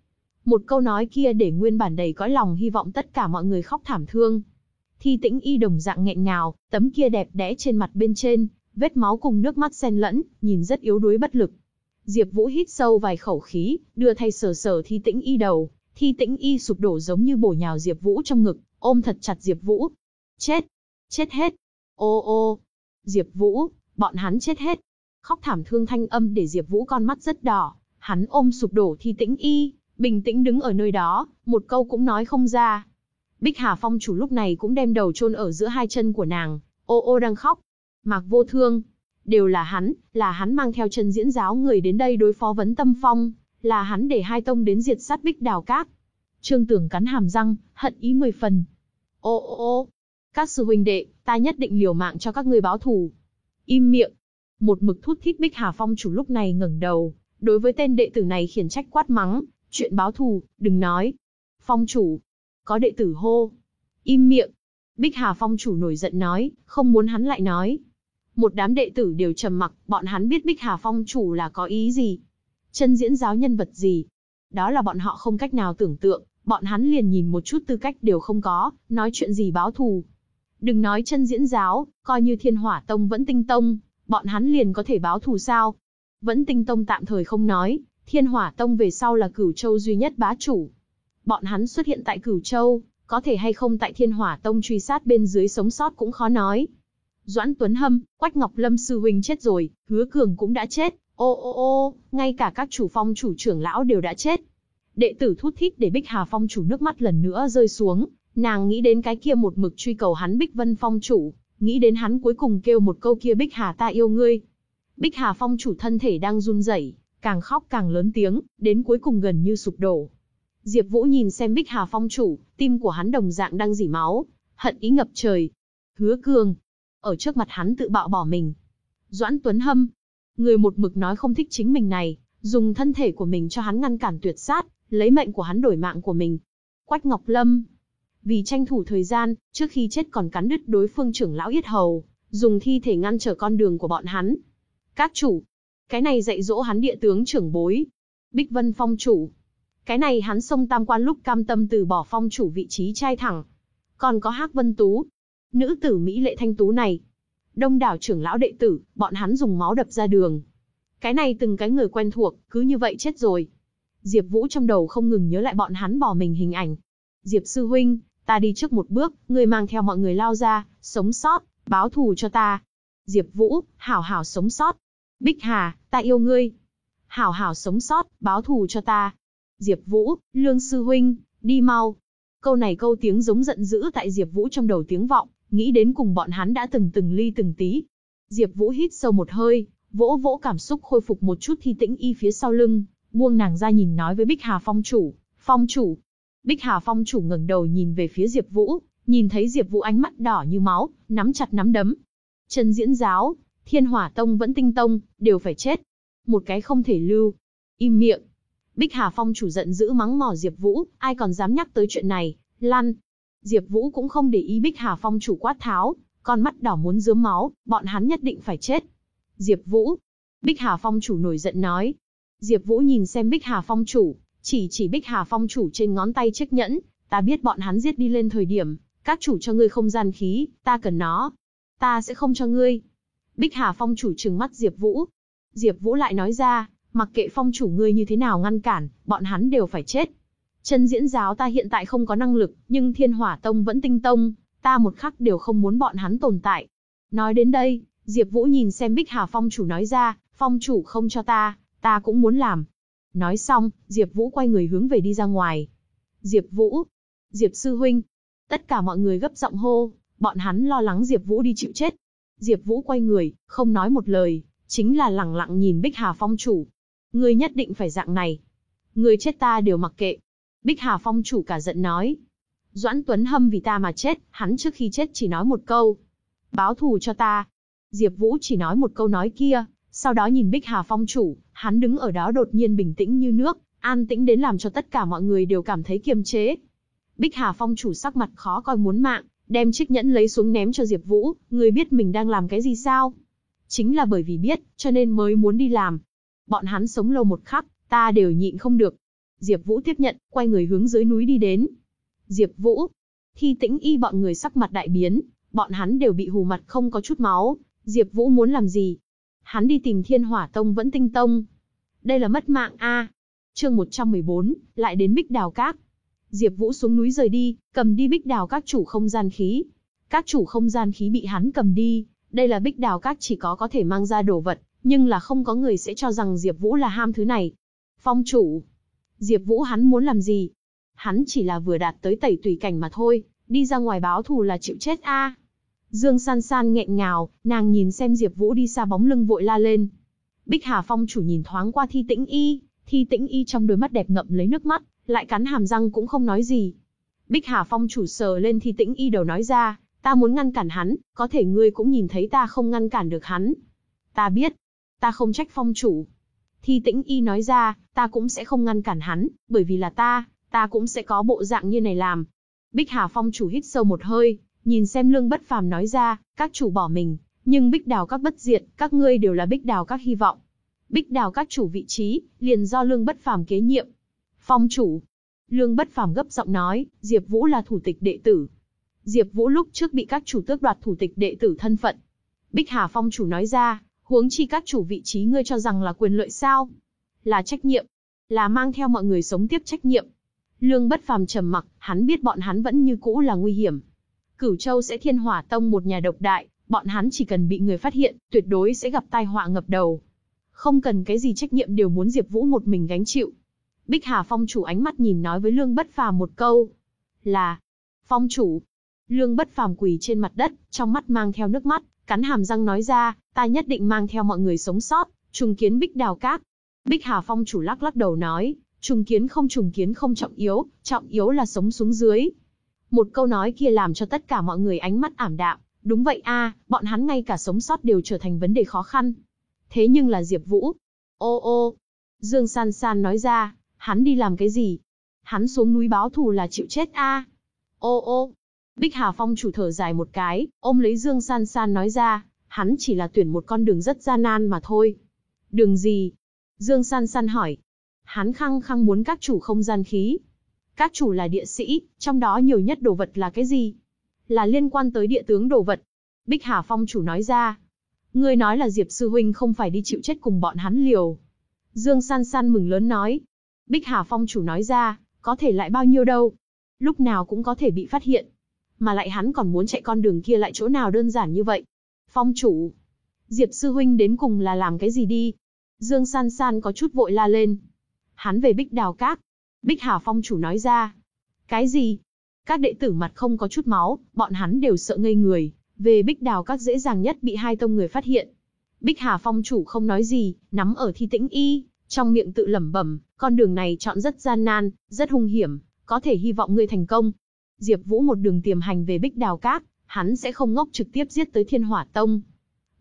Một câu nói kia để nguyên bản đầy cõi lòng hy vọng tất cả mọi người khóc thảm thương. Thi tĩnh y đồng dạng nghẹn ngào, tấm kia đẹp đẽ trên mặt bên trên, vết máu cùng nước mắt xen lẫn, nhìn rất yếu đuối bất lực. Diệp Vũ hít sâu vài khẩu khí, đưa thay sờ sờ thi tĩnh y đầu, thi tĩnh y sụp đổ giống như bổ nhào Diệp Vũ trong ngực, ôm thật chặt Diệp Vũ. Chết! Chết hết! Ô ô! Diệp Vũ, bọn hắn chết hết khóc thảm thương thanh âm để Diệp Vũ con mắt rất đỏ, hắn ôm sụp đổ thi tĩnh y, bình tĩnh đứng ở nơi đó, một câu cũng nói không ra. Bích Hà Phong chủ lúc này cũng đem đầu chôn ở giữa hai chân của nàng, ô ô đang khóc. Mạc Vô Thương, đều là hắn, là hắn mang theo chân diễn giáo người đến đây đối phó vấn tâm phong, là hắn để hai tông đến diệt sát Bích Đào Các. Trương Tưởng cắn hàm răng, hận ý mười phần. Ô ô ô, các sư huynh đệ, ta nhất định liều mạng cho các ngươi báo thù. Im miệng, một mực thút thít Bích Hà Phong chủ lúc này ngẩng đầu, đối với tên đệ tử này khiển trách quát mắng, chuyện báo thù, đừng nói. Phong chủ, có đệ tử hô, im miệng. Bích Hà Phong chủ nổi giận nói, không muốn hắn lại nói. Một đám đệ tử đều trầm mặc, bọn hắn biết Bích Hà Phong chủ là có ý gì. Chân diễn giáo nhân vật gì. Đó là bọn họ không cách nào tưởng tượng, bọn hắn liền nhìn một chút tư cách đều không có, nói chuyện gì báo thù. Đừng nói chân diễn giáo, coi như thiên hỏa tông vẫn tinh tông, bọn hắn liền có thể báo thù sao? Vẫn tinh tông tạm thời không nói, thiên hỏa tông về sau là cửu châu duy nhất bá chủ. Bọn hắn xuất hiện tại cửu châu, có thể hay không tại thiên hỏa tông truy sát bên dưới sống sót cũng khó nói. Doãn Tuấn Hâm, Quách Ngọc Lâm sư huynh chết rồi, Hứa Cường cũng đã chết, ô ô ô, ngay cả các chủ phong chủ trưởng lão đều đã chết. Đệ tử thút thít để Bích Hà phong chủ nước mắt lần nữa rơi xuống, nàng nghĩ đến cái kia một mực truy cầu hắn Bích Vân phong chủ, Nghĩ đến hắn cuối cùng kêu một câu kia Bích Hà ta yêu ngươi. Bích Hà phong chủ thân thể đang run rẩy, càng khóc càng lớn tiếng, đến cuối cùng gần như sụp đổ. Diệp Vũ nhìn xem Bích Hà Phong chủ, tim của hắn đồng dạng đang rỉ máu, hận ý ngập trời. Hứa Cường, ở trước mặt hắn tự bạo bỏ mình. Doãn Tuấn Hâm, người một mực nói không thích chính mình này, dùng thân thể của mình cho hắn ngăn cản tuyệt sát, lấy mệnh của hắn đổi mạng của mình. Quách Ngọc Lâm, vì tranh thủ thời gian, trước khi chết còn cắn đứt đối phương trưởng lão yết hầu, dùng thi thể ngăn trở con đường của bọn hắn. Các chủ, cái này dạy dỗ hắn địa tướng trưởng bối. Bích Vân Phong chủ, cái này hắn sông tam quan lúc cam tâm từ bỏ phong chủ vị trí trai thẳng. Còn có Hắc Vân Tú, nữ tử Mỹ lệ thanh tú này. Đông đảo trưởng lão đệ tử, bọn hắn dùng máu đập ra đường. Cái này từng cái người quen thuộc, cứ như vậy chết rồi. Diệp Vũ trong đầu không ngừng nhớ lại bọn hắn bỏ mình hình ảnh. Diệp sư huynh, ta đi trước một bước, ngươi mang theo mọi người lao ra, sống sót, báo thù cho ta. Diệp Vũ, hảo hảo sống sót. Bích Hà, ta yêu ngươi. Hảo hảo sống sót, báo thù cho ta. Diệp Vũ, Lương sư huynh, đi mau. Câu này câu tiếng giống giận dữ tại Diệp Vũ trong đầu tiếng vọng, nghĩ đến cùng bọn hắn đã từng từng ly từng tí. Diệp Vũ hít sâu một hơi, vỗ vỗ cảm xúc khôi phục một chút thi tĩnh y phía sau lưng, buông nàng ra nhìn nói với Bích Hà Phong chủ, "Phong chủ." Bích Hà Phong chủ ngẩng đầu nhìn về phía Diệp Vũ, nhìn thấy Diệp Vũ ánh mắt đỏ như máu, nắm chặt nắm đấm. Chân Diễn giáo, Thiên Hỏa Tông vẫn Tinh Tông, đều phải chết. Một cái không thể lưu. Im miệng. Bích Hà Phong chủ giận dữ mắng mỏ Diệp Vũ, ai còn dám nhắc tới chuyện này, lăn. Diệp Vũ cũng không để ý Bích Hà Phong chủ quát tháo, con mắt đỏ muốn rớm máu, bọn hắn nhất định phải chết. Diệp Vũ. Bích Hà Phong chủ nổi giận nói. Diệp Vũ nhìn xem Bích Hà Phong chủ, chỉ chỉ Bích Hà Phong chủ trên ngón tay chiếc nhẫn, ta biết bọn hắn giết đi lên thời điểm, các chủ cho ngươi không gian khí, ta cần nó. Ta sẽ không cho ngươi. Bích Hà Phong chủ trừng mắt Diệp Vũ. Diệp Vũ lại nói ra, mặc kệ phong chủ ngươi như thế nào ngăn cản, bọn hắn đều phải chết. Chân diễn giáo ta hiện tại không có năng lực, nhưng Thiên Hỏa Tông vẫn tinh tông, ta một khắc đều không muốn bọn hắn tồn tại. Nói đến đây, Diệp Vũ nhìn xem Bích Hà Phong chủ nói ra, phong chủ không cho ta, ta cũng muốn làm. Nói xong, Diệp Vũ quay người hướng về đi ra ngoài. Diệp Vũ, Diệp sư huynh. Tất cả mọi người gấp giọng hô, bọn hắn lo lắng Diệp Vũ đi chịu chết. Diệp Vũ quay người, không nói một lời, chính là lẳng lặng nhìn Bích Hà Phong chủ. Ngươi nhất định phải dạng này. Ngươi chết ta đều mặc kệ. Bích Hà Phong chủ cả giận nói. Doãn Tuấn Hâm vì ta mà chết, hắn trước khi chết chỉ nói một câu. Báo thù cho ta. Diệp Vũ chỉ nói một câu nói kia, sau đó nhìn Bích Hà Phong chủ, hắn đứng ở đó đột nhiên bình tĩnh như nước, an tĩnh đến làm cho tất cả mọi người đều cảm thấy kiềm chế. Bích Hà Phong chủ sắc mặt khó coi muốn mạng, đem chiếc nhẫn lấy xuống ném cho Diệp Vũ, người biết mình đang làm cái gì sao? Chính là bởi vì biết, cho nên mới muốn đi làm. Bọn hắn sống lâu một khắc, ta đều nhịn không được. Diệp Vũ tiếp nhận, quay người hướng dưới núi đi đến. Diệp Vũ, Thi Tĩnh Y bọn người sắc mặt đại biến, bọn hắn đều bị hù mặt không có chút máu, Diệp Vũ muốn làm gì? Hắn đi tìm Thiên Hỏa Tông vẫn Tinh Tông. Đây là mất mạng a. Chương 114, lại đến Bích Đào Các. Diệp Vũ xuống núi rời đi, cầm đi Bích Đào Các chủ không gian khí. Các chủ không gian khí bị hắn cầm đi, đây là Bích Đào Các chỉ có có thể mang ra đồ vật, nhưng là không có người sẽ cho rằng Diệp Vũ là ham thứ này. Phong chủ, Diệp Vũ hắn muốn làm gì? Hắn chỉ là vừa đạt tới tẩy tùy cảnh mà thôi, đi ra ngoài báo thù là chịu chết a. Dương San San nghẹn ngào, nàng nhìn xem Diệp Vũ đi xa bóng lưng vội la lên. Bích Hà Phong chủ nhìn thoáng qua Thi Tĩnh Y, Thi Tĩnh Y trong đôi mắt đẹp ngậm lấy nước mắt, lại cắn hàm răng cũng không nói gì. Bích Hà Phong chủ sờ lên Thi Tĩnh Y đầu nói ra, ta muốn ngăn cản hắn, có thể ngươi cũng nhìn thấy ta không ngăn cản được hắn. Ta biết, ta không trách Phong chủ. Thi Tĩnh Y nói ra, ta cũng sẽ không ngăn cản hắn, bởi vì là ta, ta cũng sẽ có bộ dạng như này làm. Bích Hà Phong chủ hít sâu một hơi, nhìn xem Lương Bất Phàm nói ra, các chủ bỏ mình, nhưng Bích Đào các bất diệt, các ngươi đều là Bích Đào các hy vọng. Bích Đào các chủ vị trí, liền do Lương Bất Phàm kế nhiệm. Phong chủ. Lương Bất Phàm gấp giọng nói, Diệp Vũ là thủ tịch đệ tử. Diệp Vũ lúc trước bị các chủ tước đoạt thủ tịch đệ tử thân phận. Bích Hà Phong chủ nói ra, huống chi các chủ vị trí ngươi cho rằng là quyền lợi sao? Là trách nhiệm, là mang theo mọi người sống tiếp trách nhiệm. Lương Bất Phàm trầm mặc, hắn biết bọn hắn vẫn như cũ là nguy hiểm. Cửu Châu sẽ Thiên Hỏa Tông một nhà độc đại, bọn hắn chỉ cần bị người phát hiện, tuyệt đối sẽ gặp tai họa ngập đầu. Không cần cái gì trách nhiệm đều muốn Diệp Vũ một mình gánh chịu. Bích Hà Phong chủ ánh mắt nhìn nói với Lương Bất Phàm một câu, là: "Phong chủ." Lương Bất Phàm quỳ trên mặt đất, trong mắt mang theo nước mắt, cắn hàm răng nói ra, "Ta nhất định mang theo mọi người sống sót, trùng kiến Bích Đào Các." Bích Hà Phong chủ lắc lắc đầu nói, Trùng kiến không trùng kiến không trọng yếu, trọng yếu là sống xuống dưới. Một câu nói kia làm cho tất cả mọi người ánh mắt ảm đạm. Đúng vậy a, bọn hắn ngay cả sống sót đều trở thành vấn đề khó khăn. Thế nhưng là Diệp Vũ. Ô ô. Dương San San nói ra, hắn đi làm cái gì? Hắn xuống núi báo thù là chịu chết a. Ô ô. Bích Hà Phong chủ thở dài một cái, ôm lấy Dương San San nói ra, hắn chỉ là tuyển một con đường rất gian nan mà thôi. Đường gì? Dương San San hỏi. Hắn khăng khăng muốn các chủ không gian khí. Các chủ là địa sĩ, trong đó nhiều nhất đồ vật là cái gì? Là liên quan tới địa tướng đồ vật. Bích Hà Phong chủ nói ra. Ngươi nói là Diệp Sư Huynh không phải đi chịu chết cùng bọn hắn liều. Dương San San mừng lớn nói. Bích Hà Phong chủ nói ra, có thể lại bao nhiêu đâu. Lúc nào cũng có thể bị phát hiện. Mà lại hắn còn muốn chạy con đường kia lại chỗ nào đơn giản như vậy. Phong chủ. Diệp Sư Huynh đến cùng là làm cái gì đi? Dương San San có chút vội la lên. Hắn về Bích Đào Các. Bích Hà Phong chủ nói ra. Cái gì? Các đệ tử mặt không có chút máu, bọn hắn đều sợ ngây người. Về Bích Đào Các dễ dàng nhất bị hai tông người phát hiện. Bích Hà Phong chủ không nói gì, nắm ở thi tĩnh y, trong miệng tự lẩm bẩm, con đường này chọn rất gian nan, rất hung hiểm, có thể hy vọng ngươi thành công. Diệp Vũ một đường tiềm hành về Bích Đào Các, hắn sẽ không ngốc trực tiếp giết tới Thiên Hỏa Tông.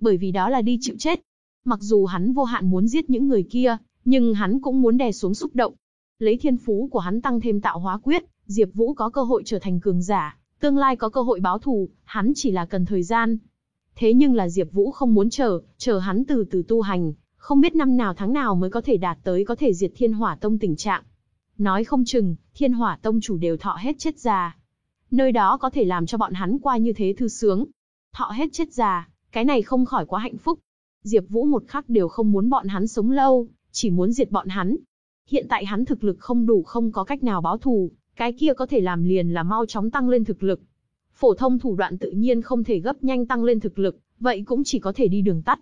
Bởi vì đó là đi chịu chết. Mặc dù hắn vô hạn muốn giết những người kia, nhưng hắn cũng muốn đè xuống xúc động. Lấy thiên phú của hắn tăng thêm tạo hóa quyết, Diệp Vũ có cơ hội trở thành cường giả, tương lai có cơ hội báo thù, hắn chỉ là cần thời gian. Thế nhưng là Diệp Vũ không muốn chờ, chờ hắn từ từ tu hành, không biết năm nào tháng nào mới có thể đạt tới có thể diệt Thiên Hỏa Tông tình trạng. Nói không chừng, Thiên Hỏa Tông chủ đều thọ hết chết già. Nơi đó có thể làm cho bọn hắn qua như thế thư sướng. Thọ hết chết già, cái này không khỏi quá hạnh phúc. Diệp Vũ một khắc đều không muốn bọn hắn sống lâu, chỉ muốn diệt bọn hắn. Hiện tại hắn thực lực không đủ không có cách nào báo thù, cái kia có thể làm liền là mau chóng tăng lên thực lực. Phổ thông thủ đoạn tự nhiên không thể gấp nhanh tăng lên thực lực, vậy cũng chỉ có thể đi đường tắt.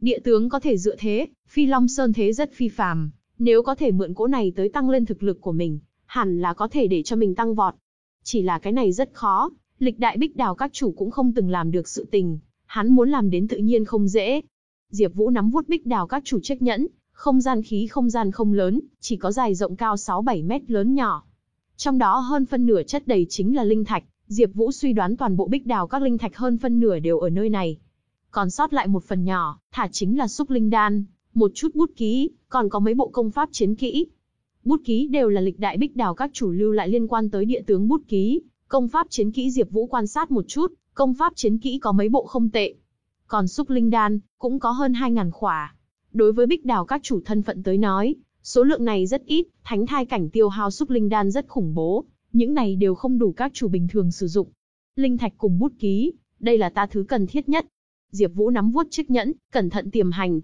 Địa tướng có thể dựa thế, Phi Long Sơn thế rất phi phàm, nếu có thể mượn cỗ này tới tăng lên thực lực của mình, hẳn là có thể để cho mình tăng vọt. Chỉ là cái này rất khó, lịch đại bích đào các chủ cũng không từng làm được sự tình, hắn muốn làm đến tự nhiên không dễ. Diệp Vũ nắm vuốt bích đào các chủ trách nhẫn, không gian khí không gian không lớn, chỉ có dài rộng cao 6-7 mét lớn nhỏ. Trong đó hơn phân nửa chất đầy chính là linh thạch, Diệp Vũ suy đoán toàn bộ bích đào các linh thạch hơn phân nửa đều ở nơi này. Còn sót lại một phần nhỏ, thả chính là xúc linh đan, một chút bút ký, còn có mấy bộ công pháp chiến kỹ. Bút ký đều là lịch đại bích đào các chủ lưu lại liên quan tới địa tướng bút ký, công pháp chiến kỹ Diệp Vũ quan sát một chút, công pháp chiến kỹ có mấy bộ không tệ. Còn xúc linh đan, cũng có hơn 2000 khỏa. Đối với bích đào các chủ thân phận tới nói, số lượng này rất ít, thánh thai cảnh tiêu hao xúc linh đan rất khủng bố, những này đều không đủ các chủ bình thường sử dụng. Linh thạch cùng bút ký, đây là ta thứ cần thiết nhất. Diệp Vũ nắm vuốt chiếc nhẫn, cẩn thận tiềm hành.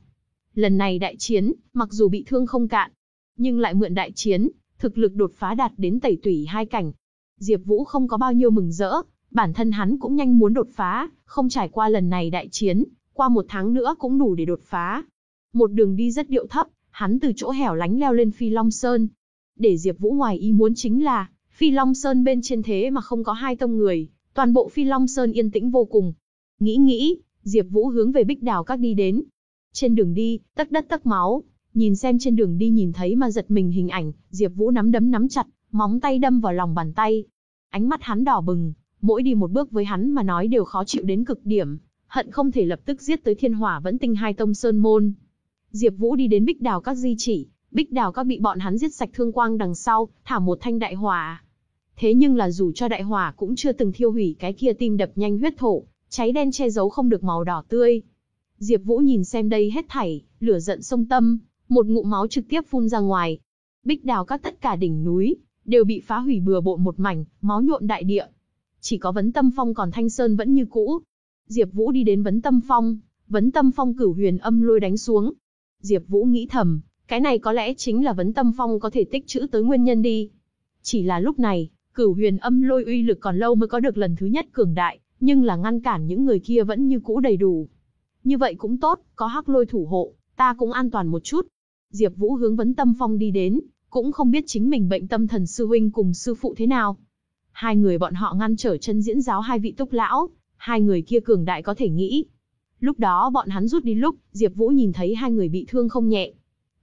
Lần này đại chiến, mặc dù bị thương không cạn, nhưng lại mượn đại chiến, thực lực đột phá đạt đến tẩy tủy hai cảnh. Diệp Vũ không có bao nhiêu mừng rỡ, bản thân hắn cũng nhanh muốn đột phá, không trải qua lần này đại chiến, qua một tháng nữa cũng đủ để đột phá. Một đường đi rất điệu thấp, hắn từ chỗ hẻo lánh leo lên Phi Long Sơn. Để Diệp Vũ ngoài ý muốn chính là, Phi Long Sơn bên trên thế mà không có hai tông người, toàn bộ Phi Long Sơn yên tĩnh vô cùng. Nghĩ nghĩ, Diệp Vũ hướng về Bích Đào Các đi đến. Trên đường đi, tắc đất tắc máu, nhìn xem trên đường đi nhìn thấy mà giật mình hình ảnh, Diệp Vũ nắm đấm nắm chặt, móng tay đâm vào lòng bàn tay. Ánh mắt hắn đỏ bừng, mỗi đi một bước với hắn mà nói đều khó chịu đến cực điểm, hận không thể lập tức giết tới Thiên Hỏa vẫn tinh hai tông sơn môn. Diệp Vũ đi đến Bích Đào các di chỉ, Bích Đào các bị bọn hắn giết sạch thương quang đằng sau, thả một thanh đại hỏa. Thế nhưng là dù cho đại hỏa cũng chưa từng thiêu hủy cái kia tim đập nhanh huyết thổ, cháy đen che giấu không được màu đỏ tươi. Diệp Vũ nhìn xem đây hết thảy, lửa giận sông tâm, một ngụm máu trực tiếp phun ra ngoài. Bích Đào các tất cả đỉnh núi đều bị phá hủy bừa bộn một mảnh, máu nhuộm đại địa. Chỉ có Vấn Tâm Phong còn thanh sơn vẫn như cũ. Diệp Vũ đi đến Vấn Tâm Phong, Vấn Tâm Phong cửu huyền âm lôi đánh xuống, Diệp Vũ nghĩ thầm, cái này có lẽ chính là vấn tâm phong có thể tích trữ tới nguyên nhân đi. Chỉ là lúc này, cửu huyền âm lôi uy lực còn lâu mới có được lần thứ nhất cường đại, nhưng là ngăn cản những người kia vẫn như cũ đầy đủ. Như vậy cũng tốt, có hắc lôi thủ hộ, ta cũng an toàn một chút. Diệp Vũ hướng vấn tâm phong đi đến, cũng không biết chính mình bệnh tâm thần sư huynh cùng sư phụ thế nào. Hai người bọn họ ngăn trở chân diễn giáo hai vị túc lão, hai người kia cường đại có thể nghĩ, Lúc đó bọn hắn rút đi lúc, Diệp Vũ nhìn thấy hai người bị thương không nhẹ.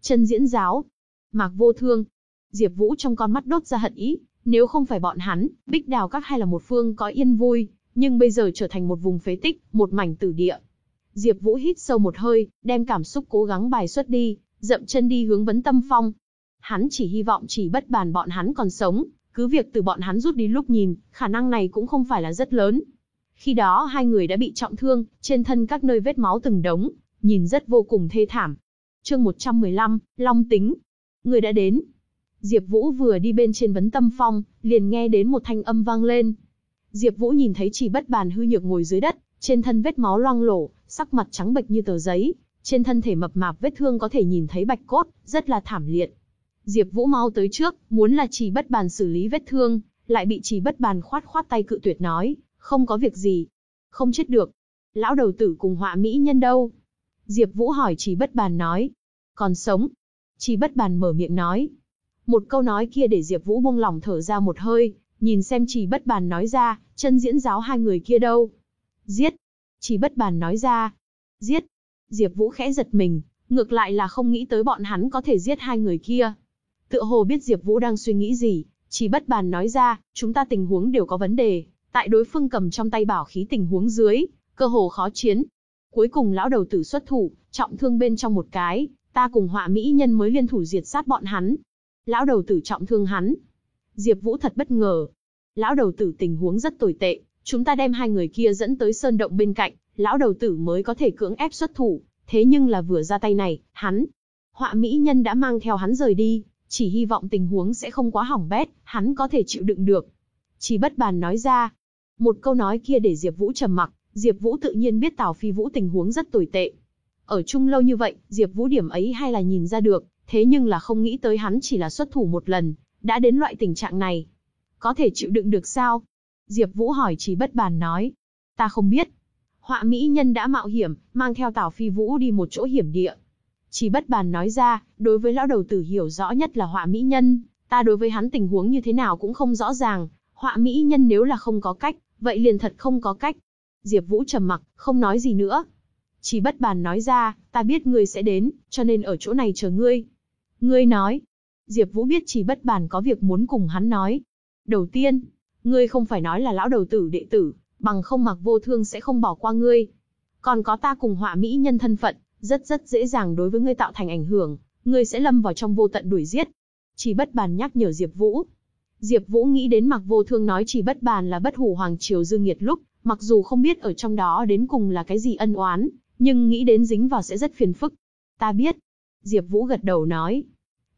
Chân diễn giáo, Mạc Vô Thương. Diệp Vũ trong con mắt đốt ra hận ý, nếu không phải bọn hắn, Bích Đào Các hay là một phương có yên vui, nhưng bây giờ trở thành một vùng phế tích, một mảnh tử địa. Diệp Vũ hít sâu một hơi, đem cảm xúc cố gắng bài xuất đi, dậm chân đi hướng vấn tâm phong. Hắn chỉ hy vọng chỉ bất bàn bọn hắn còn sống, cứ việc từ bọn hắn rút đi lúc nhìn, khả năng này cũng không phải là rất lớn. Khi đó hai người đã bị trọng thương, trên thân các nơi vết máu từng đống, nhìn rất vô cùng thê thảm. Chương 115, Long tính. Người đã đến. Diệp Vũ vừa đi bên trên vấn tâm phong, liền nghe đến một thanh âm vang lên. Diệp Vũ nhìn thấy chỉ bất bàn hư nhược ngồi dưới đất, trên thân vết máu loang lổ, sắc mặt trắng bệch như tờ giấy, trên thân thể mập mạp vết thương có thể nhìn thấy bạch cốt, rất là thảm liệt. Diệp Vũ mau tới trước, muốn là chỉ bất bàn xử lý vết thương, lại bị chỉ bất bàn khoát khoát tay cự tuyệt nói, không có việc gì. Không chết được. Lão đầu tử cùng họa mỹ nhân đâu? Diệp Vũ hỏi chỉ bất bàn nói. Còn sống. Chỉ bất bàn mở miệng nói. Một câu nói kia để Diệp Vũ buông lòng thở ra một hơi, nhìn xem chỉ bất bàn nói ra, chân diễn giáo hai người kia đâu? Giết. Chỉ bất bàn nói ra. Giết. Diệp Vũ khẽ giật mình, ngược lại là không nghĩ tới bọn hắn có thể giết hai người kia. Tựa hồ biết Diệp Vũ đang suy nghĩ gì, chỉ bất bàn nói ra, chúng ta tình huống đều có vấn đề, tại đối phương cầm trong tay bảo khí tình huống dưới, cơ hồ khó chiến. Cuối cùng lão đầu tử xuất thủ, trọng thương bên trong một cái, ta cùng họa mỹ nhân mới liên thủ diệt sát bọn hắn. Lão đầu tử trọng thương hắn. Diệp Vũ thật bất ngờ. Lão đầu tử tình huống rất tồi tệ, chúng ta đem hai người kia dẫn tới sơn động bên cạnh, lão đầu tử mới có thể cưỡng ép xuất thủ, thế nhưng là vừa ra tay này, hắn, họa mỹ nhân đã mang theo hắn rời đi, chỉ hy vọng tình huống sẽ không quá hỏng bét, hắn có thể chịu đựng được. Chỉ bất bàn nói ra, một câu nói kia để Diệp Vũ trầm mặc, Diệp Vũ tự nhiên biết Tào Phi Vũ tình huống rất tồi tệ. Ở chung lâu như vậy, Diệp Vũ điểm ấy hay là nhìn ra được, thế nhưng là không nghĩ tới hắn chỉ là xuất thủ một lần, đã đến loại tình trạng này. Có thể chịu đựng được sao? Diệp Vũ hỏi Chỉ Bất Bàn nói. Ta không biết. Họa mỹ nhân đã mạo hiểm, mang theo Tào Phi Vũ đi một chỗ hiểm địa. Chỉ Bất Bàn nói ra, đối với lão đầu tử hiểu rõ nhất là Họa mỹ nhân, ta đối với hắn tình huống như thế nào cũng không rõ ràng, Họa mỹ nhân nếu là không có cách, vậy liền thật không có cách. Diệp Vũ trầm mặc, không nói gì nữa. Chỉ Bất Bàn nói ra, ta biết ngươi sẽ đến, cho nên ở chỗ này chờ ngươi. Ngươi nói. Diệp Vũ biết Chỉ Bất Bàn có việc muốn cùng hắn nói. Đầu tiên, ngươi không phải nói là lão đầu tử đệ tử, bằng không mặc vô thương sẽ không bỏ qua ngươi. Còn có ta cùng họa mỹ nhân thân phận, rất rất dễ dàng đối với ngươi tạo thành ảnh hưởng, ngươi sẽ lâm vào trong vô tận đuổi giết. Chỉ bất bàn nhắc nhở Diệp Vũ. Diệp Vũ nghĩ đến mặc vô thương nói chỉ bất bàn là bất hủ hoàng triều dương nghiệt lúc, mặc dù không biết ở trong đó đến cùng là cái gì ân oán, nhưng nghĩ đến dính vào sẽ rất phiền phức. Ta biết. Diệp Vũ gật đầu nói.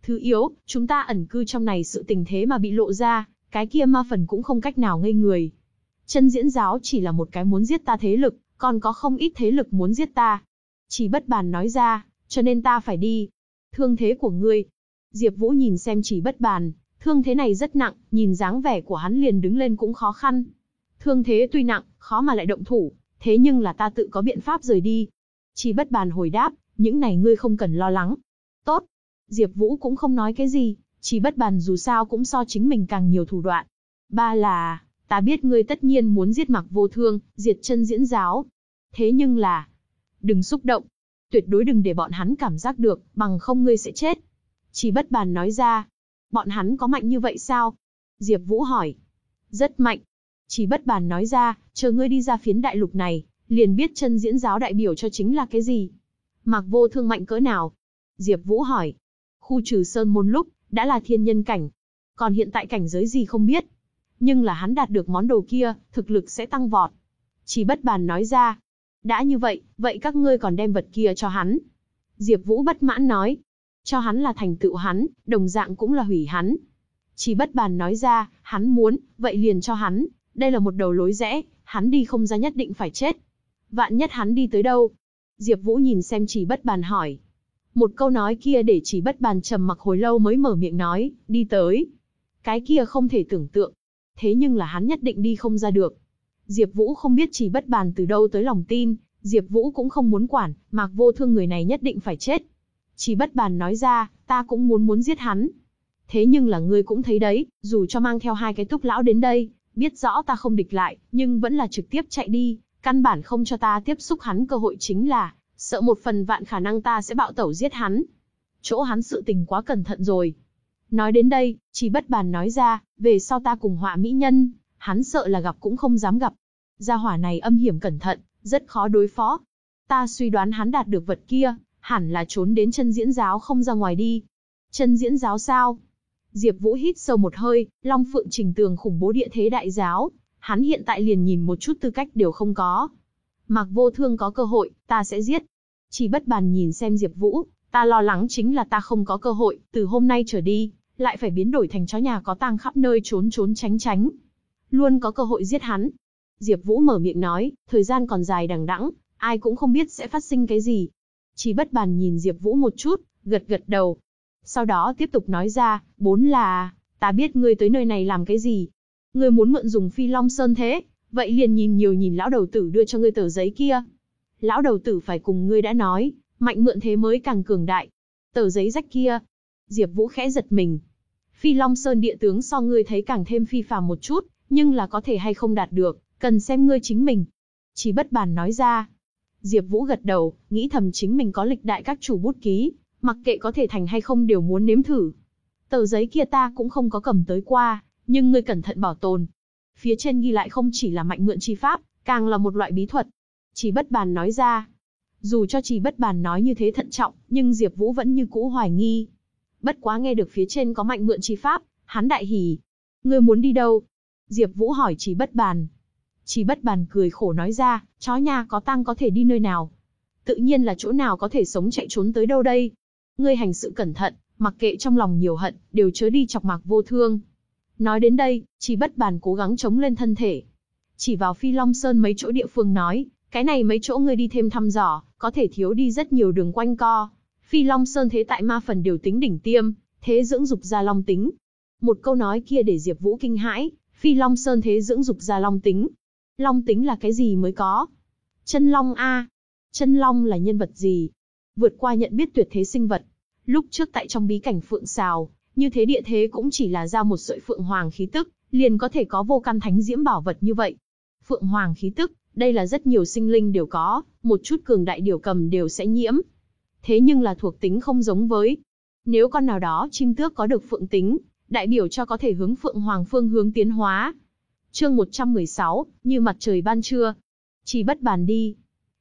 Thứ yếu, chúng ta ẩn cư trong này sự tình thế mà bị lộ ra, cái kia ma phần cũng không cách nào ngây người. Chân diễn giáo chỉ là một cái muốn giết ta thế lực, còn có không ít thế lực muốn giết ta. Chỉ bất bàn nói ra, cho nên ta phải đi. Thương thế của ngươi. Diệp Vũ nhìn xem chỉ bất bàn, thương thế này rất nặng, nhìn dáng vẻ của hắn liền đứng lên cũng khó khăn. Thương thế tuy nặng, khó mà lại động thủ, thế nhưng là ta tự có biện pháp rời đi. Chỉ bất bàn hồi đáp, những này ngươi không cần lo lắng. Tốt. Diệp Vũ cũng không nói cái gì, chỉ bất bàn dù sao cũng so chính mình càng nhiều thủ đoạn. Ba là, ta biết ngươi tất nhiên muốn giết mặc vô thương, diệt chân diễn giáo. Thế nhưng là, đừng xúc động. Tuyệt đối đừng để bọn hắn cảm giác được, bằng không ngươi sẽ chết. Chỉ bất bàn nói ra. Bọn hắn có mạnh như vậy sao? Diệp Vũ hỏi. Rất mạnh. Chỉ bất bàn nói ra, chờ ngươi đi ra phiến đại lục này, liền biết chân diễn giáo đại biểu cho chính là cái gì. Mặc vô thương mạnh cỡ nào? Diệp Vũ hỏi. Khu trừ sơn môn lúc, đã là thiên nhân cảnh. Còn hiện tại cảnh giới gì không biết. Nhưng là hắn đạt được món đồ kia, thực lực sẽ tăng vọt. Chỉ bất bàn nói ra. Đã như vậy, vậy các ngươi còn đem vật kia cho hắn. Diệp Vũ bất mãn nói. Cho hắn là thành tựu hắn, đồng dạng cũng là hủy hắn. Chỉ bất bàn nói ra, hắn muốn, vậy liền cho hắn. Đây là một đầu lối rẽ, hắn đi không ra nhất định phải chết. Vạn nhất hắn đi tới đâu? Diệp Vũ nhìn xem chỉ bất bàn hỏi. Một câu nói kia để chỉ bất bàn trầm mặc hồi lâu mới mở miệng nói, đi tới. Cái kia không thể tưởng tượng. Thế nhưng là hắn nhất định đi không ra được. Diệp Vũ không biết chỉ bất bàn từ đâu tới lòng tin, Diệp Vũ cũng không muốn quản, Mạc Vô Thương người này nhất định phải chết. Chỉ bất bàn nói ra, ta cũng muốn muốn giết hắn. Thế nhưng là ngươi cũng thấy đấy, dù cho mang theo hai cái túc lão đến đây, biết rõ ta không địch lại, nhưng vẫn là trực tiếp chạy đi, căn bản không cho ta tiếp xúc hắn cơ hội chính là, sợ một phần vạn khả năng ta sẽ bạo tẩu giết hắn. Chỗ hắn sự tình quá cẩn thận rồi. Nói đến đây, chỉ bất bàn nói ra, về sau ta cùng họa mỹ nhân, hắn sợ là gặp cũng không dám gặp. Gia hỏa này âm hiểm cẩn thận, rất khó đối phó. Ta suy đoán hắn đạt được vật kia, hẳn là trốn đến chân diễn giáo không ra ngoài đi. Chân diễn giáo sao? Diệp Vũ hít sâu một hơi, Long Phượng Trình Tường khủng bố địa thế đại giáo, hắn hiện tại liền nhìn một chút tư cách đều không có. mạc Vô Thương có cơ hội, ta sẽ giết. Chỉ bất bàn nhìn xem Diệp Vũ, ta lo lắng chính là ta không có cơ hội, từ hôm nay trở đi, lại phải biến đổi thành chó nhà có tang khắp nơi trốn trốn tránh tránh. Luôn có cơ hội giết hắn. Diệp Vũ mở miệng nói, thời gian còn dài đằng đẵng, ai cũng không biết sẽ phát sinh cái gì. Chỉ bất bàn nhìn Diệp Vũ một chút, gật gật đầu. Sau đó tiếp tục nói ra, bốn là, ta biết ngươi tới nơi này làm cái gì. Ngươi muốn mượn dùng Phi Long Sơn thế, vậy liền nhìn nhiều nhìn lão đầu tử đưa cho ngươi tờ giấy kia. Lão đầu tử phải cùng ngươi đã nói, mạnh mượn thế mới càng cường đại. Tờ giấy rách kia. Diệp Vũ khẽ giật mình. Phi Long Sơn địa tướng so ngươi thấy càng thêm phi phàm một chút, nhưng là có thể hay không đạt được, cần xem ngươi chính mình. Chỉ bất bàn nói ra. Diệp Vũ gật đầu, nghĩ thầm chính mình có lịch đại các chủ bút ký, mặc kệ có thể thành hay không đều muốn nếm thử. Tờ giấy kia ta cũng không có cầm tới qua, nhưng ngươi cẩn thận bảo tồn. Phía trên ghi lại không chỉ là mạnh mượn chi pháp, càng là một loại bí thuật. Chỉ bất bàn nói ra. Dù cho chỉ bất bàn nói như thế thận trọng, nhưng Diệp Vũ vẫn như cũ hoài nghi. Bất quá nghe được phía trên có mạnh mượn chi pháp, hắn đại hỉ. Ngươi muốn đi đâu? Diệp Vũ hỏi chỉ bất bàn. Chỉ bất bàn cười khổ nói ra, chó nhà có tăng có thể đi nơi nào? Tự nhiên là chỗ nào có thể sống chạy trốn tới đâu đây? Ngươi hành sự cẩn thận, mặc kệ trong lòng nhiều hận, đều chớ đi chọc mạc vô thương. Nói đến đây, chỉ bất bàn cố gắng chống lên thân thể. Chỉ vào Phi Long Sơn mấy chỗ địa phương nói, cái này mấy chỗ ngươi đi thêm thăm dò, có thể thiếu đi rất nhiều đường quanh co. Phi Long Sơn thế tại ma phần đều tính đỉnh tiêm, thế dưỡng dục ra long tính. Một câu nói kia để Diệp Vũ kinh hãi, Phi Long Sơn thế dưỡng dục ra long tính. Long tính là cái gì mới có? Chân long a. Chân long là nhân vật gì? Vượt qua nhận biết tuyệt thế sinh vật. Lúc trước tại trong bí cảnh Phượng Sào, như thế địa thế cũng chỉ là ra một sợi Phượng Hoàng khí tức, liền có thể có vô căn thánh diễm bảo vật như vậy. Phượng Hoàng khí tức, đây là rất nhiều sinh linh đều có, một chút cường đại điều cầm đều sẽ nhiễm. Thế nhưng là thuộc tính không giống với. Nếu con nào đó chim tước có được phượng tính, đại biểu cho có thể hướng Phượng Hoàng phương hướng tiến hóa. Chương 116, như mặt trời ban trưa. Chỉ bất bàn đi.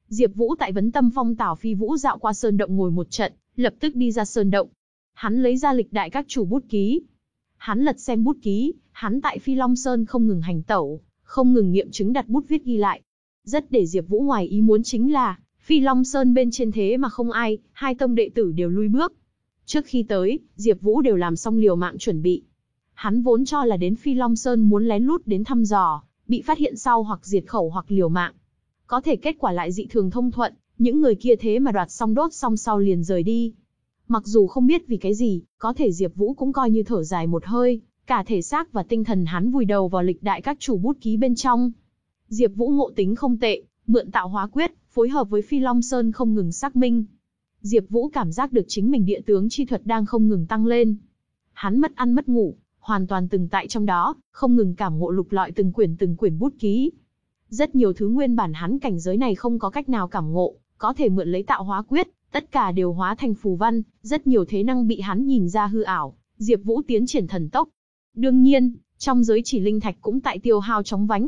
Diệp Vũ tại vấn tâm phong tảo phi vũ dạo qua sơn động ngồi một trận, lập tức đi ra sơn động. Hắn lấy ra lịch đại các chủ bút ký. Hắn lật xem bút ký, hắn tại Phi Long Sơn không ngừng hành tẩu, không ngừng nghiệm chứng đặt bút viết ghi lại. Rất để Diệp Vũ ngoài ý muốn chính là, Phi Long Sơn bên trên thế mà không ai, hai tông đệ tử đều lui bước. Trước khi tới, Diệp Vũ đều làm xong liều mạng chuẩn bị. Hắn vốn cho là đến Phi Long Sơn muốn lén lút đến thăm dò, bị phát hiện sau hoặc diệt khẩu hoặc liều mạng. Có thể kết quả lại dị thường thông thuận, những người kia thế mà đoạt xong đốt xong sau liền rời đi. Mặc dù không biết vì cái gì, có thể Diệp Vũ cũng coi như thở dài một hơi, cả thể xác và tinh thần hắn vùi đầu vào lịch đại các chủ bút ký bên trong. Diệp Vũ ngộ tính không tệ, mượn tạo hóa quyết, phối hợp với Phi Long Sơn không ngừng xác minh. Diệp Vũ cảm giác được chính mình địa tướng chi thuật đang không ngừng tăng lên. Hắn mất ăn mất ngủ, hoàn toàn từng tại trong đó, không ngừng cảm ngộ lục lọi từng quyển từng quyển bút ký. Rất nhiều thứ nguyên bản hắn cảnh giới này không có cách nào cảm ngộ, có thể mượn lấy tạo hóa quyết, tất cả đều hóa thành phù văn, rất nhiều thế năng bị hắn nhìn ra hư ảo, Diệp Vũ tiến triển thần tốc. Đương nhiên, trong giới chỉ linh thạch cũng tại tiêu hao chóng vánh.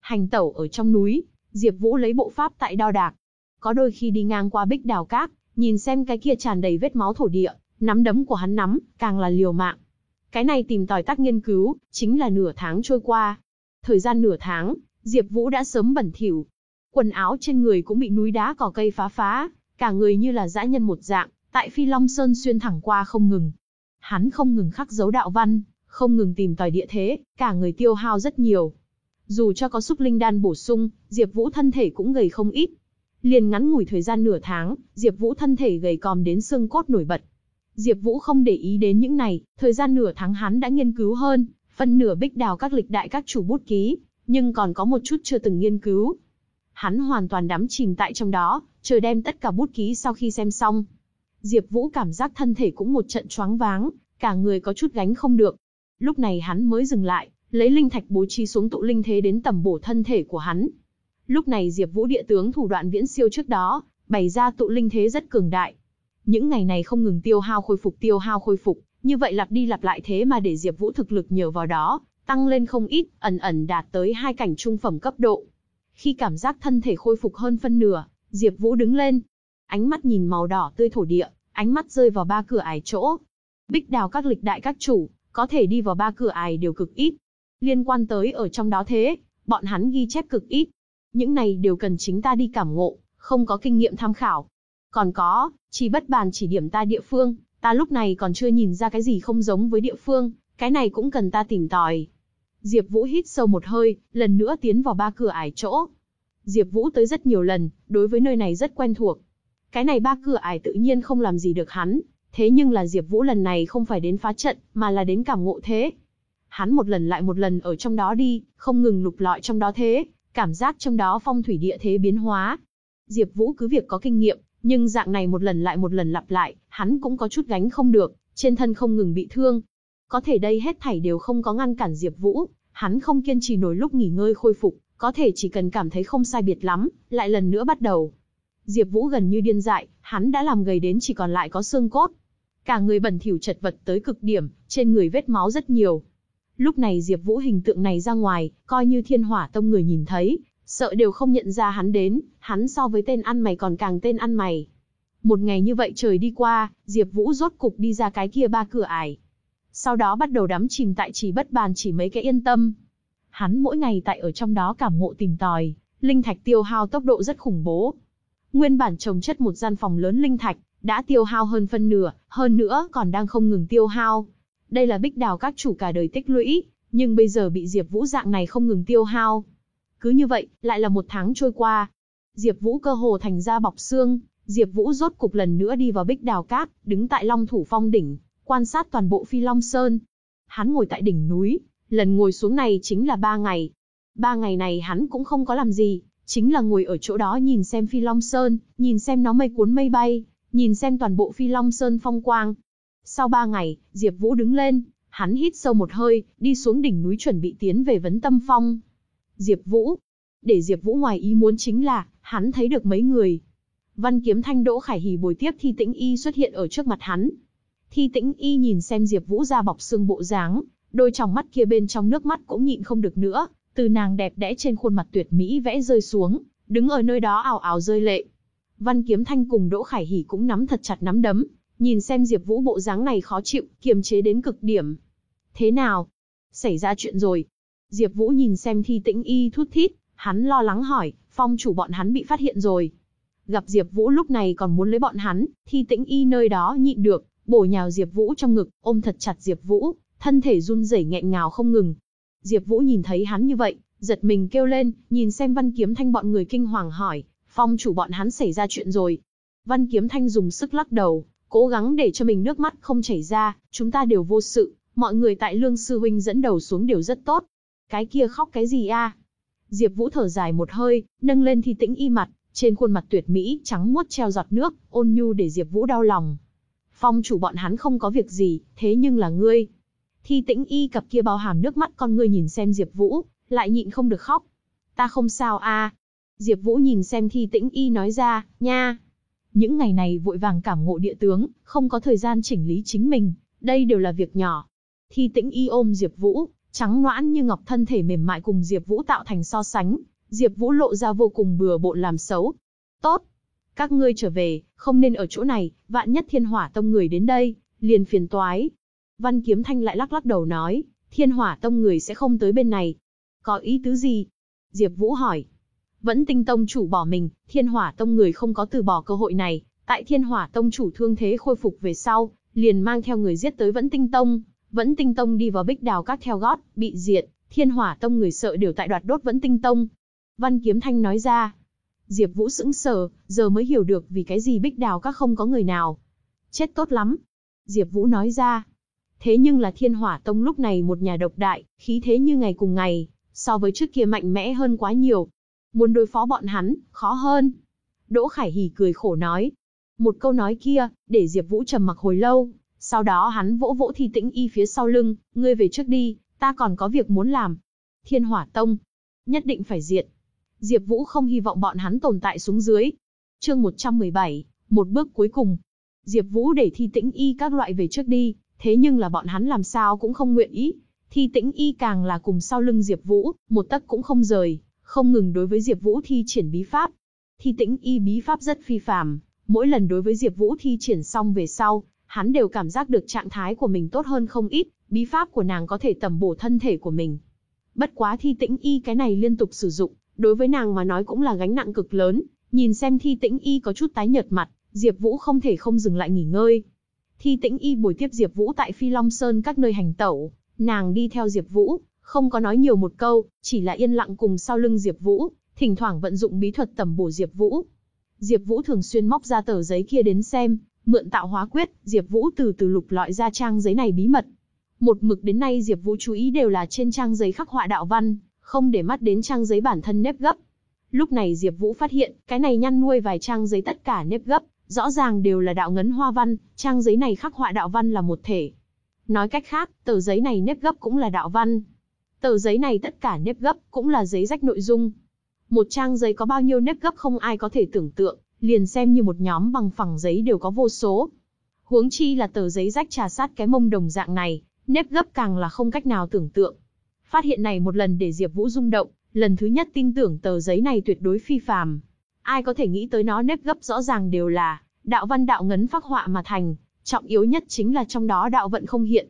Hành tẩu ở trong núi, Diệp Vũ lấy bộ pháp tại đo đạc. Có đôi khi đi ngang qua Bích Đào Các, nhìn xem cái kia tràn đầy vết máu thổ địa, nắm đấm của hắn nắm, càng là liều mạng. Cái này tìm tòi tác nghiên cứu, chính là nửa tháng trôi qua. Thời gian nửa tháng, Diệp Vũ đã sớm bẩn thỉu. Quần áo trên người cũng bị núi đá cỏ cây phá phá, cả người như là dã nhân một dạng, tại Phi Long Sơn xuyên thẳng qua không ngừng. Hắn không ngừng khắc dấu đạo văn, không ngừng tìm tòi địa thế, cả người tiêu hao rất nhiều. Dù cho có xúc linh đan bổ sung, Diệp Vũ thân thể cũng gầy không ít. Liền ngắn ngủi thời gian nửa tháng, Diệp Vũ thân thể gầy còm đến xương cốt nổi bật. Diệp Vũ không để ý đến những này, thời gian nửa tháng hắn đã nghiên cứu hơn, phân nửa bích đào các lịch đại các chủ bút ký, nhưng còn có một chút chưa từng nghiên cứu. Hắn hoàn toàn đắm chìm tại trong đó, chờ đem tất cả bút ký sau khi xem xong. Diệp Vũ cảm giác thân thể cũng một trận choáng váng, cả người có chút gánh không được. Lúc này hắn mới dừng lại, lấy linh thạch bố trí xuống tụ linh thế đến tầm bổ thân thể của hắn. Lúc này Diệp Vũ địa tướng thủ đoạn viễn siêu trước đó, bày ra tụ linh thế rất cường đại. Những ngày này không ngừng tiêu hao khôi phục tiêu hao khôi phục, Như vậy lặp đi lặp lại thế mà để Diệp Vũ thực lực nhờ vào đó, tăng lên không ít, ẩn ẩn đạt tới hai cảnh trung phẩm cấp độ. Khi cảm giác thân thể khôi phục hơn phân nửa, Diệp Vũ đứng lên, ánh mắt nhìn màu đỏ tươi thổ địa, ánh mắt rơi vào ba cửa ải chỗ. Bích Đào các lịch đại các chủ, có thể đi vào ba cửa ải đều cực ít. Liên quan tới ở trong đó thế, bọn hắn ghi chép cực ít. Những này đều cần chính ta đi cảm ngộ, không có kinh nghiệm tham khảo. Còn có, chỉ bất bàn chỉ điểm ta địa phương, ta lúc này còn chưa nhìn ra cái gì không giống với địa phương, cái này cũng cần ta tìm tòi. Diệp Vũ hít sâu một hơi, lần nữa tiến vào ba cửa ải chỗ. Diệp Vũ tới rất nhiều lần, đối với nơi này rất quen thuộc. Cái này ba cửa ải tự nhiên không làm gì được hắn, thế nhưng là Diệp Vũ lần này không phải đến phá trận, mà là đến cảm ngộ thế. Hắn một lần lại một lần ở trong đó đi, không ngừng lục lọi trong đó thế, cảm giác trong đó phong thủy địa thế biến hóa. Diệp Vũ cứ việc có kinh nghiệm, nhưng dạng này một lần lại một lần lặp lại, hắn cũng có chút gánh không được, trên thân không ngừng bị thương. Có thể đây hết thảy đều không có ngăn cản Diệp Vũ, hắn không kiên trì nổi lúc nghỉ ngơi khôi phục, có thể chỉ cần cảm thấy không sai biệt lắm, lại lần nữa bắt đầu. Diệp Vũ gần như điên dại, hắn đã làm gầy đến chỉ còn lại có xương cốt. Cả người bẩn thỉu chật vật tới cực điểm, trên người vết máu rất nhiều. Lúc này Diệp Vũ hình tượng này ra ngoài, coi như Thiên Hỏa Tông người nhìn thấy, sợ đều không nhận ra hắn đến, hắn so với tên ăn mày còn càng tên ăn mày. Một ngày như vậy trời đi qua, Diệp Vũ rốt cục đi ra cái kia ba cửa ải. Sau đó bắt đầu đắm chìm tại chỉ bất bàn chỉ mấy cái yên tâm. Hắn mỗi ngày tại ở trong đó cảm ngộ tìm tòi, linh thạch tiêu hao tốc độ rất khủng bố. Nguyên bản trồng chất một gian phòng lớn linh thạch, đã tiêu hao hơn phân nửa, hơn nữa còn đang không ngừng tiêu hao. Đây là bích đào các chủ cả đời tích lũy, nhưng bây giờ bị Diệp Vũ dạng này không ngừng tiêu hao. Cứ như vậy, lại là một tháng trôi qua. Diệp Vũ cơ hồ thành ra bọc xương, Diệp Vũ rốt cục lần nữa đi vào Bích Đào Cát, đứng tại Long Thủ Phong đỉnh, quan sát toàn bộ Phi Long Sơn. Hắn ngồi tại đỉnh núi, lần ngồi xuống này chính là ba ngày. Ba ngày này hắn cũng không có làm gì, chính là ngồi ở chỗ đó nhìn xem Phi Long Sơn, nhìn xem nó mây cuốn mây bay, nhìn xem toàn bộ Phi Long Sơn phong quang. Sau ba ngày, Diệp Vũ đứng lên, hắn hít sâu một hơi, đi xuống đỉnh núi chuẩn bị tiến về Vấn Tâm Phong. Diệp Vũ. Để Diệp Vũ ngoài ý muốn chính là, hắn thấy được mấy người. Văn Kiếm Thanh Đỗ Khải Hỉ bồi tiếp Thi Tĩnh Y xuất hiện ở trước mặt hắn. Thi Tĩnh Y nhìn xem Diệp Vũ ra bọc xương bộ dáng, đôi tròng mắt kia bên trong nước mắt cũng nhịn không được nữa, từ nàng đẹp đẽ trên khuôn mặt tuyệt mỹ vẽ rơi xuống, đứng ở nơi đó ảo ảo rơi lệ. Văn Kiếm Thanh cùng Đỗ Khải Hỉ cũng nắm thật chặt nắm đấm, nhìn xem Diệp Vũ bộ dáng này khó chịu, kiềm chế đến cực điểm. Thế nào? Xảy ra chuyện rồi. Diệp Vũ nhìn xem Thi Tĩnh Y thút thít, hắn lo lắng hỏi, phong chủ bọn hắn bị phát hiện rồi. Gặp Diệp Vũ lúc này còn muốn lấy bọn hắn, Thi Tĩnh Y nơi đó nhịn được, bổ nhào Diệp Vũ trong ngực, ôm thật chặt Diệp Vũ, thân thể run rẩy nghẹn ngào không ngừng. Diệp Vũ nhìn thấy hắn như vậy, giật mình kêu lên, nhìn xem Văn Kiếm Thanh bọn người kinh hoàng hỏi, phong chủ bọn hắn xảy ra chuyện rồi. Văn Kiếm Thanh dùng sức lắc đầu, cố gắng để cho mình nước mắt không chảy ra, chúng ta đều vô sự, mọi người tại Lương sư huynh dẫn đầu xuống đều rất tốt. Cái kia khóc cái gì a? Diệp Vũ thở dài một hơi, nâng lên Thi Tĩnh Y mặt, trên khuôn mặt tuyệt mỹ trắng muốt treo giọt nước, ôn nhu để Diệp Vũ đau lòng. Phong chủ bọn hắn không có việc gì, thế nhưng là ngươi. Thi Tĩnh Y cặp kia bao hàm nước mắt con ngươi nhìn xem Diệp Vũ, lại nhịn không được khóc. Ta không sao a. Diệp Vũ nhìn xem Thi Tĩnh Y nói ra, nha. Những ngày này vội vàng cảm ngộ địa tướng, không có thời gian chỉnh lý chính mình, đây đều là việc nhỏ. Thi Tĩnh Y ôm Diệp Vũ, trắng noãn như ngọc thân thể mềm mại cùng Diệp Vũ tạo thành so sánh, Diệp Vũ lộ ra vô cùng bừa bộn làm xấu. "Tốt, các ngươi trở về, không nên ở chỗ này, vạn nhất Thiên Hỏa Tông người đến đây, liền phiền toái." Văn Kiếm Thanh lại lắc lắc đầu nói, "Thiên Hỏa Tông người sẽ không tới bên này." "Có ý tứ gì?" Diệp Vũ hỏi. Vẫn Tinh Tông chủ bỏ mình, Thiên Hỏa Tông người không có từ bỏ cơ hội này, tại Thiên Hỏa Tông chủ thương thế khôi phục về sau, liền mang theo người giết tới Vẫn Tinh Tông, vẫn Tinh Tông đi vào Bích Đào các theo gót, bị diệt, Thiên Hỏa Tông người sợ đều tại đoạt đốt Vẫn Tinh Tông, Văn Kiếm Thanh nói ra. Diệp Vũ sững sờ, giờ mới hiểu được vì cái gì Bích Đào các không có người nào. Chết tốt lắm. Diệp Vũ nói ra. Thế nhưng là Thiên Hỏa Tông lúc này một nhà độc đại, khí thế như ngày cùng ngày, so với trước kia mạnh mẽ hơn quá nhiều. Muốn đối phó bọn hắn, khó hơn. Đỗ Khải Hỉ cười khổ nói. Một câu nói kia, để Diệp Vũ trầm mặc hồi lâu, sau đó hắn vỗ vỗ Thi Tĩnh Y phía sau lưng, ngươi về trước đi, ta còn có việc muốn làm. Thiên Hỏa Tông, nhất định phải diệt. Diệp Vũ không hy vọng bọn hắn tồn tại xuống dưới. Chương 117, một bước cuối cùng. Diệp Vũ để Thi Tĩnh Y các loại về trước đi, thế nhưng là bọn hắn làm sao cũng không nguyện ý. Thi tĩnh y càng là cùng sau lưng Diệp Vũ, một tấc cũng không rời, không ngừng đối với Diệp Vũ thi triển bí pháp. Thi tĩnh y bí pháp rất phi phàm, mỗi lần đối với Diệp Vũ thi triển xong về sau, hắn đều cảm giác được trạng thái của mình tốt hơn không ít, bí pháp của nàng có thể tầm bổ thân thể của mình. Bất quá thi tĩnh y cái này liên tục sử dụng, đối với nàng mà nói cũng là gánh nặng cực lớn, nhìn xem thi tĩnh y có chút tái nhợt mặt, Diệp Vũ không thể không dừng lại nghỉ ngơi. Thi tĩnh y buổi tiếp Diệp Vũ tại Phi Long Sơn các nơi hành tẩu, nàng đi theo Diệp Vũ, không có nói nhiều một câu, chỉ là yên lặng cùng sau lưng Diệp Vũ, thỉnh thoảng vận dụng bí thuật tầm bổ Diệp Vũ. Diệp Vũ thường xuyên móc ra tờ giấy kia đến xem, mượn tạo hóa quyết, Diệp Vũ từ từ lục lọi ra trang giấy này bí mật. Một mực đến nay Diệp Vũ chú ý đều là trên trang giấy khắc họa đạo văn, không để mắt đến trang giấy bản thân nếp gấp. Lúc này Diệp Vũ phát hiện, cái này nhăn nuôi vài trang giấy tất cả nếp gấp, rõ ràng đều là đạo ngấn hoa văn, trang giấy này khắc họa đạo văn là một thể. Nói cách khác, tờ giấy này nếp gấp cũng là đạo văn. Tờ giấy này tất cả nếp gấp cũng là giấy rách nội dung. Một trang giấy có bao nhiêu nếp gấp không ai có thể tưởng tượng, liền xem như một nhóm bằng phẳng giấy đều có vô số. Huống chi là tờ giấy rách trà sát cái mông đồng dạng này, nếp gấp càng là không cách nào tưởng tượng. Phát hiện này một lần để Diệp Vũ rung động, lần thứ nhất tin tưởng tờ giấy này tuyệt đối phi phàm. Ai có thể nghĩ tới nó nếp gấp rõ ràng đều là đạo văn đạo ngấn phác họa mà thành, trọng yếu nhất chính là trong đó đạo vận không hiện.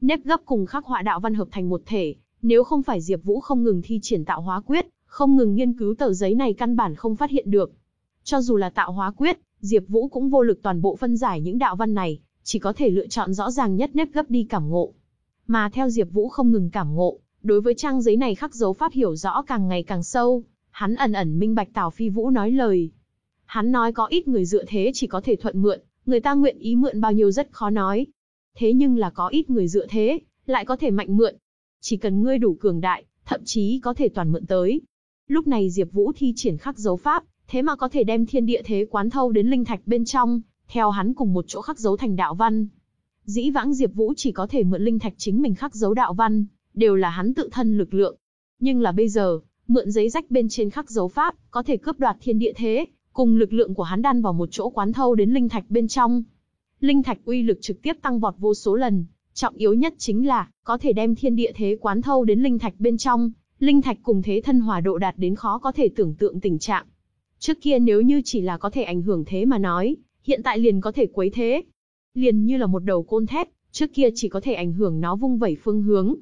Nếp gấp cùng khắc họa đạo văn hợp thành một thể, nếu không phải Diệp Vũ không ngừng thi triển tạo hóa quyết, không ngừng nghiên cứu tờ giấy này căn bản không phát hiện được. Cho dù là tạo hóa quyết, Diệp Vũ cũng vô lực toàn bộ phân giải những đạo văn này, chỉ có thể lựa chọn rõ ràng nhất nếp gấp đi cảm ngộ. Mà theo Diệp Vũ không ngừng cảm ngộ, đối với trang giấy này khắc dấu pháp hiểu rõ càng ngày càng sâu, hắn ẩn ẩn minh bạch Tào Phi Vũ nói lời. Hắn nói có ít người dựa thế chỉ có thể thuận mượn, người ta nguyện ý mượn bao nhiêu rất khó nói. Thế nhưng là có ít người dựa thế, lại có thể mạnh mượn. Chỉ cần ngươi đủ cường đại, thậm chí có thể toàn mượn tới. Lúc này Diệp Vũ thi triển khắc dấu pháp, thế mà có thể đem thiên địa thế quán thâu đến linh thạch bên trong, theo hắn cùng một chỗ khắc dấu thành đạo văn. Dĩ vãng Diệp Vũ chỉ có thể mượn linh thạch chính mình khắc dấu đạo văn, đều là hắn tự thân lực lượng. Nhưng là bây giờ, mượn giấy rách bên trên khắc dấu pháp, có thể cướp đoạt thiên địa thế, cùng lực lượng của hắn đan vào một chỗ quán thâu đến linh thạch bên trong. Linh thạch uy lực trực tiếp tăng vọt vô số lần, trọng yếu nhất chính là có thể đem thiên địa thế quán thâu đến linh thạch bên trong, linh thạch cùng thế thân hòa độ đạt đến khó có thể tưởng tượng tình trạng. Trước kia nếu như chỉ là có thể ảnh hưởng thế mà nói, hiện tại liền có thể quấy thế. Liền như là một đầu côn thép, trước kia chỉ có thể ảnh hưởng nó vung vẩy phương hướng.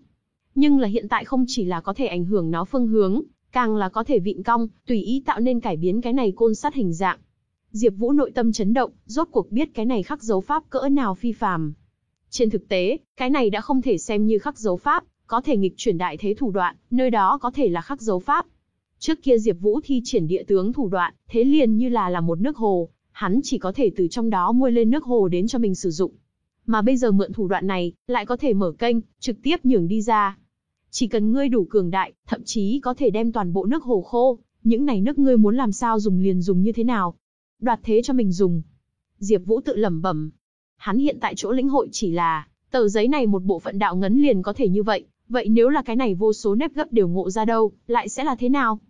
Nhưng là hiện tại không chỉ là có thể ảnh hưởng nó phương hướng, càng là có thể vịn cong, tùy ý tạo nên cải biến cái này côn sắt hình dạng. Diệp Vũ nội tâm chấn động, rốt cuộc biết cái này khắc dấu pháp cỡ nào phi phàm. Trên thực tế, cái này đã không thể xem như khắc dấu pháp, có thể nghịch chuyển đại thế thủ đoạn, nơi đó có thể là khắc dấu pháp. Trước kia Diệp Vũ thi triển địa tướng thủ đoạn, thế liền như là là một nước hồ, hắn chỉ có thể từ trong đó muôi lên nước hồ đến cho mình sử dụng. Mà bây giờ mượn thủ đoạn này, lại có thể mở kênh, trực tiếp nhường đi ra. Chỉ cần ngươi đủ cường đại, thậm chí có thể đem toàn bộ nước hồ khô, những này nước ngươi muốn làm sao dùng liền dùng như thế nào. Đoạt thế cho mình dùng. Diệp Vũ tự lẩm bẩm. Hắn hiện tại chỗ lĩnh hội chỉ là, tờ giấy này một bộ phận đạo ngấn liền có thể như vậy, vậy nếu là cái này vô số nếp gấp đều ngộ ra đâu, lại sẽ là thế nào?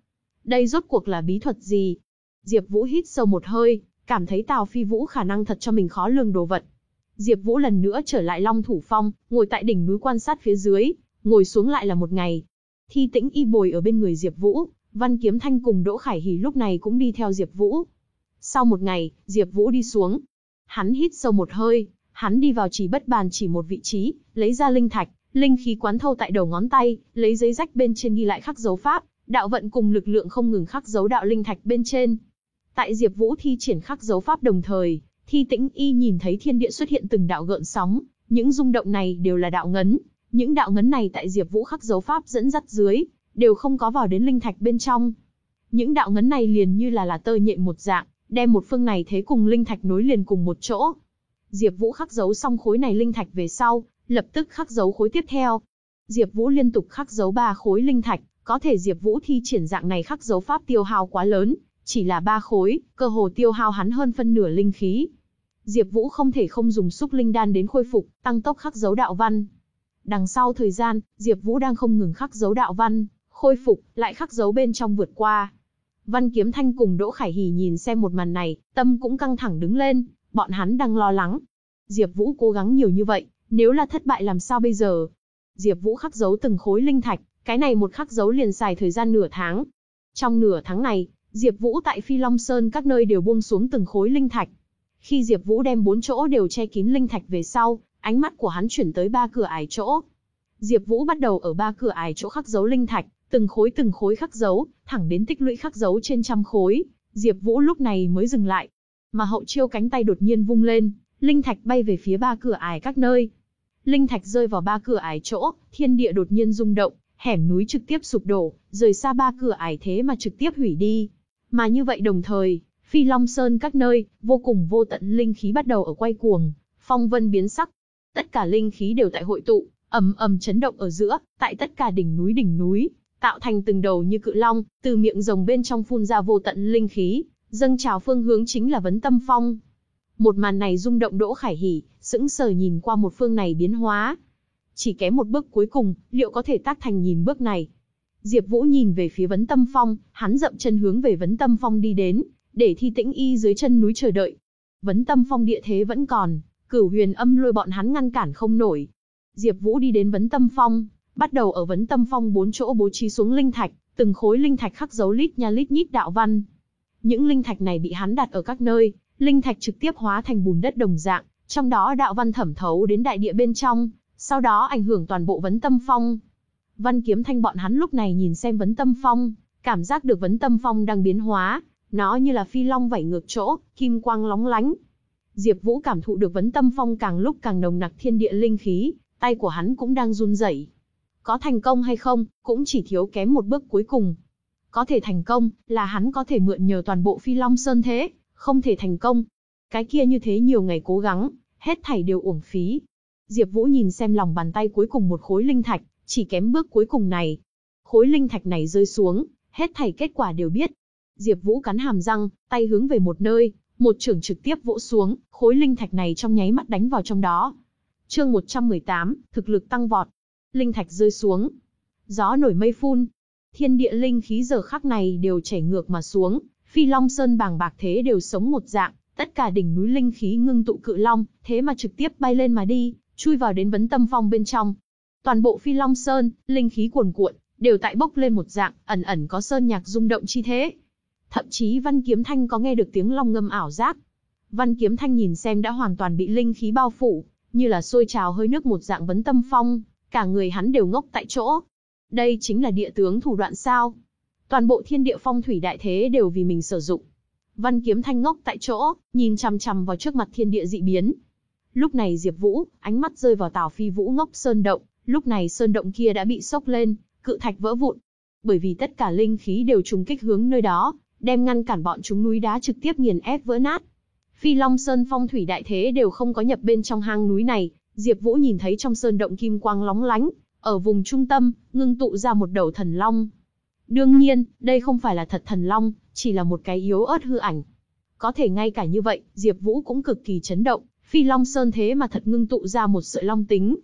Đây rốt cuộc là bí thuật gì? Diệp Vũ hít sâu một hơi, cảm thấy Tào Phi Vũ khả năng thật cho mình khó lường đồ vật. Diệp Vũ lần nữa trở lại Long Thủ Phong, ngồi tại đỉnh núi quan sát phía dưới, ngồi xuống lại là một ngày. Thi Tĩnh y bồi ở bên người Diệp Vũ, Văn Kiếm Thanh cùng Đỗ Khải Hỉ lúc này cũng đi theo Diệp Vũ. Sau một ngày, Diệp Vũ đi xuống. Hắn hít sâu một hơi, hắn đi vào chỉ bất bàn chỉ một vị trí, lấy ra linh thạch, linh khí quán thâu tại đầu ngón tay, lấy giấy rách bên trên ghi lại khắc dấu pháp, đạo vận cùng lực lượng không ngừng khắc dấu đạo linh thạch bên trên. Tại Diệp Vũ thi triển khắc dấu pháp đồng thời, Thi Tĩnh Y nhìn thấy thiên địa xuất hiện từng đạo gợn sóng, những rung động này đều là đạo ngấn, những đạo ngấn này tại Diệp Vũ khắc dấu pháp dẫn dắt dưới, đều không có vào đến linh thạch bên trong. Những đạo ngấn này liền như là là tơ nhện một dạng, đem một phương này thế cùng linh thạch nối liền cùng một chỗ. Diệp Vũ khắc dấu xong khối này linh thạch về sau, lập tức khắc dấu khối tiếp theo. Diệp Vũ liên tục khắc dấu ba khối linh thạch, có thể Diệp Vũ thi triển dạng này khắc dấu pháp tiêu hao quá lớn, chỉ là ba khối, cơ hồ tiêu hao hắn hơn phân nửa linh khí. Diệp Vũ không thể không dùng xúc linh đan đến khôi phục, tăng tốc khắc dấu đạo văn. Đằng sau thời gian, Diệp Vũ đang không ngừng khắc dấu đạo văn, khôi phục, lại khắc dấu bên trong vượt qua. Văn Kiếm Thanh cùng Đỗ Khải Hỉ nhìn xem một màn này, tâm cũng căng thẳng đứng lên, bọn hắn đang lo lắng. Diệp Vũ cố gắng nhiều như vậy, Nếu là thất bại làm sao bây giờ? Diệp Vũ khắc dấu từng khối linh thạch, cái này một khắc dấu liền xài thời gian nửa tháng. Trong nửa tháng này, Diệp Vũ tại Phi Long Sơn các nơi đều buông xuống từng khối linh thạch. Khi Diệp Vũ đem bốn chỗ đều che kín linh thạch về sau, ánh mắt của hắn chuyển tới ba cửa ải chỗ. Diệp Vũ bắt đầu ở ba cửa ải chỗ khắc dấu linh thạch, từng khối từng khối khắc dấu, thẳng đến tích lũy khắc dấu trên trăm khối, Diệp Vũ lúc này mới dừng lại. Mà hậu chiêu cánh tay đột nhiên vung lên, linh thạch bay về phía ba cửa ải các nơi. Linh thạch rơi vào ba cửa ải chỗ, thiên địa đột nhiên rung động, hẻm núi trực tiếp sụp đổ, rời xa ba cửa ải thế mà trực tiếp hủy đi. Mà như vậy đồng thời, Phi Long Sơn các nơi, vô cùng vô tận linh khí bắt đầu ở quay cuồng, phong vân biến sắc. Tất cả linh khí đều tại hội tụ, ầm ầm chấn động ở giữa, tại tất cả đỉnh núi đỉnh núi, tạo thành từng đầu như cự long, từ miệng rồng bên trong phun ra vô tận linh khí, dâng trào phương hướng chính là vấn tâm phong. Một màn này rung động Đỗ Khải Hỉ, sững sờ nhìn qua một phương này biến hóa. Chỉ kém một bước cuối cùng, liệu có thể tác thành nhìn bước này? Diệp Vũ nhìn về phía vấn tâm phong, hắn dậm chân hướng về vấn tâm phong đi đến, để thi tĩnh y dưới chân núi chờ đợi. Vấn tâm phong địa thế vẫn còn, cửu huyền âm lôi bọn hắn ngăn cản không nổi. Diệp Vũ đi đến vấn tâm phong, bắt đầu ở vấn tâm phong bốn chỗ bố trí xuống linh thạch, từng khối linh thạch khắc dấu lít nha lít nhít đạo văn. Những linh thạch này bị hắn đặt ở các nơi, linh thạch trực tiếp hóa thành bùn đất đồng dạng, trong đó đạo văn thẩm thấu đến đại địa bên trong, sau đó ảnh hưởng toàn bộ vấn tâm phong. Văn kiếm thanh bọn hắn lúc này nhìn xem vấn tâm phong, cảm giác được vấn tâm phong đang biến hóa, nó như là phi long vảy ngược chỗ, kim quang lóng lánh. Diệp Vũ cảm thụ được vấn tâm phong càng lúc càng nồng nặc thiên địa linh khí, tay của hắn cũng đang run rẩy. Có thành công hay không, cũng chỉ thiếu kém một bước cuối cùng. Có thể thành công, là hắn có thể mượn nhờ toàn bộ Phi Long Sơn thế, không thể thành công. Cái kia như thế nhiều ngày cố gắng, hết thảy đều uổng phí. Diệp Vũ nhìn xem lòng bàn tay cuối cùng một khối linh thạch, chỉ kém bước cuối cùng này. Khối linh thạch này rơi xuống, hết thảy kết quả đều biết. Diệp Vũ cắn hàm răng, tay hướng về một nơi, một chưởng trực tiếp vỗ xuống, khối linh thạch này trong nháy mắt đánh vào trong đó. Chương 118, thực lực tăng vọt. Linh thạch rơi xuống, gió nổi mây phun, thiên địa linh khí giờ khắc này đều chảy ngược mà xuống, Phi Long Sơn bàng bạc thế đều sống một dạng, tất cả đỉnh núi linh khí ngưng tụ cự long, thế mà trực tiếp bay lên mà đi, chui vào đến vấn tâm phong bên trong. Toàn bộ Phi Long Sơn, linh khí cuồn cuộn, đều tại bốc lên một dạng, ẩn ẩn có sơn nhạc rung động chi thế. Thậm chí Văn Kiếm Thanh có nghe được tiếng long ngâm ảo giác. Văn Kiếm Thanh nhìn xem đã hoàn toàn bị linh khí bao phủ, như là sôi trào hơi nước một dạng vấn tâm phong, cả người hắn đều ngốc tại chỗ. Đây chính là địa tướng thủ đoạn sao? Toàn bộ thiên địa phong thủy đại thế đều vì mình sử dụng. Văn Kiếm Thanh ngốc tại chỗ, nhìn chằm chằm vào trước mặt thiên địa dị biến. Lúc này Diệp Vũ, ánh mắt rơi vào Tào Phi Vũ ngốc sơn động, lúc này sơn động kia đã bị sốc lên, cự thạch vỡ vụn. Bởi vì tất cả linh khí đều trùng kích hướng nơi đó, đem ngăn cản bọn chúng núi đá trực tiếp nghiền ép vỡ nát. Phi Long Sơn phong thủy đại thế đều không có nhập bên trong hang núi này, Diệp Vũ nhìn thấy trong sơn động kim quang lóng lánh, ở vùng trung tâm, ngưng tụ ra một đầu thần long. Đương nhiên, đây không phải là thật thần long, chỉ là một cái yếu ớt hư ảnh. Có thể ngay cả như vậy, Diệp Vũ cũng cực kỳ chấn động, Phi Long Sơn thế mà thật ngưng tụ ra một sợi long tính.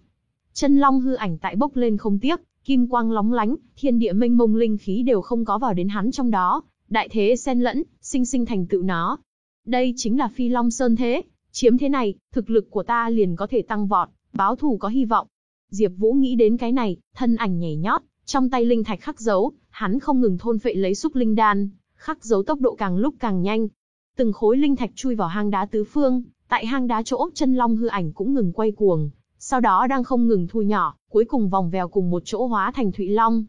Chân long hư ảnh tại bốc lên không tiếc, kim quang lóng lánh, thiên địa mênh mông linh khí đều không có vào đến hắn trong đó, đại thế xen lẫn, sinh sinh thành tựu nó. Đây chính là Phi Long Sơn thế, chiếm thế này, thực lực của ta liền có thể tăng vọt, báo thù có hy vọng. Diệp Vũ nghĩ đến cái này, thân ảnh nhảy nhót, trong tay linh thạch khắc dấu, hắn không ngừng thôn phệ lấy xúc linh đan, khắc dấu tốc độ càng lúc càng nhanh. Từng khối linh thạch chui vào hang đá tứ phương, tại hang đá chỗ chân long hư ảnh cũng ngừng quay cuồng, sau đó đang không ngừng thu nhỏ, cuối cùng vòng vèo cùng một chỗ hóa thành thụy long.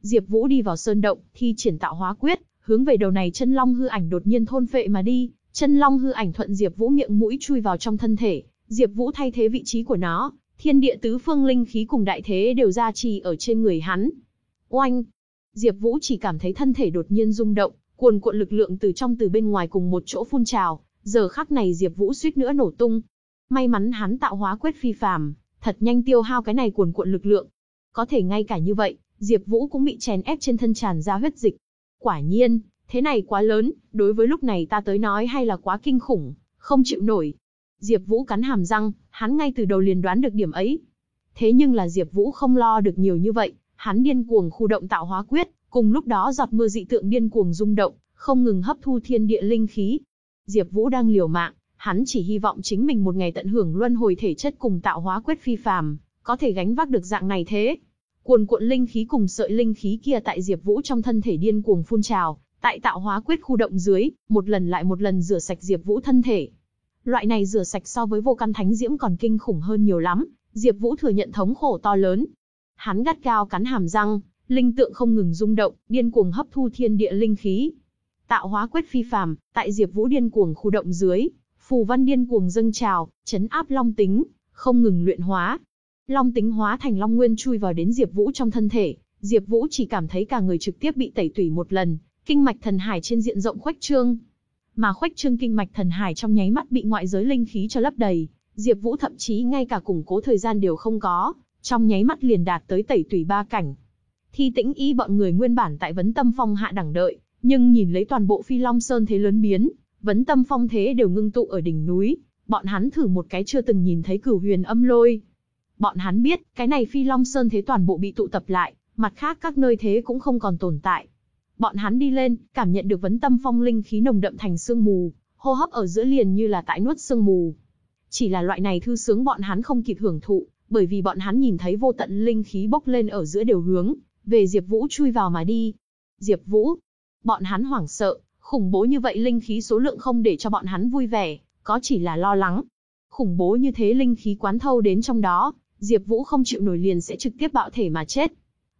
Diệp Vũ đi vào sơn động, thi triển tạo hóa quyết, hướng về đầu này chân long hư ảnh đột nhiên thôn phệ mà đi, chân long hư ảnh thuận Diệp Vũ miệng mũi chui vào trong thân thể, Diệp Vũ thay thế vị trí của nó, thiên địa tứ phương linh khí cùng đại thế đều ra trì ở trên người hắn. Oanh! Diệp Vũ chỉ cảm thấy thân thể đột nhiên rung động, cuồn cuộn lực lượng từ trong từ bên ngoài cùng một chỗ phun trào, giờ khắc này Diệp Vũ suýt nữa nổ tung. May mắn hắn tạo hóa quyết phi phàm, thật nhanh tiêu hao cái này cuồn cuộn lực lượng. Có thể ngay cả như vậy, Diệp Vũ cũng bị chèn ép trên thân tràn ra huyết dịch. Quả nhiên, thế này quá lớn, đối với lúc này ta tới nói hay là quá kinh khủng, không chịu nổi. Diệp Vũ cắn hàm răng, hắn ngay từ đầu liền đoán được điểm ấy. Thế nhưng là Diệp Vũ không lo được nhiều như vậy, hắn điên cuồng khu động tạo hóa quyết, cùng lúc đó giọt mưa dị tượng điên cuồng rung động, không ngừng hấp thu thiên địa linh khí. Diệp Vũ đang liều mạng, Hắn chỉ hy vọng chính mình một ngày tận hưởng luân hồi thể chất cùng tạo hóa quyết phi phàm, có thể gánh vác được dạng này thế. Cuồn cuộn linh khí cùng sợi linh khí kia tại Diệp Vũ trong thân thể điên cuồng phun trào, tại tạo hóa quyết khu động dưới, một lần lại một lần rửa sạch Diệp Vũ thân thể. Loại này rửa sạch so với vô căn thánh diễm còn kinh khủng hơn nhiều lắm, Diệp Vũ thừa nhận thống khổ to lớn. Hắn gắt gao cắn hàm răng, linh tượng không ngừng rung động, điên cuồng hấp thu thiên địa linh khí. Tạo hóa quyết phi phàm, tại Diệp Vũ điên cuồng khu động dưới, phù văn điên cuồng dâng trào, chấn áp long tính, không ngừng luyện hóa. Long tính hóa thành long nguyên chui vào đến Diệp Vũ trong thân thể, Diệp Vũ chỉ cảm thấy cả người trực tiếp bị tẩy tủy một lần, kinh mạch thần hải trên diện rộng khuếch trương. Mà khuếch trương kinh mạch thần hải trong nháy mắt bị ngoại giới linh khí cho lấp đầy, Diệp Vũ thậm chí ngay cả củng cố thời gian đều không có, trong nháy mắt liền đạt tới tẩy tủy ba cảnh. Thi Tĩnh Y bọn người nguyên bản tại Vấn Tâm Phong hạ đẳng đợi, nhưng nhìn lấy toàn bộ Phi Long Sơn thế lớn biến, Vấn Tâm Phong thế đều ngưng tụ ở đỉnh núi, bọn hắn thử một cái chưa từng nhìn thấy Cửu Huyền Âm Lôi. Bọn hắn biết, cái này Phi Long Sơn thế toàn bộ bị tụ tập lại, mặt khác các nơi thế cũng không còn tồn tại. Bọn hắn đi lên, cảm nhận được Vấn Tâm Phong linh khí nồng đậm thành sương mù, hô hấp ở giữa liền như là tại nuốt sương mù. Chỉ là loại này thư sướng bọn hắn không kịp hưởng thụ, bởi vì bọn hắn nhìn thấy vô tận linh khí bốc lên ở giữa đều hướng về Diệp Vũ chui vào mà đi. Diệp Vũ, bọn hắn hoảng sợ, khủng bố như vậy linh khí số lượng không để cho bọn hắn vui vẻ, có chỉ là lo lắng. Khủng bố như thế linh khí quán thâu đến trong đó, Diệp Vũ không chịu nổi liền sẽ trực tiếp bạo thể mà chết.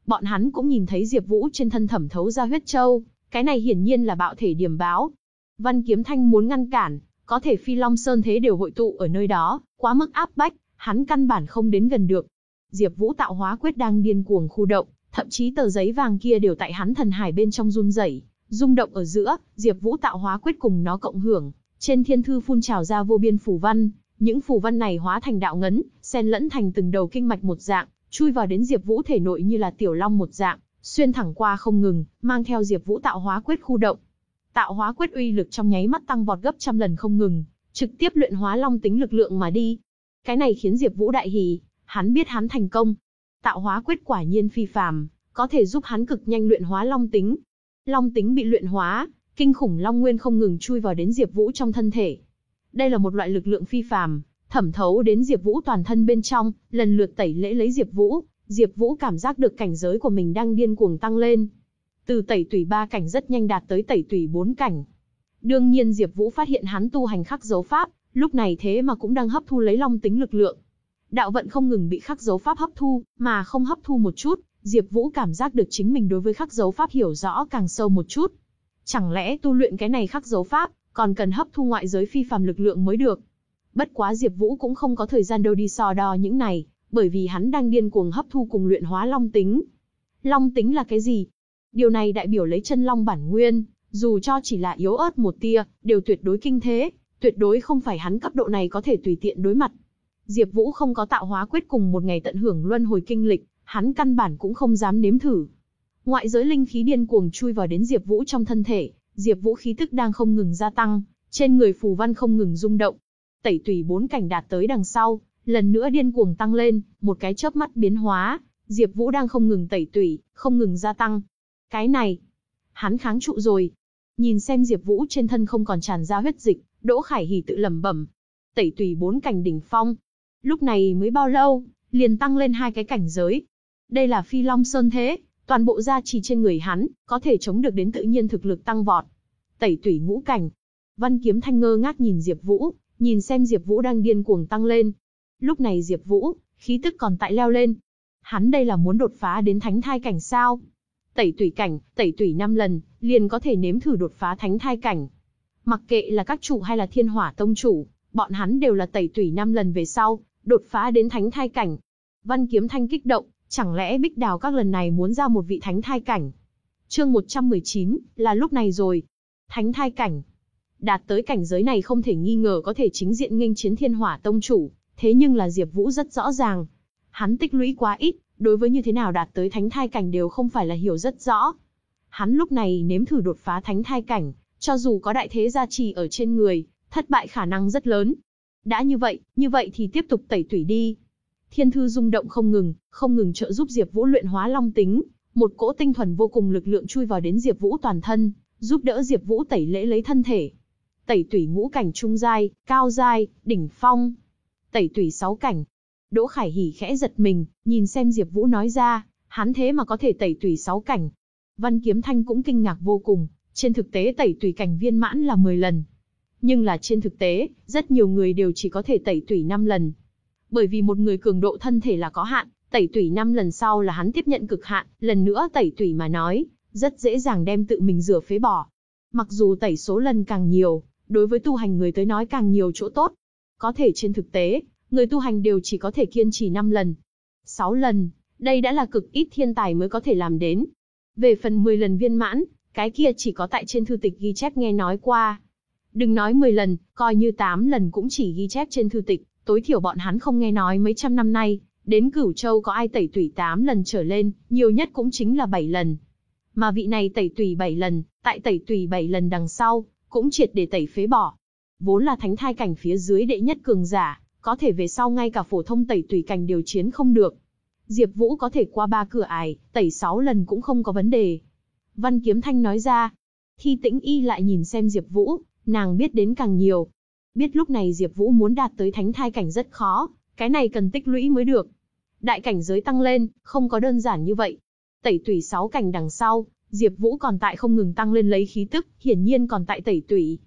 Bọn hắn cũng nhìn thấy Diệp Vũ trên thân thẩm thấu ra huyết châu, cái này hiển nhiên là bạo thể điểm báo. Văn Kiếm Thanh muốn ngăn cản, có thể Phi Long Sơn thế đều hội tụ ở nơi đó, quá mức áp bách, hắn căn bản không đến gần được. Diệp Vũ tạo hóa quyết đang điên cuồng khu động, thậm chí tờ giấy vàng kia đều tại hắn thần hải bên trong run rẩy, rung động ở giữa, Diệp Vũ tạo hóa quyết cùng nó cộng hưởng, trên thiên thư phun trào ra vô biên phù văn, những phù văn này hóa thành đạo ngấn, xen lẫn thành từng đầu kinh mạch một dạng, chui vào đến Diệp Vũ thể nội như là tiểu long một dạng, xuyên thẳng qua không ngừng, mang theo Diệp Vũ tạo hóa quyết khu động. Tạo hóa quyết uy lực trong nháy mắt tăng vọt gấp trăm lần không ngừng, trực tiếp luyện hóa long tính lực lượng mà đi. Cái này khiến Diệp Vũ đại hỉ, hắn biết hắn thành công. Tạo hóa quyết quả nhiên phi phàm, có thể giúp hắn cực nhanh luyện hóa long tính. Long tính bị luyện hóa, kinh khủng long nguyên không ngừng chui vào đến Diệp Vũ trong thân thể. Đây là một loại lực lượng phi phàm, thẩm thấu đến Diệp Vũ toàn thân bên trong, lần lượt tẩy lễ lấy Diệp Vũ, Diệp Vũ cảm giác được cảnh giới của mình đang điên cuồng tăng lên. Từ tẩy tùy ba cảnh rất nhanh đạt tới tẩy tùy bốn cảnh. Đương nhiên Diệp Vũ phát hiện hắn tu hành khắc dấu pháp, lúc này thế mà cũng đang hấp thu lấy long tính lực lượng. Đạo vận không ngừng bị khắc dấu pháp hấp thu, mà không hấp thu một chút, Diệp Vũ cảm giác được chính mình đối với khắc dấu pháp hiểu rõ càng sâu một chút. Chẳng lẽ tu luyện cái này khắc dấu pháp, còn cần hấp thu ngoại giới phi phàm lực lượng mới được? Bất quá Diệp Vũ cũng không có thời gian đâu đi so đo những này, bởi vì hắn đang điên cuồng hấp thu cùng luyện hóa long tính. Long tính là cái gì? Điều này đại biểu lấy chân long bản nguyên, dù cho chỉ là yếu ớt một tia, đều tuyệt đối kinh thế, tuyệt đối không phải hắn cấp độ này có thể tùy tiện đối mặt. Diệp Vũ không có tạo hóa quyết cùng một ngày tận hưởng luân hồi kinh lịch, hắn căn bản cũng không dám nếm thử. Ngoại giới linh khí điên cuồng chui vào đến Diệp Vũ trong thân thể, Diệp Vũ khí tức đang không ngừng gia tăng, trên người phù văn không ngừng rung động. Tẩy tùy bốn cảnh đạt tới đằng sau, lần nữa điên cuồng tăng lên, một cái chớp mắt biến hóa, Diệp Vũ đang không ngừng tẩy tùy, không ngừng gia tăng. Cái này, hắn kháng trụ rồi. Nhìn xem Diệp Vũ trên thân không còn tràn ra huyết dịch, Đỗ Khải Hỉ tự lẩm bẩm. Tẩy tùy bốn cảnh đỉnh phong. Lúc này mới bao lâu, liền tăng lên hai cái cảnh giới. Đây là Phi Long Sơn thế, toàn bộ gia trì trên người hắn, có thể chống được đến tự nhiên thực lực tăng vọt. Tẩy tủy ngũ cảnh. Văn Kiếm Thanh ngơ ngác nhìn Diệp Vũ, nhìn xem Diệp Vũ đang điên cuồng tăng lên. Lúc này Diệp Vũ, khí tức còn tại leo lên. Hắn đây là muốn đột phá đến thánh thai cảnh sao? Tẩy tủy cảnh, tẩy tủy 5 lần, liền có thể nếm thử đột phá thánh thai cảnh. Mặc kệ là các chủ hay là Thiên Hỏa tông chủ, bọn hắn đều là tẩy tủy 5 lần về sau, đột phá đến thánh thai cảnh. Văn Kiếm Thanh kích động, chẳng lẽ Bích Đào các lần này muốn ra một vị thánh thai cảnh? Chương 119, là lúc này rồi. Thánh thai cảnh. Đạt tới cảnh giới này không thể nghi ngờ có thể chính diện nghênh chiến Thiên Hỏa tông chủ, thế nhưng là Diệp Vũ rất rõ ràng, hắn tích lũy quá ít, đối với như thế nào đạt tới thánh thai cảnh đều không phải là hiểu rất rõ. Hắn lúc này nếm thử đột phá thánh thai cảnh, cho dù có đại thế gia trì ở trên người, thất bại khả năng rất lớn. Đã như vậy, như vậy thì tiếp tục tẩy tủy đi. Thiên thư rung động không ngừng, không ngừng trợ giúp Diệp Vũ luyện hóa long tính, một cỗ tinh thuần vô cùng lực lượng chui vào đến Diệp Vũ toàn thân, giúp đỡ Diệp Vũ tẩy lễ lấy thân thể. tẩy tủy ngũ cảnh trung giai, cao giai, đỉnh phong, tẩy tủy sáu cảnh. Đỗ Khải Hỉ khẽ giật mình, nhìn xem Diệp Vũ nói ra, hắn thế mà có thể tẩy tủy sáu cảnh. Văn Kiếm Thanh cũng kinh ngạc vô cùng, trên thực tế tẩy tủy cảnh viên mãn là 10 lần. Nhưng là trên thực tế, rất nhiều người đều chỉ có thể tẩy tủy 5 lần. Bởi vì một người cường độ thân thể là có hạn, tẩy tủy 5 lần sau là hắn tiếp nhận cực hạn, lần nữa tẩy tủy mà nói, rất dễ dàng đem tự mình rửa phế bỏ. Mặc dù tẩy số lần càng nhiều, đối với tu hành người tới nói càng nhiều chỗ tốt. Có thể trên thực tế, người tu hành đều chỉ có thể kiên trì 5 lần. 6 lần, đây đã là cực ít thiên tài mới có thể làm đến. Về phần 10 lần viên mãn, cái kia chỉ có tại trên thư tịch ghi chép nghe nói qua. Đừng nói 10 lần, coi như 8 lần cũng chỉ ghi chép trên thư tịch, tối thiểu bọn hắn không nghe nói mấy trăm năm nay, đến Cửu Châu có ai tẩy tủy 8 lần trở lên, nhiều nhất cũng chính là 7 lần. Mà vị này tẩy tủy 7 lần, tại tẩy tủy 7 lần đằng sau, cũng triệt để tẩy phế bỏ. Vốn là thánh thai cảnh phía dưới đệ nhất cường giả, có thể về sau ngay cả phổ thông tẩy tủy cảnh điều chiến không được. Diệp Vũ có thể qua ba cửa ải, tẩy 6 lần cũng không có vấn đề. Văn Kiếm Thanh nói ra. Thi Tĩnh Y lại nhìn xem Diệp Vũ, nàng biết đến càng nhiều. Biết lúc này Diệp Vũ muốn đạt tới thánh thai cảnh rất khó, cái này cần tích lũy mới được. Đại cảnh giới tăng lên, không có đơn giản như vậy. Tẩy tủy 6 cảnh đằng sau, Diệp Vũ còn tại không ngừng tăng lên lấy khí tức, hiển nhiên còn tại tẩy tủy.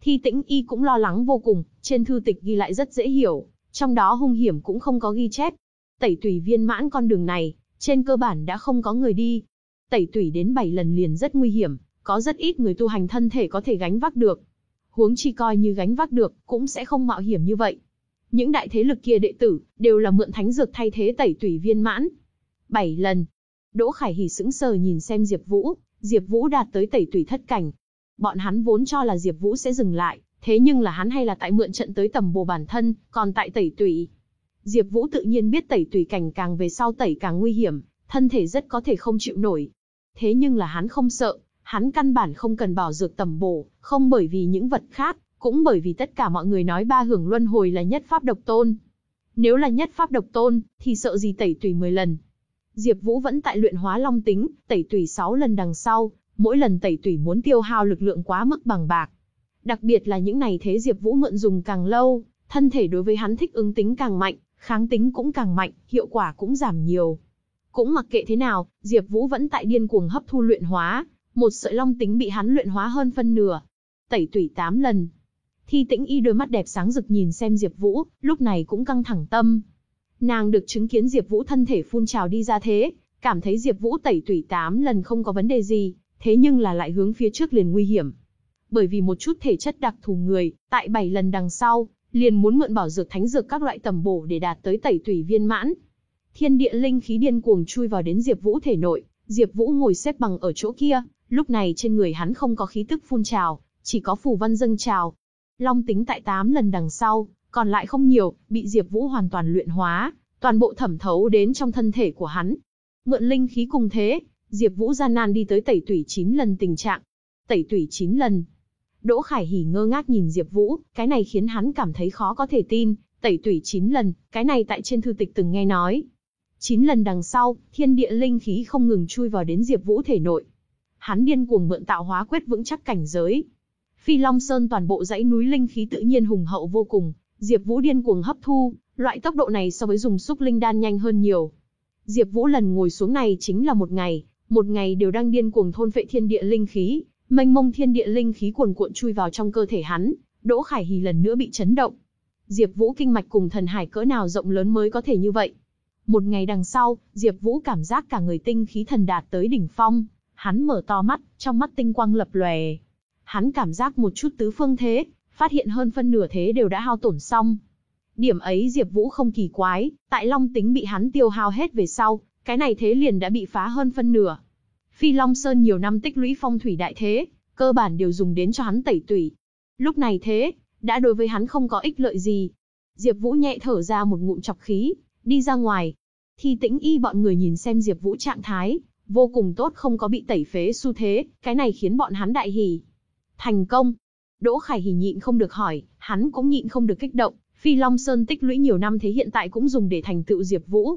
Thi Tĩnh Y cũng lo lắng vô cùng, trên thư tịch ghi lại rất dễ hiểu, trong đó hung hiểm cũng không có ghi chép. Tẩy tủy viên mãn con đường này, trên cơ bản đã không có người đi. Tẩy tủy đến 7 lần liền rất nguy hiểm, có rất ít người tu hành thân thể có thể gánh vác được. Huống chi coi như gánh vác được, cũng sẽ không mạo hiểm như vậy. Những đại thế lực kia đệ tử, đều là mượn thánh dược thay thế tẩy tủy viên mãn. 7 lần. Đỗ Khải Hỉ sững sờ nhìn xem Diệp Vũ, Diệp Vũ đạt tới tẩy tủy thất cảnh, Bọn hắn vốn cho là Diệp Vũ sẽ dừng lại, thế nhưng là hắn hay là tại mượn trận tới tầm bổ bản thân, còn tại tẩy tủy. Diệp Vũ tự nhiên biết tẩy tủy cảnh càng về sau tẩy càng nguy hiểm, thân thể rất có thể không chịu nổi. Thế nhưng là hắn không sợ, hắn căn bản không cần bảo dược tầm bổ, không bởi vì những vật khác, cũng bởi vì tất cả mọi người nói ba hưởng luân hồi là nhất pháp độc tôn. Nếu là nhất pháp độc tôn, thì sợ gì tẩy tùy 10 lần. Diệp Vũ vẫn tại luyện hóa long tính, tẩy tùy 6 lần đằng sau, mỗi lần tẩy tùy muốn tiêu hao lực lượng quá mức bằng bạc. Đặc biệt là những này thế Diệp Vũ mượn dùng càng lâu, thân thể đối với hắn thích ứng tính càng mạnh, kháng tính cũng càng mạnh, hiệu quả cũng giảm nhiều. Cũng mặc kệ thế nào, Diệp Vũ vẫn tại điên cuồng hấp thu luyện hóa, một sợi long tính bị hắn luyện hóa hơn phân nửa. Tẩy tủy 8 lần. Thi Tĩnh Y đôi mắt đẹp sáng rực nhìn xem Diệp Vũ, lúc này cũng căng thẳng tâm. Nàng được chứng kiến Diệp Vũ thân thể phun trào đi ra thế, cảm thấy Diệp Vũ tẩy tủy 8 lần không có vấn đề gì, thế nhưng là lại hướng phía trước liền nguy hiểm. Bởi vì một chút thể chất đặc thù người, tại 7 lần đằng sau, liền muốn mượn bảo dược thánh dược các loại tầm bổ để đạt tới tẩy tủy viên mãn. Thiên địa linh khí điên cuồng chui vào đến Diệp Vũ thể nội, Diệp Vũ ngồi xếp bằng ở chỗ kia, lúc này trên người hắn không có khí tức phun trào, chỉ có phù văn dâng trào. Long tính tại 8 lần đằng sau, còn lại không nhiều, bị Diệp Vũ hoàn toàn luyện hóa, toàn bộ thẩm thấu đến trong thân thể của hắn. Mượn linh khí cùng thế, Diệp Vũ gian nan đi tới tẩy tủy 9 lần tình trạng. Tẩy tủy 9 lần. Đỗ Khải Hỉ ngơ ngác nhìn Diệp Vũ, cái này khiến hắn cảm thấy khó có thể tin, tẩy tủy 9 lần, cái này tại trên thư tịch từng nghe nói. 9 lần đằng sau, thiên địa linh khí không ngừng chui vào đến Diệp Vũ thể nội. Hắn điên cuồng mượn tạo hóa quyết vững chắc cảnh giới. Phi Long Sơn toàn bộ dãy núi linh khí tự nhiên hùng hậu vô cùng, Diệp Vũ điên cuồng hấp thu, loại tốc độ này so với dùng xúc linh đan nhanh hơn nhiều. Diệp Vũ lần ngồi xuống này chính là một ngày, một ngày đều đang điên cuồng thôn phệ thiên địa linh khí, mênh mông thiên địa linh khí cuồn cuộn chui vào trong cơ thể hắn, Đỗ Khải Hỉ lần nữa bị chấn động. Diệp Vũ kinh mạch cùng thần hải cỡ nào rộng lớn mới có thể như vậy? Một ngày đằng sau, Diệp Vũ cảm giác cả người tinh khí thần đạt tới đỉnh phong, hắn mở to mắt, trong mắt tinh quang lập lòe. Hắn cảm giác một chút tứ phương thế, phát hiện hơn phân nửa thế đều đã hao tổn xong. Điểm ấy Diệp Vũ không kỳ quái, tại Long tính bị hắn tiêu hao hết về sau, cái này thế liền đã bị phá hơn phân nửa. Phi Long Sơn nhiều năm tích lũy phong thủy đại thế, cơ bản đều dùng đến cho hắn tẩy tủy. Lúc này thế, đã đối với hắn không có ích lợi gì. Diệp Vũ nhẹ thở ra một ngụm chọc khí, đi ra ngoài. Thi Tĩnh Y bọn người nhìn xem Diệp Vũ trạng thái, vô cùng tốt không có bị tẩy phế xu thế, cái này khiến bọn hắn đại hỉ. Thành công. Đỗ Khải Hỉ nhịn không được hỏi, hắn cũng nhịn không được kích động, Phi Long Sơn tích lũy nhiều năm thế hiện tại cũng dùng để thành tựu Diệp Vũ.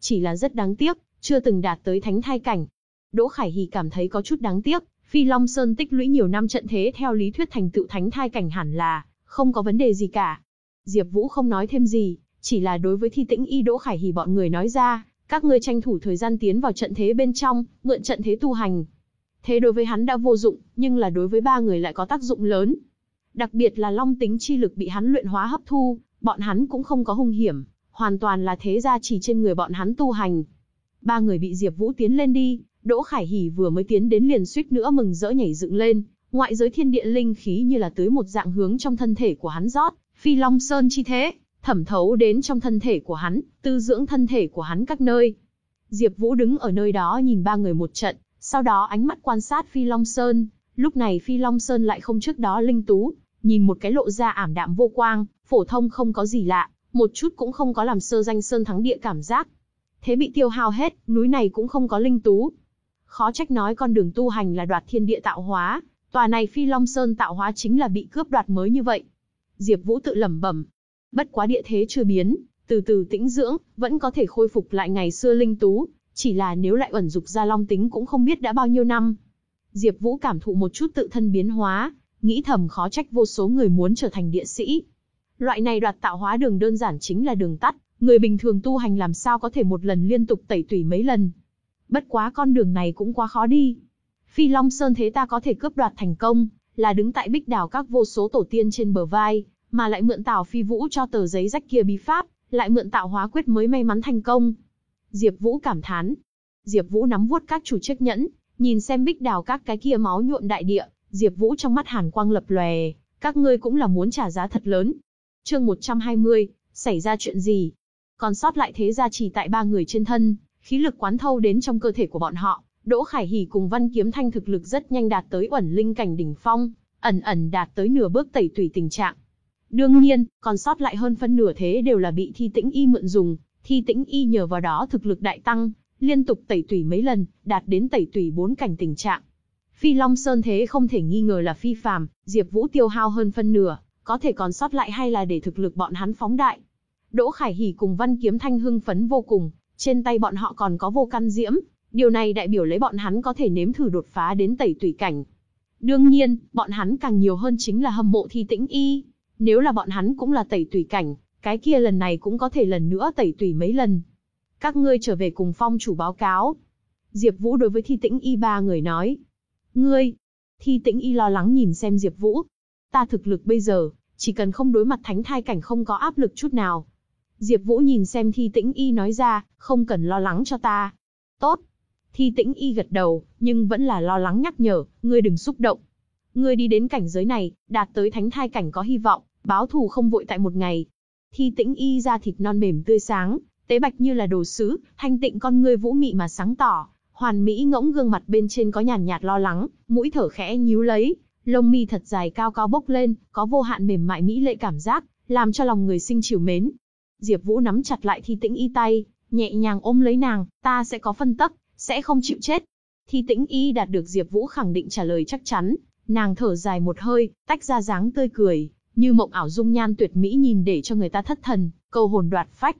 Chỉ là rất đáng tiếc, chưa từng đạt tới thánh thai cảnh. Đỗ Khải Hỉ cảm thấy có chút đáng tiếc, Phi Long Sơn tích lũy nhiều năm trận thế theo lý thuyết thành tựu thánh thai cảnh hẳn là, không có vấn đề gì cả. Diệp Vũ không nói thêm gì, chỉ là đối với thi tĩnh y Đỗ Khải Hỉ bọn người nói ra, các ngươi tranh thủ thời gian tiến vào trận thế bên trong, mượn trận thế tu hành. Thế đối với hắn đã vô dụng, nhưng là đối với ba người lại có tác dụng lớn. Đặc biệt là long tính chi lực bị hắn luyện hóa hấp thu, bọn hắn cũng không có hung hiểm, hoàn toàn là thế gia chỉ trên người bọn hắn tu hành. Ba người bị Diệp Vũ tiến lên đi, Đỗ Khải Hỉ vừa mới tiến đến liền suýt nữa mừng rỡ nhảy dựng lên, ngoại giới thiên địa linh khí như là tới một dạng hướng trong thân thể của hắn rót, Phi Long Sơn chi thế, thẩm thấu đến trong thân thể của hắn, tư dưỡng thân thể của hắn các nơi. Diệp Vũ đứng ở nơi đó nhìn ba người một trận, sau đó ánh mắt quan sát Phi Long Sơn, lúc này Phi Long Sơn lại không trước đó linh tú, nhìn một cái lộ ra ảm đạm vô quang, phổ thông không có gì lạ, một chút cũng không có làm sơ danh sơn thắng địa cảm giác. Thế bị tiêu hao hết, núi này cũng không có linh tú. Khó trách nói con đường tu hành là đoạt thiên địa tạo hóa, tòa này Phi Long Sơn tạo hóa chính là bị cướp đoạt mới như vậy. Diệp Vũ tự lẩm bẩm, bất quá địa thế chưa biến, từ từ tĩnh dưỡng, vẫn có thể khôi phục lại ngày xưa linh tú, chỉ là nếu lại ẩn dục ra long tính cũng không biết đã bao nhiêu năm. Diệp Vũ cảm thụ một chút tự thân biến hóa, nghĩ thầm khó trách vô số người muốn trở thành địa sĩ. Loại này đoạt tạo hóa đường đơn giản chính là đường tắt, người bình thường tu hành làm sao có thể một lần liên tục tẩy tủy mấy lần. Bất quá con đường này cũng quá khó đi. Phi Long Sơn thế ta có thể cướp đoạt thành công, là đứng tại bích đảo các vô số tổ tiên trên bờ vai, mà lại mượn Tào Phi Vũ cho tờ giấy rách kia bí pháp, lại mượn tạo hóa quyết mới may mắn thành công. Diệp Vũ cảm thán. Diệp Vũ nắm vuốt các chủ chiếc nhẫn, nhìn xem bích đào các cái kia máu nhuộm đại địa, Diệp Vũ trong mắt hàn quang lập lòe, các ngươi cũng là muốn trả giá thật lớn. Chương 120, xảy ra chuyện gì? Còn sót lại thế gia chỉ tại ba người trên thân, khí lực quán thâu đến trong cơ thể của bọn họ, Đỗ Khải Hỉ cùng Văn Kiếm Thanh thực lực rất nhanh đạt tới ẩn linh cảnh đỉnh phong, ẩn ẩn đạt tới nửa bước tẩy tùy tình trạng. Đương nhiên, còn sót lại hơn phân nửa thế đều là bị Thi Tĩnh Y mượn dùng, Thi Tĩnh Y nhờ vào đó thực lực đại tăng, liên tục tẩy tủy mấy lần, đạt đến tẩy tủy bốn cảnh tình trạng. Phi Long Sơn thế không thể nghi ngờ là phi phàm, Diệp Vũ tiêu hao hơn phân nửa, có thể còn sót lại hay là để thực lực bọn hắn phóng đại. Đỗ Khải Hỉ cùng Văn Kiếm Thanh hưng phấn vô cùng, trên tay bọn họ còn có vô căn diễm, điều này đại biểu lấy bọn hắn có thể nếm thử đột phá đến tẩy tủy cảnh. Đương nhiên, bọn hắn càng nhiều hơn chính là hâm mộ Thi Tĩnh Y. Nếu là bọn hắn cũng là tẩy tùy cảnh, cái kia lần này cũng có thể lần nữa tẩy tùy mấy lần. Các ngươi trở về cùng phong chủ báo cáo. Diệp Vũ đối với Thi Tĩnh Y ba người nói. Ngươi, Thi Tĩnh Y lo lắng nhìn xem Diệp Vũ. Ta thực lực bây giờ, chỉ cần không đối mặt thánh thai cảnh không có áp lực chút nào. Diệp Vũ nhìn xem Thi Tĩnh Y nói ra, không cần lo lắng cho ta. Tốt. Thi Tĩnh Y gật đầu, nhưng vẫn là lo lắng nhắc nhở, ngươi đừng xúc động. Ngươi đi đến cảnh giới này, đạt tới thánh thai cảnh có hy vọng, báo thù không vội tại một ngày. Thi Tĩnh Y da thịt non mềm tươi sáng, tế bạch như là đồ sứ, thanh tịnh con ngươi vũ mị mà sáng tỏ, hoàn mỹ ngỗng gương mặt bên trên có nhàn nhạt lo lắng, mũi thở khẽ nhíu lấy, lông mi thật dài cao cao bốc lên, có vô hạn mềm mại mỹ lệ cảm giác, làm cho lòng người sinh chiều mến. Diệp Vũ nắm chặt lại Thi Tĩnh Y tay, nhẹ nhàng ôm lấy nàng, ta sẽ có phân tắc, sẽ không chịu chết. Thi Tĩnh Y đạt được Diệp Vũ khẳng định trả lời chắc chắn, nàng thở dài một hơi, tách ra dáng tươi cười, như mộng ảo dung nhan tuyệt mỹ nhìn để cho người ta thất thần, câu hồn đoạt phách.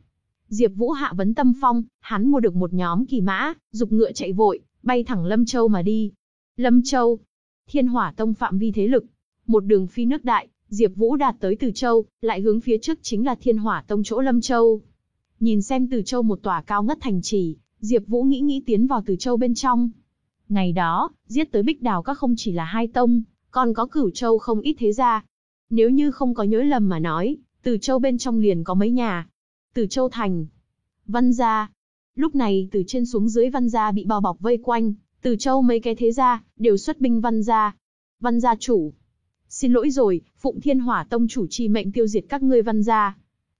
Diệp Vũ hạ vấn tâm phong, hắn mua được một nhóm kỳ mã, dục ngựa chạy vội, bay thẳng Lâm Châu mà đi. Lâm Châu, Thiên Hỏa Tông phạm vi thế lực, một đường phi nước đại, Diệp Vũ đạt tới Từ Châu, lại hướng phía trước chính là Thiên Hỏa Tông chỗ Lâm Châu. Nhìn xem Từ Châu một tòa cao ngất thành trì, Diệp Vũ nghĩ nghĩ tiến vào Từ Châu bên trong. Ngày đó, giết tới Bích Đào các không chỉ là hai tông, còn có Cửu Châu không ít thế gia. Nếu như không có nhớ lầm mà nói, Từ Châu bên trong liền có mấy nhà, từ Châu Thành. Văn gia. Lúc này từ trên xuống dưới Văn gia bị bao bọc vây quanh, từ Châu mấy cái thế gia, đều xuất binh Văn gia. Văn gia chủ. Xin lỗi rồi, Phụng Thiên Hỏa Tông chủ chi mệnh tiêu diệt các ngươi Văn gia.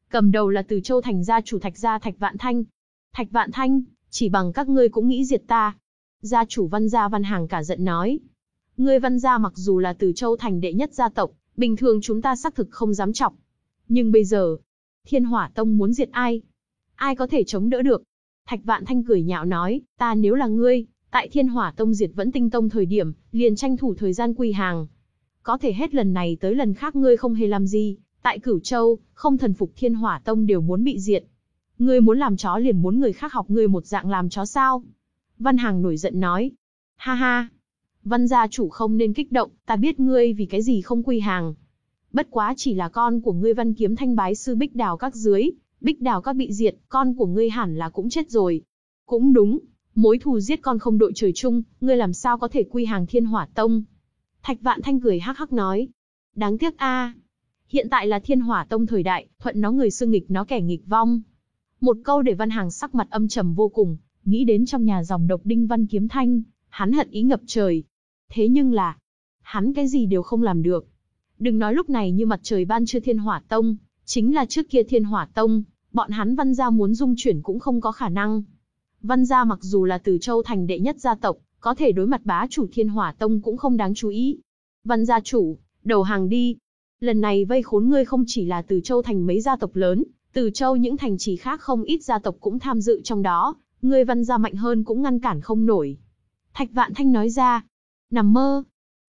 Cầm đầu là từ Châu Thành gia chủ Thạch gia Thạch Vạn Thanh. Thạch Vạn Thanh, chỉ bằng các ngươi cũng nghĩ diệt ta. Gia chủ Văn gia Văn Hàng cả giận nói. Ngươi Văn gia mặc dù là từ Châu Thành đệ nhất gia tộc, bình thường chúng ta xác thực không dám chọc. Nhưng bây giờ, Thiên Hỏa Tông muốn diệt ai? Ai có thể chống đỡ được? Thạch Vạn Thanh cười nhạo nói, ta nếu là ngươi, tại Thiên Hỏa Tông diệt vẫn tinh tông thời điểm, liền tranh thủ thời gian quy hàng. Có thể hết lần này tới lần khác ngươi không hề làm gì, tại Cửu Châu, không thần phục Thiên Hỏa Tông đều muốn bị diệt. Ngươi muốn làm chó liền muốn người khác học ngươi một dạng làm chó sao? Văn Hàng nổi giận nói. Ha ha. Văn gia chủ không nên kích động, ta biết ngươi vì cái gì không quy hàng. Bất quá chỉ là con của ngươi văn kiếm thanh bái sư bích đào các dưới, bích đào các bị diệt, con của ngươi hẳn là cũng chết rồi. Cũng đúng, mối thù giết con không đội trời chung, ngươi làm sao có thể quy hàng thiên hỏa tông. Thạch vạn thanh cười hắc hắc nói. Đáng tiếc a, Hiện tại là thiên hỏa tông thời đại, thuận nó người xưng nghịch nó kẻ nghịch vong. Một câu để văn hàng sắc mặt âm trầm vô cùng, nghĩ đến trong nhà dòng độc đinh văn kiếm thanh, hắn hận ý ngập trời. Thế nhưng là, hắn cái gì đều không làm được. Đừng nói lúc này như mặt trời ban chưa thiên hỏa tông, chính là trước kia thiên hỏa tông, bọn hắn văn gia muốn dung chuyển cũng không có khả năng. Văn gia mặc dù là từ châu thành đệ nhất gia tộc, có thể đối mặt bá chủ thiên hỏa tông cũng không đáng chú ý. Văn gia chủ, đầu hàng đi. Lần này vây khốn ngươi không chỉ là từ châu thành mấy gia tộc lớn, từ châu những thành trì khác không ít gia tộc cũng tham dự trong đó, ngươi văn gia mạnh hơn cũng ngăn cản không nổi. Thạch Vạn Thanh nói ra, nằm mơ.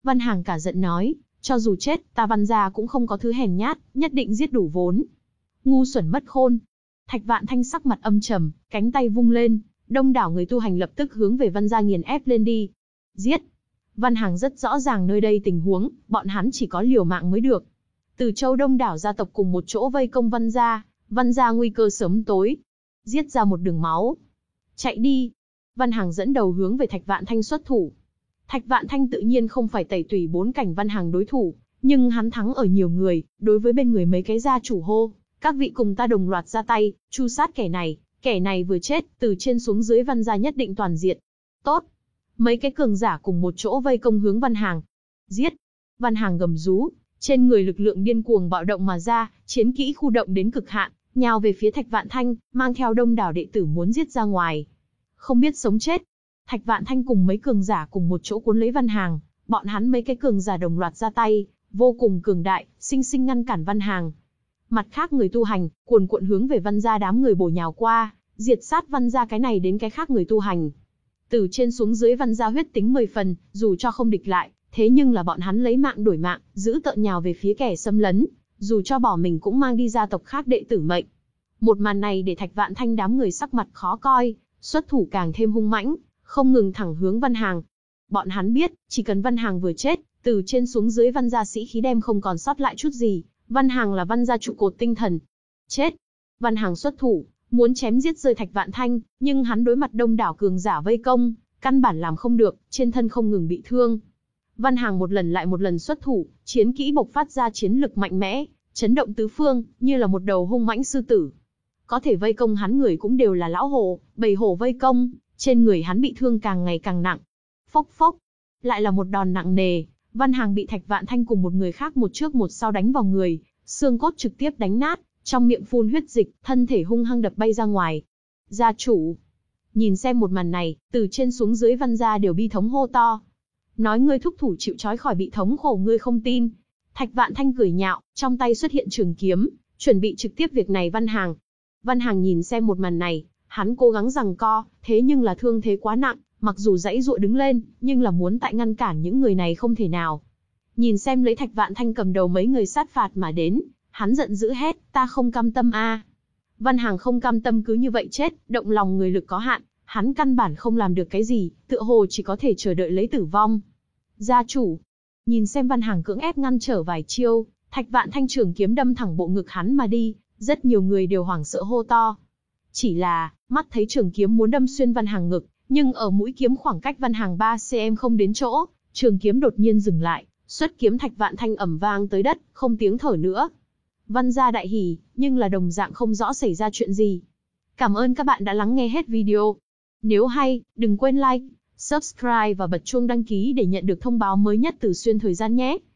Văn Hàng cả giận nói, cho dù chết, ta văn gia cũng không có thứ hèn nhát, nhất định giết đủ vốn. Ngu xuẩn mất khôn. Thạch Vạn Thanh sắc mặt âm trầm, cánh tay vung lên, đông đảo người tu hành lập tức hướng về văn gia nghiền ép lên đi. Giết. Văn Hàng rất rõ ràng nơi đây tình huống, bọn hắn chỉ có liều mạng mới được. Từ châu đông đảo gia tộc cùng một chỗ vây công văn gia, văn gia nguy cơ sớm tối. Giết ra một đường máu. Chạy đi. Văn Hàng dẫn đầu hướng về Thạch Vạn Thanh xuất thủ. Thạch Vạn Thanh tự nhiên không phải tẩy tùy bốn cảnh Văn Hàng đối thủ, nhưng hắn thắng ở nhiều người, đối với bên người mấy cái gia chủ hô, các vị cùng ta đồng loạt ra tay, chu sát kẻ này, kẻ này vừa chết, từ trên xuống dưới Văn gia nhất định toàn diệt. Tốt. Mấy cái cường giả cùng một chỗ vây công hướng Văn Hàng. Giết. Văn Hàng gầm rú, trên người lực lượng điên cuồng bạo động mà ra, chiến kỹ khu động đến cực hạn, nhào về phía Thạch Vạn Thanh, mang theo đông đảo đệ tử muốn giết ra ngoài. Không biết sống chết. Thạch Vạn Thanh cùng mấy cường giả cùng một chỗ cuốn lấy Văn Hàng, bọn hắn mấy cái cường giả đồng loạt ra tay, vô cùng cường đại, sinh sinh ngăn cản Văn Hàng. Mặt khác người tu hành, cuồn cuộn hướng về Văn gia đám người bổ nhào qua, diệt sát Văn gia cái này đến cái khác người tu hành. Từ trên xuống dưới Văn gia huyết tính 10 phần, dù cho không địch lại, thế nhưng là bọn hắn lấy mạng đổi mạng, giữ tợn nhào về phía kẻ xâm lấn, dù cho bỏ mình cũng mang đi gia tộc khác đệ tử mệnh. Một màn này để Thạch Vạn Thanh đám người sắc mặt khó coi, xuất thủ càng thêm hung mãnh, không ngừng thẳng hướng Văn Hàng. Bọn hắn biết, chỉ cần Văn Hàng vừa chết, từ trên xuống dưới Văn gia sĩ khí đem không còn sót lại chút gì, Văn Hàng là Văn gia trụ cột tinh thần. Chết! Văn Hàng xuất thủ, muốn chém giết rơi Thạch Vạn Thanh, nhưng hắn đối mặt đông đảo cường giả vây công, căn bản làm không được, trên thân không ngừng bị thương. Văn Hàng một lần lại một lần xuất thủ, chiến kỹ bộc phát ra chiến lực mạnh mẽ, chấn động tứ phương, như là một đầu hung mãnh sư tử. Có thể vây công hắn người cũng đều là lão hồ, bầy hổ vây công, trên người hắn bị thương càng ngày càng nặng. Phốc phốc, lại là một đòn nặng nề, Văn Hàng bị Thạch Vạn Thanh cùng một người khác một trước một sau đánh vào người, xương cốt trực tiếp đánh nát, trong miệng phun huyết dịch, thân thể hung hăng đập bay ra ngoài. Gia chủ, nhìn xem một màn này, từ trên xuống dưới Văn gia đều bi thống hô to. Nói ngươi thúc thủ chịu trói khỏi bị thống khổ ngươi không tin, Thạch Vạn Thanh cười nhạo, trong tay xuất hiện trường kiếm, chuẩn bị trực tiếp việc này Văn Hàng. Văn Hàng nhìn xem một màn này, hắn cố gắng rằng co, thế nhưng là thương thế quá nặng, mặc dù dãy dụa đứng lên, nhưng là muốn tại ngăn cản những người này không thể nào. Nhìn xem lấy Thạch Vạn Thanh cầm đầu mấy người sát phạt mà đến, hắn giận dữ hét, ta không cam tâm a. Văn Hàng không cam tâm cứ như vậy chết, động lòng người lực có hạn, hắn căn bản không làm được cái gì, tựa hồ chỉ có thể chờ đợi lấy tử vong. Gia chủ, Nhìn xem Văn Hàng cưỡng ép ngăn trở vài chiêu, Thạch Vạn Thanh trường kiếm đâm thẳng bộ ngực hắn mà đi, rất nhiều người đều hoảng sợ hô to. Chỉ là, mắt thấy trường kiếm muốn đâm xuyên Văn Hàng ngực, nhưng ở mũi kiếm khoảng cách Văn Hàng 3 cm không đến chỗ, trường kiếm đột nhiên dừng lại, xuất kiếm Thạch Vạn Thanh ẩm vang tới đất, không tiếng thở nữa. Văn gia đại hỉ, nhưng là đồng dạng không rõ xảy ra chuyện gì. Cảm ơn các bạn đã lắng nghe hết video. Nếu hay, đừng quên like, subscribe và bật chuông đăng ký để nhận được thông báo mới nhất từ xuyên thời gian nhé.